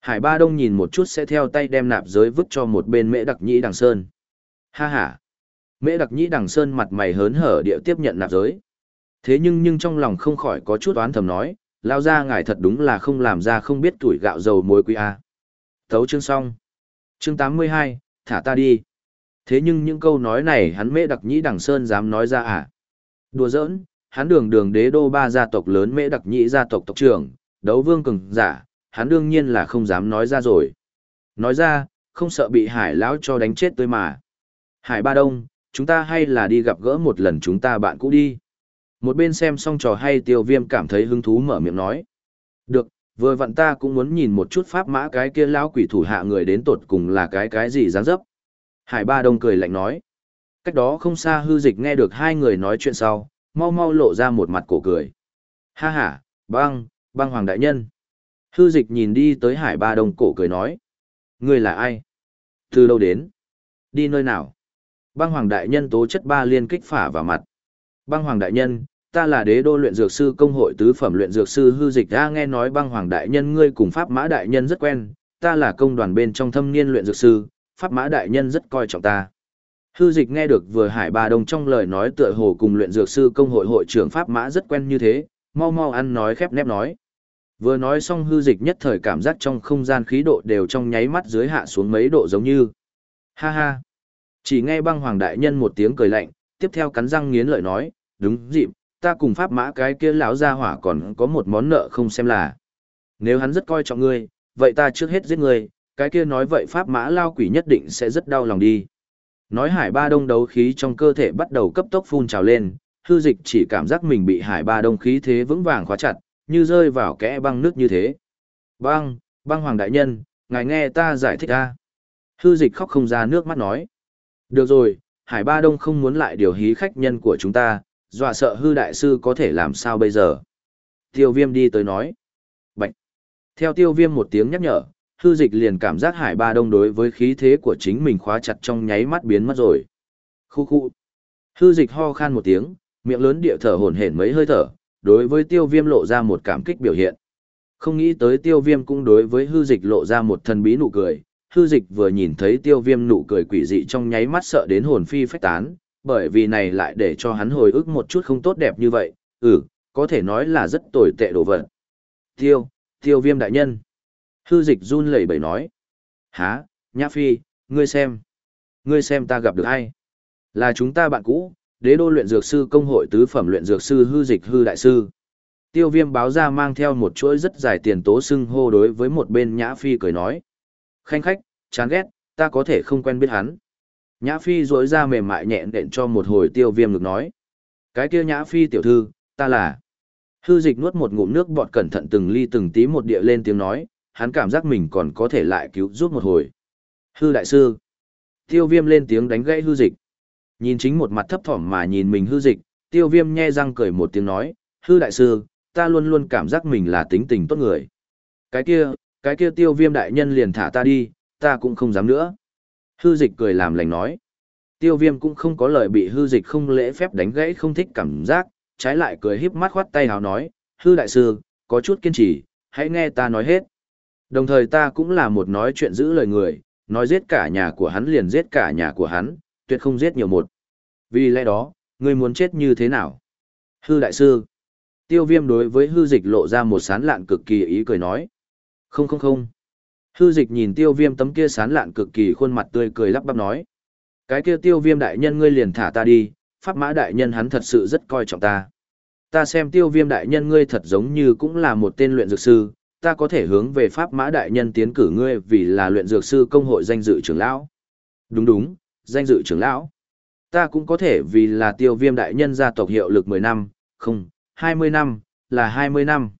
Hải ba đông nhìn một chút sẽ theo tay đem nạp giới vứt cho một bên mễ đặc nhĩ đằng sơn. Ha ha! Mễ đặc nhĩ đằng sơn mặt mày hớn hở điệu tiếp nhận nạp giới. Thế nhưng nhưng trong lòng không khỏi có chút oán thầm nói, lao ra ngài thật đúng là không làm ra không biết tuổi gạo dầu muối quý a. Thấu chương xong. Chương 82, thả ta đi. Thế nhưng những câu nói này hắn mễ đặc nhĩ đằng sơn dám nói ra à? Đùa giỡn, hắn đường đường đế đô ba gia tộc lớn mễ đặc nhĩ gia tộc tộc trưởng, đấu vương cường giả, hắn đương nhiên là không dám nói ra rồi. Nói ra, không sợ bị hải lão cho đánh chết tôi mà. Hải ba đông, chúng ta hay là đi gặp gỡ một lần chúng ta bạn cũ đi. Một bên xem xong trò hay tiêu viêm cảm thấy hứng thú mở miệng nói. Được, vừa vặn ta cũng muốn nhìn một chút pháp mã cái kia lão quỷ thủ hạ người đến tột cùng là cái cái gì dáng dấp. Hải ba đông cười lạnh nói. Cách đó không xa hư dịch nghe được hai người nói chuyện sau, mau mau lộ ra một mặt cổ cười. Ha ha, băng, băng hoàng đại nhân. Hư dịch nhìn đi tới hải ba đông cổ cười nói. Người là ai? Từ đâu đến? Đi nơi nào? Băng hoàng đại nhân tố chất ba liên kích phả vào mặt. Băng hoàng đại nhân, ta là đế đô luyện dược sư công hội tứ phẩm luyện dược sư hư dịch ra nghe nói băng hoàng đại nhân ngươi cùng pháp mã đại nhân rất quen, ta là công đoàn bên trong thâm niên luyện dược sư, pháp mã đại nhân rất coi trọng ta. Hư dịch nghe được vừa hải ba đông trong lời nói tựa hồ cùng luyện dược sư công hội hội trưởng pháp mã rất quen như thế, mau mau ăn nói khép nép nói. Vừa nói xong hư dịch nhất thời cảm giác trong không gian khí độ đều trong nháy mắt dưới hạ xuống mấy độ giống như. Ha ha. Chỉ nghe băng hoàng đại nhân một tiếng cười lạnh, tiếp theo cắn răng nghiến lợi nói, đúng dịp, ta cùng pháp mã cái kia lão gia hỏa còn có một món nợ không xem là. Nếu hắn rất coi trọng ngươi, vậy ta trước hết giết ngươi, cái kia nói vậy pháp mã lao quỷ nhất định sẽ rất đau lòng đi. Nói hải ba đông đấu khí trong cơ thể bắt đầu cấp tốc phun trào lên, hư dịch chỉ cảm giác mình bị hải ba đông khí thế vững vàng khóa chặt, như rơi vào kẽ băng nước như thế. Băng, băng hoàng đại nhân, ngài nghe ta giải thích ta. Hư dịch khóc không ra nước mắt nói. Được rồi, hải ba đông không muốn lại điều hí khách nhân của chúng ta, dọa sợ hư đại sư có thể làm sao bây giờ. Tiêu viêm đi tới nói. Bạch. Theo tiêu viêm một tiếng nhắc nhở, hư dịch liền cảm giác hải ba đông đối với khí thế của chính mình khóa chặt trong nháy mắt biến mất rồi. Khu khu. Hư dịch ho khan một tiếng, miệng lớn địa thở hổn hển mấy hơi thở, đối với tiêu viêm lộ ra một cảm kích biểu hiện. Không nghĩ tới tiêu viêm cũng đối với hư dịch lộ ra một thần bí nụ cười, hư dịch vừa nhìn thấy tiêu viêm nụ cười quỷ dị trong nháy mắt sợ đến hồn phi phách tán, bởi vì này lại để cho hắn hồi ức một chút không tốt đẹp như vậy, ừ, có thể nói là rất tồi tệ đồ vật. Tiêu, tiêu viêm đại nhân. Hư dịch run lẩy bẩy nói. Há, Nhã Phi, ngươi xem. Ngươi xem ta gặp được ai? Là chúng ta bạn cũ, đế đô luyện dược sư công hội tứ phẩm luyện dược sư hư dịch hư đại sư. Tiêu viêm báo ra mang theo một chuỗi rất dài tiền tố xưng hô đối với một bên Nhã Phi cười nói. Khanh khách, chán ghét, ta có thể không quen biết hắn. Nhã Phi rỗi ra mềm mại nhẹ đện cho một hồi tiêu viêm được nói. Cái kia Nhã Phi tiểu thư, ta là... Hư dịch nuốt một ngụm nước bọt cẩn thận từng ly từng tí một địa lên tiếng nói, hắn cảm giác mình còn có thể lại cứu giúp một hồi. Hư đại sư. Tiêu viêm lên tiếng đánh gãy hư dịch. Nhìn chính một mặt thấp thỏm mà nhìn mình hư dịch, tiêu viêm nhe răng cười một tiếng nói, hư đại sư, ta luôn luôn cảm giác mình là tính tình tốt người. Cái kia, cái kia tiêu viêm đại nhân liền thả ta đi, ta cũng không dám nữa. Hư dịch cười làm lành nói. Tiêu viêm cũng không có lời bị hư dịch không lễ phép đánh gãy không thích cảm giác, trái lại cười híp mắt khoát tay hào nói, hư đại sư, có chút kiên trì, hãy nghe ta nói hết. Đồng thời ta cũng là một nói chuyện giữ lời người, nói giết cả nhà của hắn liền giết cả nhà của hắn, tuyệt không giết nhiều một. Vì lẽ đó, ngươi muốn chết như thế nào? Hư đại sư. Tiêu viêm đối với hư dịch lộ ra một sán lạn cực kỳ ý cười nói. Không không không. Hư dịch nhìn tiêu viêm tấm kia sán lạn cực kỳ khuôn mặt tươi cười lắp bắp nói. Cái kia tiêu viêm đại nhân ngươi liền thả ta đi, pháp mã đại nhân hắn thật sự rất coi trọng ta. Ta xem tiêu viêm đại nhân ngươi thật giống như cũng là một tên luyện dược sư, ta có thể hướng về pháp mã đại nhân tiến cử ngươi vì là luyện dược sư công hội danh dự trưởng lão. Đúng đúng, danh dự trưởng lão. Ta cũng có thể vì là tiêu viêm đại nhân gia tộc hiệu lực 10 năm, không, 20 năm, là 20 năm.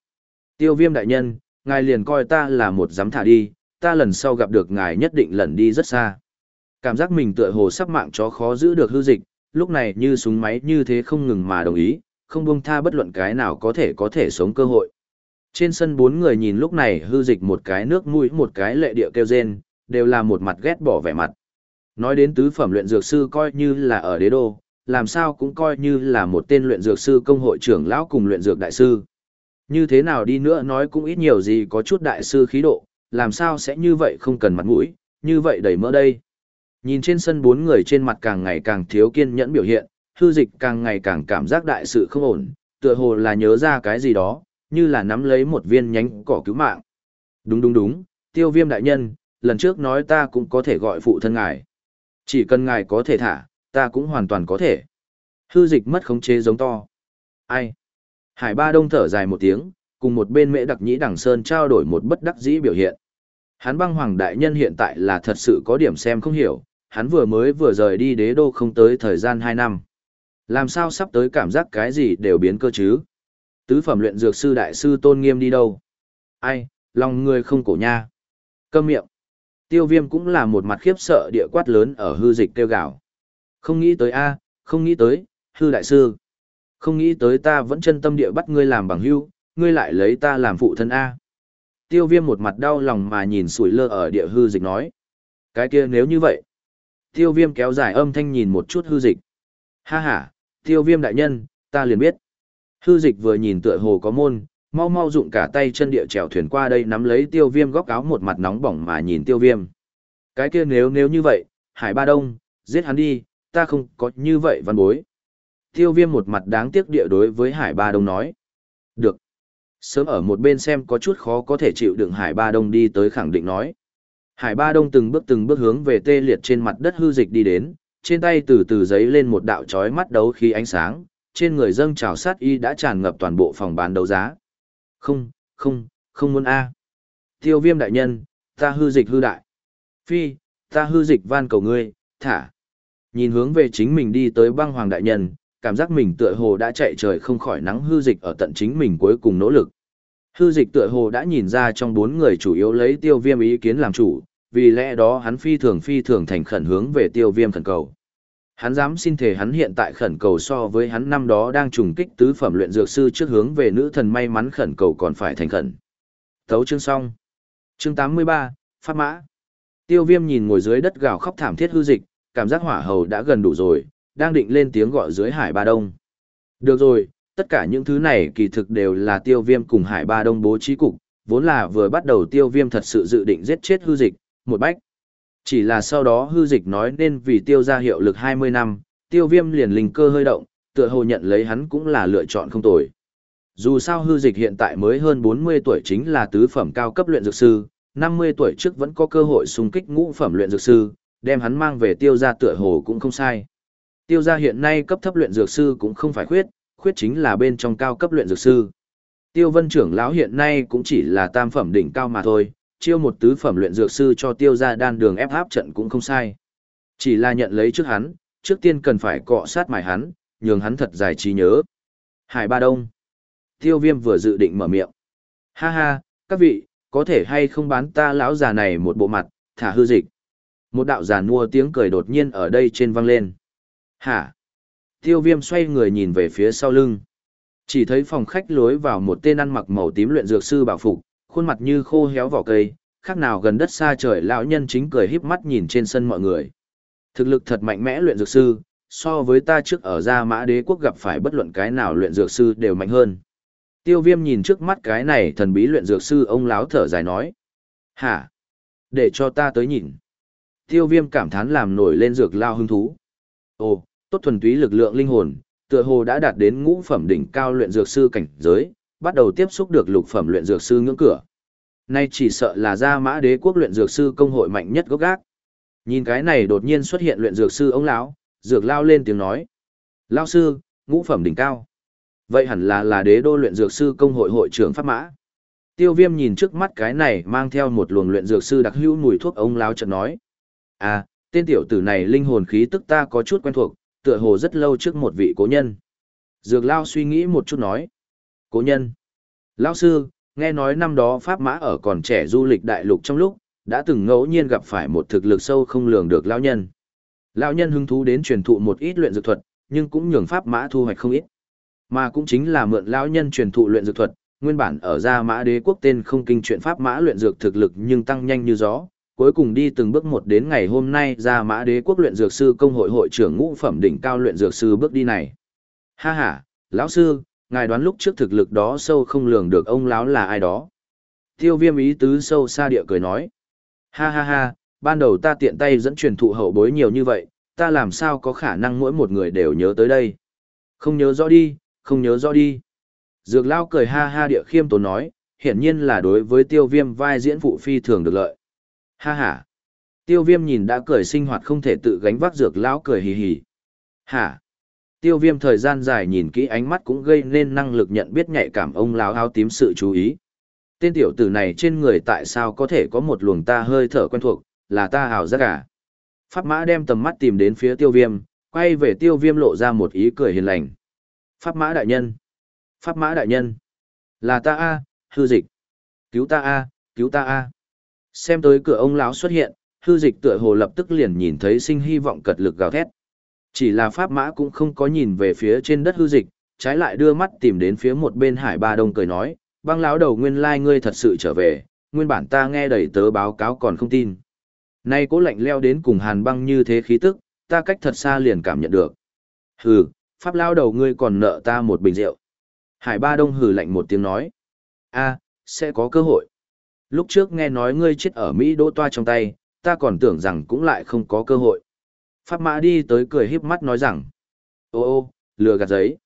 Tiêu viêm đại nhân, ngài liền coi ta là một giám thả đi, ta lần sau gặp được ngài nhất định lần đi rất xa. Cảm giác mình tựa hồ sắp mạng chó khó giữ được hư dịch, lúc này như súng máy như thế không ngừng mà đồng ý, không buông tha bất luận cái nào có thể có thể sống cơ hội. Trên sân bốn người nhìn lúc này hư dịch một cái nước mũi một cái lệ địa kêu rên, đều là một mặt ghét bỏ vẻ mặt. Nói đến tứ phẩm luyện dược sư coi như là ở đế đô, làm sao cũng coi như là một tên luyện dược sư công hội trưởng lão cùng luyện dược đại sư. Như thế nào đi nữa nói cũng ít nhiều gì có chút đại sư khí độ, làm sao sẽ như vậy không cần mặt mũi, như vậy đầy mỡ đây. Nhìn trên sân bốn người trên mặt càng ngày càng thiếu kiên nhẫn biểu hiện, hư dịch càng ngày càng cảm giác đại sự không ổn, tựa hồ là nhớ ra cái gì đó, như là nắm lấy một viên nhánh cỏ cứu mạng. Đúng đúng đúng, tiêu viêm đại nhân, lần trước nói ta cũng có thể gọi phụ thân ngài. Chỉ cần ngài có thể thả, ta cũng hoàn toàn có thể. Hư dịch mất khống chế giống to. Ai? Hải ba đông thở dài một tiếng, cùng một bên mễ đặc nhĩ đằng sơn trao đổi một bất đắc dĩ biểu hiện. Hắn băng hoàng đại nhân hiện tại là thật sự có điểm xem không hiểu, hắn vừa mới vừa rời đi đế đô không tới thời gian 2 năm. Làm sao sắp tới cảm giác cái gì đều biến cơ chứ? Tứ phẩm luyện dược sư đại sư tôn nghiêm đi đâu? Ai, lòng người không cổ nha. Câm miệng. Tiêu viêm cũng là một mặt khiếp sợ địa quát lớn ở hư dịch kêu gạo. Không nghĩ tới a không nghĩ tới, hư đại sư. Không nghĩ tới ta vẫn chân tâm địa bắt ngươi làm bằng hưu, ngươi lại lấy ta làm phụ thân A. Tiêu viêm một mặt đau lòng mà nhìn sủi lơ ở địa hư dịch nói. Cái kia nếu như vậy. Tiêu viêm kéo dài âm thanh nhìn một chút hư dịch. Ha ha, tiêu viêm đại nhân, ta liền biết. Hư dịch vừa nhìn tựa hồ có môn, mau mau dụng cả tay chân địa trèo thuyền qua đây nắm lấy tiêu viêm góc áo một mặt nóng bỏng mà nhìn tiêu viêm. Cái kia nếu nếu như vậy, Hải Ba Đông, giết hắn đi, ta không có như vậy văn bối. Tiêu viêm một mặt đáng tiếc địa đối với Hải Ba Đông nói. Được. Sớm ở một bên xem có chút khó có thể chịu đựng Hải Ba Đông đi tới khẳng định nói. Hải Ba Đông từng bước từng bước hướng về tê liệt trên mặt đất hư dịch đi đến, trên tay từ từ giấy lên một đạo chói mắt đấu khí ánh sáng, trên người dâng trào sát y đã tràn ngập toàn bộ phòng bán đấu giá. Không, không, không muốn a. Tiêu viêm đại nhân, ta hư dịch hư đại. Phi, ta hư dịch van cầu ngươi, thả. Nhìn hướng về chính mình đi tới băng hoàng đại nhân, cảm giác mình tựa hồ đã chạy trời không khỏi nắng hư dịch ở tận chính mình cuối cùng nỗ lực. Hư dịch tựa hồ đã nhìn ra trong bốn người chủ yếu lấy tiêu viêm ý kiến làm chủ, vì lẽ đó hắn phi thường phi thường thành khẩn hướng về tiêu viêm khẩn cầu. Hắn dám xin thể hắn hiện tại khẩn cầu so với hắn năm đó đang trùng kích tứ phẩm luyện dược sư trước hướng về nữ thần may mắn khẩn cầu còn phải thành khẩn. Thấu chương xong. Chương 83, Pháp Mã. Tiêu viêm nhìn ngồi dưới đất gào khóc thảm thiết hư dịch, cảm giác hỏa hầu đã gần đủ rồi, đang định lên tiếng gọi dưới hải ba đông. Được rồi, tất cả những thứ này kỳ thực đều là tiêu viêm cùng hải ba đông bố trí cục, vốn là vừa bắt đầu tiêu viêm thật sự dự định giết chết hư dịch, một bách. Chỉ là sau đó hư dịch nói nên vì tiêu ra hiệu lực 20 năm, tiêu viêm liền linh cơ hơi động, tựa hồ nhận lấy hắn cũng là lựa chọn không tồi. Dù sao hư dịch hiện tại mới hơn 40 tuổi chính là tứ phẩm cao cấp luyện dược sư, 50 tuổi trước vẫn có cơ hội xung kích ngũ phẩm luyện dược sư, đem hắn mang về tiêu ra tựa hồ cũng không sai. Tiêu gia hiện nay cấp thấp luyện dược sư cũng không phải khuyết, khuyết chính là bên trong cao cấp luyện dược sư. Tiêu vân trưởng lão hiện nay cũng chỉ là tam phẩm đỉnh cao mà thôi, chiêu một tứ phẩm luyện dược sư cho tiêu gia đan đường ép áp trận cũng không sai. Chỉ là nhận lấy trước hắn, trước tiên cần phải cọ sát mài hắn, nhường hắn thật dài trí nhớ. Hải Ba Đông. Tiêu viêm vừa dự định mở miệng. Ha ha, các vị, có thể hay không bán ta lão già này một bộ mặt, thả hư dịch. Một đạo già nua tiếng cười đột nhiên ở đây trên vang lên. Hả? Tiêu viêm xoay người nhìn về phía sau lưng. Chỉ thấy phòng khách lối vào một tên ăn mặc màu tím luyện dược sư bảo phục, khuôn mặt như khô héo vỏ cây, khác nào gần đất xa trời lão nhân chính cười híp mắt nhìn trên sân mọi người. Thực lực thật mạnh mẽ luyện dược sư, so với ta trước ở Gia Mã Đế quốc gặp phải bất luận cái nào luyện dược sư đều mạnh hơn. Tiêu Viêm nhìn trước mắt cái này thần bí luyện dược sư ông láo thở dài nói: "Hả? Để cho ta tới nhìn." Tiêu Viêm cảm thán làm nổi lên dược lao hứng thú. Ồ, tốt thuần túy lực lượng linh hồn, tựa hồ đã đạt đến ngũ phẩm đỉnh cao luyện dược sư cảnh giới, bắt đầu tiếp xúc được lục phẩm luyện dược sư ngưỡng cửa. Nay chỉ sợ là Gia Mã Đế quốc luyện dược sư công hội mạnh nhất gốc gác. Nhìn cái này đột nhiên xuất hiện luyện dược sư ông lão, dược lao lên tiếng nói. Lao sư, ngũ phẩm đỉnh cao. Vậy hẳn là là đế đô luyện dược sư công hội hội trưởng pháp mã. Tiêu viêm nhìn trước mắt cái này mang theo một luồng luyện dược sư đặc hữu mùi thuốc ông lão chợt nói. À, tên tiểu tử này linh hồn khí tức ta có chút quen thuộc, tựa hồ rất lâu trước một vị cố nhân. Dược lao suy nghĩ một chút nói. Cố nhân. Lão sư, nghe nói năm đó Pháp Mã ở còn trẻ du lịch đại lục trong lúc, đã từng ngẫu nhiên gặp phải một thực lực sâu không lường được lão nhân. Lão nhân hứng thú đến truyền thụ một ít luyện dược thuật, nhưng cũng nhường Pháp Mã thu hoạch không ít. Mà cũng chính là mượn lão nhân truyền thụ luyện dược thuật, nguyên bản ở gia Mã Đế quốc tên không kinh chuyện Pháp Mã luyện dược thực lực nhưng tăng nhanh như gió, cuối cùng đi từng bước một đến ngày hôm nay gia Mã Đế quốc luyện dược sư công hội hội trưởng ngũ phẩm đỉnh cao luyện dược sư bước đi này. Ha ha, lão sư, ngài đoán lúc trước thực lực đó sâu không lường được ông lão là ai đó. Tiêu viêm ý tứ sâu xa địa cười nói. Ha ha ha, ban đầu ta tiện tay dẫn truyền thụ hậu bối nhiều như vậy, ta làm sao có khả năng mỗi một người đều nhớ tới đây. Không nhớ rõ đi, không nhớ rõ đi. Dược lao cười ha ha địa khiêm tốn nói, hiển nhiên là đối với tiêu viêm vai diễn phụ phi thường được lợi. Ha ha. Tiêu viêm nhìn đã cười sinh hoạt không thể tự gánh vác dược lão cười hì hì. Hả? Tiêu viêm thời gian dài nhìn kỹ ánh mắt cũng gây nên năng lực nhận biết nhạy cảm ông lão áo tím sự chú ý. Tên tiểu tử này trên người tại sao có thể có một luồng ta hơi thở quen thuộc, là ta hào giác à? Pháp mã đem tầm mắt tìm đến phía tiêu viêm, quay về tiêu viêm lộ ra một ý cười hiền lành. Pháp mã đại nhân! Pháp mã đại nhân! Là ta a hư dịch! Cứu ta a cứu ta a Xem tới cửa ông lão xuất hiện, hư dịch tựa hồ lập tức liền nhìn thấy sinh hy vọng cật lực gào thét. Chỉ là pháp mã cũng không có nhìn về phía trên đất hư dịch, trái lại đưa mắt tìm đến phía một bên hải ba đông cười nói, băng lão đầu nguyên lai ngươi thật sự trở về, nguyên bản ta nghe đầy tớ báo cáo còn không tin. Nay cố lạnh leo đến cùng hàn băng như thế khí tức, ta cách thật xa liền cảm nhận được. Hừ, pháp lão đầu ngươi còn nợ ta một bình rượu. Hải ba đông hừ lạnh một tiếng nói. a sẽ có cơ hội. Lúc trước nghe nói ngươi chết ở Mỹ đỗ toa trong tay, ta còn tưởng rằng cũng lại không có cơ hội. Pháp mã đi tới cười híp mắt nói rằng. Ô ô, lừa gạt giấy.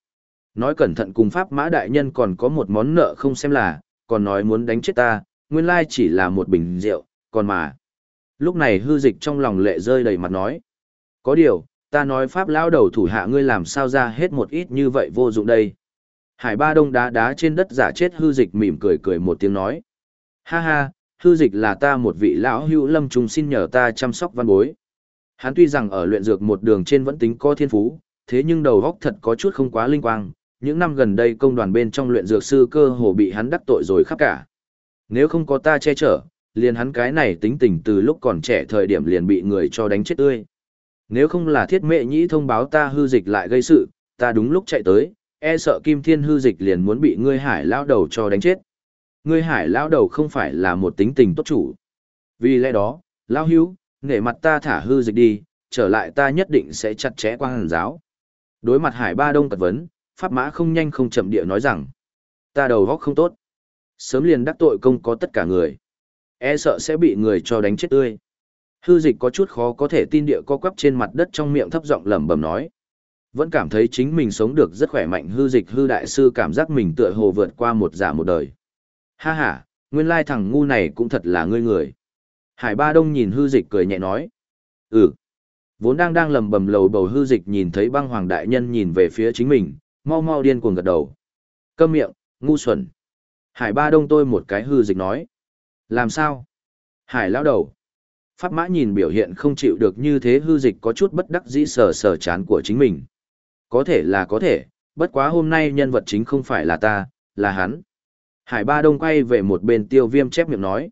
Nói cẩn thận cùng Pháp mã đại nhân còn có một món nợ không xem là, còn nói muốn đánh chết ta, nguyên lai chỉ là một bình rượu, còn mà. Lúc này hư dịch trong lòng lệ rơi đầy mặt nói. Có điều, ta nói Pháp lão đầu thủ hạ ngươi làm sao ra hết một ít như vậy vô dụng đây. Hải ba đông đá đá trên đất giả chết hư dịch mỉm cười cười một tiếng nói. Ha ha, hư dịch là ta một vị lão hữu lâm trùng xin nhờ ta chăm sóc văn bối. Hắn tuy rằng ở luyện dược một đường trên vẫn tính có thiên phú, thế nhưng đầu óc thật có chút không quá linh quang, những năm gần đây công đoàn bên trong luyện dược sư cơ hồ bị hắn đắc tội rồi khắp cả. Nếu không có ta che chở, liền hắn cái này tính tình từ lúc còn trẻ thời điểm liền bị người cho đánh chết tươi. Nếu không là thiết mệ nhĩ thông báo ta hư dịch lại gây sự, ta đúng lúc chạy tới, e sợ kim thiên hư dịch liền muốn bị ngươi hải lao đầu cho đánh chết. Ngươi hải lao đầu không phải là một tính tình tốt chủ. Vì lẽ đó, lao hữu, nể mặt ta thả hư dịch đi, trở lại ta nhất định sẽ chặt chẽ quang hàn giáo. Đối mặt hải ba đông cật vấn, pháp mã không nhanh không chậm địa nói rằng, ta đầu góc không tốt. Sớm liền đắc tội công có tất cả người. E sợ sẽ bị người cho đánh chết tươi. Hư dịch có chút khó có thể tin địa co quắp trên mặt đất trong miệng thấp giọng lẩm bẩm nói. Vẫn cảm thấy chính mình sống được rất khỏe mạnh hư dịch hư đại sư cảm giác mình tựa hồ vượt qua một giả một đời. Ha ha, nguyên lai thằng ngu này cũng thật là ngươi người. Hải Ba Đông nhìn hư dịch cười nhẹ nói. Ừ. Vốn đang đang lầm bầm lầu bầu hư dịch nhìn thấy băng hoàng đại nhân nhìn về phía chính mình, mau mau điên cuồng gật đầu. Câm miệng, ngu xuẩn. Hải ba đông tôi một cái hư dịch nói. Làm sao? Hải lão đầu. Pháp mã nhìn biểu hiện không chịu được như thế hư dịch có chút bất đắc dĩ sờ sờ chán của chính mình. Có thể là có thể, bất quá hôm nay nhân vật chính không phải là ta, là hắn. Hải ba đông quay về một bên tiêu viêm chép miệng nói.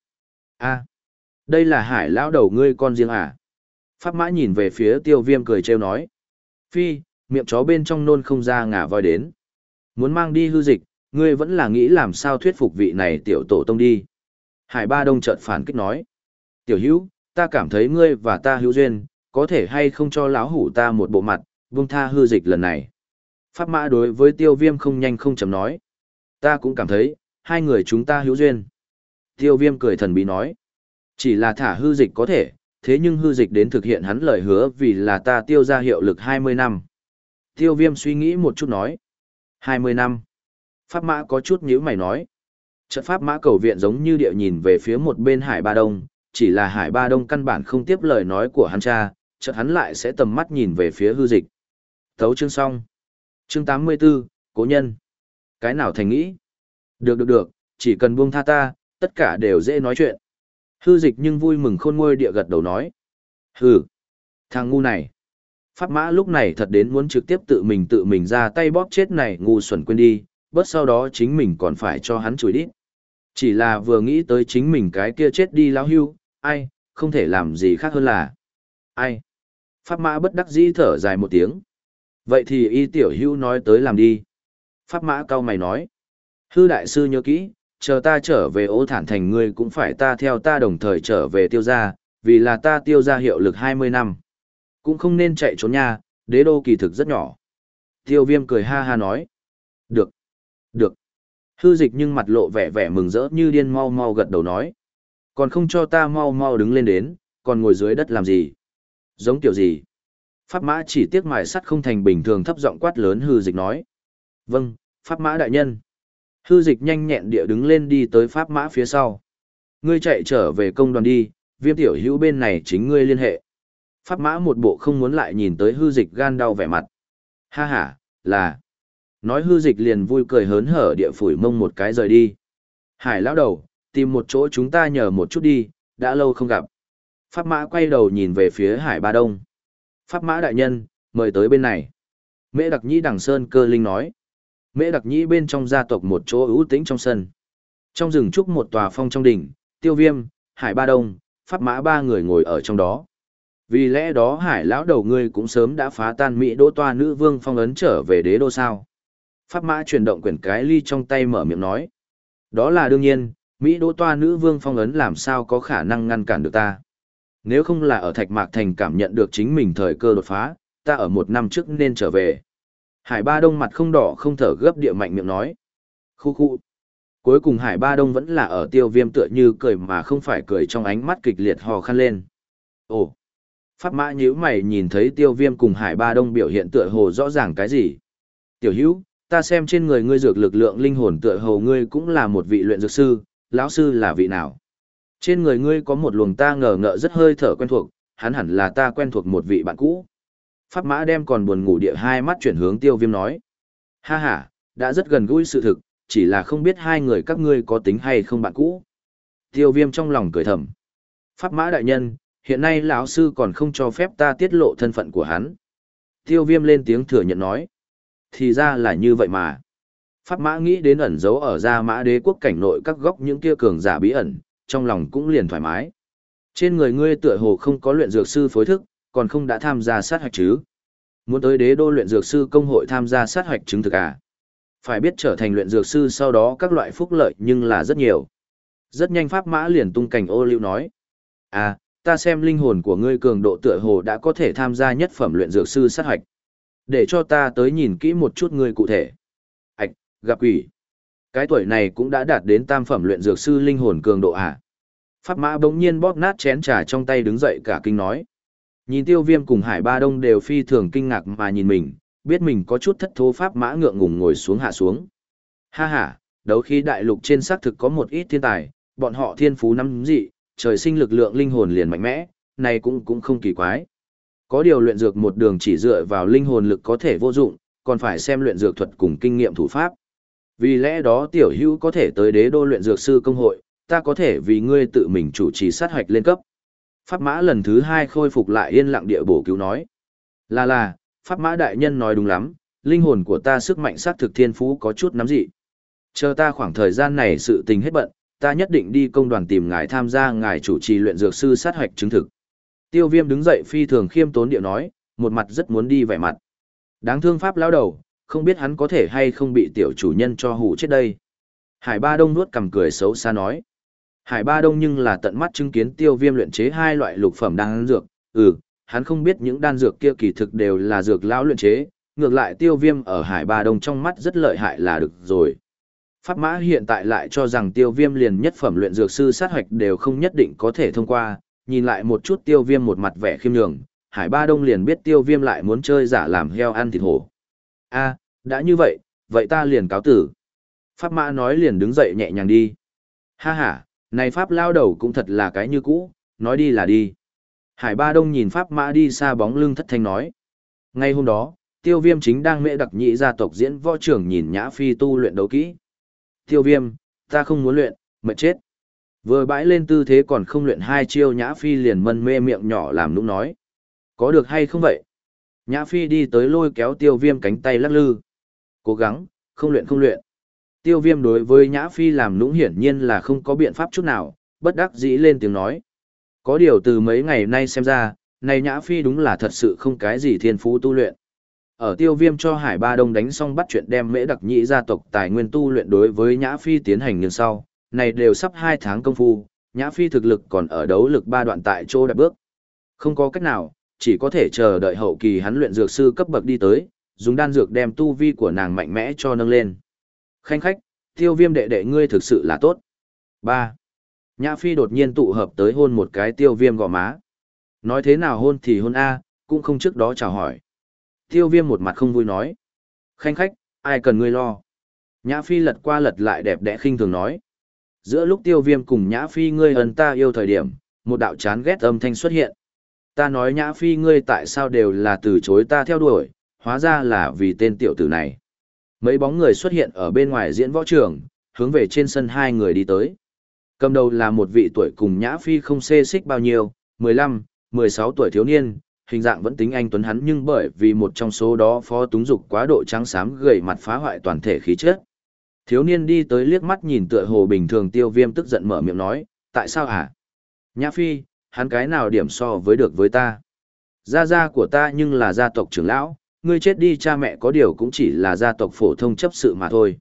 a đây là hải lão đầu ngươi con riêng à? Pháp mã nhìn về phía tiêu viêm cười trêu nói. Phi, miệng chó bên trong nôn không ra ngả voi đến. Muốn mang đi hư dịch, ngươi vẫn là nghĩ làm sao thuyết phục vị này tiểu tổ tông đi. Hải ba đông chợt phản kích nói. Tiểu hữu, ta cảm thấy ngươi và ta hữu duyên, có thể hay không cho lão hủ ta một bộ mặt, buông tha hư dịch lần này. Pháp mã đối với tiêu viêm không nhanh không chậm nói. Ta cũng cảm thấy, hai người chúng ta hữu duyên. Tiêu viêm cười thần bí nói. Chỉ là thả hư dịch có thể, thế nhưng hư dịch đến thực hiện hắn lời hứa vì là ta tiêu ra hiệu lực 20 năm. Tiêu viêm suy nghĩ một chút nói. 20 năm. Pháp mã có chút nhíu mày nói. Trận pháp mã cầu viện giống như địa nhìn về phía một bên hải ba đông, chỉ là hải ba đông căn bản không tiếp lời nói của hắn cha, chợt hắn lại sẽ tầm mắt nhìn về phía hư dịch. Thấu chương xong. Chương 84, Cố nhân. Cái nào thành nghĩ? Được được được, chỉ cần buông tha ta, tất cả đều dễ nói chuyện. Hư dịch nhưng vui mừng khôn ngôi địa gật đầu nói. Hừ, thằng ngu này. Pháp mã lúc này thật đến muốn trực tiếp tự mình tự mình ra tay bóp chết này ngu xuẩn quên đi, bớt sau đó chính mình còn phải cho hắn chửi đi Chỉ là vừa nghĩ tới chính mình cái kia chết đi lão hưu, ai, không thể làm gì khác hơn là. Ai? Pháp mã bất đắc dĩ thở dài một tiếng. Vậy thì y tiểu hưu nói tới làm đi. Pháp mã cao mày nói. Hư đại sư nhớ kỹ, chờ ta trở về ô thản thành ngươi cũng phải ta theo ta đồng thời trở về tiêu gia, vì là ta tiêu gia hiệu lực 20 năm. Cũng không nên chạy trốn nha, đế đô kỳ thực rất nhỏ. Tiêu viêm cười ha ha nói. Được, được. Hư dịch nhưng mặt lộ vẻ vẻ mừng rỡ như điên mau mau gật đầu nói. Còn không cho ta mau mau đứng lên đến, còn ngồi dưới đất làm gì? Giống kiểu gì? Pháp mã chỉ tiếc mài sắt không thành bình thường thấp giọng quát lớn hư dịch nói. Vâng, Pháp mã đại nhân. Hư dịch nhanh nhẹn địa đứng lên đi tới Pháp mã phía sau. Ngươi chạy trở về công đoàn đi, viêm tiểu hữu bên này chính ngươi liên hệ. Pháp mã một bộ không muốn lại nhìn tới hư dịch gan đau vẻ mặt. Ha ha, là. Nói hư dịch liền vui cười hớn hở địa phủi mông một cái rời đi. Hải lão đầu, tìm một chỗ chúng ta nhờ một chút đi, đã lâu không gặp. Pháp mã quay đầu nhìn về phía hải ba đông. Pháp mã đại nhân, mời tới bên này. Mễ đặc nhĩ đằng sơn cơ linh nói. Mễ đặc nhĩ bên trong gia tộc một chỗ ưu tĩnh trong sân. Trong rừng trúc một tòa phong trong đỉnh, tiêu viêm, hải ba đông, pháp mã ba người ngồi ở trong đó. Vì lẽ đó hải lão đầu ngươi cũng sớm đã phá tan Mỹ đỗ toa nữ vương phong ấn trở về đế đô sao. Pháp mã chuyển động quyển cái ly trong tay mở miệng nói. Đó là đương nhiên, Mỹ đỗ toa nữ vương phong ấn làm sao có khả năng ngăn cản được ta. Nếu không là ở Thạch Mạc Thành cảm nhận được chính mình thời cơ đột phá, ta ở một năm trước nên trở về. Hải Ba Đông mặt không đỏ không thở gấp địa mạnh miệng nói. Khu khu. Cuối cùng Hải Ba Đông vẫn là ở tiêu viêm tựa như cười mà không phải cười trong ánh mắt kịch liệt hò khăn lên. Ồ. Pháp mã nhíu mày nhìn thấy tiêu viêm cùng Hải Ba Đông biểu hiện tựa hồ rõ ràng cái gì. Tiểu hữu, ta xem trên người ngươi dược lực lượng linh hồn tựa hồ ngươi cũng là một vị luyện dược sư, lão sư là vị nào? Trên người ngươi có một luồng ta ngờ ngợ rất hơi thở quen thuộc, hắn hẳn là ta quen thuộc một vị bạn cũ. Pháp mã đem còn buồn ngủ địa hai mắt chuyển hướng tiêu viêm nói. Ha ha, đã rất gần gũi sự thực, chỉ là không biết hai người các ngươi có tính hay không bạn cũ. Tiêu viêm trong lòng cười thầm. Pháp mã đại nhân, hiện nay lão sư còn không cho phép ta tiết lộ thân phận của hắn. Tiêu viêm lên tiếng thừa nhận nói. Thì ra là như vậy mà. Pháp mã nghĩ đến ẩn giấu ở gia mã đế quốc cảnh nội các góc những kia cường giả bí ẩn, trong lòng cũng liền thoải mái. Trên người ngươi tựa hồ không có luyện dược sư phối thức, còn không đã tham gia sát hạch chứ. Muốn tới đế đô luyện dược sư công hội tham gia sát hạch chứng thực à? Phải biết trở thành luyện dược sư sau đó các loại phúc lợi nhưng là rất nhiều. Rất nhanh pháp mã liền tung cảnh ô lưu nói. À, ta xem linh hồn của ngươi cường độ tựa hồ đã có thể tham gia nhất phẩm luyện dược sư sát hạch. Để cho ta tới nhìn kỹ một chút ngươi cụ thể. hạch gặp quỷ. Cái tuổi này cũng đã đạt đến tam phẩm luyện dược sư linh hồn cường độ à? Pháp mã bỗng nhiên bóp nát chén trà trong tay đứng dậy cả kinh nói. Nhìn tiêu viêm cùng hải ba đông đều phi thường kinh ngạc mà nhìn mình, biết mình có chút thất thố pháp mã ngượng ngùng ngồi xuống hạ xuống. Ha ha, đấu khi đại lục trên xác thực có một ít thiên tài, bọn họ thiên phú năm dị, trời sinh lực lượng linh hồn liền mạnh mẽ, này cũng cũng không kỳ quái. Có điều luyện dược một đường chỉ dựa vào linh hồn lực có thể vô dụng, còn phải xem luyện dược thuật cùng kinh nghiệm thủ pháp. Vì lẽ đó tiểu hữu có thể tới đế đô luyện dược sư công hội, ta có thể vì ngươi tự mình chủ trì sát hoạch lên cấp. Pháp mã lần thứ hai khôi phục lại yên lặng địa bổ cứu nói. Là là, Pháp mã đại nhân nói đúng lắm, linh hồn của ta sức mạnh sát thực thiên phú có chút nắm dị. Chờ ta khoảng thời gian này sự tình hết bận, ta nhất định đi công đoàn tìm ngài tham gia ngài chủ trì luyện dược sư sát hoạch chứng thực. Tiêu viêm đứng dậy phi thường khiêm tốn điệu nói, một mặt rất muốn đi vẻ mặt. Đáng thương pháp lao đầu, không biết hắn có thể hay không bị tiểu chủ nhân cho hủ chết đây. Hải Ba Đông nuốt cầm cười xấu xa nói. Hải Ba Đông nhưng là tận mắt chứng kiến tiêu viêm luyện chế hai loại lục phẩm đan dược, ừ, hắn không biết những đan dược kia kỳ thực đều là dược lão luyện chế, ngược lại tiêu viêm ở Hải Ba Đông trong mắt rất lợi hại là được rồi. Pháp mã hiện tại lại cho rằng tiêu viêm liền nhất phẩm luyện dược sư sát hoạch đều không nhất định có thể thông qua, nhìn lại một chút tiêu viêm một mặt vẻ khiêm nhường, Hải Ba Đông liền biết tiêu viêm lại muốn chơi giả làm heo ăn thịt hổ. a đã như vậy, vậy ta liền cáo tử. Pháp mã nói liền đứng dậy nhẹ nhàng đi. Ha ha, này Pháp lao đầu cũng thật là cái như cũ, nói đi là đi. Hải Ba Đông nhìn Pháp mã đi xa bóng lưng thất thanh nói. Ngay hôm đó, tiêu viêm chính đang mệ đặc nhị gia tộc diễn võ trưởng nhìn nhã phi tu luyện đấu kỹ. Tiêu viêm, ta không muốn luyện, mệt chết. Vừa bãi lên tư thế còn không luyện hai chiêu nhã phi liền mân mê miệng nhỏ làm nũng nói. Có được hay không vậy? Nhã phi đi tới lôi kéo tiêu viêm cánh tay lắc lư. Cố gắng, không luyện không luyện. Tiêu viêm đối với nhã phi làm lũng hiển nhiên là không có biện pháp chút nào, bất đắc dĩ lên tiếng nói. Có điều từ mấy ngày nay xem ra, này nhã phi đúng là thật sự không cái gì thiên phú tu luyện. Ở tiêu viêm cho Hải Ba Đông đánh xong bắt chuyện đem mễ đặc nhị gia tộc tài nguyên tu luyện đối với Nhã Phi tiến hành như sau, này đều sắp 2 tháng công phu, Nhã Phi thực lực còn ở đấu lực ba đoạn tại chỗ đạp bước. Không có cách nào, chỉ có thể chờ đợi hậu kỳ hắn luyện dược sư cấp bậc đi tới, dùng đan dược đem tu vi của nàng mạnh mẽ cho nâng lên. Khanh khách, tiêu viêm đệ đệ ngươi thực sự là tốt. 3. Nhã Phi đột nhiên tụ hợp tới hôn một cái tiêu viêm gò má. Nói thế nào hôn thì hôn A, cũng không trước đó chào hỏi. Tiêu viêm một mặt không vui nói. Khanh khách, ai cần ngươi lo. Nhã Phi lật qua lật lại đẹp đẽ khinh thường nói. Giữa lúc tiêu viêm cùng Nhã Phi ngươi ấn ta yêu thời điểm, một đạo chán ghét âm thanh xuất hiện. Ta nói Nhã Phi ngươi tại sao đều là từ chối ta theo đuổi, hóa ra là vì tên tiểu tử này. Mấy bóng người xuất hiện ở bên ngoài diễn võ trường, hướng về trên sân hai người đi tới. Cầm đầu là một vị tuổi cùng Nhã Phi không xê xích bao nhiêu, 15, 16 tuổi thiếu niên, hình dạng vẫn tính anh tuấn hắn nhưng bởi vì một trong số đó phó túng dục quá độ trắng xám gầy mặt phá hoại toàn thể khí chất. Thiếu niên đi tới liếc mắt nhìn tựa hồ bình thường tiêu viêm tức giận mở miệng nói, tại sao hả? Nhã Phi, hắn cái nào điểm so với được với ta? Gia gia của ta nhưng là gia tộc trưởng lão, ngươi chết đi cha mẹ có điều cũng chỉ là gia tộc phổ thông chấp sự mà thôi.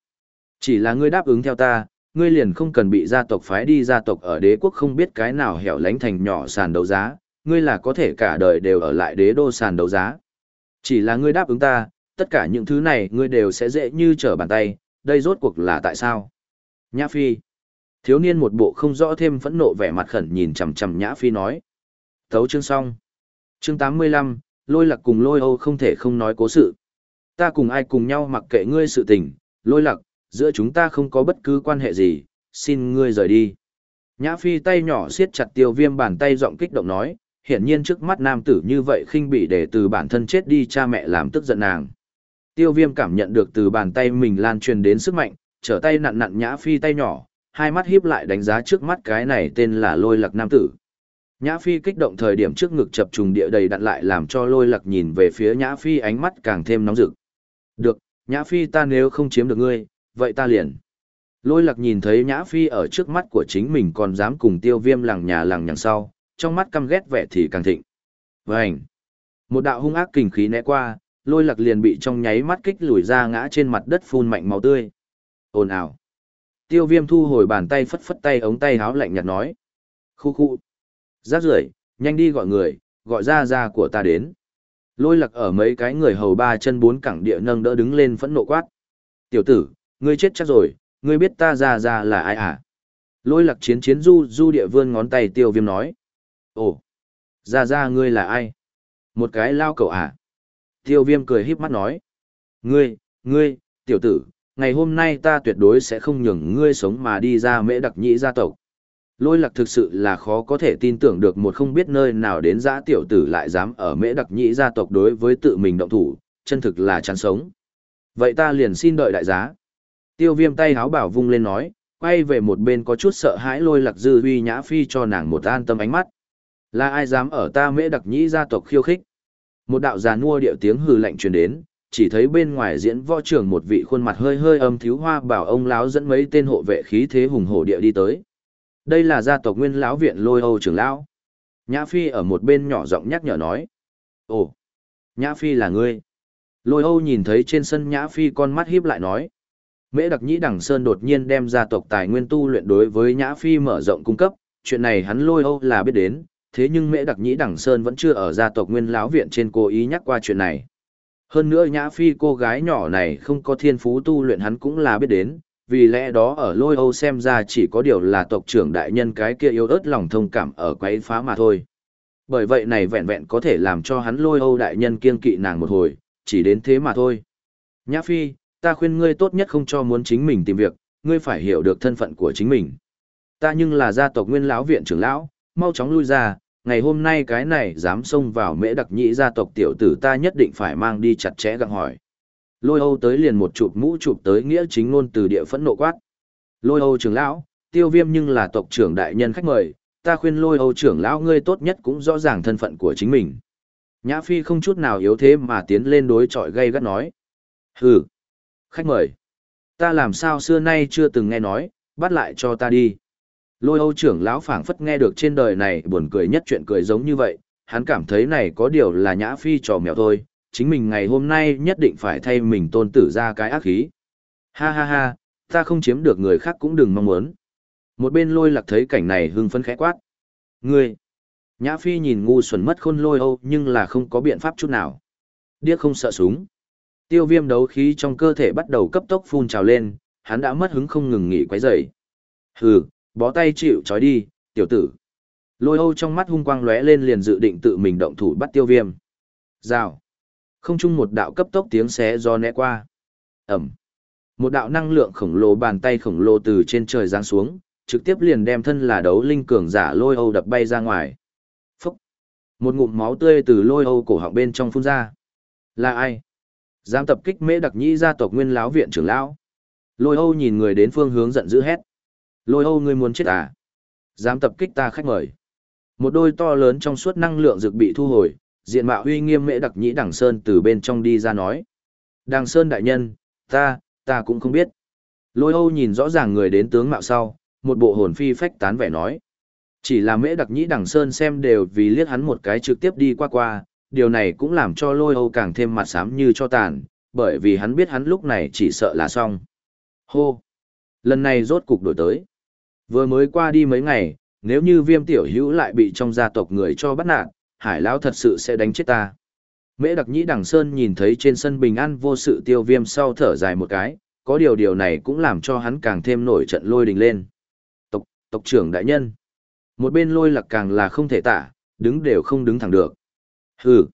Chỉ là ngươi đáp ứng theo ta, ngươi liền không cần bị gia tộc phái đi gia tộc ở đế quốc không biết cái nào hẻo lánh thành nhỏ sàn đấu giá, ngươi là có thể cả đời đều ở lại đế đô sàn đấu giá. Chỉ là ngươi đáp ứng ta, tất cả những thứ này ngươi đều sẽ dễ như trở bàn tay, đây rốt cuộc là tại sao? Nhã Phi. Thiếu niên một bộ không rõ thêm phẫn nộ vẻ mặt khẩn nhìn chằm chằm Nhã Phi nói. Thấu chương xong. Chương 85, lôi lạc cùng lôi âu không thể không nói cố sự. Ta cùng ai cùng nhau mặc kệ ngươi sự tình, lôi lạc, giữa chúng ta không có bất cứ quan hệ gì, xin ngươi rời đi. Nhã Phi tay nhỏ siết chặt tiêu viêm bàn tay giọng kích động nói, hiển nhiên trước mắt nam tử như vậy khinh bị để từ bản thân chết đi cha mẹ làm tức giận nàng. Tiêu viêm cảm nhận được từ bàn tay mình lan truyền đến sức mạnh, trở tay nặn nặn nhã phi tay nhỏ, hai mắt híp lại đánh giá trước mắt cái này tên là lôi lạc nam tử. Nhã phi kích động thời điểm trước ngực chập trùng địa đầy đặn lại làm cho lôi lạc nhìn về phía nhã phi ánh mắt càng thêm nóng rực. Được, nhã phi ta nếu không chiếm được ngươi, vậy ta liền. Lôi lạc nhìn thấy nhã phi ở trước mắt của chính mình còn dám cùng tiêu viêm lằng nhà lằng nhằng sau, trong mắt căm ghét vẻ thì càng thịnh. Vânh! Một đạo hung ác kình khí né qua, lôi lạc liền bị trong nháy mắt kích lùi ra ngã trên mặt đất phun mạnh máu tươi. Ồn ào! Tiêu viêm thu hồi bàn tay phất phất tay ống tay háo lạnh nhạt nói. Khu khu! Rác rưởi nhanh đi gọi người, gọi ra ra của ta đến. Lôi lạc ở mấy cái người hầu ba chân bốn cẳng địa nâng đỡ đứng lên phẫn nộ quát. Tiểu tử, ngươi chết chắc rồi, ngươi biết ta ra ra là ai à? Lôi lạc chiến chiến du du địa vươn ngón tay tiêu viêm nói. Ồ, ra ra ngươi là ai? Một cái lao cậu à? Tiêu viêm cười híp mắt nói. Ngươi, ngươi, tiểu tử, ngày hôm nay ta tuyệt đối sẽ không nhường ngươi sống mà đi ra mễ đặc nhĩ gia tộc. Lôi lạc thực sự là khó có thể tin tưởng được một không biết nơi nào đến giã tiểu tử lại dám ở mễ đặc nhĩ gia tộc đối với tự mình động thủ, chân thực là chán sống. Vậy ta liền xin đợi đại giá. Tiêu viêm tay háo bảo vung lên nói, quay về một bên có chút sợ hãi lôi lạc dư huy nhã phi cho nàng một an tâm ánh mắt. Là ai dám ở ta mễ đặc nhĩ gia tộc khiêu khích? Một đạo già nua điệu tiếng hừ lạnh truyền đến, chỉ thấy bên ngoài diễn võ trưởng một vị khuôn mặt hơi hơi âm thiếu hoa bảo ông lão dẫn mấy tên hộ vệ khí thế hùng hổ địa đi tới. Đây là gia tộc nguyên lão viện lôi âu trưởng lão. Nhã Phi ở một bên nhỏ giọng nhắc nhở nói. Ồ, Nhã Phi là ngươi. Lôi âu nhìn thấy trên sân Nhã Phi con mắt híp lại nói. Mễ đặc nhĩ Đằng sơn đột nhiên đem gia tộc tài nguyên tu luyện đối với Nhã Phi mở rộng cung cấp, chuyện này hắn lôi âu là biết đến, thế nhưng mễ đặc nhĩ Đằng sơn vẫn chưa ở gia tộc nguyên lão viện trên cố ý nhắc qua chuyện này. Hơn nữa Nhã Phi cô gái nhỏ này không có thiên phú tu luyện hắn cũng là biết đến, vì lẽ đó ở lôi âu xem ra chỉ có điều là tộc trưởng đại nhân cái kia yếu ớt lòng thông cảm ở quấy phá mà thôi. Bởi vậy này vẹn vẹn có thể làm cho hắn lôi âu đại nhân kiên kỵ nàng một hồi, chỉ đến thế mà thôi. Nhã Phi, ta khuyên ngươi tốt nhất không cho muốn chính mình tìm việc, ngươi phải hiểu được thân phận của chính mình. Ta nhưng là gia tộc nguyên lão viện trưởng lão, mau chóng lui ra, ngày hôm nay cái này dám xông vào mễ đặc nhĩ gia tộc tiểu tử ta nhất định phải mang đi chặt chẽ gặng hỏi. Lôi Âu tới liền một chụp mũ chụp tới nghĩa chính ngôn từ địa phẫn nộ quát. Lôi Âu trưởng lão, tiêu viêm nhưng là tộc trưởng đại nhân khách mời, ta khuyên lôi Âu trưởng lão ngươi tốt nhất cũng rõ ràng thân phận của chính mình. Nhã Phi không chút nào yếu thế mà tiến lên đối chọi gây gắt nói. Hừ, khách mời. Ta làm sao xưa nay chưa từng nghe nói, bắt lại cho ta đi. Lôi Âu trưởng lão phảng phất nghe được trên đời này buồn cười nhất chuyện cười giống như vậy, hắn cảm thấy này có điều là Nhã Phi trò mèo thôi, chính mình ngày hôm nay nhất định phải thay mình tôn tử ra cái ác khí. Ha ha ha, ta không chiếm được người khác cũng đừng mong muốn. Một bên lôi lạc thấy cảnh này hưng phấn khẽ quát. Ngươi! Nhã Phi nhìn ngu xuẩn mất khôn lôi âu nhưng là không có biện pháp chút nào. Điếc không sợ súng. Tiêu viêm đấu khí trong cơ thể bắt đầu cấp tốc phun trào lên, hắn đã mất hứng không ngừng nghỉ quấy rầy. Hừ, bó tay chịu trói đi, tiểu tử. Lôi âu trong mắt hung quang lóe lên liền dự định tự mình động thủ bắt tiêu viêm. Rào. Không chung một đạo cấp tốc tiếng xé do né qua. Ẩm. Một đạo năng lượng khổng lồ bàn tay khổng lồ từ trên trời giáng xuống, trực tiếp liền đem thân là đấu linh cường giả lôi âu đập bay ra ngoài. Phúc. Một ngụm máu tươi từ lôi âu cổ họng bên trong phun ra. Là ai? Dám tập kích mễ đặc nhĩ gia tộc nguyên lão viện trưởng lão. Lôi âu nhìn người đến phương hướng giận dữ hét. Lôi âu ngươi muốn chết à? Dám tập kích ta khách mời. Một đôi to lớn trong suốt năng lượng dược bị thu hồi, diện mạo uy nghiêm mễ đặc nhĩ đằng sơn từ bên trong đi ra nói. Đằng sơn đại nhân, ta ta cũng không biết. Lôi âu nhìn rõ ràng người đến tướng mạo sau, một bộ hồn phi phách tán vẻ nói. Chỉ là mễ đặc nhĩ đằng sơn xem đều vì liếc hắn một cái trực tiếp đi qua qua, điều này cũng làm cho lôi âu càng thêm mặt xám như cho tàn, bởi vì hắn biết hắn lúc này chỉ sợ là xong. Hô! Lần này rốt cục đổi tới. Vừa mới qua đi mấy ngày, nếu như viêm tiểu hữu lại bị trong gia tộc người cho bắt nạt hải lão thật sự sẽ đánh chết ta. Mễ đặc nhĩ đằng sơn nhìn thấy trên sân bình an vô sự tiêu viêm sau thở dài một cái, có điều điều này cũng làm cho hắn càng thêm nổi trận lôi đình lên. Tộc, tộc trưởng đại nhân. Một bên lôi lạc càng là không thể tả, đứng đều không đứng thẳng được. Hừ.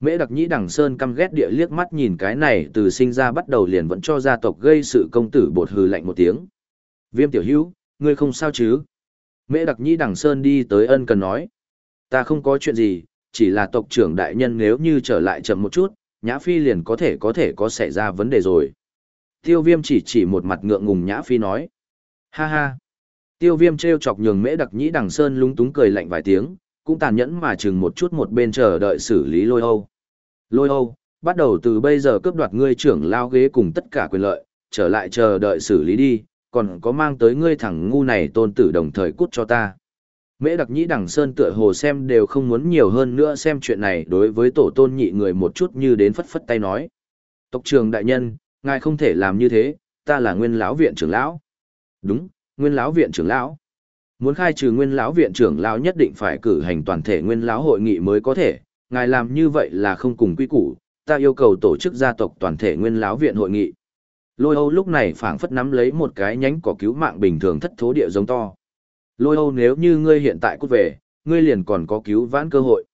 Mễ đặc nhĩ đằng sơn căm ghét địa liếc mắt nhìn cái này từ sinh ra bắt đầu liền vẫn cho gia tộc gây sự công tử bột hừ lạnh một tiếng. Viêm tiểu hữu, ngươi không sao chứ? Mễ đặc nhĩ đằng sơn đi tới ân cần nói. Ta không có chuyện gì, chỉ là tộc trưởng đại nhân nếu như trở lại chậm một chút, Nhã Phi liền có thể có thể có xảy ra vấn đề rồi. Tiêu viêm chỉ chỉ một mặt ngượng ngùng Nhã Phi nói. Ha ha. Tiêu viêm treo chọc nhường mễ đặc nhĩ đằng sơn lúng túng cười lạnh vài tiếng, cũng tàn nhẫn mà chừng một chút một bên chờ đợi xử lý lôi âu. Lôi âu, bắt đầu từ bây giờ cướp đoạt ngươi trưởng lao ghế cùng tất cả quyền lợi, trở lại chờ đợi xử lý đi, còn có mang tới ngươi thẳng ngu này tôn tử đồng thời cút cho ta. Mễ đặc nhĩ đằng sơn tựa hồ xem đều không muốn nhiều hơn nữa xem chuyện này đối với tổ tôn nhị người một chút như đến phất phất tay nói. Tộc trường đại nhân, ngài không thể làm như thế, ta là nguyên lão viện trưởng lão. Đúng, nguyên lão viện trưởng lão. Muốn khai trừ nguyên lão viện trưởng lão nhất định phải cử hành toàn thể nguyên lão hội nghị mới có thể, ngài làm như vậy là không cùng quy củ, ta yêu cầu tổ chức gia tộc toàn thể nguyên lão viện hội nghị. Lôi Âu lúc này phảng phất nắm lấy một cái nhánh cỏ cứu mạng bình thường thất thố địa giống to. Lôi Âu nếu như ngươi hiện tại cút về, ngươi liền còn có cứu vãn cơ hội.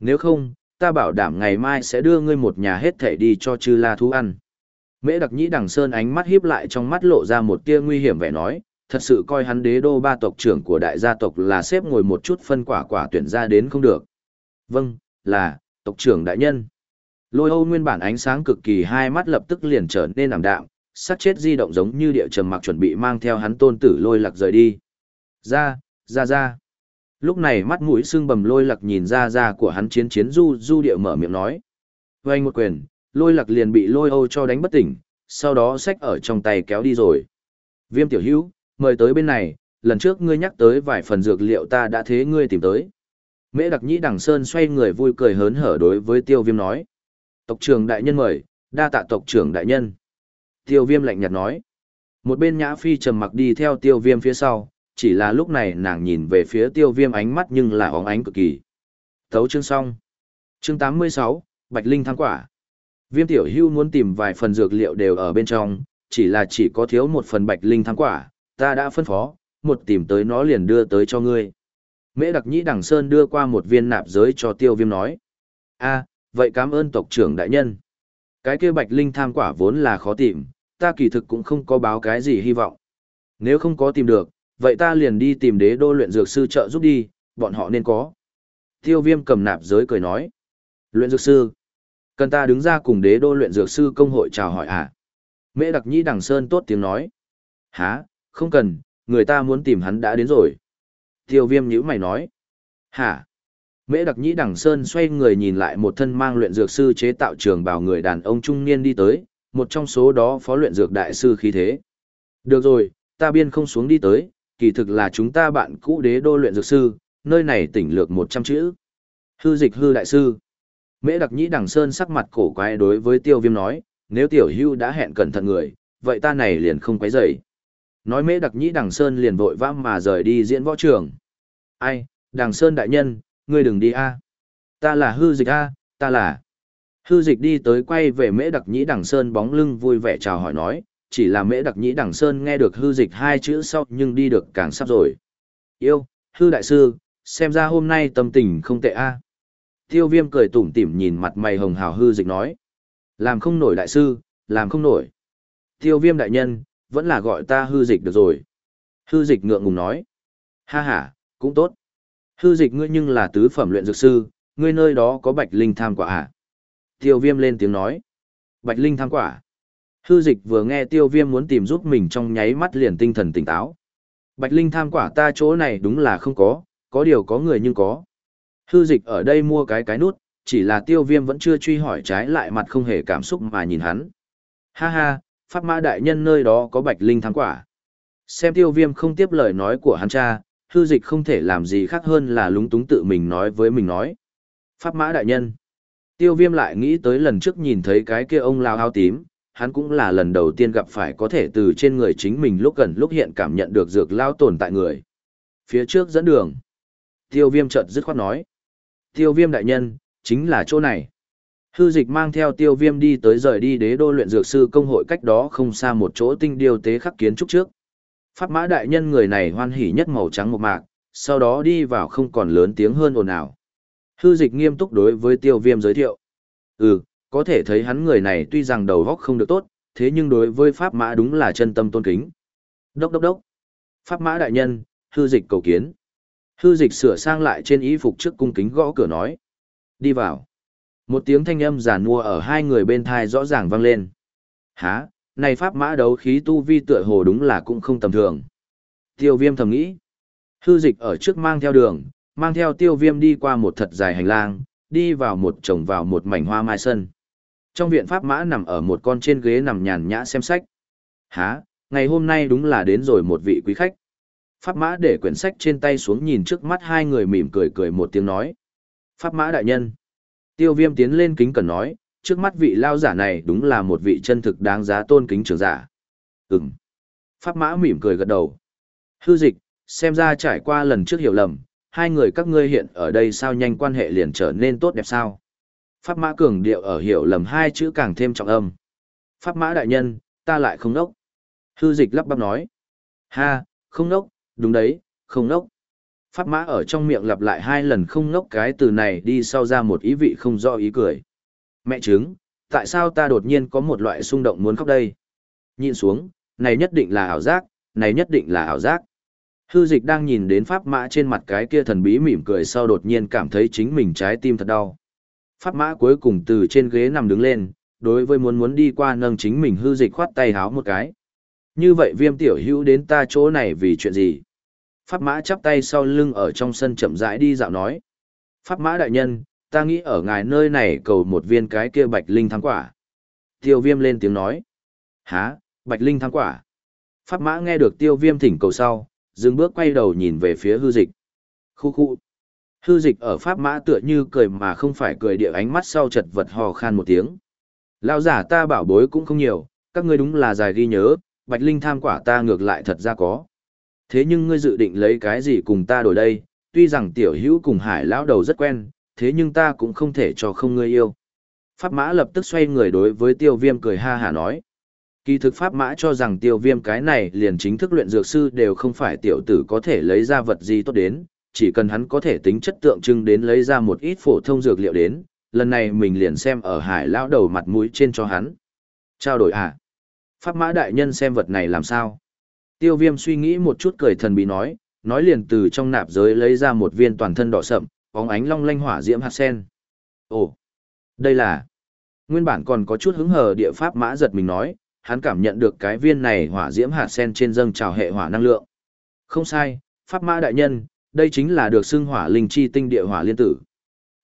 Nếu không, ta bảo đảm ngày mai sẽ đưa ngươi một nhà hết thể đi cho chư la thú ăn. Mễ đặc nhĩ đằng sơn ánh mắt híp lại trong mắt lộ ra một tia nguy hiểm vẻ nói, thật sự coi hắn đế đô ba tộc trưởng của đại gia tộc là xếp ngồi một chút phân quả quả tuyển ra đến không được. Vâng, là, tộc trưởng đại nhân. Lôi Âu nguyên bản ánh sáng cực kỳ hai mắt lập tức liền trở nên ảm đạm, sát chết di động giống như địa trầm mặc chuẩn bị mang theo hắn tôn tử lôi lạc rời đi. Ra, ra ra. Lúc này mắt mũi sưng bầm lôi lặc nhìn ra ra của hắn chiến chiến du du địa mở miệng nói. Vâng một quyền, lôi lặc liền bị lôi Âu cho đánh bất tỉnh, sau đó xách ở trong tay kéo đi rồi. Viêm tiểu hữu, mời tới bên này, lần trước ngươi nhắc tới vài phần dược liệu ta đã thế ngươi tìm tới. Mễ đặc nhĩ đằng sơn xoay người vui cười hớn hở đối với tiêu viêm nói. Tộc trưởng đại nhân mời, đa tạ tộc trưởng đại nhân. Tiêu viêm lạnh nhạt nói. Một bên nhã phi trầm mặc đi theo tiêu viêm phía sau, chỉ là lúc này nàng nhìn về phía tiêu viêm ánh mắt nhưng là óng ánh cực kỳ. Thấu chương xong. Chương 86, Bạch Linh thăng quả. Viêm tiểu hưu muốn tìm vài phần dược liệu đều ở bên trong, chỉ là chỉ có thiếu một phần Bạch Linh thăng quả, ta đã phân phó, một tìm tới nó liền đưa tới cho ngươi. Mễ đặc nhĩ đằng sơn đưa qua một viên nạp giới cho tiêu viêm nói. a vậy cảm ơn tộc trưởng đại nhân. Cái kia bạch linh tham quả vốn là khó tìm, ta kỳ thực cũng không có báo cái gì hy vọng. Nếu không có tìm được, vậy ta liền đi tìm đế đô luyện dược sư trợ giúp đi, bọn họ nên có. Tiêu viêm cầm nạp giới cười nói. Luyện dược sư. Cần ta đứng ra cùng đế đô luyện dược sư công hội chào hỏi à? Mễ đặc nhĩ đằng sơn tốt tiếng nói. Hả, không cần, người ta muốn tìm hắn đã đến rồi. Tiêu viêm nhữ mày nói. Hả? Mễ đặc nhĩ đằng sơn xoay người nhìn lại một thân mang luyện dược sư chế tạo trường bào người đàn ông trung niên đi tới, một trong số đó phó luyện dược đại sư khí thế. Được rồi, ta biên không xuống đi tới, kỳ thực là chúng ta bạn cũ đế đô luyện dược sư, nơi này tỉnh lược 100 chữ. Hư dịch hư đại sư. Mễ đặc nhĩ đằng sơn sắc mặt cổ quái đối với tiêu viêm nói, nếu tiểu hưu đã hẹn cẩn thận người, vậy ta này liền không quấy rầy. Nói mễ đặc nhĩ đằng sơn liền vội vã mà rời đi diễn võ trường. Ai, đằng sơn đại nhân, ngươi đừng đi a. Ta là hư dịch a, ta là. Hư dịch đi tới quay về mễ đặc nhĩ đằng sơn bóng lưng vui vẻ chào hỏi nói, chỉ là mễ đặc nhĩ đằng sơn nghe được hư dịch hai chữ sau nhưng đi được càng sắp rồi. Yêu, hư đại sư, xem ra hôm nay tâm tình không tệ a. Tiêu viêm cười tủm tỉm nhìn mặt mày hồng hào hư dịch nói. Làm không nổi đại sư, làm không nổi. Tiêu viêm đại nhân, vẫn là gọi ta hư dịch được rồi. Hư dịch ngượng ngùng nói. Ha ha, cũng tốt. Hư dịch ngươi nhưng là tứ phẩm luyện dược sư, ngươi nơi đó có bạch linh tham quả à? Tiêu viêm lên tiếng nói. Bạch linh tham quả. Hư dịch vừa nghe tiêu viêm muốn tìm giúp mình trong nháy mắt liền tinh thần tỉnh táo. Bạch linh tham quả ta chỗ này đúng là không có, có điều có người nhưng có. Hư dịch ở đây mua cái cái nút, chỉ là tiêu viêm vẫn chưa truy hỏi trái lại mặt không hề cảm xúc mà nhìn hắn. Ha ha, pháp mã đại nhân nơi đó có bạch linh Tham quả. Xem tiêu viêm không tiếp lời nói của hắn cha, hư dịch không thể làm gì khác hơn là lúng túng tự mình nói với mình nói. Pháp mã đại nhân. Tiêu viêm lại nghĩ tới lần trước nhìn thấy cái kia ông lao áo tím, hắn cũng là lần đầu tiên gặp phải có thể từ trên người chính mình lúc gần lúc hiện cảm nhận được dược lao tồn tại người. Phía trước dẫn đường. Tiêu viêm chợt dứt khoát nói. Tiêu viêm đại nhân, chính là chỗ này. Hư dịch mang theo tiêu viêm đi tới rời đi đế đô luyện dược sư công hội cách đó không xa một chỗ tinh điều tế khắc kiến trúc trước. Pháp mã đại nhân người này hoan hỉ nhất màu trắng một mạc, sau đó đi vào không còn lớn tiếng hơn ồn ào. Hư dịch nghiêm túc đối với tiêu viêm giới thiệu. Ừ, có thể thấy hắn người này tuy rằng đầu góc không được tốt, thế nhưng đối với pháp mã đúng là chân tâm tôn kính. Đốc đốc đốc. Pháp mã đại nhân, hư dịch cầu kiến. Hư dịch sửa sang lại trên y phục trước cung kính gõ cửa nói. Đi vào. Một tiếng thanh âm giàn mua ở hai người bên thai rõ ràng vang lên. Há, này pháp mã đấu khí tu vi tựa hồ đúng là cũng không tầm thường. Tiêu viêm thầm nghĩ. Hư dịch ở trước mang theo đường, mang theo tiêu viêm đi qua một thật dài hành lang, đi vào một trồng vào một mảnh hoa mai sân. Trong viện pháp mã nằm ở một con trên ghế nằm nhàn nhã xem sách. Há, ngày hôm nay đúng là đến rồi một vị quý khách. Pháp mã để quyển sách trên tay xuống nhìn trước mắt hai người mỉm cười cười một tiếng nói. Pháp mã đại nhân. Tiêu viêm tiến lên kính cần nói, trước mắt vị lao giả này đúng là một vị chân thực đáng giá tôn kính trưởng giả. Ừm. Pháp mã mỉm cười gật đầu. Hư dịch, xem ra trải qua lần trước hiểu lầm, hai người các ngươi hiện ở đây sao nhanh quan hệ liền trở nên tốt đẹp sao. Pháp mã cường điệu ở hiểu lầm hai chữ càng thêm trọng âm. Pháp mã đại nhân, ta lại không nốc. Hư dịch lắp bắp nói. Ha, không nốc, đúng đấy, không nốc. Pháp mã ở trong miệng lặp lại hai lần không nốc cái từ này đi sau ra một ý vị không do ý cười. Mẹ chứng, tại sao ta đột nhiên có một loại xung động muốn khóc đây? Nhìn xuống, này nhất định là ảo giác, này nhất định là ảo giác. Hư dịch đang nhìn đến pháp mã trên mặt cái kia thần bí mỉm cười sau đột nhiên cảm thấy chính mình trái tim thật đau. Pháp mã cuối cùng từ trên ghế nằm đứng lên, đối với muốn muốn đi qua nâng chính mình hư dịch khoát tay háo một cái. Như vậy viêm tiểu hữu đến ta chỗ này vì chuyện gì? Pháp mã chắp tay sau lưng ở trong sân chậm rãi đi dạo nói. Pháp mã đại nhân, ta nghĩ ở ngài nơi này cầu một viên cái kia bạch linh thắng quả. Tiêu viêm lên tiếng nói. Hả, bạch linh thắng quả. Pháp mã nghe được tiêu viêm thỉnh cầu sau, dừng bước quay đầu nhìn về phía hư dịch. Khu khu. Hư dịch ở pháp mã tựa như cười mà không phải cười địa ánh mắt sau chật vật hò khan một tiếng. Lao giả ta bảo bối cũng không nhiều, các ngươi đúng là dài ghi nhớ, bạch linh tham quả ta ngược lại thật ra có. Thế nhưng ngươi dự định lấy cái gì cùng ta đổi đây, tuy rằng tiểu hữu cùng hải lão đầu rất quen, thế nhưng ta cũng không thể cho không ngươi yêu. Pháp mã lập tức xoay người đối với tiêu viêm cười ha hả nói. Kỳ thực Pháp mã cho rằng tiêu viêm cái này liền chính thức luyện dược sư đều không phải tiểu tử có thể lấy ra vật gì tốt đến, chỉ cần hắn có thể tính chất tượng trưng đến lấy ra một ít phổ thông dược liệu đến, lần này mình liền xem ở hải lão đầu mặt mũi trên cho hắn. Trao đổi à? Pháp mã đại nhân xem vật này làm sao? Tiêu viêm suy nghĩ một chút cười thần bí nói, nói liền từ trong nạp giới lấy ra một viên toàn thân đỏ sậm, bóng ánh long lanh hỏa diễm hạt sen. Ồ, đây là... Nguyên bản còn có chút hứng hờ địa pháp mã giật mình nói, hắn cảm nhận được cái viên này hỏa diễm hạt sen trên dâng trào hệ hỏa năng lượng. Không sai, pháp mã đại nhân, đây chính là được xưng hỏa linh chi tinh địa hỏa liên tử.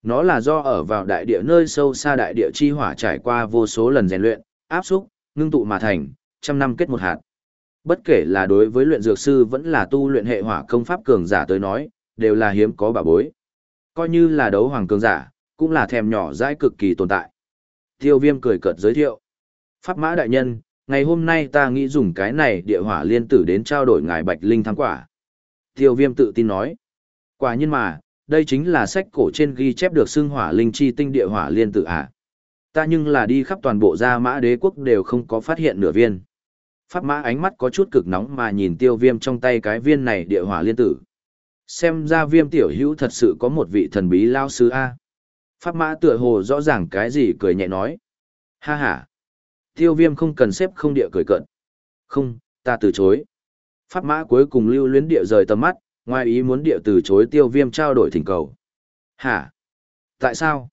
Nó là do ở vào đại địa nơi sâu xa đại địa chi hỏa trải qua vô số lần rèn luyện, áp xúc, ngưng tụ mà thành, trăm năm kết một hạt. Bất kể là đối với luyện dược sư vẫn là tu luyện hệ hỏa công pháp cường giả tới nói, đều là hiếm có bảo bối. Coi như là đấu hoàng cường giả, cũng là thèm nhỏ dãi cực kỳ tồn tại. Tiêu viêm cười cợt giới thiệu. Pháp mã đại nhân, ngày hôm nay ta nghĩ dùng cái này địa hỏa liên tử đến trao đổi ngài bạch linh thắng quả. Tiêu viêm tự tin nói. Quả nhiên mà, đây chính là sách cổ trên ghi chép được xưng hỏa linh chi tinh địa hỏa liên tử à. Ta nhưng là đi khắp toàn bộ gia mã đế quốc đều không có phát hiện nửa viên. Pháp mã ánh mắt có chút cực nóng mà nhìn tiêu viêm trong tay cái viên này địa hỏa liên tử. Xem ra viêm tiểu hữu thật sự có một vị thần bí lao sư A. Pháp mã tựa hồ rõ ràng cái gì cười nhẹ nói. Ha ha. Tiêu viêm không cần xếp không địa cười cận. Không, ta từ chối. Pháp mã cuối cùng lưu luyến địa rời tầm mắt, ngoài ý muốn địa từ chối tiêu viêm trao đổi thỉnh cầu. Hả? Tại sao?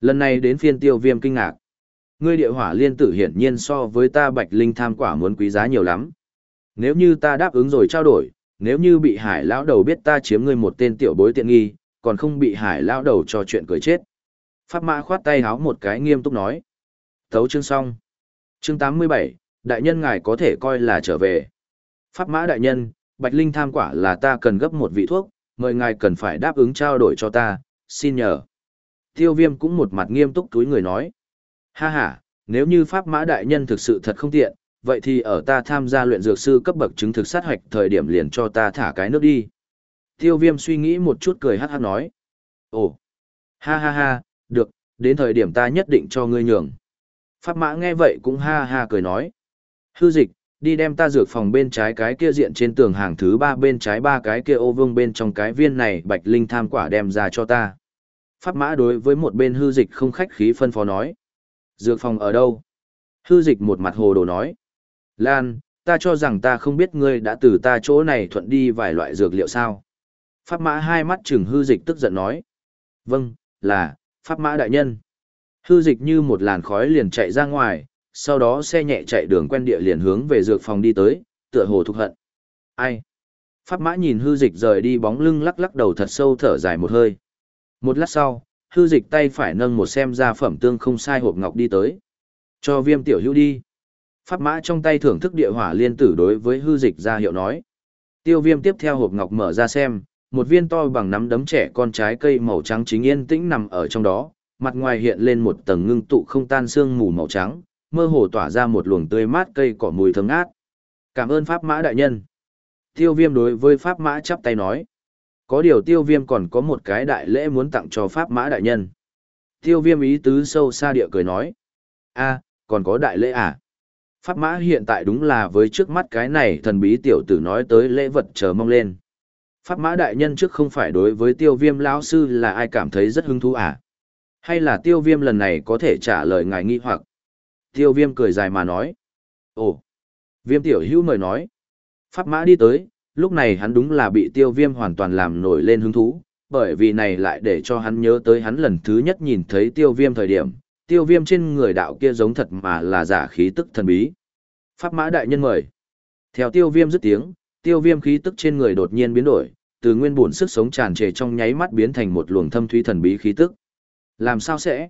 Lần này đến phiên tiêu viêm kinh ngạc. Ngươi địa hỏa liên tử hiển nhiên so với ta bạch linh tham quả muốn quý giá nhiều lắm. Nếu như ta đáp ứng rồi trao đổi, nếu như bị hải lão đầu biết ta chiếm ngươi một tên tiểu bối tiện nghi, còn không bị hải lão đầu cho chuyện cười chết. Pháp mã khoát tay háo một cái nghiêm túc nói. Thấu chương xong. Chương 87, đại nhân ngài có thể coi là trở về. Pháp mã đại nhân, bạch linh tham quả là ta cần gấp một vị thuốc, mời ngài cần phải đáp ứng trao đổi cho ta, xin nhờ. Tiêu viêm cũng một mặt nghiêm túc túi người nói. Ha ha, nếu như pháp mã đại nhân thực sự thật không tiện, vậy thì ở ta tham gia luyện dược sư cấp bậc chứng thực sát hoạch thời điểm liền cho ta thả cái nước đi. Tiêu viêm suy nghĩ một chút cười hát hát nói. Ồ, ha ha ha, được, đến thời điểm ta nhất định cho ngươi nhường. Pháp mã nghe vậy cũng ha ha cười nói. Hư dịch, đi đem ta dược phòng bên trái cái kia diện trên tường hàng thứ ba bên trái ba cái kia ô vương bên trong cái viên này bạch linh tham quả đem ra cho ta. Pháp mã đối với một bên hư dịch không khách khí phân phó nói. Dược phòng ở đâu? Hư dịch một mặt hồ đồ nói. Lan, ta cho rằng ta không biết ngươi đã từ ta chỗ này thuận đi vài loại dược liệu sao. Pháp mã hai mắt chừng hư dịch tức giận nói. Vâng, là, Pháp mã đại nhân. Hư dịch như một làn khói liền chạy ra ngoài, sau đó xe nhẹ chạy đường quen địa liền hướng về dược phòng đi tới, tựa hồ thục hận. Ai? Pháp mã nhìn hư dịch rời đi bóng lưng lắc lắc đầu thật sâu thở dài một hơi. Một lát sau, hư dịch tay phải nâng một xem ra phẩm tương không sai hộp ngọc đi tới. Cho viêm tiểu hữu đi. Pháp mã trong tay thưởng thức địa hỏa liên tử đối với hư dịch ra hiệu nói. Tiêu viêm tiếp theo hộp ngọc mở ra xem, một viên to bằng nắm đấm trẻ con trái cây màu trắng chính yên tĩnh nằm ở trong đó, mặt ngoài hiện lên một tầng ngưng tụ không tan xương mù màu trắng, mơ hồ tỏa ra một luồng tươi mát cây cỏ mùi thơm ngát. Cảm ơn Pháp Mã đại nhân. Tiêu Viêm đối với Pháp Mã chắp tay nói. Có điều Tiêu Viêm còn có một cái đại lễ muốn tặng cho Pháp Mã đại nhân. Tiêu Viêm ý tứ sâu xa địa cười nói. a còn có đại lễ à? Pháp Mã hiện tại đúng là với trước mắt cái này thần bí tiểu tử nói tới lễ vật chờ mong lên. Pháp Mã đại nhân trước không phải đối với Tiêu Viêm lão sư là ai cảm thấy rất hứng thú à? Hay là Tiêu Viêm lần này có thể trả lời ngài nghi hoặc? Tiêu viêm cười dài mà nói. Ồ! Viêm tiểu hữu mời nói. Pháp mã đi tới, lúc này hắn đúng là bị tiêu viêm hoàn toàn làm nổi lên hứng thú, bởi vì này lại để cho hắn nhớ tới hắn lần thứ nhất nhìn thấy tiêu viêm thời điểm, tiêu viêm trên người đạo kia giống thật mà là giả khí tức thần bí. Pháp mã đại nhân mời. Theo tiêu viêm dứt tiếng, tiêu viêm khí tức trên người đột nhiên biến đổi, từ nguyên bổn sức sống tràn trề trong nháy mắt biến thành một luồng thâm thúy thần bí khí tức. Làm sao sẽ?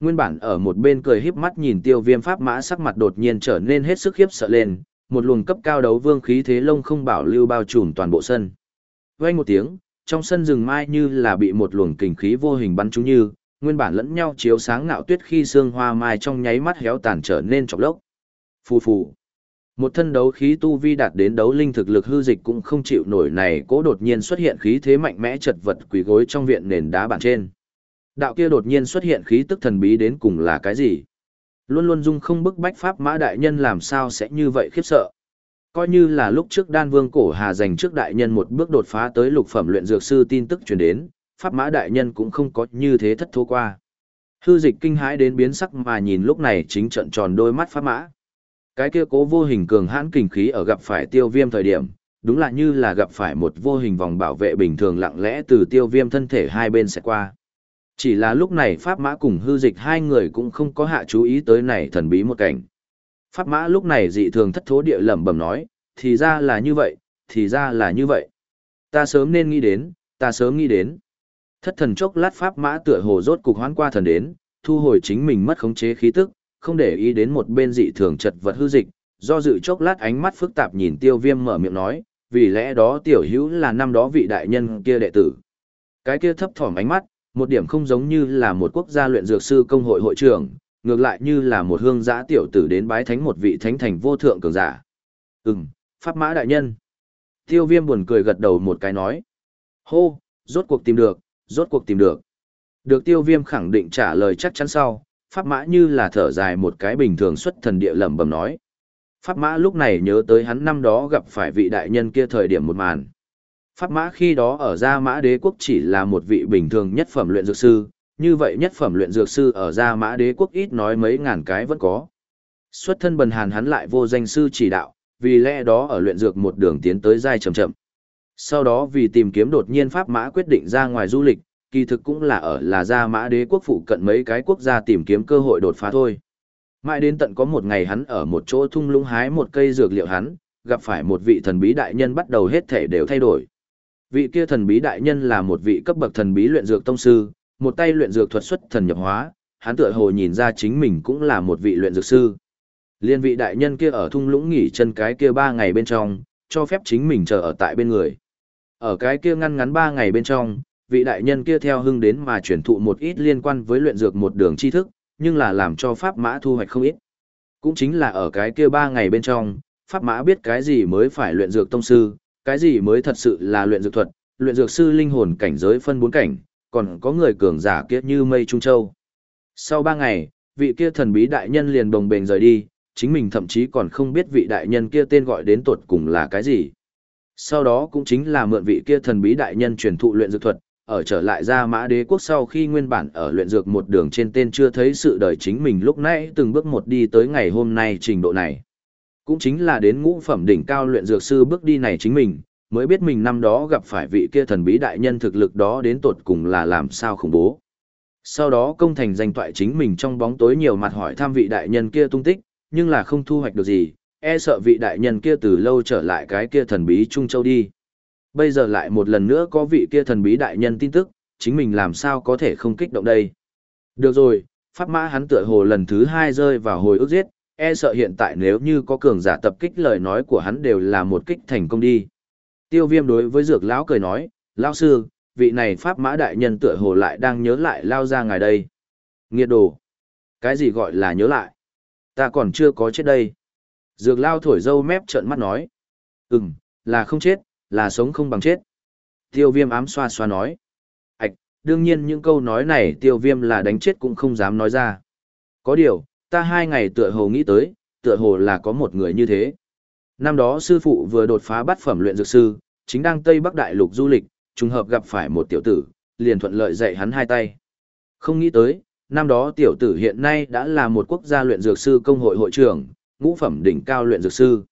Nguyên bản ở một bên cười híp mắt nhìn tiêu viêm pháp mã sắc mặt đột nhiên trở nên hết sức khiếp sợ lên, một luồng cấp cao đấu vương khí thế lông không bảo lưu bao trùm toàn bộ sân. Vang một tiếng, trong sân rừng mai như là bị một luồng kình khí vô hình bắn trúng như, nguyên bản lẫn nhau chiếu sáng ngạo tuyết khi sương hoa mai trong nháy mắt héo tàn trở nên chọc lốc. Phù phù. Một thân đấu khí tu vi đạt đến đấu linh thực lực hư dịch cũng không chịu nổi này, cố đột nhiên xuất hiện khí thế mạnh mẽ chật vật quỳ gối trong viện nền đá bản trên. Đạo kia đột nhiên xuất hiện khí tức thần bí đến cùng là cái gì? Luôn luôn dung không bức bách pháp mã đại nhân làm sao sẽ như vậy khiếp sợ. Coi như là lúc trước đan vương cổ hà dành trước đại nhân một bước đột phá tới lục phẩm luyện dược sư tin tức truyền đến, pháp mã đại nhân cũng không có như thế thất thố qua. Hư dịch kinh hãi đến biến sắc mà nhìn lúc này chính trận tròn đôi mắt pháp mã. Cái kia cố vô hình cường hãn kình khí ở gặp phải tiêu viêm thời điểm, đúng là như là gặp phải một vô hình vòng bảo vệ bình thường lặng lẽ từ tiêu viêm thân thể hai bên sẽ qua. Chỉ là lúc này Pháp Mã cùng hư dịch hai người cũng không có hạ chú ý tới này thần bí một cảnh. Pháp Mã lúc này dị thường thất thố địa lẩm bẩm nói, thì ra là như vậy, thì ra là như vậy. Ta sớm nên nghĩ đến, ta sớm nghĩ đến. Thất thần chốc lát Pháp Mã tựa hồ rốt cục hoán qua thần đến, thu hồi chính mình mất khống chế khí tức, không để ý đến một bên dị thường chật vật hư dịch, do dự chốc lát ánh mắt phức tạp nhìn tiêu viêm mở miệng nói, vì lẽ đó tiểu hữu là năm đó vị đại nhân kia đệ tử. Cái kia thấp thỏm ánh mắt, một điểm không giống như là một quốc gia luyện dược sư công hội hội trưởng, ngược lại như là một hương giã tiểu tử đến bái thánh một vị thánh thành vô thượng cường giả. Ừm, pháp mã đại nhân. Tiêu viêm buồn cười gật đầu một cái nói. Hô, rốt cuộc tìm được, rốt cuộc tìm được. Được tiêu viêm khẳng định trả lời chắc chắn sau, pháp mã như là thở dài một cái bình thường xuất thần địa lẩm bẩm nói. Pháp mã lúc này nhớ tới hắn năm đó gặp phải vị đại nhân kia thời điểm một màn. Pháp mã khi đó ở Gia Mã Đế Quốc chỉ là một vị bình thường nhất phẩm luyện dược sư, như vậy nhất phẩm luyện dược sư ở Gia Mã Đế Quốc ít nói mấy ngàn cái vẫn có. Xuất thân bần hàn hắn lại vô danh sư chỉ đạo, vì lẽ đó ở luyện dược một đường tiến tới giai chậm chậm. Sau đó vì tìm kiếm đột nhiên Pháp mã quyết định ra ngoài du lịch, kỳ thực cũng là ở là Gia Mã Đế Quốc phụ cận mấy cái quốc gia tìm kiếm cơ hội đột phá thôi. Mãi đến tận có một ngày hắn ở một chỗ thung lũng hái một cây dược liệu hắn, gặp phải một vị thần bí đại nhân bắt đầu hết thể đều thay đổi vị kia thần bí đại nhân là một vị cấp bậc thần bí luyện dược tông sư, một tay luyện dược thuật xuất thần nhập hóa, hắn tựa hồ nhìn ra chính mình cũng là một vị luyện dược sư. Liên vị đại nhân kia ở thung lũng nghỉ chân cái kia ba ngày bên trong, cho phép chính mình chờ ở tại bên người. Ở cái kia ngăn ngắn ba ngày bên trong, vị đại nhân kia theo hưng đến mà truyền thụ một ít liên quan với luyện dược một đường tri thức, nhưng là làm cho pháp mã thu hoạch không ít. Cũng chính là ở cái kia ba ngày bên trong, pháp mã biết cái gì mới phải luyện dược tông sư, cái gì mới thật sự là luyện dược thuật, luyện dược sư linh hồn cảnh giới phân bốn cảnh, còn có người cường giả kia như mây trung châu. Sau ba ngày, vị kia thần bí đại nhân liền bồng bềnh rời đi, chính mình thậm chí còn không biết vị đại nhân kia tên gọi đến tột cùng là cái gì. Sau đó cũng chính là mượn vị kia thần bí đại nhân truyền thụ luyện dược thuật, ở trở lại ra mã đế quốc sau khi nguyên bản ở luyện dược một đường trên tên chưa thấy sự đời chính mình lúc nãy từng bước một đi tới ngày hôm nay trình độ này. Cũng chính là đến ngũ phẩm đỉnh cao luyện dược sư bước đi này chính mình, mới biết mình năm đó gặp phải vị kia thần bí đại nhân thực lực đó đến tột cùng là làm sao khủng bố. Sau đó công thành danh toại chính mình trong bóng tối nhiều mặt hỏi thăm vị đại nhân kia tung tích, nhưng là không thu hoạch được gì, e sợ vị đại nhân kia từ lâu trở lại cái kia thần bí Trung Châu đi. Bây giờ lại một lần nữa có vị kia thần bí đại nhân tin tức, chính mình làm sao có thể không kích động đây. Được rồi, pháp mã hắn tựa hồ lần thứ hai rơi vào hồi ức giết, e sợ hiện tại nếu như có cường giả tập kích lời nói của hắn đều là một kích thành công đi. Tiêu viêm đối với dược lão cười nói, lão sư, vị này pháp mã đại nhân tựa hồ lại đang nhớ lại lao ra ngài đây. Nghiệt đồ. Cái gì gọi là nhớ lại? Ta còn chưa có chết đây. Dược lao thổi dâu mép trợn mắt nói. Ừm, là không chết, là sống không bằng chết. Tiêu viêm ám xoa xoa nói. Ảch, đương nhiên những câu nói này tiêu viêm là đánh chết cũng không dám nói ra. Có điều, ta hai ngày tựa hồ nghĩ tới, tựa hồ là có một người như thế. Năm đó sư phụ vừa đột phá bát phẩm luyện dược sư, chính đang Tây Bắc Đại Lục du lịch, trùng hợp gặp phải một tiểu tử, liền thuận lợi dạy hắn hai tay. Không nghĩ tới, năm đó tiểu tử hiện nay đã là một quốc gia luyện dược sư công hội hội trưởng, ngũ phẩm đỉnh cao luyện dược sư.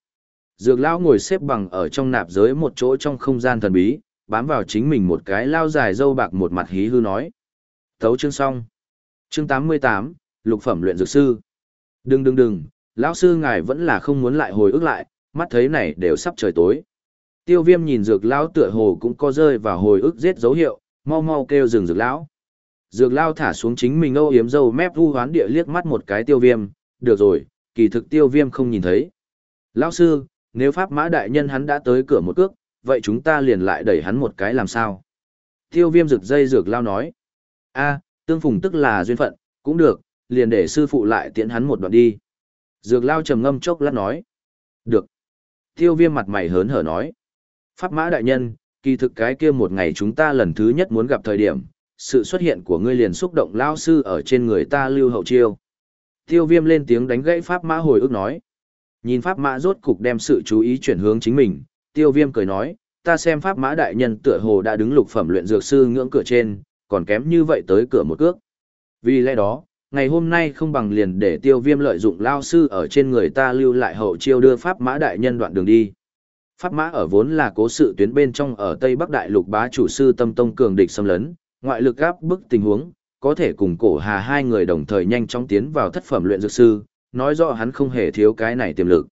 Dược lão ngồi xếp bằng ở trong nạp giới một chỗ trong không gian thần bí, bám vào chính mình một cái lao dài dâu bạc một mặt hí hư nói. Thấu chương xong. Chương 88, lục phẩm luyện dược sư. Đừng đừng đừng, lão sư ngài vẫn là không muốn lại hồi ức lại, mắt thấy này đều sắp trời tối. Tiêu viêm nhìn dược lão tựa hồ cũng có rơi vào hồi ức giết dấu hiệu, mau mau kêu dừng dược lão. Dược lão thả xuống chính mình âu yếm dâu mép vu hoán địa liếc mắt một cái tiêu viêm, được rồi, kỳ thực tiêu viêm không nhìn thấy. Lão sư, nếu pháp mã đại nhân hắn đã tới cửa một cước, vậy chúng ta liền lại đẩy hắn một cái làm sao? Tiêu viêm rực dây dược lao nói. a tương phùng tức là duyên phận, cũng được, liền để sư phụ lại tiễn hắn một đoạn đi. Dược lao trầm ngâm chốc lát nói. Được. Tiêu viêm mặt mày hớn hở nói. Pháp mã đại nhân, kỳ thực cái kia một ngày chúng ta lần thứ nhất muốn gặp thời điểm, sự xuất hiện của ngươi liền xúc động lao sư ở trên người ta lưu hậu chiêu. Tiêu viêm lên tiếng đánh gãy pháp mã hồi ức nói. Nhìn pháp mã rốt cục đem sự chú ý chuyển hướng chính mình, tiêu viêm cười nói, ta xem pháp mã đại nhân tựa hồ đã đứng lục phẩm luyện dược sư ngưỡng cửa trên, còn kém như vậy tới cửa một cước. Vì lẽ đó, ngày hôm nay không bằng liền để tiêu viêm lợi dụng lao sư ở trên người ta lưu lại hậu chiêu đưa pháp mã đại nhân đoạn đường đi. Pháp mã ở vốn là cố sự tuyến bên trong ở Tây Bắc Đại lục bá chủ sư tâm tông cường địch xâm lấn, ngoại lực gáp bức tình huống, có thể cùng cổ hà hai người đồng thời nhanh chóng tiến vào thất phẩm luyện dược sư, nói rõ hắn không hề thiếu cái này tiềm lực.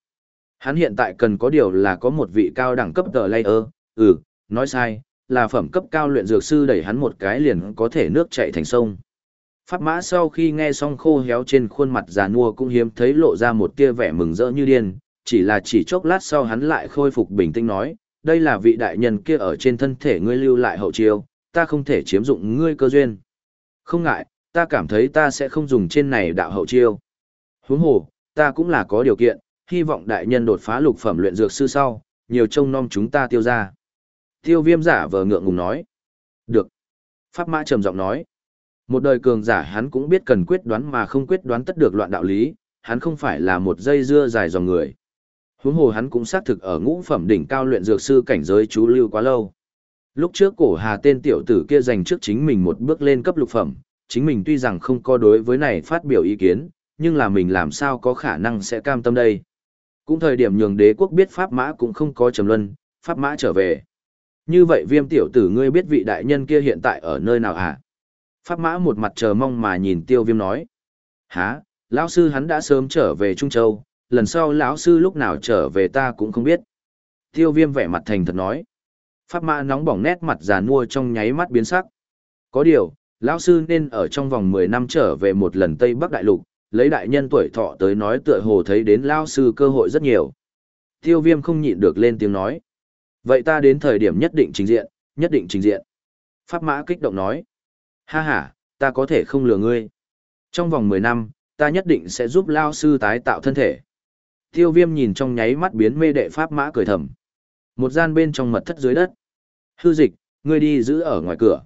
Hắn hiện tại cần có điều là có một vị cao đẳng cấp tờ layer, ừ, nói sai, là phẩm cấp cao luyện dược sư đẩy hắn một cái liền có thể nước chảy thành sông. Pháp mã sau khi nghe xong khô héo trên khuôn mặt già nua cũng hiếm thấy lộ ra một tia vẻ mừng rỡ như điên, chỉ là chỉ chốc lát sau hắn lại khôi phục bình tĩnh nói, đây là vị đại nhân kia ở trên thân thể ngươi lưu lại hậu chiêu, ta không thể chiếm dụng ngươi cơ duyên. Không ngại, ta cảm thấy ta sẽ không dùng trên này đạo hậu chiêu. Huống hồ, ta cũng là có điều kiện, hy vọng đại nhân đột phá lục phẩm luyện dược sư sau, nhiều trông nom chúng ta tiêu ra. Tiêu viêm giả vờ ngượng ngùng nói. Được. Pháp mã trầm giọng nói. Một đời cường giả hắn cũng biết cần quyết đoán mà không quyết đoán tất được loạn đạo lý, hắn không phải là một dây dưa dài dòng người. Huống hồ hắn cũng xác thực ở ngũ phẩm đỉnh cao luyện dược sư cảnh giới chú lưu quá lâu. Lúc trước cổ hà tên tiểu tử kia dành trước chính mình một bước lên cấp lục phẩm, chính mình tuy rằng không có đối với này phát biểu ý kiến, nhưng là mình làm sao có khả năng sẽ cam tâm đây. Cũng thời điểm nhường đế quốc biết Pháp Mã cũng không có trầm luân, Pháp Mã trở về. Như vậy viêm tiểu tử ngươi biết vị đại nhân kia hiện tại ở nơi nào hả? Pháp Mã một mặt chờ mong mà nhìn tiêu viêm nói. Hả, lão sư hắn đã sớm trở về Trung Châu, lần sau lão sư lúc nào trở về ta cũng không biết. Tiêu viêm vẻ mặt thành thật nói. Pháp Mã nóng bỏng nét mặt già nua trong nháy mắt biến sắc. Có điều, lão sư nên ở trong vòng 10 năm trở về một lần Tây Bắc Đại Lục, lấy đại nhân tuổi thọ tới nói tựa hồ thấy đến lao sư cơ hội rất nhiều. Tiêu viêm không nhịn được lên tiếng nói. Vậy ta đến thời điểm nhất định trình diện, nhất định trình diện. Pháp mã kích động nói. Ha ha, ta có thể không lừa ngươi. Trong vòng 10 năm, ta nhất định sẽ giúp lao sư tái tạo thân thể. Tiêu viêm nhìn trong nháy mắt biến mê đệ pháp mã cười thầm. Một gian bên trong mật thất dưới đất. Hư dịch, ngươi đi giữ ở ngoài cửa.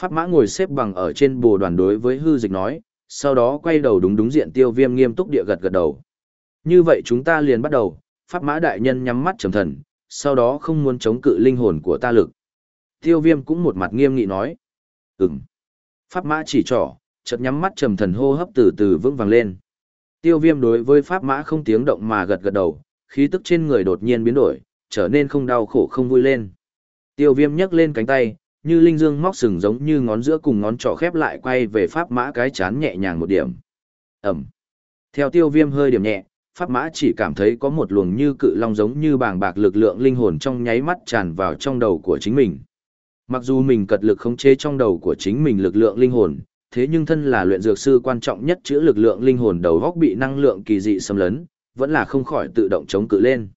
Pháp mã ngồi xếp bằng ở trên bồ đoàn đối với hư dịch nói, sau đó quay đầu đúng đúng diện tiêu viêm nghiêm túc địa gật gật đầu. Như vậy chúng ta liền bắt đầu, pháp mã đại nhân nhắm mắt trầm thần, sau đó không muốn chống cự linh hồn của ta lực. Tiêu viêm cũng một mặt nghiêm nghị nói. Ừm. Pháp mã chỉ trỏ, chợt nhắm mắt trầm thần hô hấp từ từ vững vàng lên. Tiêu viêm đối với pháp mã không tiếng động mà gật gật đầu, khí tức trên người đột nhiên biến đổi, trở nên không đau khổ không vui lên. Tiêu viêm nhấc lên cánh tay, như linh dương móc sừng giống như ngón giữa cùng ngón trỏ khép lại quay về pháp mã cái chán nhẹ nhàng một điểm. Ẩm. Theo tiêu viêm hơi điểm nhẹ, pháp mã chỉ cảm thấy có một luồng như cự long giống như bàng bạc lực lượng linh hồn trong nháy mắt tràn vào trong đầu của chính mình. Mặc dù mình cật lực khống chế trong đầu của chính mình lực lượng linh hồn, thế nhưng thân là luyện dược sư quan trọng nhất chữa lực lượng linh hồn đầu góc bị năng lượng kỳ dị xâm lấn, vẫn là không khỏi tự động chống cự lên.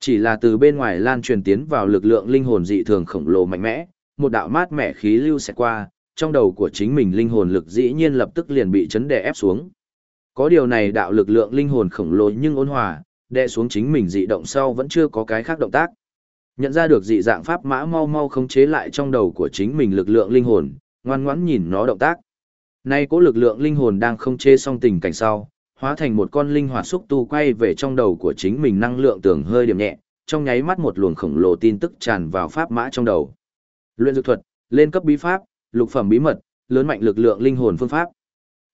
Chỉ là từ bên ngoài lan truyền tiến vào lực lượng linh hồn dị thường khổng lồ mạnh mẽ, một đạo mát mẻ khí lưu sẽ qua, trong đầu của chính mình linh hồn lực dĩ nhiên lập tức liền bị chấn đè ép xuống. Có điều này đạo lực lượng linh hồn khổng lồ nhưng ôn hòa, đè xuống chính mình dị động sau vẫn chưa có cái khác động tác. Nhận ra được dị dạng pháp mã mau mau khống chế lại trong đầu của chính mình lực lượng linh hồn, ngoan ngoãn nhìn nó động tác. Nay cố lực lượng linh hồn đang không chế xong tình cảnh sau, hóa thành một con linh hoạt xúc tu quay về trong đầu của chính mình năng lượng tưởng hơi điểm nhẹ, trong nháy mắt một luồng khổng lồ tin tức tràn vào pháp mã trong đầu. Luyện dược thuật, lên cấp bí pháp, lục phẩm bí mật, lớn mạnh lực lượng linh hồn phương pháp.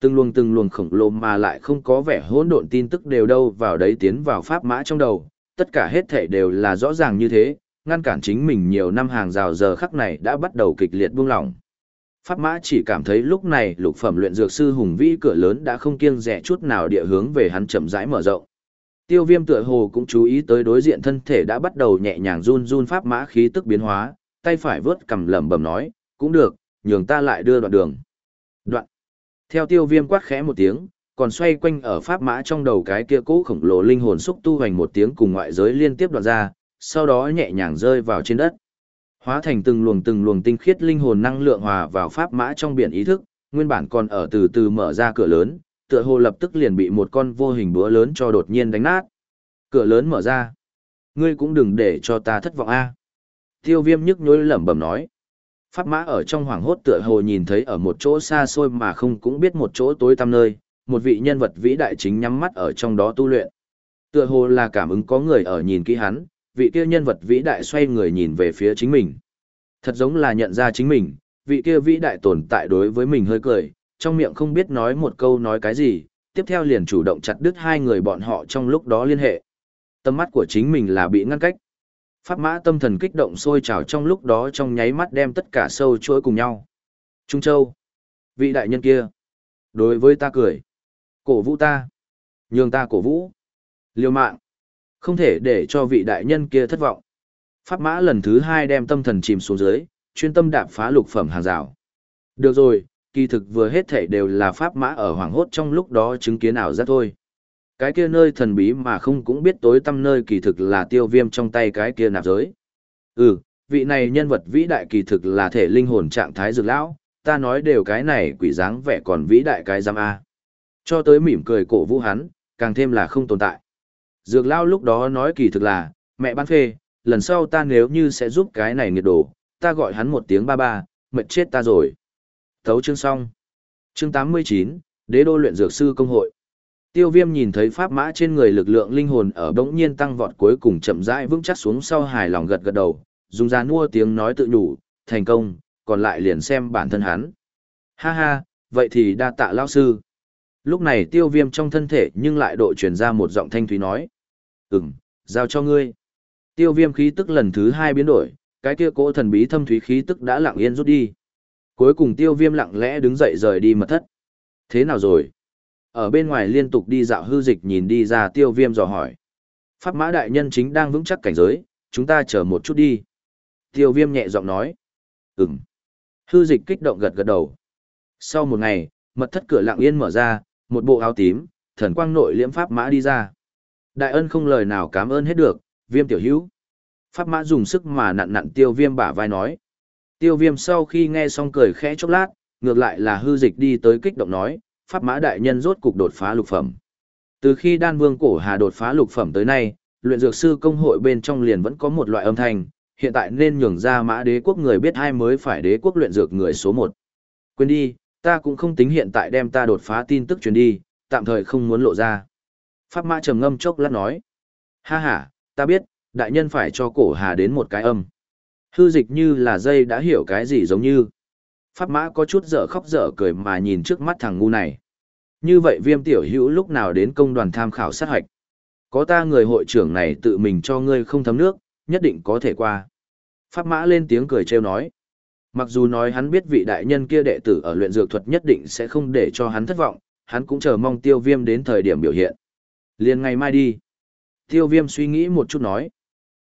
Từng luồng từng luồng khổng lồ mà lại không có vẻ hỗn độn tin tức đều đâu vào đấy tiến vào pháp mã trong đầu, tất cả hết thể đều là rõ ràng như thế, ngăn cản chính mình nhiều năm hàng rào giờ khắc này đã bắt đầu kịch liệt buông lỏng. Pháp mã chỉ cảm thấy lúc này lục phẩm luyện dược sư hùng vĩ cửa lớn đã không kiêng rẻ chút nào địa hướng về hắn chậm rãi mở rộng. Tiêu viêm tựa hồ cũng chú ý tới đối diện thân thể đã bắt đầu nhẹ nhàng run run pháp mã khí tức biến hóa, tay phải vớt cầm lẩm bẩm nói, cũng được, nhường ta lại đưa đoạn đường. Đoạn. Theo tiêu viêm quát khẽ một tiếng, còn xoay quanh ở pháp mã trong đầu cái kia cũ khổng lồ linh hồn xúc tu hành một tiếng cùng ngoại giới liên tiếp đoạn ra, sau đó nhẹ nhàng rơi vào trên đất. Hóa thành từng luồng từng luồng tinh khiết linh hồn năng lượng hòa vào pháp mã trong biển ý thức, nguyên bản còn ở từ từ mở ra cửa lớn, tựa hồ lập tức liền bị một con vô hình búa lớn cho đột nhiên đánh nát. Cửa lớn mở ra. Ngươi cũng đừng để cho ta thất vọng a. Tiêu viêm nhức nhối lẩm bẩm nói. Pháp mã ở trong hoàng hốt tựa hồ nhìn thấy ở một chỗ xa xôi mà không cũng biết một chỗ tối tăm nơi, một vị nhân vật vĩ đại chính nhắm mắt ở trong đó tu luyện. Tựa hồ là cảm ứng có người ở nhìn kỹ hắn, vị kia nhân vật vĩ đại xoay người nhìn về phía chính mình. Thật giống là nhận ra chính mình, vị kia vĩ đại tồn tại đối với mình hơi cười, trong miệng không biết nói một câu nói cái gì, tiếp theo liền chủ động chặt đứt hai người bọn họ trong lúc đó liên hệ. Tâm mắt của chính mình là bị ngăn cách. Pháp mã tâm thần kích động sôi trào trong lúc đó trong nháy mắt đem tất cả sâu chuỗi cùng nhau. Trung Châu. Vị đại nhân kia. Đối với ta cười. Cổ vũ ta. Nhường ta cổ vũ. Liêu mạng. Không thể để cho vị đại nhân kia thất vọng. Pháp mã lần thứ hai đem tâm thần chìm xuống dưới, chuyên tâm đạp phá lục phẩm hàng rào. Được rồi, kỳ thực vừa hết thể đều là pháp mã ở hoàng hốt trong lúc đó chứng kiến ảo giác thôi. Cái kia nơi thần bí mà không cũng biết tối tâm nơi kỳ thực là tiêu viêm trong tay cái kia nạp giới. Ừ, vị này nhân vật vĩ đại kỳ thực là thể linh hồn trạng thái dược lão, ta nói đều cái này quỷ dáng vẻ còn vĩ đại cái giam A. Cho tới mỉm cười cổ vũ hắn, càng thêm là không tồn tại. Dược lão lúc đó nói kỳ thực là, mẹ bán phê, lần sau ta nếu như sẽ giúp cái này nghiệt đổ, ta gọi hắn một tiếng ba ba, mệt chết ta rồi. Thấu chương xong. Chương 89, Đế đô luyện dược sư công hội. Tiêu Viêm nhìn thấy pháp mã trên người lực lượng linh hồn ở bỗng nhiên tăng vọt cuối cùng chậm rãi vững chắc xuống sau hài lòng gật gật đầu, dùng ra nua tiếng nói tự nhủ, thành công, còn lại liền xem bản thân hắn. Ha ha, vậy thì đa tạ lão sư. Lúc này tiêu viêm trong thân thể nhưng lại độ truyền ra một giọng thanh thúy nói. Ừm, giao cho ngươi. Tiêu viêm khí tức lần thứ hai biến đổi, cái kia cỗ thần bí thâm thúy khí tức đã lặng yên rút đi. Cuối cùng tiêu viêm lặng lẽ đứng dậy rời đi mật thất. Thế nào rồi? Ở bên ngoài liên tục đi dạo hư dịch nhìn đi ra tiêu viêm dò hỏi. Pháp mã đại nhân chính đang vững chắc cảnh giới, chúng ta chờ một chút đi. Tiêu viêm nhẹ giọng nói. Ừm. Hư dịch kích động gật gật đầu. Sau một ngày, mật thất cửa lặng yên mở ra, một bộ áo tím, thần quang nội liễm pháp mã đi ra. Đại ân không lời nào cảm ơn hết được, viêm tiểu hữu. Pháp mã dùng sức mà nặn nặn tiêu viêm bả vai nói. Tiêu viêm sau khi nghe xong cười khẽ chốc lát, ngược lại là hư dịch đi tới kích động nói, pháp mã đại nhân rốt cục đột phá lục phẩm. Từ khi đan vương cổ hà đột phá lục phẩm tới nay, luyện dược sư công hội bên trong liền vẫn có một loại âm thanh, hiện tại nên nhường ra mã đế quốc người biết ai mới phải đế quốc luyện dược người số một. Quên đi, ta cũng không tính hiện tại đem ta đột phá tin tức truyền đi, tạm thời không muốn lộ ra. Pháp mã trầm ngâm chốc lát nói. Ha ha, ta biết, đại nhân phải cho cổ hà đến một cái âm. Hư dịch như là dây đã hiểu cái gì giống như. Pháp mã có chút dở khóc dở cười mà nhìn trước mắt thằng ngu này. Như vậy viêm tiểu hữu lúc nào đến công đoàn tham khảo sát hoạch. Có ta người hội trưởng này tự mình cho ngươi không thấm nước, nhất định có thể qua. Pháp mã lên tiếng cười trêu nói. Mặc dù nói hắn biết vị đại nhân kia đệ tử ở luyện dược thuật nhất định sẽ không để cho hắn thất vọng, hắn cũng chờ mong tiêu viêm đến thời điểm biểu hiện. Liền ngày mai đi. Tiêu viêm suy nghĩ một chút nói.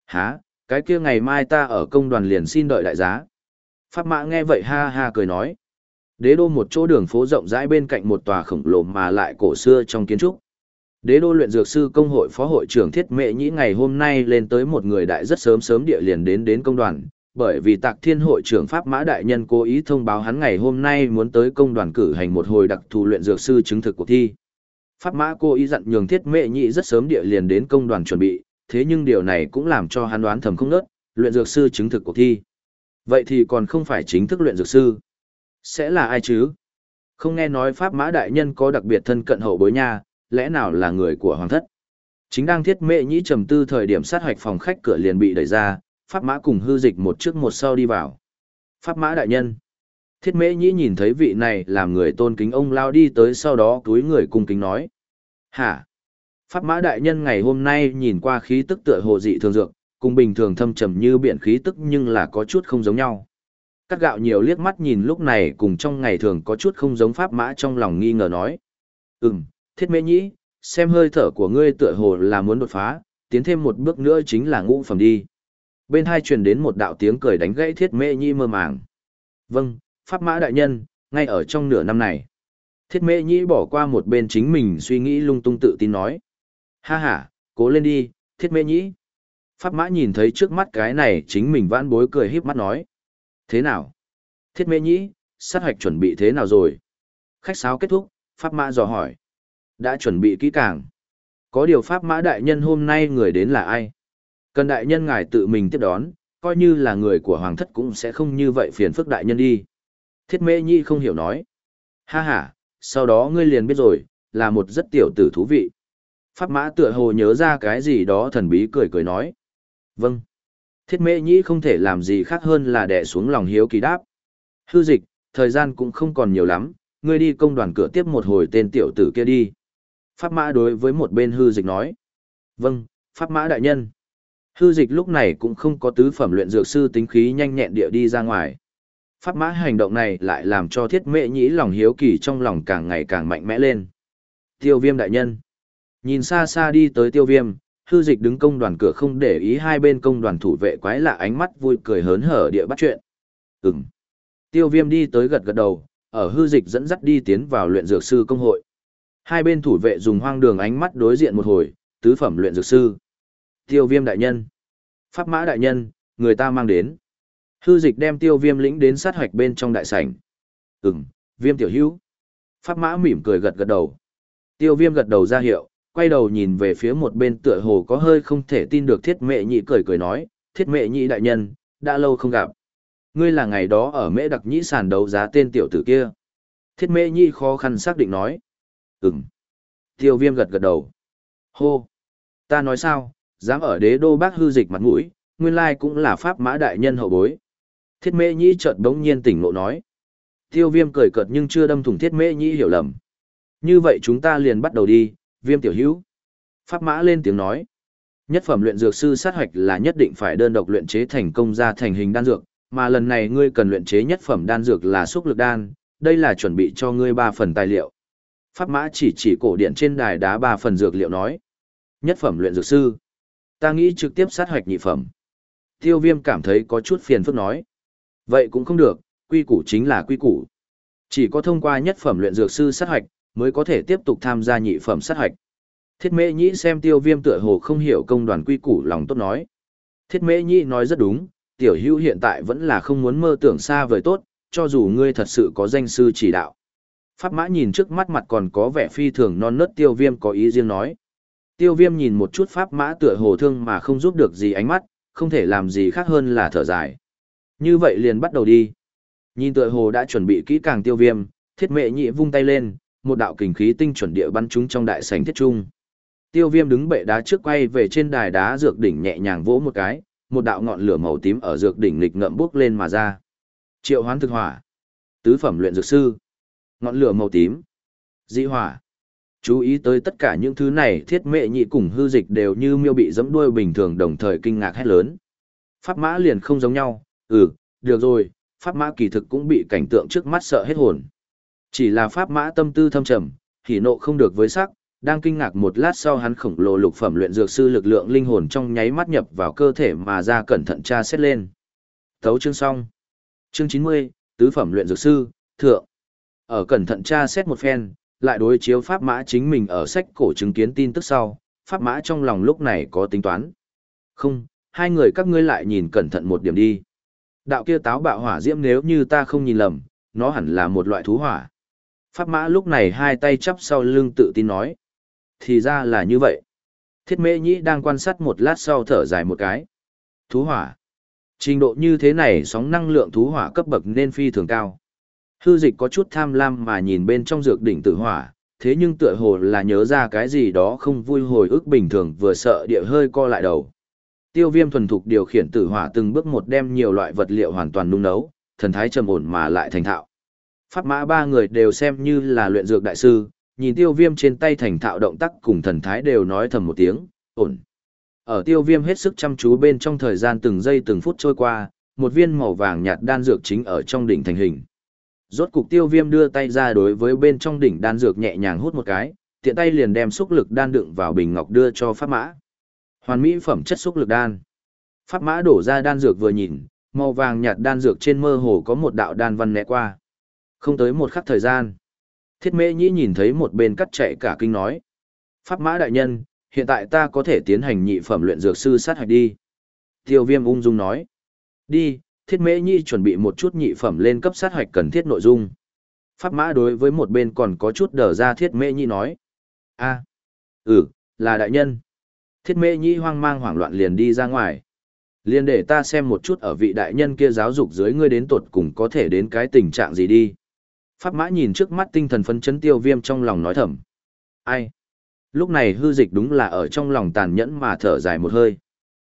Hả, cái kia ngày mai ta ở công đoàn liền xin đợi đại giá. Pháp mã nghe vậy ha ha cười nói. Đế đô một chỗ đường phố rộng rãi bên cạnh một tòa khổng lồ mà lại cổ xưa trong kiến trúc. Đế đô luyện dược sư công hội phó hội trưởng Thiết Mệ Nhĩ ngày hôm nay lên tới một người đại rất sớm sớm địa liền đến đến công đoàn, bởi vì Tạc Thiên hội trưởng Pháp Mã đại nhân cố ý thông báo hắn ngày hôm nay muốn tới công đoàn cử hành một hồi đặc thù luyện dược sư chứng thực cuộc thi. Pháp Mã cố ý dặn nhường Thiết Mệ nhị rất sớm địa liền đến công đoàn chuẩn bị, thế nhưng điều này cũng làm cho hắn đoán thầm không ngớt, luyện dược sư chứng thực cuộc thi. Vậy thì còn không phải chính thức luyện dược sư. Sẽ là ai chứ? Không nghe nói Pháp Mã Đại Nhân có đặc biệt thân cận hậu bối nha, lẽ nào là người của Hoàng thất? Chính đang thiết mệ nhĩ trầm tư thời điểm sát hoạch phòng khách cửa liền bị đẩy ra, Pháp Mã cùng hư dịch một trước một sau đi vào. Pháp Mã Đại Nhân. Thiết mễ nhĩ nhìn thấy vị này làm người tôn kính ông lao đi tới sau đó túi người cung kính nói. Hả? Pháp mã đại nhân ngày hôm nay nhìn qua khí tức tựa hồ dị thường dược, cùng bình thường thâm trầm như biển khí tức nhưng là có chút không giống nhau. Cắt gạo nhiều liếc mắt nhìn lúc này cùng trong ngày thường có chút không giống pháp mã trong lòng nghi ngờ nói. Ừm, thiết Mễ nhĩ, xem hơi thở của ngươi tựa hồ là muốn đột phá, tiến thêm một bước nữa chính là ngũ phẩm đi. Bên hai truyền đến một đạo tiếng cười đánh gãy thiết mễ nhĩ mơ màng. Vâng, pháp mã đại nhân, ngay ở trong nửa năm này. Thiết mễ nhĩ bỏ qua một bên chính mình suy nghĩ lung tung tự tin nói. Ha ha, cố lên đi, thiết mễ nhĩ. Pháp mã nhìn thấy trước mắt cái này chính mình vãn bối cười híp mắt nói. Thế nào? Thiết mễ nhĩ, sát hoạch chuẩn bị thế nào rồi? Khách sáo kết thúc, Pháp mã dò hỏi. Đã chuẩn bị kỹ càng. Có điều Pháp mã đại nhân hôm nay người đến là ai? Cần đại nhân ngài tự mình tiếp đón, coi như là người của hoàng thất cũng sẽ không như vậy phiền phức đại nhân đi. Thiết mê nhi không hiểu nói. Ha ha, sau đó ngươi liền biết rồi, là một rất tiểu tử thú vị. Pháp mã tựa hồ nhớ ra cái gì đó thần bí cười cười nói. Vâng. Thiết mễ nhĩ không thể làm gì khác hơn là đè xuống lòng hiếu kỳ đáp. Hư dịch, thời gian cũng không còn nhiều lắm, ngươi đi công đoàn cửa tiếp một hồi tên tiểu tử kia đi. Pháp mã đối với một bên hư dịch nói. Vâng, pháp mã đại nhân. Hư dịch lúc này cũng không có tứ phẩm luyện dược sư tính khí nhanh nhẹn địa đi ra ngoài. Pháp mã hành động này lại làm cho thiết mệ nhĩ lòng hiếu kỳ trong lòng càng ngày càng mạnh mẽ lên. Tiêu viêm đại nhân. Nhìn xa xa đi tới tiêu viêm, hư dịch đứng công đoàn cửa không để ý hai bên công đoàn thủ vệ quái lạ ánh mắt vui cười hớn hở địa bắt chuyện. Ừm. Tiêu viêm đi tới gật gật đầu, ở hư dịch dẫn dắt đi tiến vào luyện dược sư công hội. Hai bên thủ vệ dùng hoang đường ánh mắt đối diện một hồi, tứ phẩm luyện dược sư. Tiêu viêm đại nhân. Pháp mã đại nhân, người ta mang đến. Hư dịch đem tiêu viêm lĩnh đến sát hoạch bên trong đại sảnh. Ừm, viêm tiểu hữu. Pháp mã mỉm cười gật gật đầu. Tiêu viêm gật đầu ra hiệu, quay đầu nhìn về phía một bên tựa hồ có hơi không thể tin được thiết mệ nhị cười cười nói, thiết mệ nhị đại nhân, đã lâu không gặp. Ngươi là ngày đó ở mễ đặc nhĩ sàn đấu giá tên tiểu tử kia. Thiết mệ nhị khó khăn xác định nói. Ừm. Tiêu viêm gật gật đầu. Hô. Ta nói sao, dám ở đế đô bác hư dịch mặt mũi, nguyên lai cũng là pháp mã đại nhân hậu bối. Thiết mễ nhĩ chợt đống nhiên tỉnh ngộ nói. Tiêu viêm cười cợt nhưng chưa đâm thủng thiết mễ nhĩ hiểu lầm. Như vậy chúng ta liền bắt đầu đi, viêm tiểu hữu. Pháp mã lên tiếng nói. Nhất phẩm luyện dược sư sát hoạch là nhất định phải đơn độc luyện chế thành công ra thành hình đan dược, mà lần này ngươi cần luyện chế nhất phẩm đan dược là xúc lực đan, đây là chuẩn bị cho ngươi ba phần tài liệu. Pháp mã chỉ chỉ cổ điện trên đài đá ba phần dược liệu nói. Nhất phẩm luyện dược sư. Ta nghĩ trực tiếp sát hoạch nhị phẩm. Tiêu viêm cảm thấy có chút phiền phức nói. Vậy cũng không được, quy củ chính là quy củ. Chỉ có thông qua nhất phẩm luyện dược sư sát hoạch, mới có thể tiếp tục tham gia nhị phẩm sát hoạch. Thiết mễ nhĩ xem tiêu viêm tựa hồ không hiểu công đoàn quy củ lòng tốt nói. Thiết mễ nhĩ nói rất đúng, tiểu hữu hiện tại vẫn là không muốn mơ tưởng xa vời tốt, cho dù ngươi thật sự có danh sư chỉ đạo. Pháp mã nhìn trước mắt mặt còn có vẻ phi thường non nớt tiêu viêm có ý riêng nói. Tiêu viêm nhìn một chút pháp mã tựa hồ thương mà không giúp được gì ánh mắt, không thể làm gì khác hơn là thở dài. Như vậy liền bắt đầu đi. Nhìn tựa hồ đã chuẩn bị kỹ càng tiêu viêm, thiết mệ nhị vung tay lên, một đạo kình khí tinh chuẩn địa bắn chúng trong đại sảnh thiết trung. Tiêu viêm đứng bệ đá trước quay về trên đài đá dược đỉnh nhẹ nhàng vỗ một cái, một đạo ngọn lửa màu tím ở dược đỉnh nghịch ngậm bước lên mà ra. Triệu hoán thực hỏa. Tứ phẩm luyện dược sư. Ngọn lửa màu tím. Dị hỏa. Chú ý tới tất cả những thứ này thiết mệ nhị cùng hư dịch đều như miêu bị dẫm đuôi bình thường đồng thời kinh ngạc hét lớn. Pháp mã liền không giống nhau, ừ, được rồi, pháp mã kỳ thực cũng bị cảnh tượng trước mắt sợ hết hồn. Chỉ là pháp mã tâm tư thâm trầm, hỉ nộ không được với sắc, đang kinh ngạc một lát sau hắn khổng lồ lục phẩm luyện dược sư lực lượng linh hồn trong nháy mắt nhập vào cơ thể mà ra cẩn thận tra xét lên. Thấu chương xong. Chương 90, tứ phẩm luyện dược sư, thượng. Ở cẩn thận tra xét một phen, lại đối chiếu pháp mã chính mình ở sách cổ chứng kiến tin tức sau, pháp mã trong lòng lúc này có tính toán. Không, hai người các ngươi lại nhìn cẩn thận một điểm đi. Đạo kia táo bạo hỏa diễm nếu như ta không nhìn lầm, nó hẳn là một loại thú hỏa. Pháp mã lúc này hai tay chắp sau lưng tự tin nói. Thì ra là như vậy. Thiết mễ nhĩ đang quan sát một lát sau thở dài một cái. Thú hỏa. Trình độ như thế này sóng năng lượng thú hỏa cấp bậc nên phi thường cao. Hư dịch có chút tham lam mà nhìn bên trong dược đỉnh tử hỏa, thế nhưng tựa hồ là nhớ ra cái gì đó không vui hồi ức bình thường vừa sợ địa hơi co lại đầu. Tiêu viêm thuần thục điều khiển tử hỏa từng bước một đem nhiều loại vật liệu hoàn toàn nung nấu, thần thái trầm ổn mà lại thành thạo. Pháp mã ba người đều xem như là luyện dược đại sư, nhìn tiêu viêm trên tay thành thạo động tác cùng thần thái đều nói thầm một tiếng, ổn. Ở tiêu viêm hết sức chăm chú bên trong thời gian từng giây từng phút trôi qua, một viên màu vàng nhạt đan dược chính ở trong đỉnh thành hình. Rốt cục tiêu viêm đưa tay ra đối với bên trong đỉnh đan dược nhẹ nhàng hút một cái, tiện tay liền đem xúc lực đan đựng vào bình ngọc đưa cho pháp mã. Hoàn mỹ phẩm chất xúc lực đan. Pháp mã đổ ra đan dược vừa nhìn, màu vàng nhạt đan dược trên mơ hồ có một đạo đan văn né qua. Không tới một khắc thời gian. Thiết mễ nhĩ nhìn thấy một bên cắt chạy cả kinh nói. Pháp mã đại nhân, hiện tại ta có thể tiến hành nhị phẩm luyện dược sư sát hạch đi. Tiêu viêm ung dung nói. Đi, thiết mễ nhi chuẩn bị một chút nhị phẩm lên cấp sát hạch cần thiết nội dung. Pháp mã đối với một bên còn có chút đờ ra thiết mễ nhi nói. a ừ, là đại nhân. Thiết mễ nhi hoang mang hoảng loạn liền đi ra ngoài. Liền để ta xem một chút ở vị đại nhân kia giáo dục dưới ngươi đến tột cùng có thể đến cái tình trạng gì đi. Pháp mã nhìn trước mắt tinh thần phấn chấn tiêu viêm trong lòng nói thầm. Ai? Lúc này hư dịch đúng là ở trong lòng tàn nhẫn mà thở dài một hơi.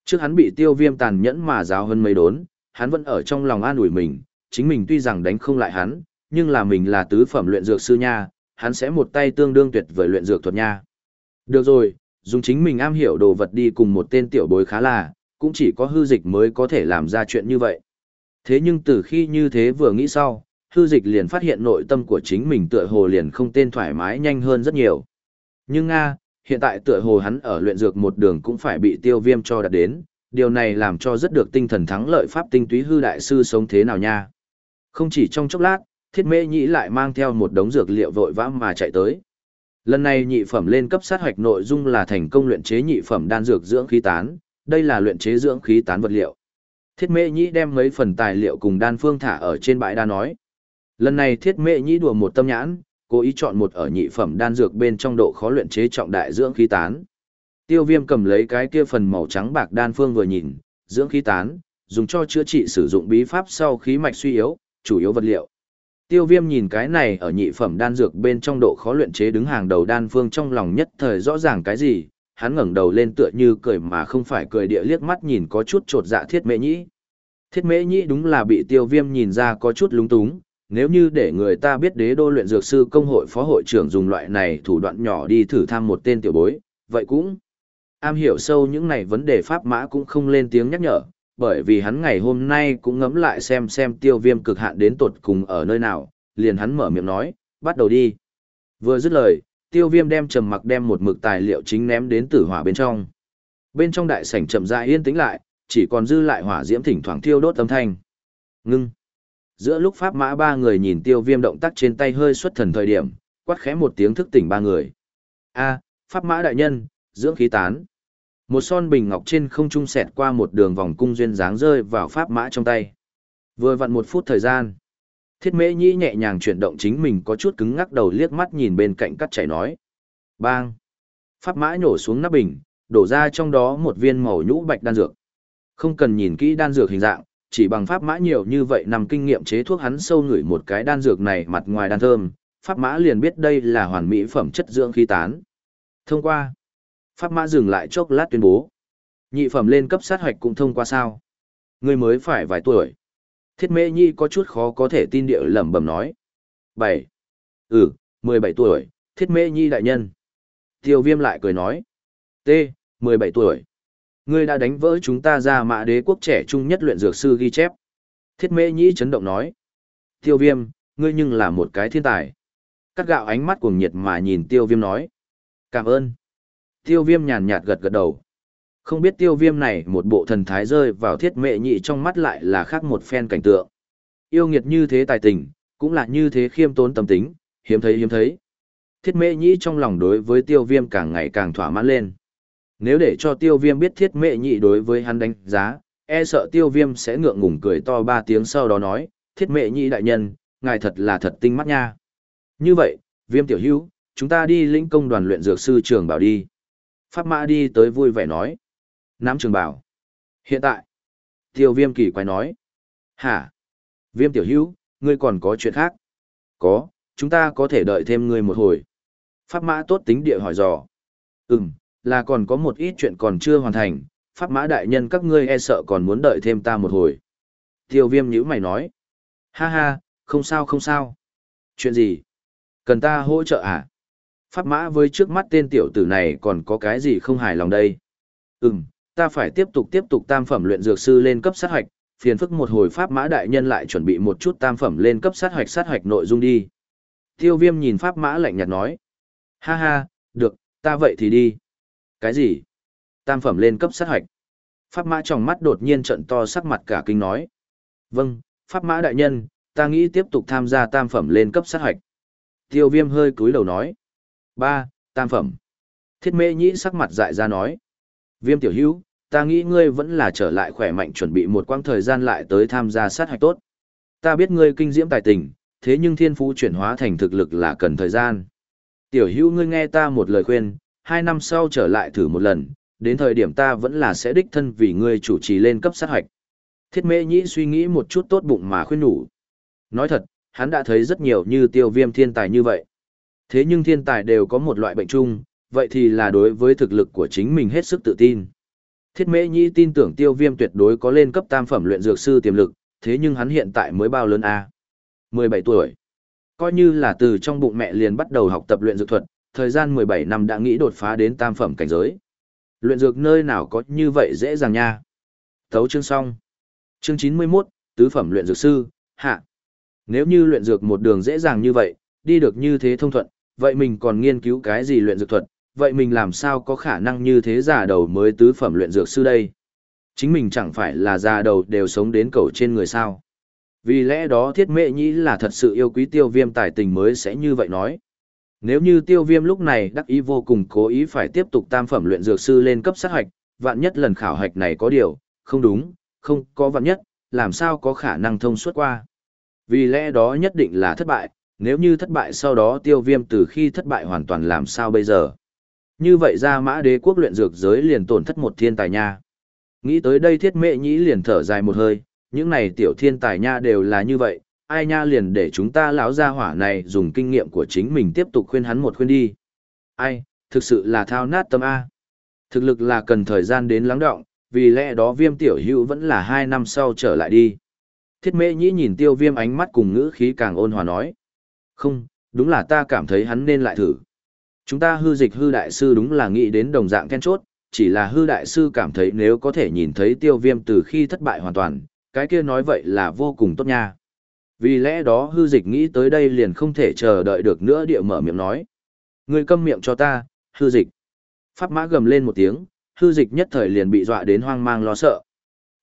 Trước hắn bị tiêu viêm tàn nhẫn mà giáo hơn mấy đốn, hắn vẫn ở trong lòng an ủi mình, chính mình tuy rằng đánh không lại hắn, nhưng là mình là tứ phẩm luyện dược sư nha, hắn sẽ một tay tương đương tuyệt vời luyện dược thuật nha. Được rồi, dùng chính mình am hiểu đồ vật đi cùng một tên tiểu bối khá là, cũng chỉ có hư dịch mới có thể làm ra chuyện như vậy. Thế nhưng từ khi như thế vừa nghĩ sau, hư dịch liền phát hiện nội tâm của chính mình tựa hồ liền không tên thoải mái nhanh hơn rất nhiều. Nhưng Nga, hiện tại tựa hồ hắn ở luyện dược một đường cũng phải bị tiêu viêm cho đạt đến, điều này làm cho rất được tinh thần thắng lợi pháp tinh túy hư đại sư sống thế nào nha. Không chỉ trong chốc lát, thiết mễ nhĩ lại mang theo một đống dược liệu vội vã mà chạy tới. Lần này nhị phẩm lên cấp sát hoạch nội dung là thành công luyện chế nhị phẩm đan dược dưỡng khí tán, đây là luyện chế dưỡng khí tán vật liệu. Thiết mễ nhĩ đem mấy phần tài liệu cùng đan phương thả ở trên bãi đa nói. Lần này thiết mễ nhĩ đùa một tâm nhãn, cố ý chọn một ở nhị phẩm đan dược bên trong độ khó luyện chế trọng đại dưỡng khí tán. Tiêu viêm cầm lấy cái kia phần màu trắng bạc đan phương vừa nhìn, dưỡng khí tán, dùng cho chữa trị sử dụng bí pháp sau khí mạch suy yếu, chủ yếu vật liệu. Tiêu viêm nhìn cái này ở nhị phẩm đan dược bên trong độ khó luyện chế đứng hàng đầu đan phương trong lòng nhất thời rõ ràng cái gì, hắn ngẩng đầu lên tựa như cười mà không phải cười địa liếc mắt nhìn có chút trột dạ thiết mễ nhĩ. Thiết mễ nhĩ đúng là bị tiêu viêm nhìn ra có chút lúng túng, nếu như để người ta biết đế đô luyện dược sư công hội phó hội trưởng dùng loại này thủ đoạn nhỏ đi thử thăm một tên tiểu bối, vậy cũng am hiểu sâu những này vấn đề pháp mã cũng không lên tiếng nhắc nhở, bởi vì hắn ngày hôm nay cũng ngẫm lại xem xem tiêu viêm cực hạn đến tột cùng ở nơi nào, liền hắn mở miệng nói, bắt đầu đi. Vừa dứt lời, tiêu viêm đem trầm mặc đem một mực tài liệu chính ném đến tử hỏa bên trong. Bên trong đại sảnh chậm rãi yên tĩnh lại, chỉ còn dư lại hỏa diễm thỉnh thoảng thiêu đốt âm thanh. Ngưng. Giữa lúc pháp mã ba người nhìn tiêu viêm động tác trên tay hơi xuất thần thời điểm, quát khẽ một tiếng thức tỉnh ba người. A, pháp mã đại nhân, dưỡng khí tán. Một son bình ngọc trên không trung xẹt qua một đường vòng cung duyên dáng rơi vào pháp mã trong tay. Vừa vặn một phút thời gian. Thiết mễ nhĩ nhẹ nhàng chuyển động chính mình có chút cứng ngắc đầu liếc mắt nhìn bên cạnh cắt chảy nói. Bang! Pháp mã nhổ xuống nắp bình, đổ ra trong đó một viên màu nhũ bạch đan dược. Không cần nhìn kỹ đan dược hình dạng, chỉ bằng pháp mã nhiều như vậy nằm kinh nghiệm chế thuốc hắn sâu ngửi một cái đan dược này mặt ngoài đan thơm, pháp mã liền biết đây là hoàn mỹ phẩm chất dưỡng khí tán. Thông qua. Pháp mã dừng lại chốc lát tuyên bố. Nhị phẩm lên cấp sát hoạch cũng thông qua sao. Người mới phải vài tuổi. Thiết mễ nhi có chút khó có thể tin địa lẩm bẩm nói. bảy Ừ, mười bảy tuổi, thiết mễ nhi đại nhân. Tiêu viêm lại cười nói. T, mười bảy tuổi. Ngươi đã đánh vỡ chúng ta ra mạ đế quốc trẻ trung nhất luyện dược sư ghi chép. Thiết mễ nhi chấn động nói. Tiêu viêm, ngươi nhưng là một cái thiên tài. Cắt gạo ánh mắt cuồng nhiệt mà nhìn tiêu viêm nói. Cảm ơn. Tiêu viêm nhàn nhạt gật gật đầu. Không biết tiêu viêm này một bộ thần thái rơi vào thiết mệ nhị trong mắt lại là khác một phen cảnh tượng. Yêu nghiệt như thế tài tình, cũng là như thế khiêm tốn tâm tính, hiếm thấy hiếm thấy. Thiết mệ nhị trong lòng đối với tiêu viêm càng ngày càng thỏa mãn lên. Nếu để cho tiêu viêm biết thiết mệ nhị đối với hắn đánh giá, e sợ tiêu viêm sẽ ngượng ngùng cười to ba tiếng sau đó nói, thiết mệ nhị đại nhân, ngài thật là thật tinh mắt nha. Như vậy, viêm tiểu hữu, chúng ta đi lĩnh công đoàn luyện dược sư trường bảo đi. Pháp mã đi tới vui vẻ nói. Nắm trường bảo. Hiện tại. Tiêu viêm kỳ quái nói. Hả? Viêm tiểu hữu, ngươi còn có chuyện khác? Có, chúng ta có thể đợi thêm ngươi một hồi. Pháp mã tốt tính địa hỏi dò. Ừm, là còn có một ít chuyện còn chưa hoàn thành. Pháp mã đại nhân các ngươi e sợ còn muốn đợi thêm ta một hồi. Tiêu viêm nhữ mày nói. Ha ha, không sao không sao. Chuyện gì? Cần ta hỗ trợ à? Pháp mã với trước mắt tên tiểu tử này còn có cái gì không hài lòng đây? Ừm, ta phải tiếp tục tiếp tục tam phẩm luyện dược sư lên cấp sát hoạch, phiền phức một hồi pháp mã đại nhân lại chuẩn bị một chút tam phẩm lên cấp sát hoạch sát hoạch nội dung đi. Tiêu viêm nhìn pháp mã lạnh nhạt nói. Ha ha, được, ta vậy thì đi. Cái gì? Tam phẩm lên cấp sát hoạch. Pháp mã trong mắt đột nhiên trận to sắc mặt cả kinh nói. Vâng, pháp mã đại nhân, ta nghĩ tiếp tục tham gia tam phẩm lên cấp sát hoạch. Tiêu viêm hơi cúi đầu nói. Ba, tam phẩm. Thiết Mễ nhĩ sắc mặt dại ra nói. Viêm tiểu hữu, ta nghĩ ngươi vẫn là trở lại khỏe mạnh chuẩn bị một quãng thời gian lại tới tham gia sát hạch tốt. Ta biết ngươi kinh diễm tài tình, thế nhưng thiên phú chuyển hóa thành thực lực là cần thời gian. Tiểu hữu ngươi nghe ta một lời khuyên, hai năm sau trở lại thử một lần, đến thời điểm ta vẫn là sẽ đích thân vì ngươi chủ trì lên cấp sát hạch. Thiết mễ nhĩ suy nghĩ một chút tốt bụng mà khuyên nhủ. Nói thật, hắn đã thấy rất nhiều như tiêu viêm thiên tài như vậy. Thế nhưng thiên tài đều có một loại bệnh chung, vậy thì là đối với thực lực của chính mình hết sức tự tin. Thiết mễ nhĩ tin tưởng tiêu viêm tuyệt đối có lên cấp tam phẩm luyện dược sư tiềm lực, thế nhưng hắn hiện tại mới bao lớn A. 17 tuổi. Coi như là từ trong bụng mẹ liền bắt đầu học tập luyện dược thuật, thời gian 17 năm đã nghĩ đột phá đến tam phẩm cảnh giới. Luyện dược nơi nào có như vậy dễ dàng nha. Thấu chương xong. Chương 91, tứ phẩm luyện dược sư, hạ. Nếu như luyện dược một đường dễ dàng như vậy, đi được như thế thông thuận, vậy mình còn nghiên cứu cái gì luyện dược thuật, vậy mình làm sao có khả năng như thế già đầu mới tứ phẩm luyện dược sư đây? Chính mình chẳng phải là già đầu đều sống đến cầu trên người sao? Vì lẽ đó thiết mệ nhĩ là thật sự yêu quý tiêu viêm tài tình mới sẽ như vậy nói. Nếu như tiêu viêm lúc này đắc ý vô cùng cố ý phải tiếp tục tam phẩm luyện dược sư lên cấp sát hạch, vạn nhất lần khảo hạch này có điều, không đúng, không có vạn nhất, làm sao có khả năng thông suốt qua. Vì lẽ đó nhất định là thất bại, nếu như thất bại sau đó tiêu viêm từ khi thất bại hoàn toàn làm sao bây giờ. Như vậy ra mã đế quốc luyện dược giới liền tổn thất một thiên tài nha. Nghĩ tới đây thiết mệ nhĩ liền thở dài một hơi, những này tiểu thiên tài nha đều là như vậy, ai nha liền để chúng ta lão gia hỏa này dùng kinh nghiệm của chính mình tiếp tục khuyên hắn một khuyên đi. Ai, thực sự là thao nát tâm A. Thực lực là cần thời gian đến lắng động, vì lẽ đó viêm tiểu hữu vẫn là hai năm sau trở lại đi. Thiết mễ nhĩ nhìn tiêu viêm ánh mắt cùng ngữ khí càng ôn hòa nói. Không, đúng là ta cảm thấy hắn nên lại thử. Chúng ta hư dịch hư đại sư đúng là nghĩ đến đồng dạng then chốt, chỉ là hư đại sư cảm thấy nếu có thể nhìn thấy tiêu viêm từ khi thất bại hoàn toàn, cái kia nói vậy là vô cùng tốt nha. Vì lẽ đó hư dịch nghĩ tới đây liền không thể chờ đợi được nữa địa mở miệng nói. Người câm miệng cho ta, hư dịch. Pháp mã gầm lên một tiếng, hư dịch nhất thời liền bị dọa đến hoang mang lo sợ.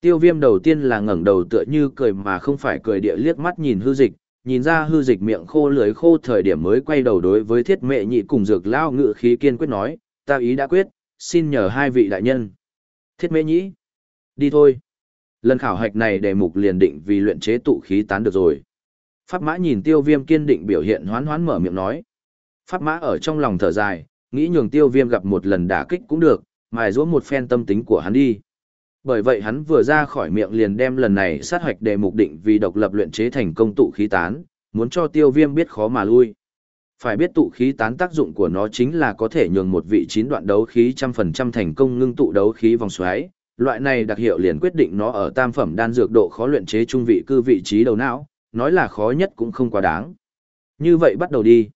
Tiêu viêm đầu tiên là ngẩng đầu tựa như cười mà không phải cười địa liếc mắt nhìn hư dịch, nhìn ra hư dịch miệng khô lưới khô thời điểm mới quay đầu đối với thiết mệ nhị cùng dược lao ngự khí kiên quyết nói, ta ý đã quyết, xin nhờ hai vị đại nhân. Thiết mệ nhị, đi thôi. Lần khảo hạch này đề mục liền định vì luyện chế tụ khí tán được rồi. Pháp mã nhìn tiêu viêm kiên định biểu hiện hoán hoán mở miệng nói. Pháp mã ở trong lòng thở dài, nghĩ nhường tiêu viêm gặp một lần đả kích cũng được, mài giũa một phen tâm tính của hắn đi. Bởi vậy hắn vừa ra khỏi miệng liền đem lần này sát hoạch đề mục định vì độc lập luyện chế thành công tụ khí tán, muốn cho tiêu viêm biết khó mà lui. Phải biết tụ khí tán tác dụng của nó chính là có thể nhường một vị chín đoạn đấu khí trăm phần trăm thành công ngưng tụ đấu khí vòng xoáy. Loại này đặc hiệu liền quyết định nó ở tam phẩm đan dược độ khó luyện chế trung vị cư vị trí đầu não, nói là khó nhất cũng không quá đáng. Như vậy bắt đầu đi.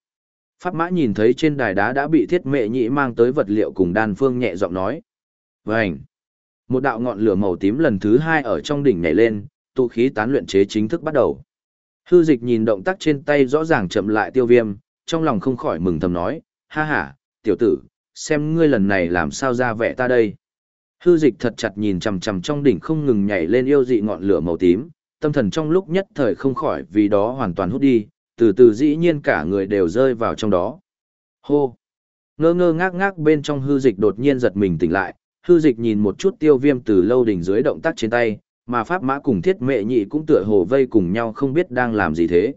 Pháp mã nhìn thấy trên đài đá đã bị thiết mệ nhị mang tới vật liệu cùng đan phương nhẹ giọng nói. Vânh! Một đạo ngọn lửa màu tím lần thứ hai ở trong đỉnh nhảy lên, tụ khí tán luyện chế chính thức bắt đầu. Hư dịch nhìn động tác trên tay rõ ràng chậm lại tiêu viêm, trong lòng không khỏi mừng thầm nói, ha ha, tiểu tử, xem ngươi lần này làm sao ra vẻ ta đây. Hư dịch thật chặt nhìn chằm chằm trong đỉnh không ngừng nhảy lên yêu dị ngọn lửa màu tím, tâm thần trong lúc nhất thời không khỏi vì đó hoàn toàn hút đi, từ từ dĩ nhiên cả người đều rơi vào trong đó. Hô! Ngơ ngơ ngác ngác bên trong hư dịch đột nhiên giật mình tỉnh lại, hư dịch nhìn một chút tiêu viêm từ lâu đỉnh dưới động tác trên tay, mà pháp mã cùng thiết mệ nhị cũng tựa hồ vây cùng nhau không biết đang làm gì thế.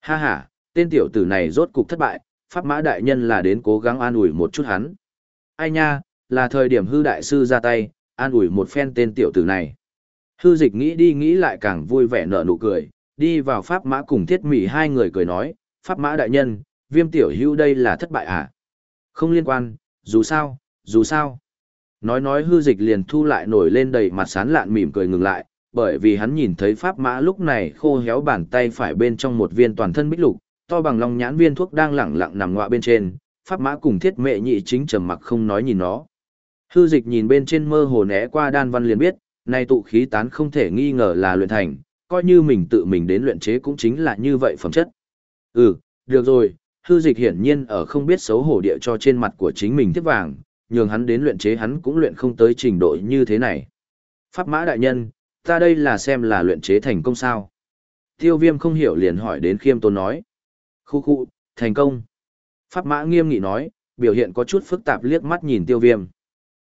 Ha ha, tên tiểu tử này rốt cục thất bại, pháp mã đại nhân là đến cố gắng an ủi một chút hắn. Ai nha, là thời điểm hư đại sư ra tay, an ủi một phen tên tiểu tử này. Hư dịch nghĩ đi nghĩ lại càng vui vẻ nở nụ cười, đi vào pháp mã cùng thiết mỉ hai người cười nói, pháp mã đại nhân, viêm tiểu hưu đây là thất bại à? Không liên quan, dù sao, dù sao. Nói nói hư dịch liền thu lại nổi lên đầy mặt sán lạn mỉm cười ngừng lại, bởi vì hắn nhìn thấy pháp mã lúc này khô héo bàn tay phải bên trong một viên toàn thân bích lục, to bằng long nhãn viên thuốc đang lẳng lặng nằm ngọa bên trên, pháp mã cùng thiết mệ nhị chính trầm mặc không nói nhìn nó. Hư dịch nhìn bên trên mơ hồ né qua đan văn liền biết, này tụ khí tán không thể nghi ngờ là luyện thành, coi như mình tự mình đến luyện chế cũng chính là như vậy phẩm chất. Ừ, được rồi, hư dịch hiển nhiên ở không biết xấu hổ địa cho trên mặt của chính mình tiếp vàng, nhường hắn đến luyện chế hắn cũng luyện không tới trình độ như thế này. Pháp mã đại nhân, ta đây là xem là luyện chế thành công sao. Tiêu viêm không hiểu liền hỏi đến khiêm tôn nói. Khu khu, thành công. Pháp mã nghiêm nghị nói, biểu hiện có chút phức tạp liếc mắt nhìn tiêu viêm.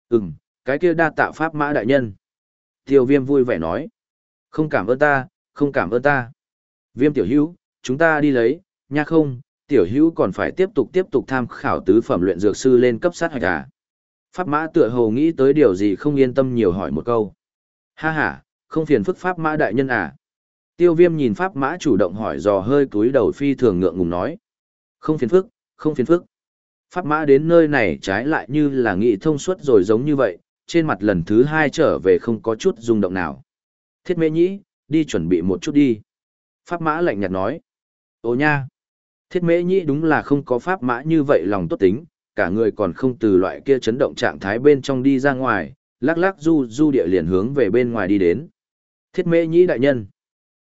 Ừm, cái kia đa tạ pháp mã đại nhân. Tiêu viêm vui vẻ nói. Không cảm ơn ta, không cảm ơn ta. Viêm tiểu hữu, chúng ta đi lấy, nha không, tiểu hữu còn phải tiếp tục tiếp tục tham khảo tứ phẩm luyện dược sư lên cấp sát hoạch à. Pháp mã tựa hồ nghĩ tới điều gì không yên tâm nhiều hỏi một câu. Ha ha, không phiền phức pháp mã đại nhân à. Tiêu viêm nhìn pháp mã chủ động hỏi dò hơi cúi đầu phi thường ngượng ngùng nói. Không phiền phức, không phiền phức. Pháp mã đến nơi này trái lại như là nghị thông suốt rồi giống như vậy, trên mặt lần thứ hai trở về không có chút rung động nào. Thiết mê nhĩ, đi chuẩn bị một chút đi. Pháp mã lạnh nhạt nói. Ô nha! Thiết mễ nhĩ đúng là không có pháp mã như vậy lòng tốt tính, cả người còn không từ loại kia chấn động trạng thái bên trong đi ra ngoài, lắc lắc du du địa liền hướng về bên ngoài đi đến. Thiết mễ nhĩ đại nhân.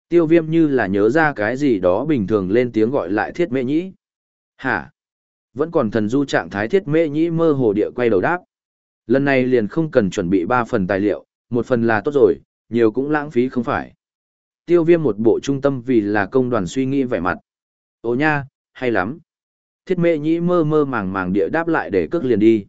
Tiêu viêm như là nhớ ra cái gì đó bình thường lên tiếng gọi lại thiết mễ nhĩ. Hả? Vẫn còn thần du trạng thái thiết mễ nhĩ mơ hồ địa quay đầu đáp. Lần này liền không cần chuẩn bị ba phần tài liệu, một phần là tốt rồi, nhiều cũng lãng phí không phải. Tiêu viêm một bộ trung tâm vì là công đoàn suy nghĩ vẻ mặt. Ồ nha, hay lắm. Thiết mễ nhĩ mơ mơ màng màng địa đáp lại để cước liền đi.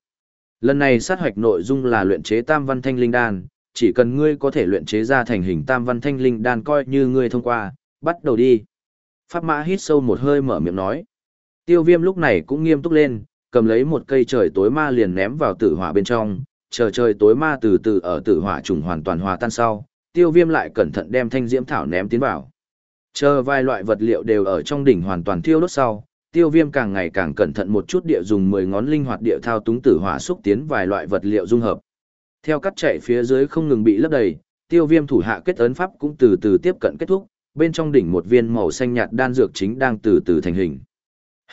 Lần này sát hoạch nội dung là luyện chế tam văn thanh linh đan, chỉ cần ngươi có thể luyện chế ra thành hình tam văn thanh linh đan coi như ngươi thông qua, bắt đầu đi. Pháp mã hít sâu một hơi mở miệng nói. Tiêu viêm lúc này cũng nghiêm túc lên, cầm lấy một cây trời tối ma liền ném vào tử hỏa bên trong, chờ trời tối ma từ từ ở tử hỏa trùng hoàn toàn hòa tan sau, tiêu viêm lại cẩn thận đem thanh diễm thảo ném tiến vào. Chờ vài loại vật liệu đều ở trong đỉnh hoàn toàn thiêu đốt sau, tiêu viêm càng ngày càng cẩn thận một chút địa dùng 10 ngón linh hoạt địa thao túng tử hỏa xúc tiến vài loại vật liệu dung hợp. Theo cắt chạy phía dưới không ngừng bị lấp đầy, tiêu viêm thủ hạ kết ấn pháp cũng từ từ tiếp cận kết thúc, bên trong đỉnh một viên màu xanh nhạt đan dược chính đang từ từ thành hình.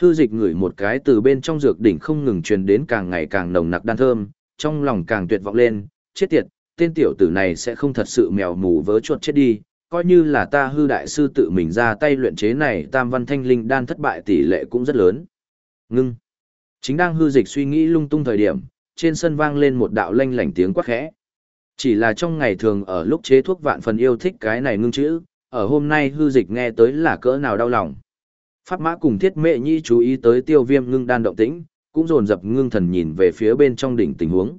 Hư dịch ngửi một cái từ bên trong dược đỉnh không ngừng truyền đến càng ngày càng nồng nặc đan thơm, trong lòng càng tuyệt vọng lên, chết tiệt, tên tiểu tử này sẽ không thật sự mèo mù vớ chuột chết đi, coi như là ta hư đại sư tự mình ra tay luyện chế này tam văn thanh linh đan thất bại tỷ lệ cũng rất lớn. Ngưng. Chính đang hư dịch suy nghĩ lung tung thời điểm, trên sân vang lên một đạo lanh lảnh tiếng quát khẽ. Chỉ là trong ngày thường ở lúc chế thuốc vạn phần yêu thích cái này ngưng chữ, ở hôm nay hư dịch nghe tới là cỡ nào đau lòng. Pháp mã cùng thiết mệ nhi chú ý tới tiêu viêm ngưng đan động tĩnh, cũng dồn dập ngưng thần nhìn về phía bên trong đỉnh tình huống.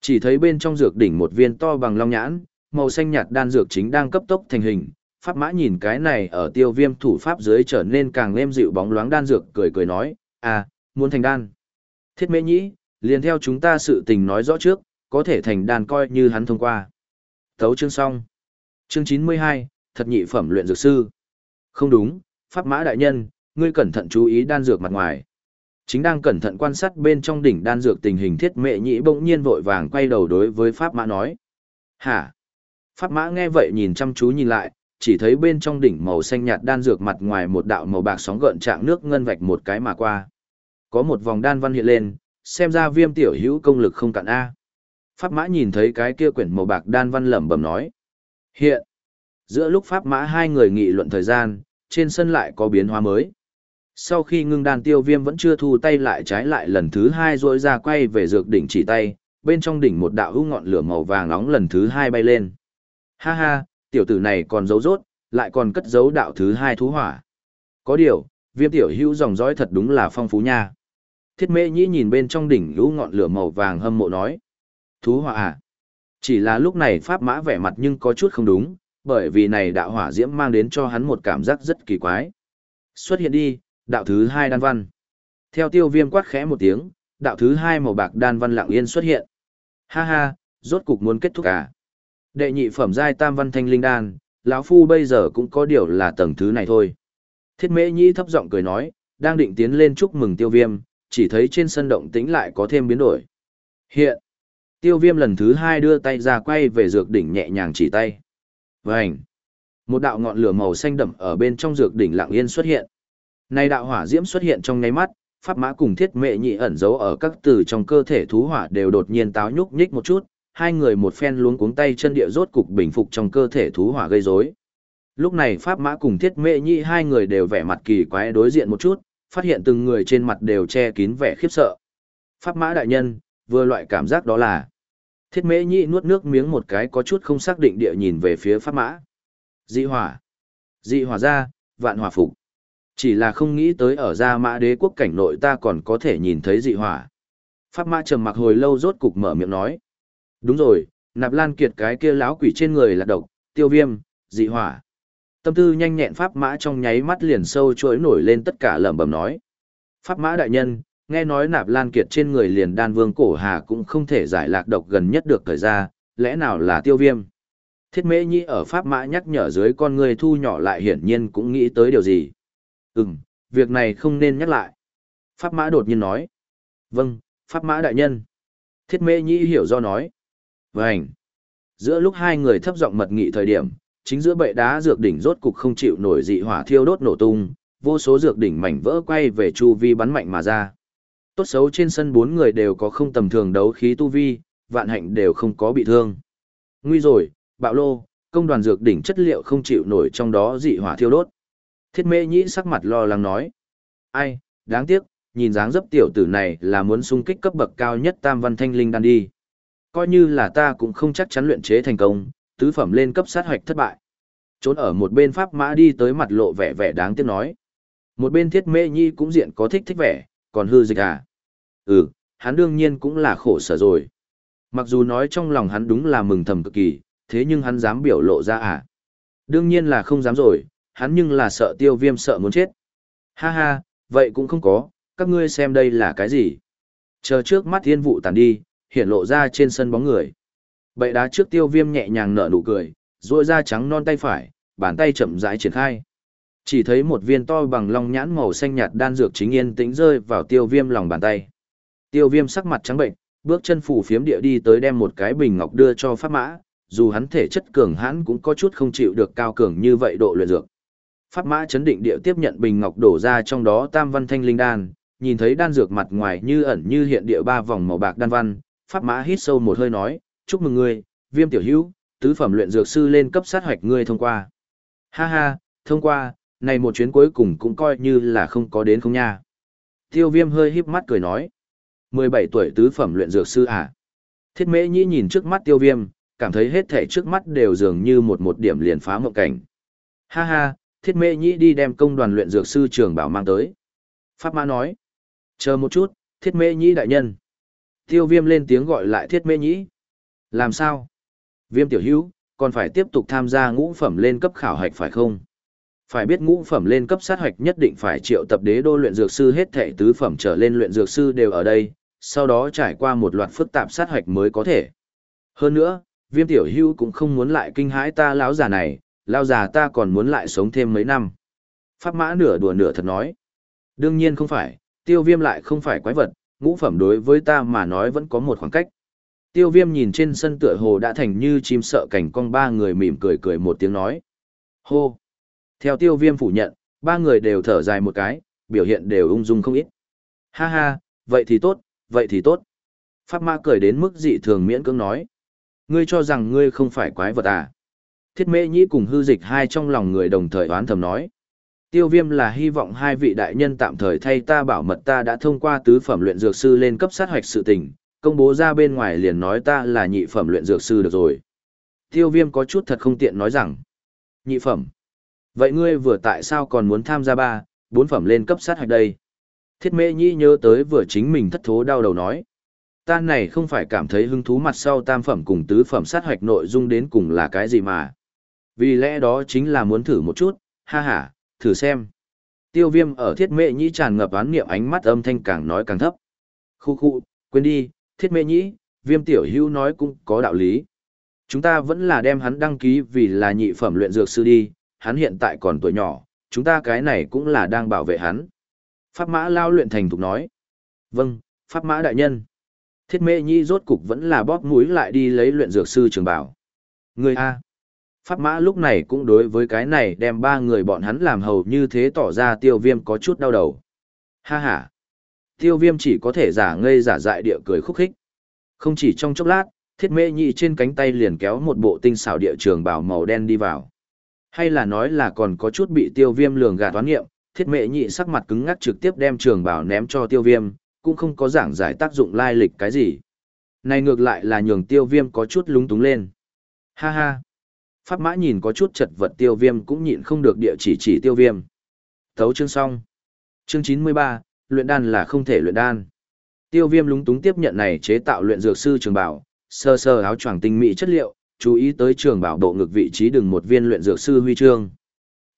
Chỉ thấy bên trong dược đỉnh một viên to bằng long nhãn, màu xanh nhạt đan dược chính đang cấp tốc thành hình. Pháp mã nhìn cái này ở tiêu viêm thủ pháp dưới trở nên càng êm dịu bóng loáng đan dược cười cười nói, à, muốn thành đan. Thiết mễ nhĩ, liền theo chúng ta sự tình nói rõ trước, có thể thành đan coi như hắn thông qua. Thấu chương xong. Chương 92, thật nhị phẩm luyện dược sư. Không đúng, pháp mã đại nhân, ngươi cẩn thận chú ý đan dược mặt ngoài. Chính đang cẩn thận quan sát bên trong đỉnh đan dược tình hình thiết mệ nhĩ bỗng nhiên vội vàng quay đầu đối với pháp mã nói. Hả? Pháp mã nghe vậy nhìn chăm chú nhìn lại, chỉ thấy bên trong đỉnh màu xanh nhạt đan dược mặt ngoài một đạo màu bạc sóng gợn trạng nước ngân vạch một cái mà qua. Có một vòng đan văn hiện lên, xem ra viêm tiểu hữu công lực không cạn A. Pháp mã nhìn thấy cái kia quyển màu bạc đan văn lẩm bẩm nói. Hiện, giữa lúc pháp mã hai người nghị luận thời gian, trên sân lại có biến hóa mới. Sau khi ngưng đan tiêu viêm vẫn chưa thu tay lại trái lại lần thứ hai rôi ra quay về dược đỉnh chỉ tay, bên trong đỉnh một đạo hữu ngọn lửa màu vàng nóng lần thứ hai bay lên. Ha ha, tiểu tử này còn giấu rốt, lại còn cất giấu đạo thứ hai thú hỏa. Có điều, viêm tiểu hữu dòng dõi thật đúng là phong phú nha. Thiết mễ nhĩ nhìn bên trong đỉnh lũ ngọn lửa màu vàng hâm mộ nói. Thú hỏa à? Chỉ là lúc này pháp mã vẻ mặt nhưng có chút không đúng, bởi vì này đạo hỏa diễm mang đến cho hắn một cảm giác rất kỳ quái. Xuất hiện đi, đạo thứ hai đan văn. Theo tiêu viêm quát khẽ một tiếng, đạo thứ hai màu bạc đan văn lặng yên xuất hiện. Ha ha, rốt cục muốn kết thúc à. Đệ nhị phẩm giai tam văn thanh linh đan, lão phu bây giờ cũng có điều là tầng thứ này thôi. Thiết mễ nhĩ thấp giọng cười nói, đang định tiến lên chúc mừng tiêu viêm, chỉ thấy trên sân động tĩnh lại có thêm biến đổi. Hiện, tiêu viêm lần thứ hai đưa tay ra quay về dược đỉnh nhẹ nhàng chỉ tay. Vành, một đạo ngọn lửa màu xanh đậm ở bên trong dược đỉnh lặng yên xuất hiện. Này đạo hỏa diễm xuất hiện trong nháy mắt, pháp mã cùng thiết mệ nhị ẩn giấu ở các từ trong cơ thể thú hỏa đều đột nhiên táo nhúc nhích một chút, hai người một phen luống cuống tay chân địa rốt cục bình phục trong cơ thể thú hỏa gây rối. Lúc này pháp mã cùng thiết mệ nhị hai người đều vẻ mặt kỳ quái đối diện một chút, phát hiện từng người trên mặt đều che kín vẻ khiếp sợ. Pháp mã đại nhân, vừa loại cảm giác đó là Thiết mễ nhị nuốt nước miếng một cái có chút không xác định địa nhìn về phía pháp mã. Dị hỏa. Dị hỏa ra, vạn hỏa phục. Chỉ là không nghĩ tới ở gia mã đế quốc cảnh nội ta còn có thể nhìn thấy dị hỏa. Pháp mã trầm mặc hồi lâu rốt cục mở miệng nói. Đúng rồi, nạp lan kiệt cái kia láo quỷ trên người là độc, tiêu viêm, dị hỏa. Tâm tư nhanh nhẹn pháp mã trong nháy mắt liền sâu chuỗi nổi lên tất cả lẩm bẩm nói. Pháp mã đại nhân, nghe nói nạp lan kiệt trên người liền đan vương cổ hà cũng không thể giải lạc độc gần nhất được thời ra, lẽ nào là tiêu viêm? Thiết mễ nhĩ ở pháp mã nhắc nhở dưới con người thu nhỏ lại hiển nhiên cũng nghĩ tới điều gì. Ừm, việc này không nên nhắc lại. Pháp mã đột nhiên nói. Vâng, pháp mã đại nhân. Thiết mễ nhĩ hiểu do nói. Vânh. Giữa lúc hai người thấp giọng mật nghị thời điểm, chính giữa bệ đá dược đỉnh rốt cục không chịu nổi dị hỏa thiêu đốt nổ tung, vô số dược đỉnh mảnh vỡ quay về chu vi bắn mạnh mà ra. Tốt xấu trên sân bốn người đều có không tầm thường đấu khí tu vi, vạn hạnh đều không có bị thương. Nguy rồi, bạo lô, công đoàn dược đỉnh chất liệu không chịu nổi trong đó dị hỏa thiêu đốt. Thiết mê nhĩ sắc mặt lo lắng nói. Ai, đáng tiếc, nhìn dáng dấp tiểu tử này là muốn xung kích cấp bậc cao nhất tam văn thanh linh đan đi. Coi như là ta cũng không chắc chắn luyện chế thành công, tứ phẩm lên cấp sát hoạch thất bại. Trốn ở một bên pháp mã đi tới mặt lộ vẻ vẻ đáng tiếc nói. Một bên thiết mê nhi cũng diện có thích thích vẻ, còn hư dịch à? Ừ, hắn đương nhiên cũng là khổ sở rồi. Mặc dù nói trong lòng hắn đúng là mừng thầm cực kỳ, thế nhưng hắn dám biểu lộ ra à? Đương nhiên là không dám rồi, hắn nhưng là sợ tiêu viêm sợ muốn chết. Ha ha, vậy cũng không có, các ngươi xem đây là cái gì? Chờ trước mắt thiên vụ tàn đi, hiện lộ ra trên sân bóng người. Bậy đá trước tiêu viêm nhẹ nhàng nở nụ cười, ruôi ra trắng non tay phải, bàn tay chậm rãi triển khai. Chỉ thấy một viên to bằng long nhãn màu xanh nhạt đan dược chính yên tĩnh rơi vào tiêu viêm lòng bàn tay. Tiêu viêm sắc mặt trắng bệnh, bước chân phủ phiếm địa đi tới đem một cái bình ngọc đưa cho pháp mã, dù hắn thể chất cường hãn cũng có chút không chịu được cao cường như vậy độ luyện dược. Pháp mã chấn định địa tiếp nhận bình ngọc đổ ra trong đó tam văn thanh linh đan, nhìn thấy đan dược mặt ngoài như ẩn như hiện địa ba vòng màu bạc đan văn, pháp mã hít sâu một hơi nói, chúc mừng ngươi, viêm tiểu hữu, tứ phẩm luyện dược sư lên cấp sát hoạch ngươi thông qua. Ha ha, thông qua, này một chuyến cuối cùng cũng coi như là không có đến không nha. Tiêu viêm hơi híp mắt cười nói. 17 tuổi tứ phẩm luyện dược sư à? Thiết mễ nhĩ nhìn trước mắt tiêu viêm, cảm thấy hết thể trước mắt đều dường như một một điểm liền phá mộng cảnh. Ha ha, thiết mễ nhĩ đi đem công đoàn luyện dược sư trường bảo mang tới. Pháp mã nói. Chờ một chút, thiết mễ nhĩ đại nhân. Tiêu viêm lên tiếng gọi lại thiết Mê nhĩ. Làm sao? Viêm tiểu hữu, còn phải tiếp tục tham gia ngũ phẩm lên cấp khảo hạch phải không? Phải biết ngũ phẩm lên cấp sát hạch nhất định phải triệu tập đế đô luyện dược sư hết thể tứ phẩm trở lên luyện dược sư đều ở đây, sau đó trải qua một loạt phức tạp sát hạch mới có thể. Hơn nữa, viêm tiểu hưu cũng không muốn lại kinh hãi ta lão già này, lão già ta còn muốn lại sống thêm mấy năm. Pháp mã nửa đùa nửa thật nói. Đương nhiên không phải, tiêu viêm lại không phải quái vật, ngũ phẩm đối với ta mà nói vẫn có một khoảng cách. Tiêu viêm nhìn trên sân tựa hồ đã thành như chim sợ cảnh cong ba người mỉm cười cười một tiếng nói. Hô! Theo tiêu viêm phủ nhận, ba người đều thở dài một cái, biểu hiện đều ung dung không ít. Ha ha, vậy thì tốt, vậy thì tốt. Pháp ma cười đến mức dị thường miễn cưỡng nói. Ngươi cho rằng ngươi không phải quái vật à? Thiết mễ nhĩ cùng hư dịch hai trong lòng người đồng thời oán thầm nói. Tiêu viêm là hy vọng hai vị đại nhân tạm thời thay ta bảo mật ta đã thông qua tứ phẩm luyện dược sư lên cấp sát hoạch sự tình, công bố ra bên ngoài liền nói ta là nhị phẩm luyện dược sư được rồi. Tiêu viêm có chút thật không tiện nói rằng. Nhị phẩm. Vậy ngươi vừa tại sao còn muốn tham gia ba, bốn phẩm lên cấp sát hoạch đây? Thiết mễ nhĩ nhớ tới vừa chính mình thất thố đau đầu nói. Ta này không phải cảm thấy hứng thú mặt sau tam phẩm cùng tứ phẩm sát hoạch nội dung đến cùng là cái gì mà. Vì lẽ đó chính là muốn thử một chút, ha ha, thử xem. Tiêu viêm ở thiết mệ nhĩ tràn ngập án niệm ánh mắt âm thanh càng nói càng thấp. Khu khu, quên đi, thiết mệ nhĩ, viêm tiểu hưu nói cũng có đạo lý. Chúng ta vẫn là đem hắn đăng ký vì là nhị phẩm luyện dược sư đi, hắn hiện tại còn tuổi nhỏ, chúng ta cái này cũng là đang bảo vệ hắn. Pháp mã lao luyện thành thục nói. Vâng, pháp mã đại nhân. Thiết mệ nhĩ rốt cục vẫn là bóp mũi lại đi lấy luyện dược sư trường bảo. Người A. Pháp mã lúc này cũng đối với cái này đem ba người bọn hắn làm hầu như thế tỏ ra tiêu viêm có chút đau đầu. Ha ha. Tiêu viêm chỉ có thể giả ngây giả dại địa cười khúc khích. Không chỉ trong chốc lát, thiết mễ nhị trên cánh tay liền kéo một bộ tinh xảo địa trường bảo màu đen đi vào. Hay là nói là còn có chút bị tiêu viêm lường gạt toán nghiệm, thiết mễ nhị sắc mặt cứng ngắc trực tiếp đem trường bảo ném cho tiêu viêm, cũng không có giảng giải tác dụng lai lịch cái gì. Này ngược lại là nhường tiêu viêm có chút lúng túng lên. Ha ha. Pháp mã nhìn có chút chật vật tiêu viêm cũng nhịn không được địa chỉ chỉ tiêu viêm. Thấu chương xong. Chương 93, luyện đan là không thể luyện đan. Tiêu viêm lúng túng tiếp nhận này chế tạo luyện dược sư trường bảo, sơ sơ áo choàng tinh mỹ chất liệu, chú ý tới trường bảo độ ngực vị trí đừng một viên luyện dược sư huy chương.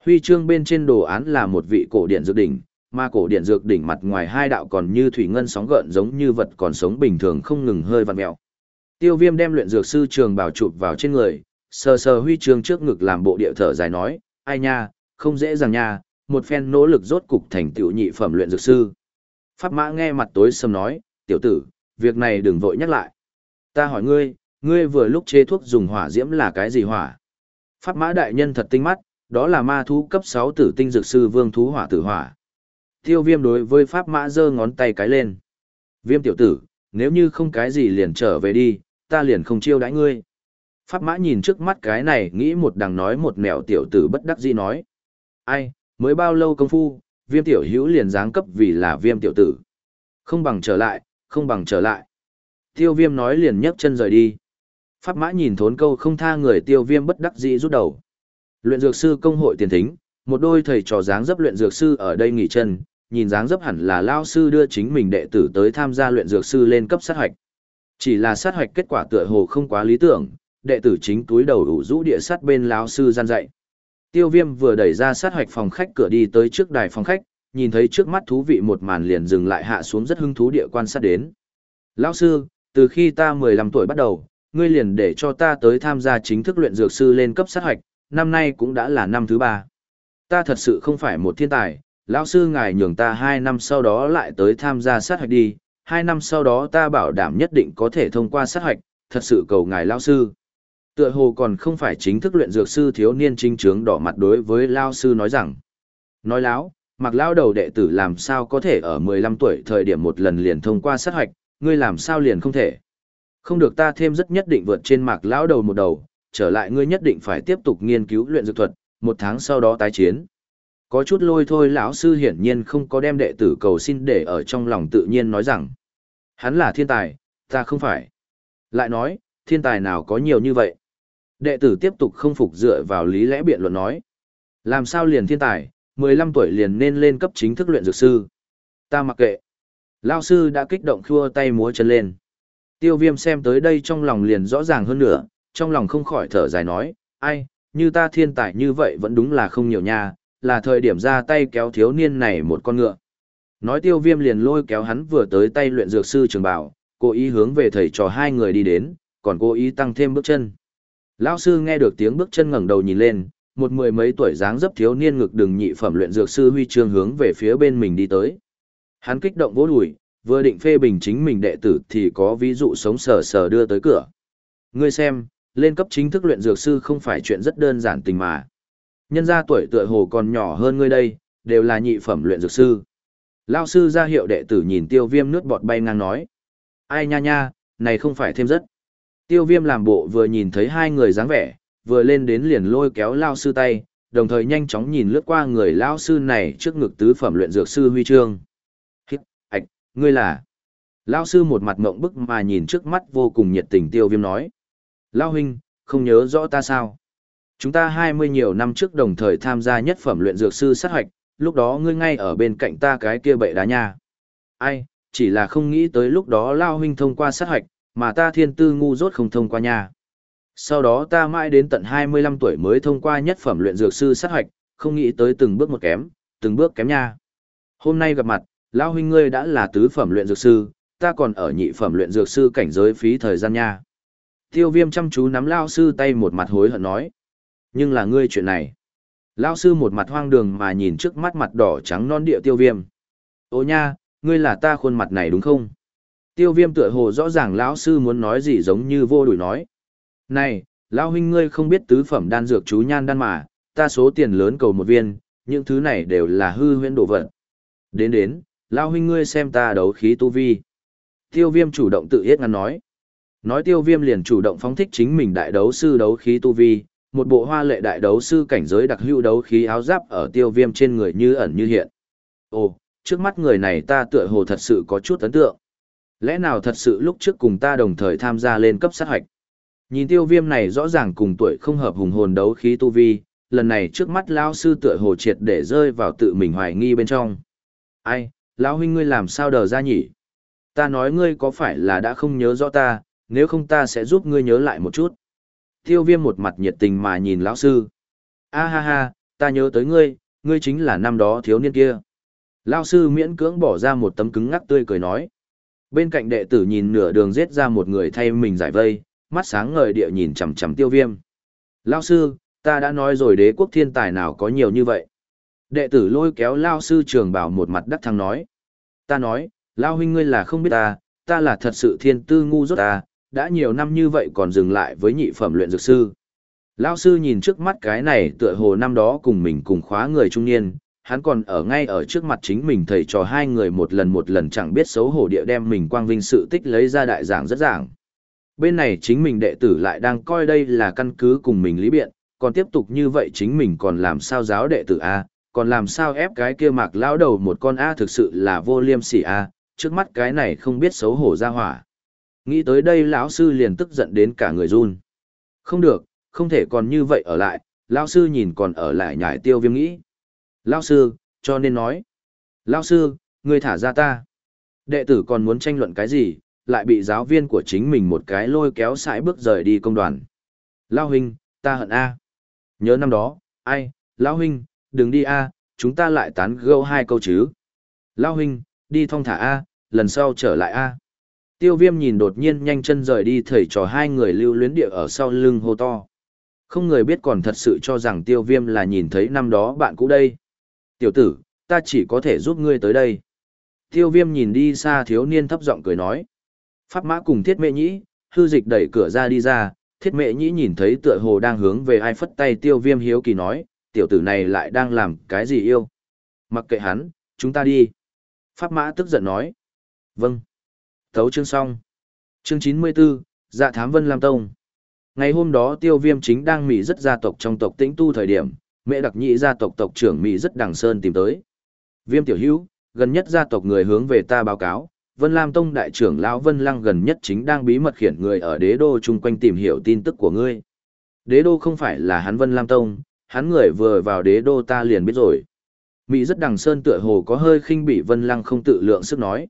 Huy chương bên trên đồ án là một vị cổ điện dược đỉnh, mà cổ điện dược đỉnh mặt ngoài hai đạo còn như thủy ngân sóng gợn giống như vật còn sống bình thường không ngừng hơi vặn mèo. Tiêu Viêm đem luyện dược sư trường bảo chụp vào trên người, sờ sờ huy chương trước ngực làm bộ địa thở dài nói, ai nha, không dễ dàng nha, một phen nỗ lực rốt cục thành tựu nhị phẩm luyện dược sư. Pháp mã nghe mặt tối sầm nói, tiểu tử, việc này đừng vội nhắc lại. Ta hỏi ngươi, ngươi vừa lúc chế thuốc dùng hỏa diễm là cái gì hỏa? Pháp mã đại nhân thật tinh mắt, đó là ma thú cấp 6 tử tinh dược sư vương thú hỏa tử hỏa. Tiêu viêm đối với pháp mã giơ ngón tay cái lên. Viêm tiểu tử, nếu như không cái gì liền trở về đi, ta liền không chiêu đãi ngươi. Pháp mã nhìn trước mắt cái này nghĩ một đằng nói một mèo tiểu tử bất đắc dĩ nói. Ai, mới bao lâu công phu, viêm tiểu hữu liền giáng cấp vì là viêm tiểu tử. Không bằng trở lại, không bằng trở lại. Tiêu viêm nói liền nhấc chân rời đi. Pháp mã nhìn thốn câu không tha người tiêu viêm bất đắc dĩ rút đầu. Luyện dược sư công hội tiền thính, một đôi thầy trò dáng dấp luyện dược sư ở đây nghỉ chân, nhìn dáng dấp hẳn là lao sư đưa chính mình đệ tử tới tham gia luyện dược sư lên cấp sát hoạch. Chỉ là sát hoạch kết quả tựa hồ không quá lý tưởng, đệ tử chính túi đầu đủ rũ địa sát bên lão sư gian dạy. Tiêu Viêm vừa đẩy ra sát hoạch phòng khách cửa đi tới trước đài phòng khách, nhìn thấy trước mắt thú vị một màn liền dừng lại hạ xuống rất hứng thú địa quan sát đến. Lão sư, từ khi ta 15 tuổi bắt đầu, ngươi liền để cho ta tới tham gia chính thức luyện dược sư lên cấp sát hoạch, năm nay cũng đã là năm thứ ba. Ta thật sự không phải một thiên tài, lão sư ngài nhường ta hai năm sau đó lại tới tham gia sát hoạch đi, hai năm sau đó ta bảo đảm nhất định có thể thông qua sát hoạch, thật sự cầu ngài lão sư. Tựa hồ còn không phải chính thức luyện dược sư thiếu niên trinh trướng đỏ mặt đối với lão sư nói rằng. Nói láo, mặc lão đầu đệ tử làm sao có thể ở 15 tuổi thời điểm một lần liền thông qua sát hoạch, ngươi làm sao liền không thể. Không được ta thêm rất nhất định vượt trên mạc lão đầu một đầu, trở lại ngươi nhất định phải tiếp tục nghiên cứu luyện dược thuật, một tháng sau đó tái chiến. Có chút lôi thôi lão sư hiển nhiên không có đem đệ tử cầu xin để ở trong lòng tự nhiên nói rằng. Hắn là thiên tài, ta không phải. Lại nói, thiên tài nào có nhiều như vậy. Đệ tử tiếp tục không phục dựa vào lý lẽ biện luận nói. Làm sao liền thiên tài, 15 tuổi liền nên lên cấp chính thức luyện dược sư. Ta mặc kệ. Lao sư đã kích động khua tay múa chân lên. Tiêu viêm xem tới đây trong lòng liền rõ ràng hơn nữa, trong lòng không khỏi thở dài nói, ai, như ta thiên tài như vậy vẫn đúng là không nhiều nha, là thời điểm ra tay kéo thiếu niên này một con ngựa. Nói tiêu viêm liền lôi kéo hắn vừa tới tay luyện dược sư trường bảo, cố ý hướng về thầy trò hai người đi đến, còn cố ý tăng thêm bước chân. Lão sư nghe được tiếng bước chân ngẩng đầu nhìn lên, một mười mấy tuổi dáng dấp thiếu niên ngực đường nhị phẩm luyện dược sư huy chương hướng về phía bên mình đi tới. Hắn kích động vỗ đùi, vừa định phê bình chính mình đệ tử thì có ví dụ sống sờ sờ đưa tới cửa. Ngươi xem, lên cấp chính thức luyện dược sư không phải chuyện rất đơn giản tình mà. Nhân gia tuổi tựa hồ còn nhỏ hơn ngươi đây, đều là nhị phẩm luyện dược sư. Lão sư ra hiệu đệ tử nhìn tiêu viêm nước bọt bay ngang nói. Ai nha nha, này không phải thêm rất. Tiêu viêm làm bộ vừa nhìn thấy hai người dáng vẻ, vừa lên đến liền lôi kéo Lao sư tay, đồng thời nhanh chóng nhìn lướt qua người Lao sư này trước ngực tứ phẩm luyện dược sư huy chương. Hít, ạch, ngươi là. Lao sư một mặt mộng bức mà nhìn trước mắt vô cùng nhiệt tình tiêu viêm nói. Lao huynh, không nhớ rõ ta sao? Chúng ta hai mươi nhiều năm trước đồng thời tham gia nhất phẩm luyện dược sư sát hoạch, lúc đó ngươi ngay ở bên cạnh ta cái kia bậy đá nha. Ai, chỉ là không nghĩ tới lúc đó Lao huynh thông qua sát hoạch, mà ta thiên tư ngu dốt không thông qua nha. Sau đó ta mãi đến tận hai mươi lăm tuổi mới thông qua nhất phẩm luyện dược sư sát hoạch, không nghĩ tới từng bước một kém, từng bước kém nha. Hôm nay gặp mặt, Lao huynh ngươi đã là tứ phẩm luyện dược sư, ta còn ở nhị phẩm luyện dược sư cảnh giới phí thời gian nha. Tiêu viêm chăm chú nắm lao sư tay một mặt hối hận nói. Nhưng là ngươi chuyện này. Lao sư một mặt hoang đường mà nhìn trước mắt mặt đỏ trắng non địa tiêu viêm. Ô nha, ngươi là ta khuôn mặt này đúng không? Tiêu viêm tựa hồ rõ ràng lão sư muốn nói gì giống như vô đuổi nói. Này, lão huynh ngươi không biết tứ phẩm đan dược chú nhan đan mà, ta số tiền lớn cầu một viên, những thứ này đều là hư huyễn đồ vật. Đến đến, lão huynh ngươi xem ta đấu khí tu vi. Tiêu viêm chủ động tự yết ngăn nói. Nói tiêu viêm liền chủ động phóng thích chính mình đại đấu sư đấu khí tu vi, một bộ hoa lệ đại đấu sư cảnh giới đặc hữu đấu khí áo giáp ở tiêu viêm trên người như ẩn như hiện. Ồ, trước mắt người này ta tựa hồ thật sự có chút ấn tượng. Lẽ nào thật sự lúc trước cùng ta đồng thời tham gia lên cấp sát hoạch? Nhìn tiêu viêm này rõ ràng cùng tuổi không hợp hùng hồn đấu khí tu vi, lần này trước mắt lão sư tựa hồ triệt để rơi vào tự mình hoài nghi bên trong. Ai, lão huynh ngươi làm sao đờ ra nhỉ? Ta nói ngươi có phải là đã không nhớ rõ ta, nếu không ta sẽ giúp ngươi nhớ lại một chút. Tiêu viêm một mặt nhiệt tình mà nhìn lão sư. A ha ha, ta nhớ tới ngươi, ngươi chính là năm đó thiếu niên kia. Lão sư miễn cưỡng bỏ ra một tấm cứng ngắc tươi cười nói. Bên cạnh đệ tử nhìn nửa đường giết ra một người thay mình giải vây, mắt sáng ngời địa nhìn chằm chằm tiêu viêm. Lão sư, ta đã nói rồi đế quốc thiên tài nào có nhiều như vậy. Đệ tử lôi kéo Lão sư trường bảo một mặt đắc thăng nói. Ta nói, Lão huynh ngươi là không biết ta, ta là thật sự thiên tư ngu dốt ta, đã nhiều năm như vậy còn dừng lại với nhị phẩm luyện dược sư. Lão sư nhìn trước mắt cái này tựa hồ năm đó cùng mình cùng khóa người trung niên, hắn còn ở ngay ở trước mặt chính mình thầy trò hai người một lần một lần chẳng biết xấu hổ địa đem mình quang vinh sự tích lấy ra đại giảng rất giảng. Bên này chính mình đệ tử lại đang coi đây là căn cứ cùng mình lý biện, còn tiếp tục như vậy chính mình còn làm sao giáo đệ tử A, còn làm sao ép cái kia mạc lão đầu một con A thực sự là vô liêm sỉ A, trước mắt cái này không biết xấu hổ ra hỏa. Nghĩ tới đây lão sư liền tức giận đến cả người run. Không được, không thể còn như vậy ở lại, lão sư nhìn còn ở lại nhải tiêu viêm nghĩ. Lão sư, cho nên nói. Lão sư, người thả ra ta. Đệ tử còn muốn tranh luận cái gì, lại bị giáo viên của chính mình một cái lôi kéo sải bước rời đi công đoàn. Lão huynh, ta hận A. Nhớ năm đó, ai, Lão huynh, đừng đi A, chúng ta lại tán gẫu hai câu chứ. Lão huynh, đi thong thả A, lần sau trở lại A. Tiêu viêm nhìn đột nhiên nhanh chân rời đi thầy trò hai người lưu luyến địa ở sau lưng hô to. Không người biết còn thật sự cho rằng tiêu viêm là nhìn thấy năm đó bạn cũ đây. Tiểu tử, ta chỉ có thể giúp ngươi tới đây. Tiêu viêm nhìn đi xa thiếu niên thấp giọng cười nói. Pháp mã cùng thiết mệ nhĩ, hư dịch đẩy cửa ra đi ra, thiết mệ nhĩ nhìn thấy tựa hồ đang hướng về ai phất tay tiêu viêm hiếu kỳ nói, tiểu tử này lại đang làm cái gì yêu. Mặc kệ hắn, chúng ta đi. Pháp mã tức giận nói. Vâng. Thấu chương xong. Chương 94, Dạ thám Vân Lam Tông. Ngày hôm đó tiêu viêm chính đang Mỹ rất gia tộc trong tộc tĩnh tu thời điểm, mẹ đặc nhị gia tộc tộc trưởng Mỹ rất đằng sơn tìm tới. Viêm tiểu hữu, gần nhất gia tộc người hướng về ta báo cáo, Vân Lam Tông đại trưởng lão Vân Lăng gần nhất chính đang bí mật khiển người ở đế đô chung quanh tìm hiểu tin tức của ngươi. Đế đô không phải là hắn Vân Lam Tông, hắn người vừa vào đế đô ta liền biết rồi. Mỹ rất đằng sơn tựa hồ có hơi khinh bị Vân Lăng không tự lượng sức nói.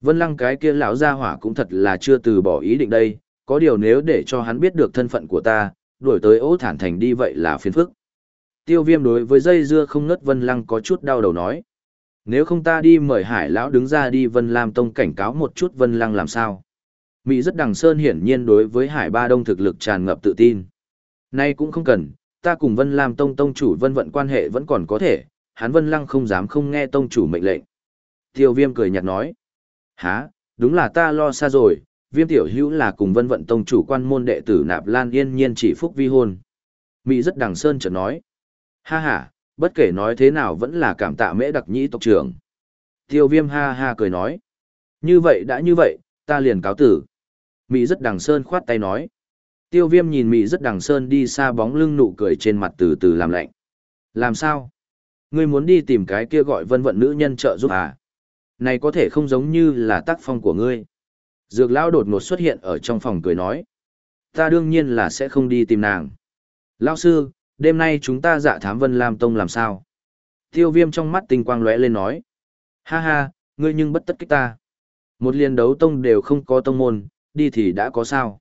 Vân Lăng cái kia lão gia hỏa cũng thật là chưa từ bỏ ý định đây, có điều nếu để cho hắn biết được thân phận của ta, đuổi tới ố thản thành đi vậy là phiền phức. Tiêu viêm đối với dây dưa không ngất Vân Lăng có chút đau đầu nói. Nếu không ta đi mời hải lão đứng ra đi Vân Lam Tông cảnh cáo một chút Vân Lăng làm sao. Mỹ rất đằng sơn hiển nhiên đối với hải ba đông thực lực tràn ngập tự tin. Nay cũng không cần, ta cùng Vân Lam Tông Tông chủ Vân vận quan hệ vẫn còn có thể, hắn Vân Lăng không dám không nghe Tông chủ mệnh lệnh. Tiêu viêm cười nhạt nói. há, đúng là ta lo xa rồi, viêm tiểu hữu là cùng vân vận tông chủ quan môn đệ tử nạp lan yên nhiên chỉ phúc vi hôn. Mỹ rất đằng sơn chợt nói. Ha ha, bất kể nói thế nào vẫn là cảm tạ mễ đặc nhĩ tộc trưởng. Tiêu viêm ha ha cười nói. Như vậy đã như vậy, ta liền cáo tử. Mỹ rất đằng sơn khoát tay nói. Tiêu viêm nhìn Mỹ rất đằng sơn đi xa bóng lưng nụ cười trên mặt từ từ làm lạnh. Làm sao? Ngươi muốn đi tìm cái kia gọi vân vận nữ nhân trợ giúp à? Này có thể không giống như là tác phong của ngươi. Dược lão đột ngột xuất hiện ở trong phòng cười nói. Ta đương nhiên là sẽ không đi tìm nàng. Lão sư, đêm nay chúng ta dạ thám Vân Lam Tông làm sao? Tiêu viêm trong mắt tinh quang lóe lên nói. Ha ha, ngươi nhưng bất tất kích ta. Một liên đấu tông đều không có tông môn, đi thì đã có sao.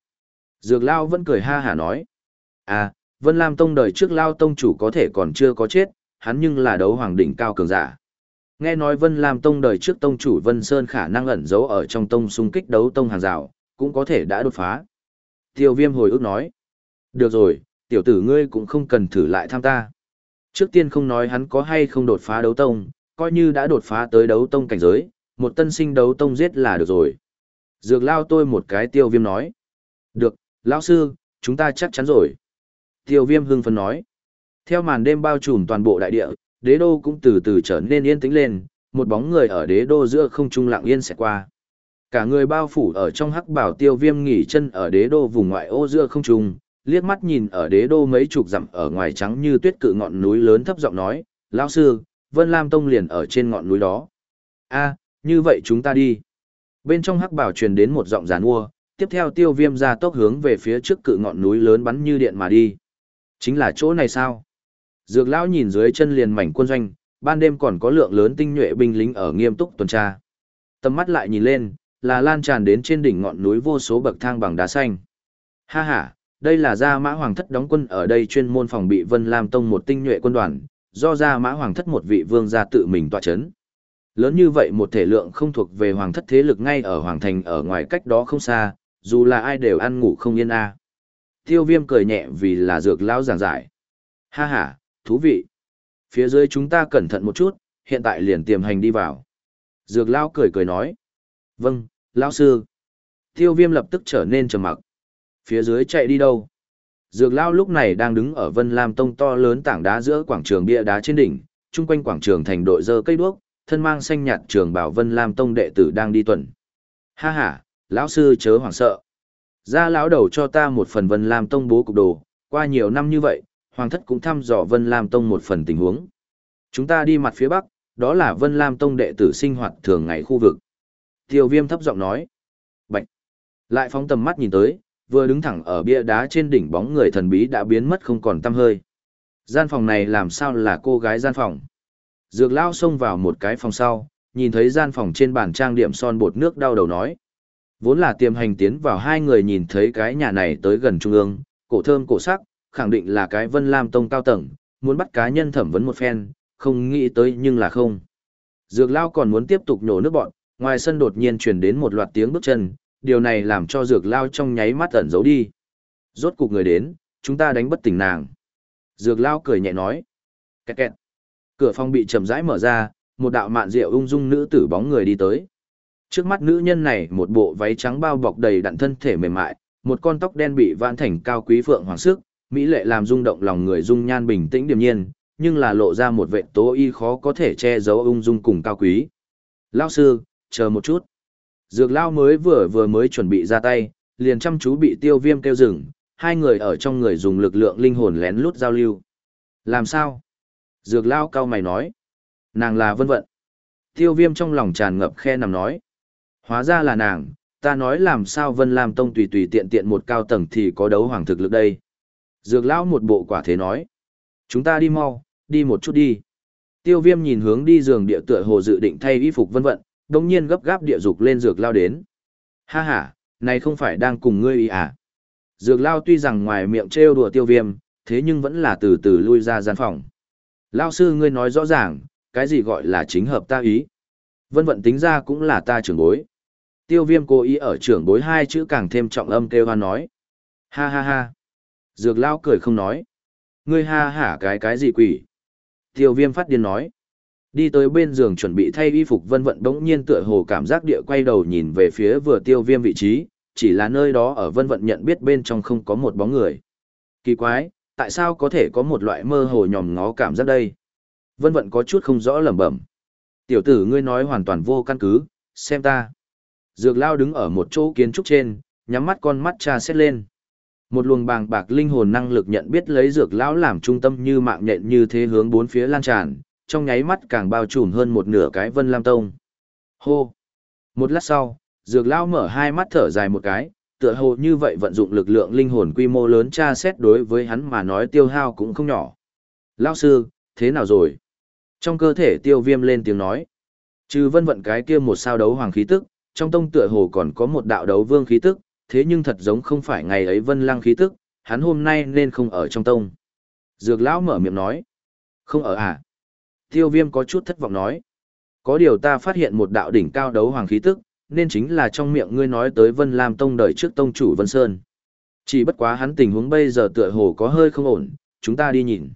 Dược Lao vẫn cười ha hả nói. À, Vân Lam Tông đời trước Lao Tông chủ có thể còn chưa có chết, hắn nhưng là đấu hoàng đỉnh cao cường giả. Nghe nói Vân Lam Tông đời trước tông chủ Vân Sơn khả năng ẩn giấu ở trong tông xung kích đấu tông hàng rào, cũng có thể đã đột phá. Tiêu viêm hồi ức nói. Được rồi, tiểu tử ngươi cũng không cần thử lại tham ta. Trước tiên không nói hắn có hay không đột phá đấu tông, coi như đã đột phá tới đấu tông cảnh giới, một tân sinh đấu tông giết là được rồi. Dược lao tôi một cái tiêu viêm nói. Được, lão sư, chúng ta chắc chắn rồi. Tiêu viêm hưng phấn nói. Theo màn đêm bao trùm toàn bộ đại địa, đế đô cũng từ từ trở nên yên tĩnh lên, một bóng người ở đế đô giữa không trung lặng yên sẽ qua. Cả người bao phủ ở trong hắc bảo tiêu viêm nghỉ chân ở đế đô vùng ngoại ô giữa không trung, liếc mắt nhìn ở đế đô mấy chục dặm ở ngoài trắng như tuyết cự ngọn núi lớn thấp giọng nói, lão sư, Vân Lam Tông liền ở trên ngọn núi đó. a như vậy chúng ta đi. Bên trong hắc bảo truyền đến một giọng giàn mua, tiếp theo tiêu viêm ra tốc hướng về phía trước cự ngọn núi lớn bắn như điện mà đi. Chính là chỗ này sao? Dược lão nhìn dưới chân liền mảnh quân doanh, ban đêm còn có lượng lớn tinh nhuệ binh lính ở nghiêm túc tuần tra. Tầm mắt lại nhìn lên, là lan tràn đến trên đỉnh ngọn núi vô số bậc thang bằng đá xanh. Ha ha, đây là gia mã hoàng thất đóng quân ở đây chuyên môn phòng bị Vân Lam Tông một tinh nhuệ quân đoàn, do gia mã hoàng thất một vị vương gia tự mình tọa chấn. Lớn như vậy một thể lượng không thuộc về hoàng thất thế lực ngay ở hoàng thành ở ngoài cách đó không xa, dù là ai đều ăn ngủ không yên a. Tiêu viêm cười nhẹ vì là dược lão giảng giải. Ha ha, thú vị. Phía dưới chúng ta cẩn thận một chút, hiện tại liền tiềm hành đi vào. Dược lão cười cười nói. Vâng, lão sư. Tiêu viêm lập tức trở nên trầm mặc. Phía dưới chạy đi đâu? Dược lão lúc này đang đứng ở Vân Lam Tông to lớn tảng đá giữa quảng trường bia đá trên đỉnh, chung quanh quảng trường thành đội dơ cây đuốc, thân mang xanh nhạt trường bảo Vân Lam Tông đệ tử đang đi tuần. Ha ha, lão sư chớ hoảng sợ. Ra lão đầu cho ta một phần Vân Lam Tông bố cục đồ, qua nhiều năm như vậy, Hoàng thất cũng thăm dò Vân Lam Tông một phần tình huống. Chúng ta đi mặt phía bắc, đó là Vân Lam Tông đệ tử sinh hoạt thường ngày khu vực. Tiêu viêm thấp giọng nói. Bạch. Lại phóng tầm mắt nhìn tới, vừa đứng thẳng ở bia đá trên đỉnh bóng người thần bí đã biến mất không còn tăm hơi. Gian phòng này làm sao là cô gái gian phòng? Dược lao xông vào một cái phòng sau, nhìn thấy gian phòng trên bàn trang điểm son bột nước đau đầu nói. Vốn là tiềm hành tiến vào hai người nhìn thấy cái nhà này tới gần trung ương, cổ thơm cổ sắc, khẳng định là cái Vân Lam Tông cao tầng, muốn bắt cá nhân thẩm vấn một phen, không nghĩ tới nhưng là không. Dược lao còn muốn tiếp tục nhổ nước bọn, ngoài sân đột nhiên truyền đến một loạt tiếng bước chân, điều này làm cho dược lao trong nháy mắt ẩn giấu đi. Rốt cục người đến, chúng ta đánh bất tỉnh nàng. Dược lao cười nhẹ nói. Kẹt kẹt. Cửa phòng bị chậm rãi mở ra, một đạo mạn rượu ung dung nữ tử bóng người đi tới. Trước mắt nữ nhân này một bộ váy trắng bao bọc đầy đặn thân thể mềm mại, một con tóc đen bị vãn thành cao quý phượng hoàng sức, mỹ lệ làm rung động lòng người dung nhan bình tĩnh điềm nhiên, nhưng là lộ ra một vệ tố y khó có thể che giấu ung dung cùng cao quý. Lao sư, chờ một chút. Dược lao mới vừa vừa mới chuẩn bị ra tay, liền chăm chú bị tiêu viêm kêu rừng, hai người ở trong người dùng lực lượng linh hồn lén lút giao lưu. Làm sao? Dược lao cao mày nói. Nàng là vân vận. Tiêu viêm trong lòng tràn ngập khe nằm nói. Hóa ra là nàng, ta nói làm sao Vân Lam Tông tùy tùy tiện tiện một cao tầng thì có đấu hoàng thực lực đây. Dược lão một bộ quả thế nói. Chúng ta đi mau, đi một chút đi. Tiêu viêm nhìn hướng đi giường địa tựa hồ dự định thay y phục vân vận, đồng nhiên gấp gáp địa dục lên dược lao đến. Ha ha, này không phải đang cùng ngươi ý à. Dược lao tuy rằng ngoài miệng trêu đùa tiêu viêm, thế nhưng vẫn là từ từ lui ra gian phòng. Lao sư ngươi nói rõ ràng, cái gì gọi là chính hợp ta ý. Vân vận tính ra cũng là ta trưởng bối. Tiêu viêm cố ý ở trưởng bối hai chữ càng thêm trọng âm kêu hoa nói. Ha ha ha. Dược lao cười không nói. Ngươi ha hả cái cái gì quỷ. Tiêu viêm phát điên nói. Đi tới bên giường chuẩn bị thay y phục vân vận bỗng nhiên tựa hồ cảm giác địa quay đầu nhìn về phía vừa tiêu viêm vị trí, chỉ là nơi đó ở vân vận nhận biết bên trong không có một bóng người. Kỳ quái, tại sao có thể có một loại mơ hồ nhòm ngó cảm giác đây? Vân vận có chút không rõ lẩm bẩm. Tiểu tử ngươi nói hoàn toàn vô căn cứ, xem ta. Dược lao đứng ở một chỗ kiến trúc trên, nhắm mắt con mắt tra xét lên. Một luồng bàng bạc linh hồn năng lực nhận biết lấy dược lão làm trung tâm như mạng nhện như thế hướng bốn phía lan tràn, trong nháy mắt càng bao trùm hơn một nửa cái Vân Lam Tông. Hô! Một lát sau, dược lão mở hai mắt thở dài một cái, tựa hồ như vậy vận dụng lực lượng linh hồn quy mô lớn tra xét đối với hắn mà nói tiêu hao cũng không nhỏ. Lão sư, thế nào rồi? Trong cơ thể tiêu viêm lên tiếng nói. Trừ vân vận cái kia một sao đấu hoàng khí tức, trong tông tựa hồ còn có một đạo đấu vương khí tức, thế nhưng thật giống không phải ngày ấy vân lăng khí tức, hắn hôm nay nên không ở trong tông. Dược lão mở miệng nói. Không ở à? Tiêu viêm có chút thất vọng nói. Có điều ta phát hiện một đạo đỉnh cao đấu hoàng khí tức, nên chính là trong miệng ngươi nói tới vân lam tông đời trước tông chủ vân sơn. Chỉ bất quá hắn tình huống bây giờ tựa hồ có hơi không ổn, chúng ta đi nhìn.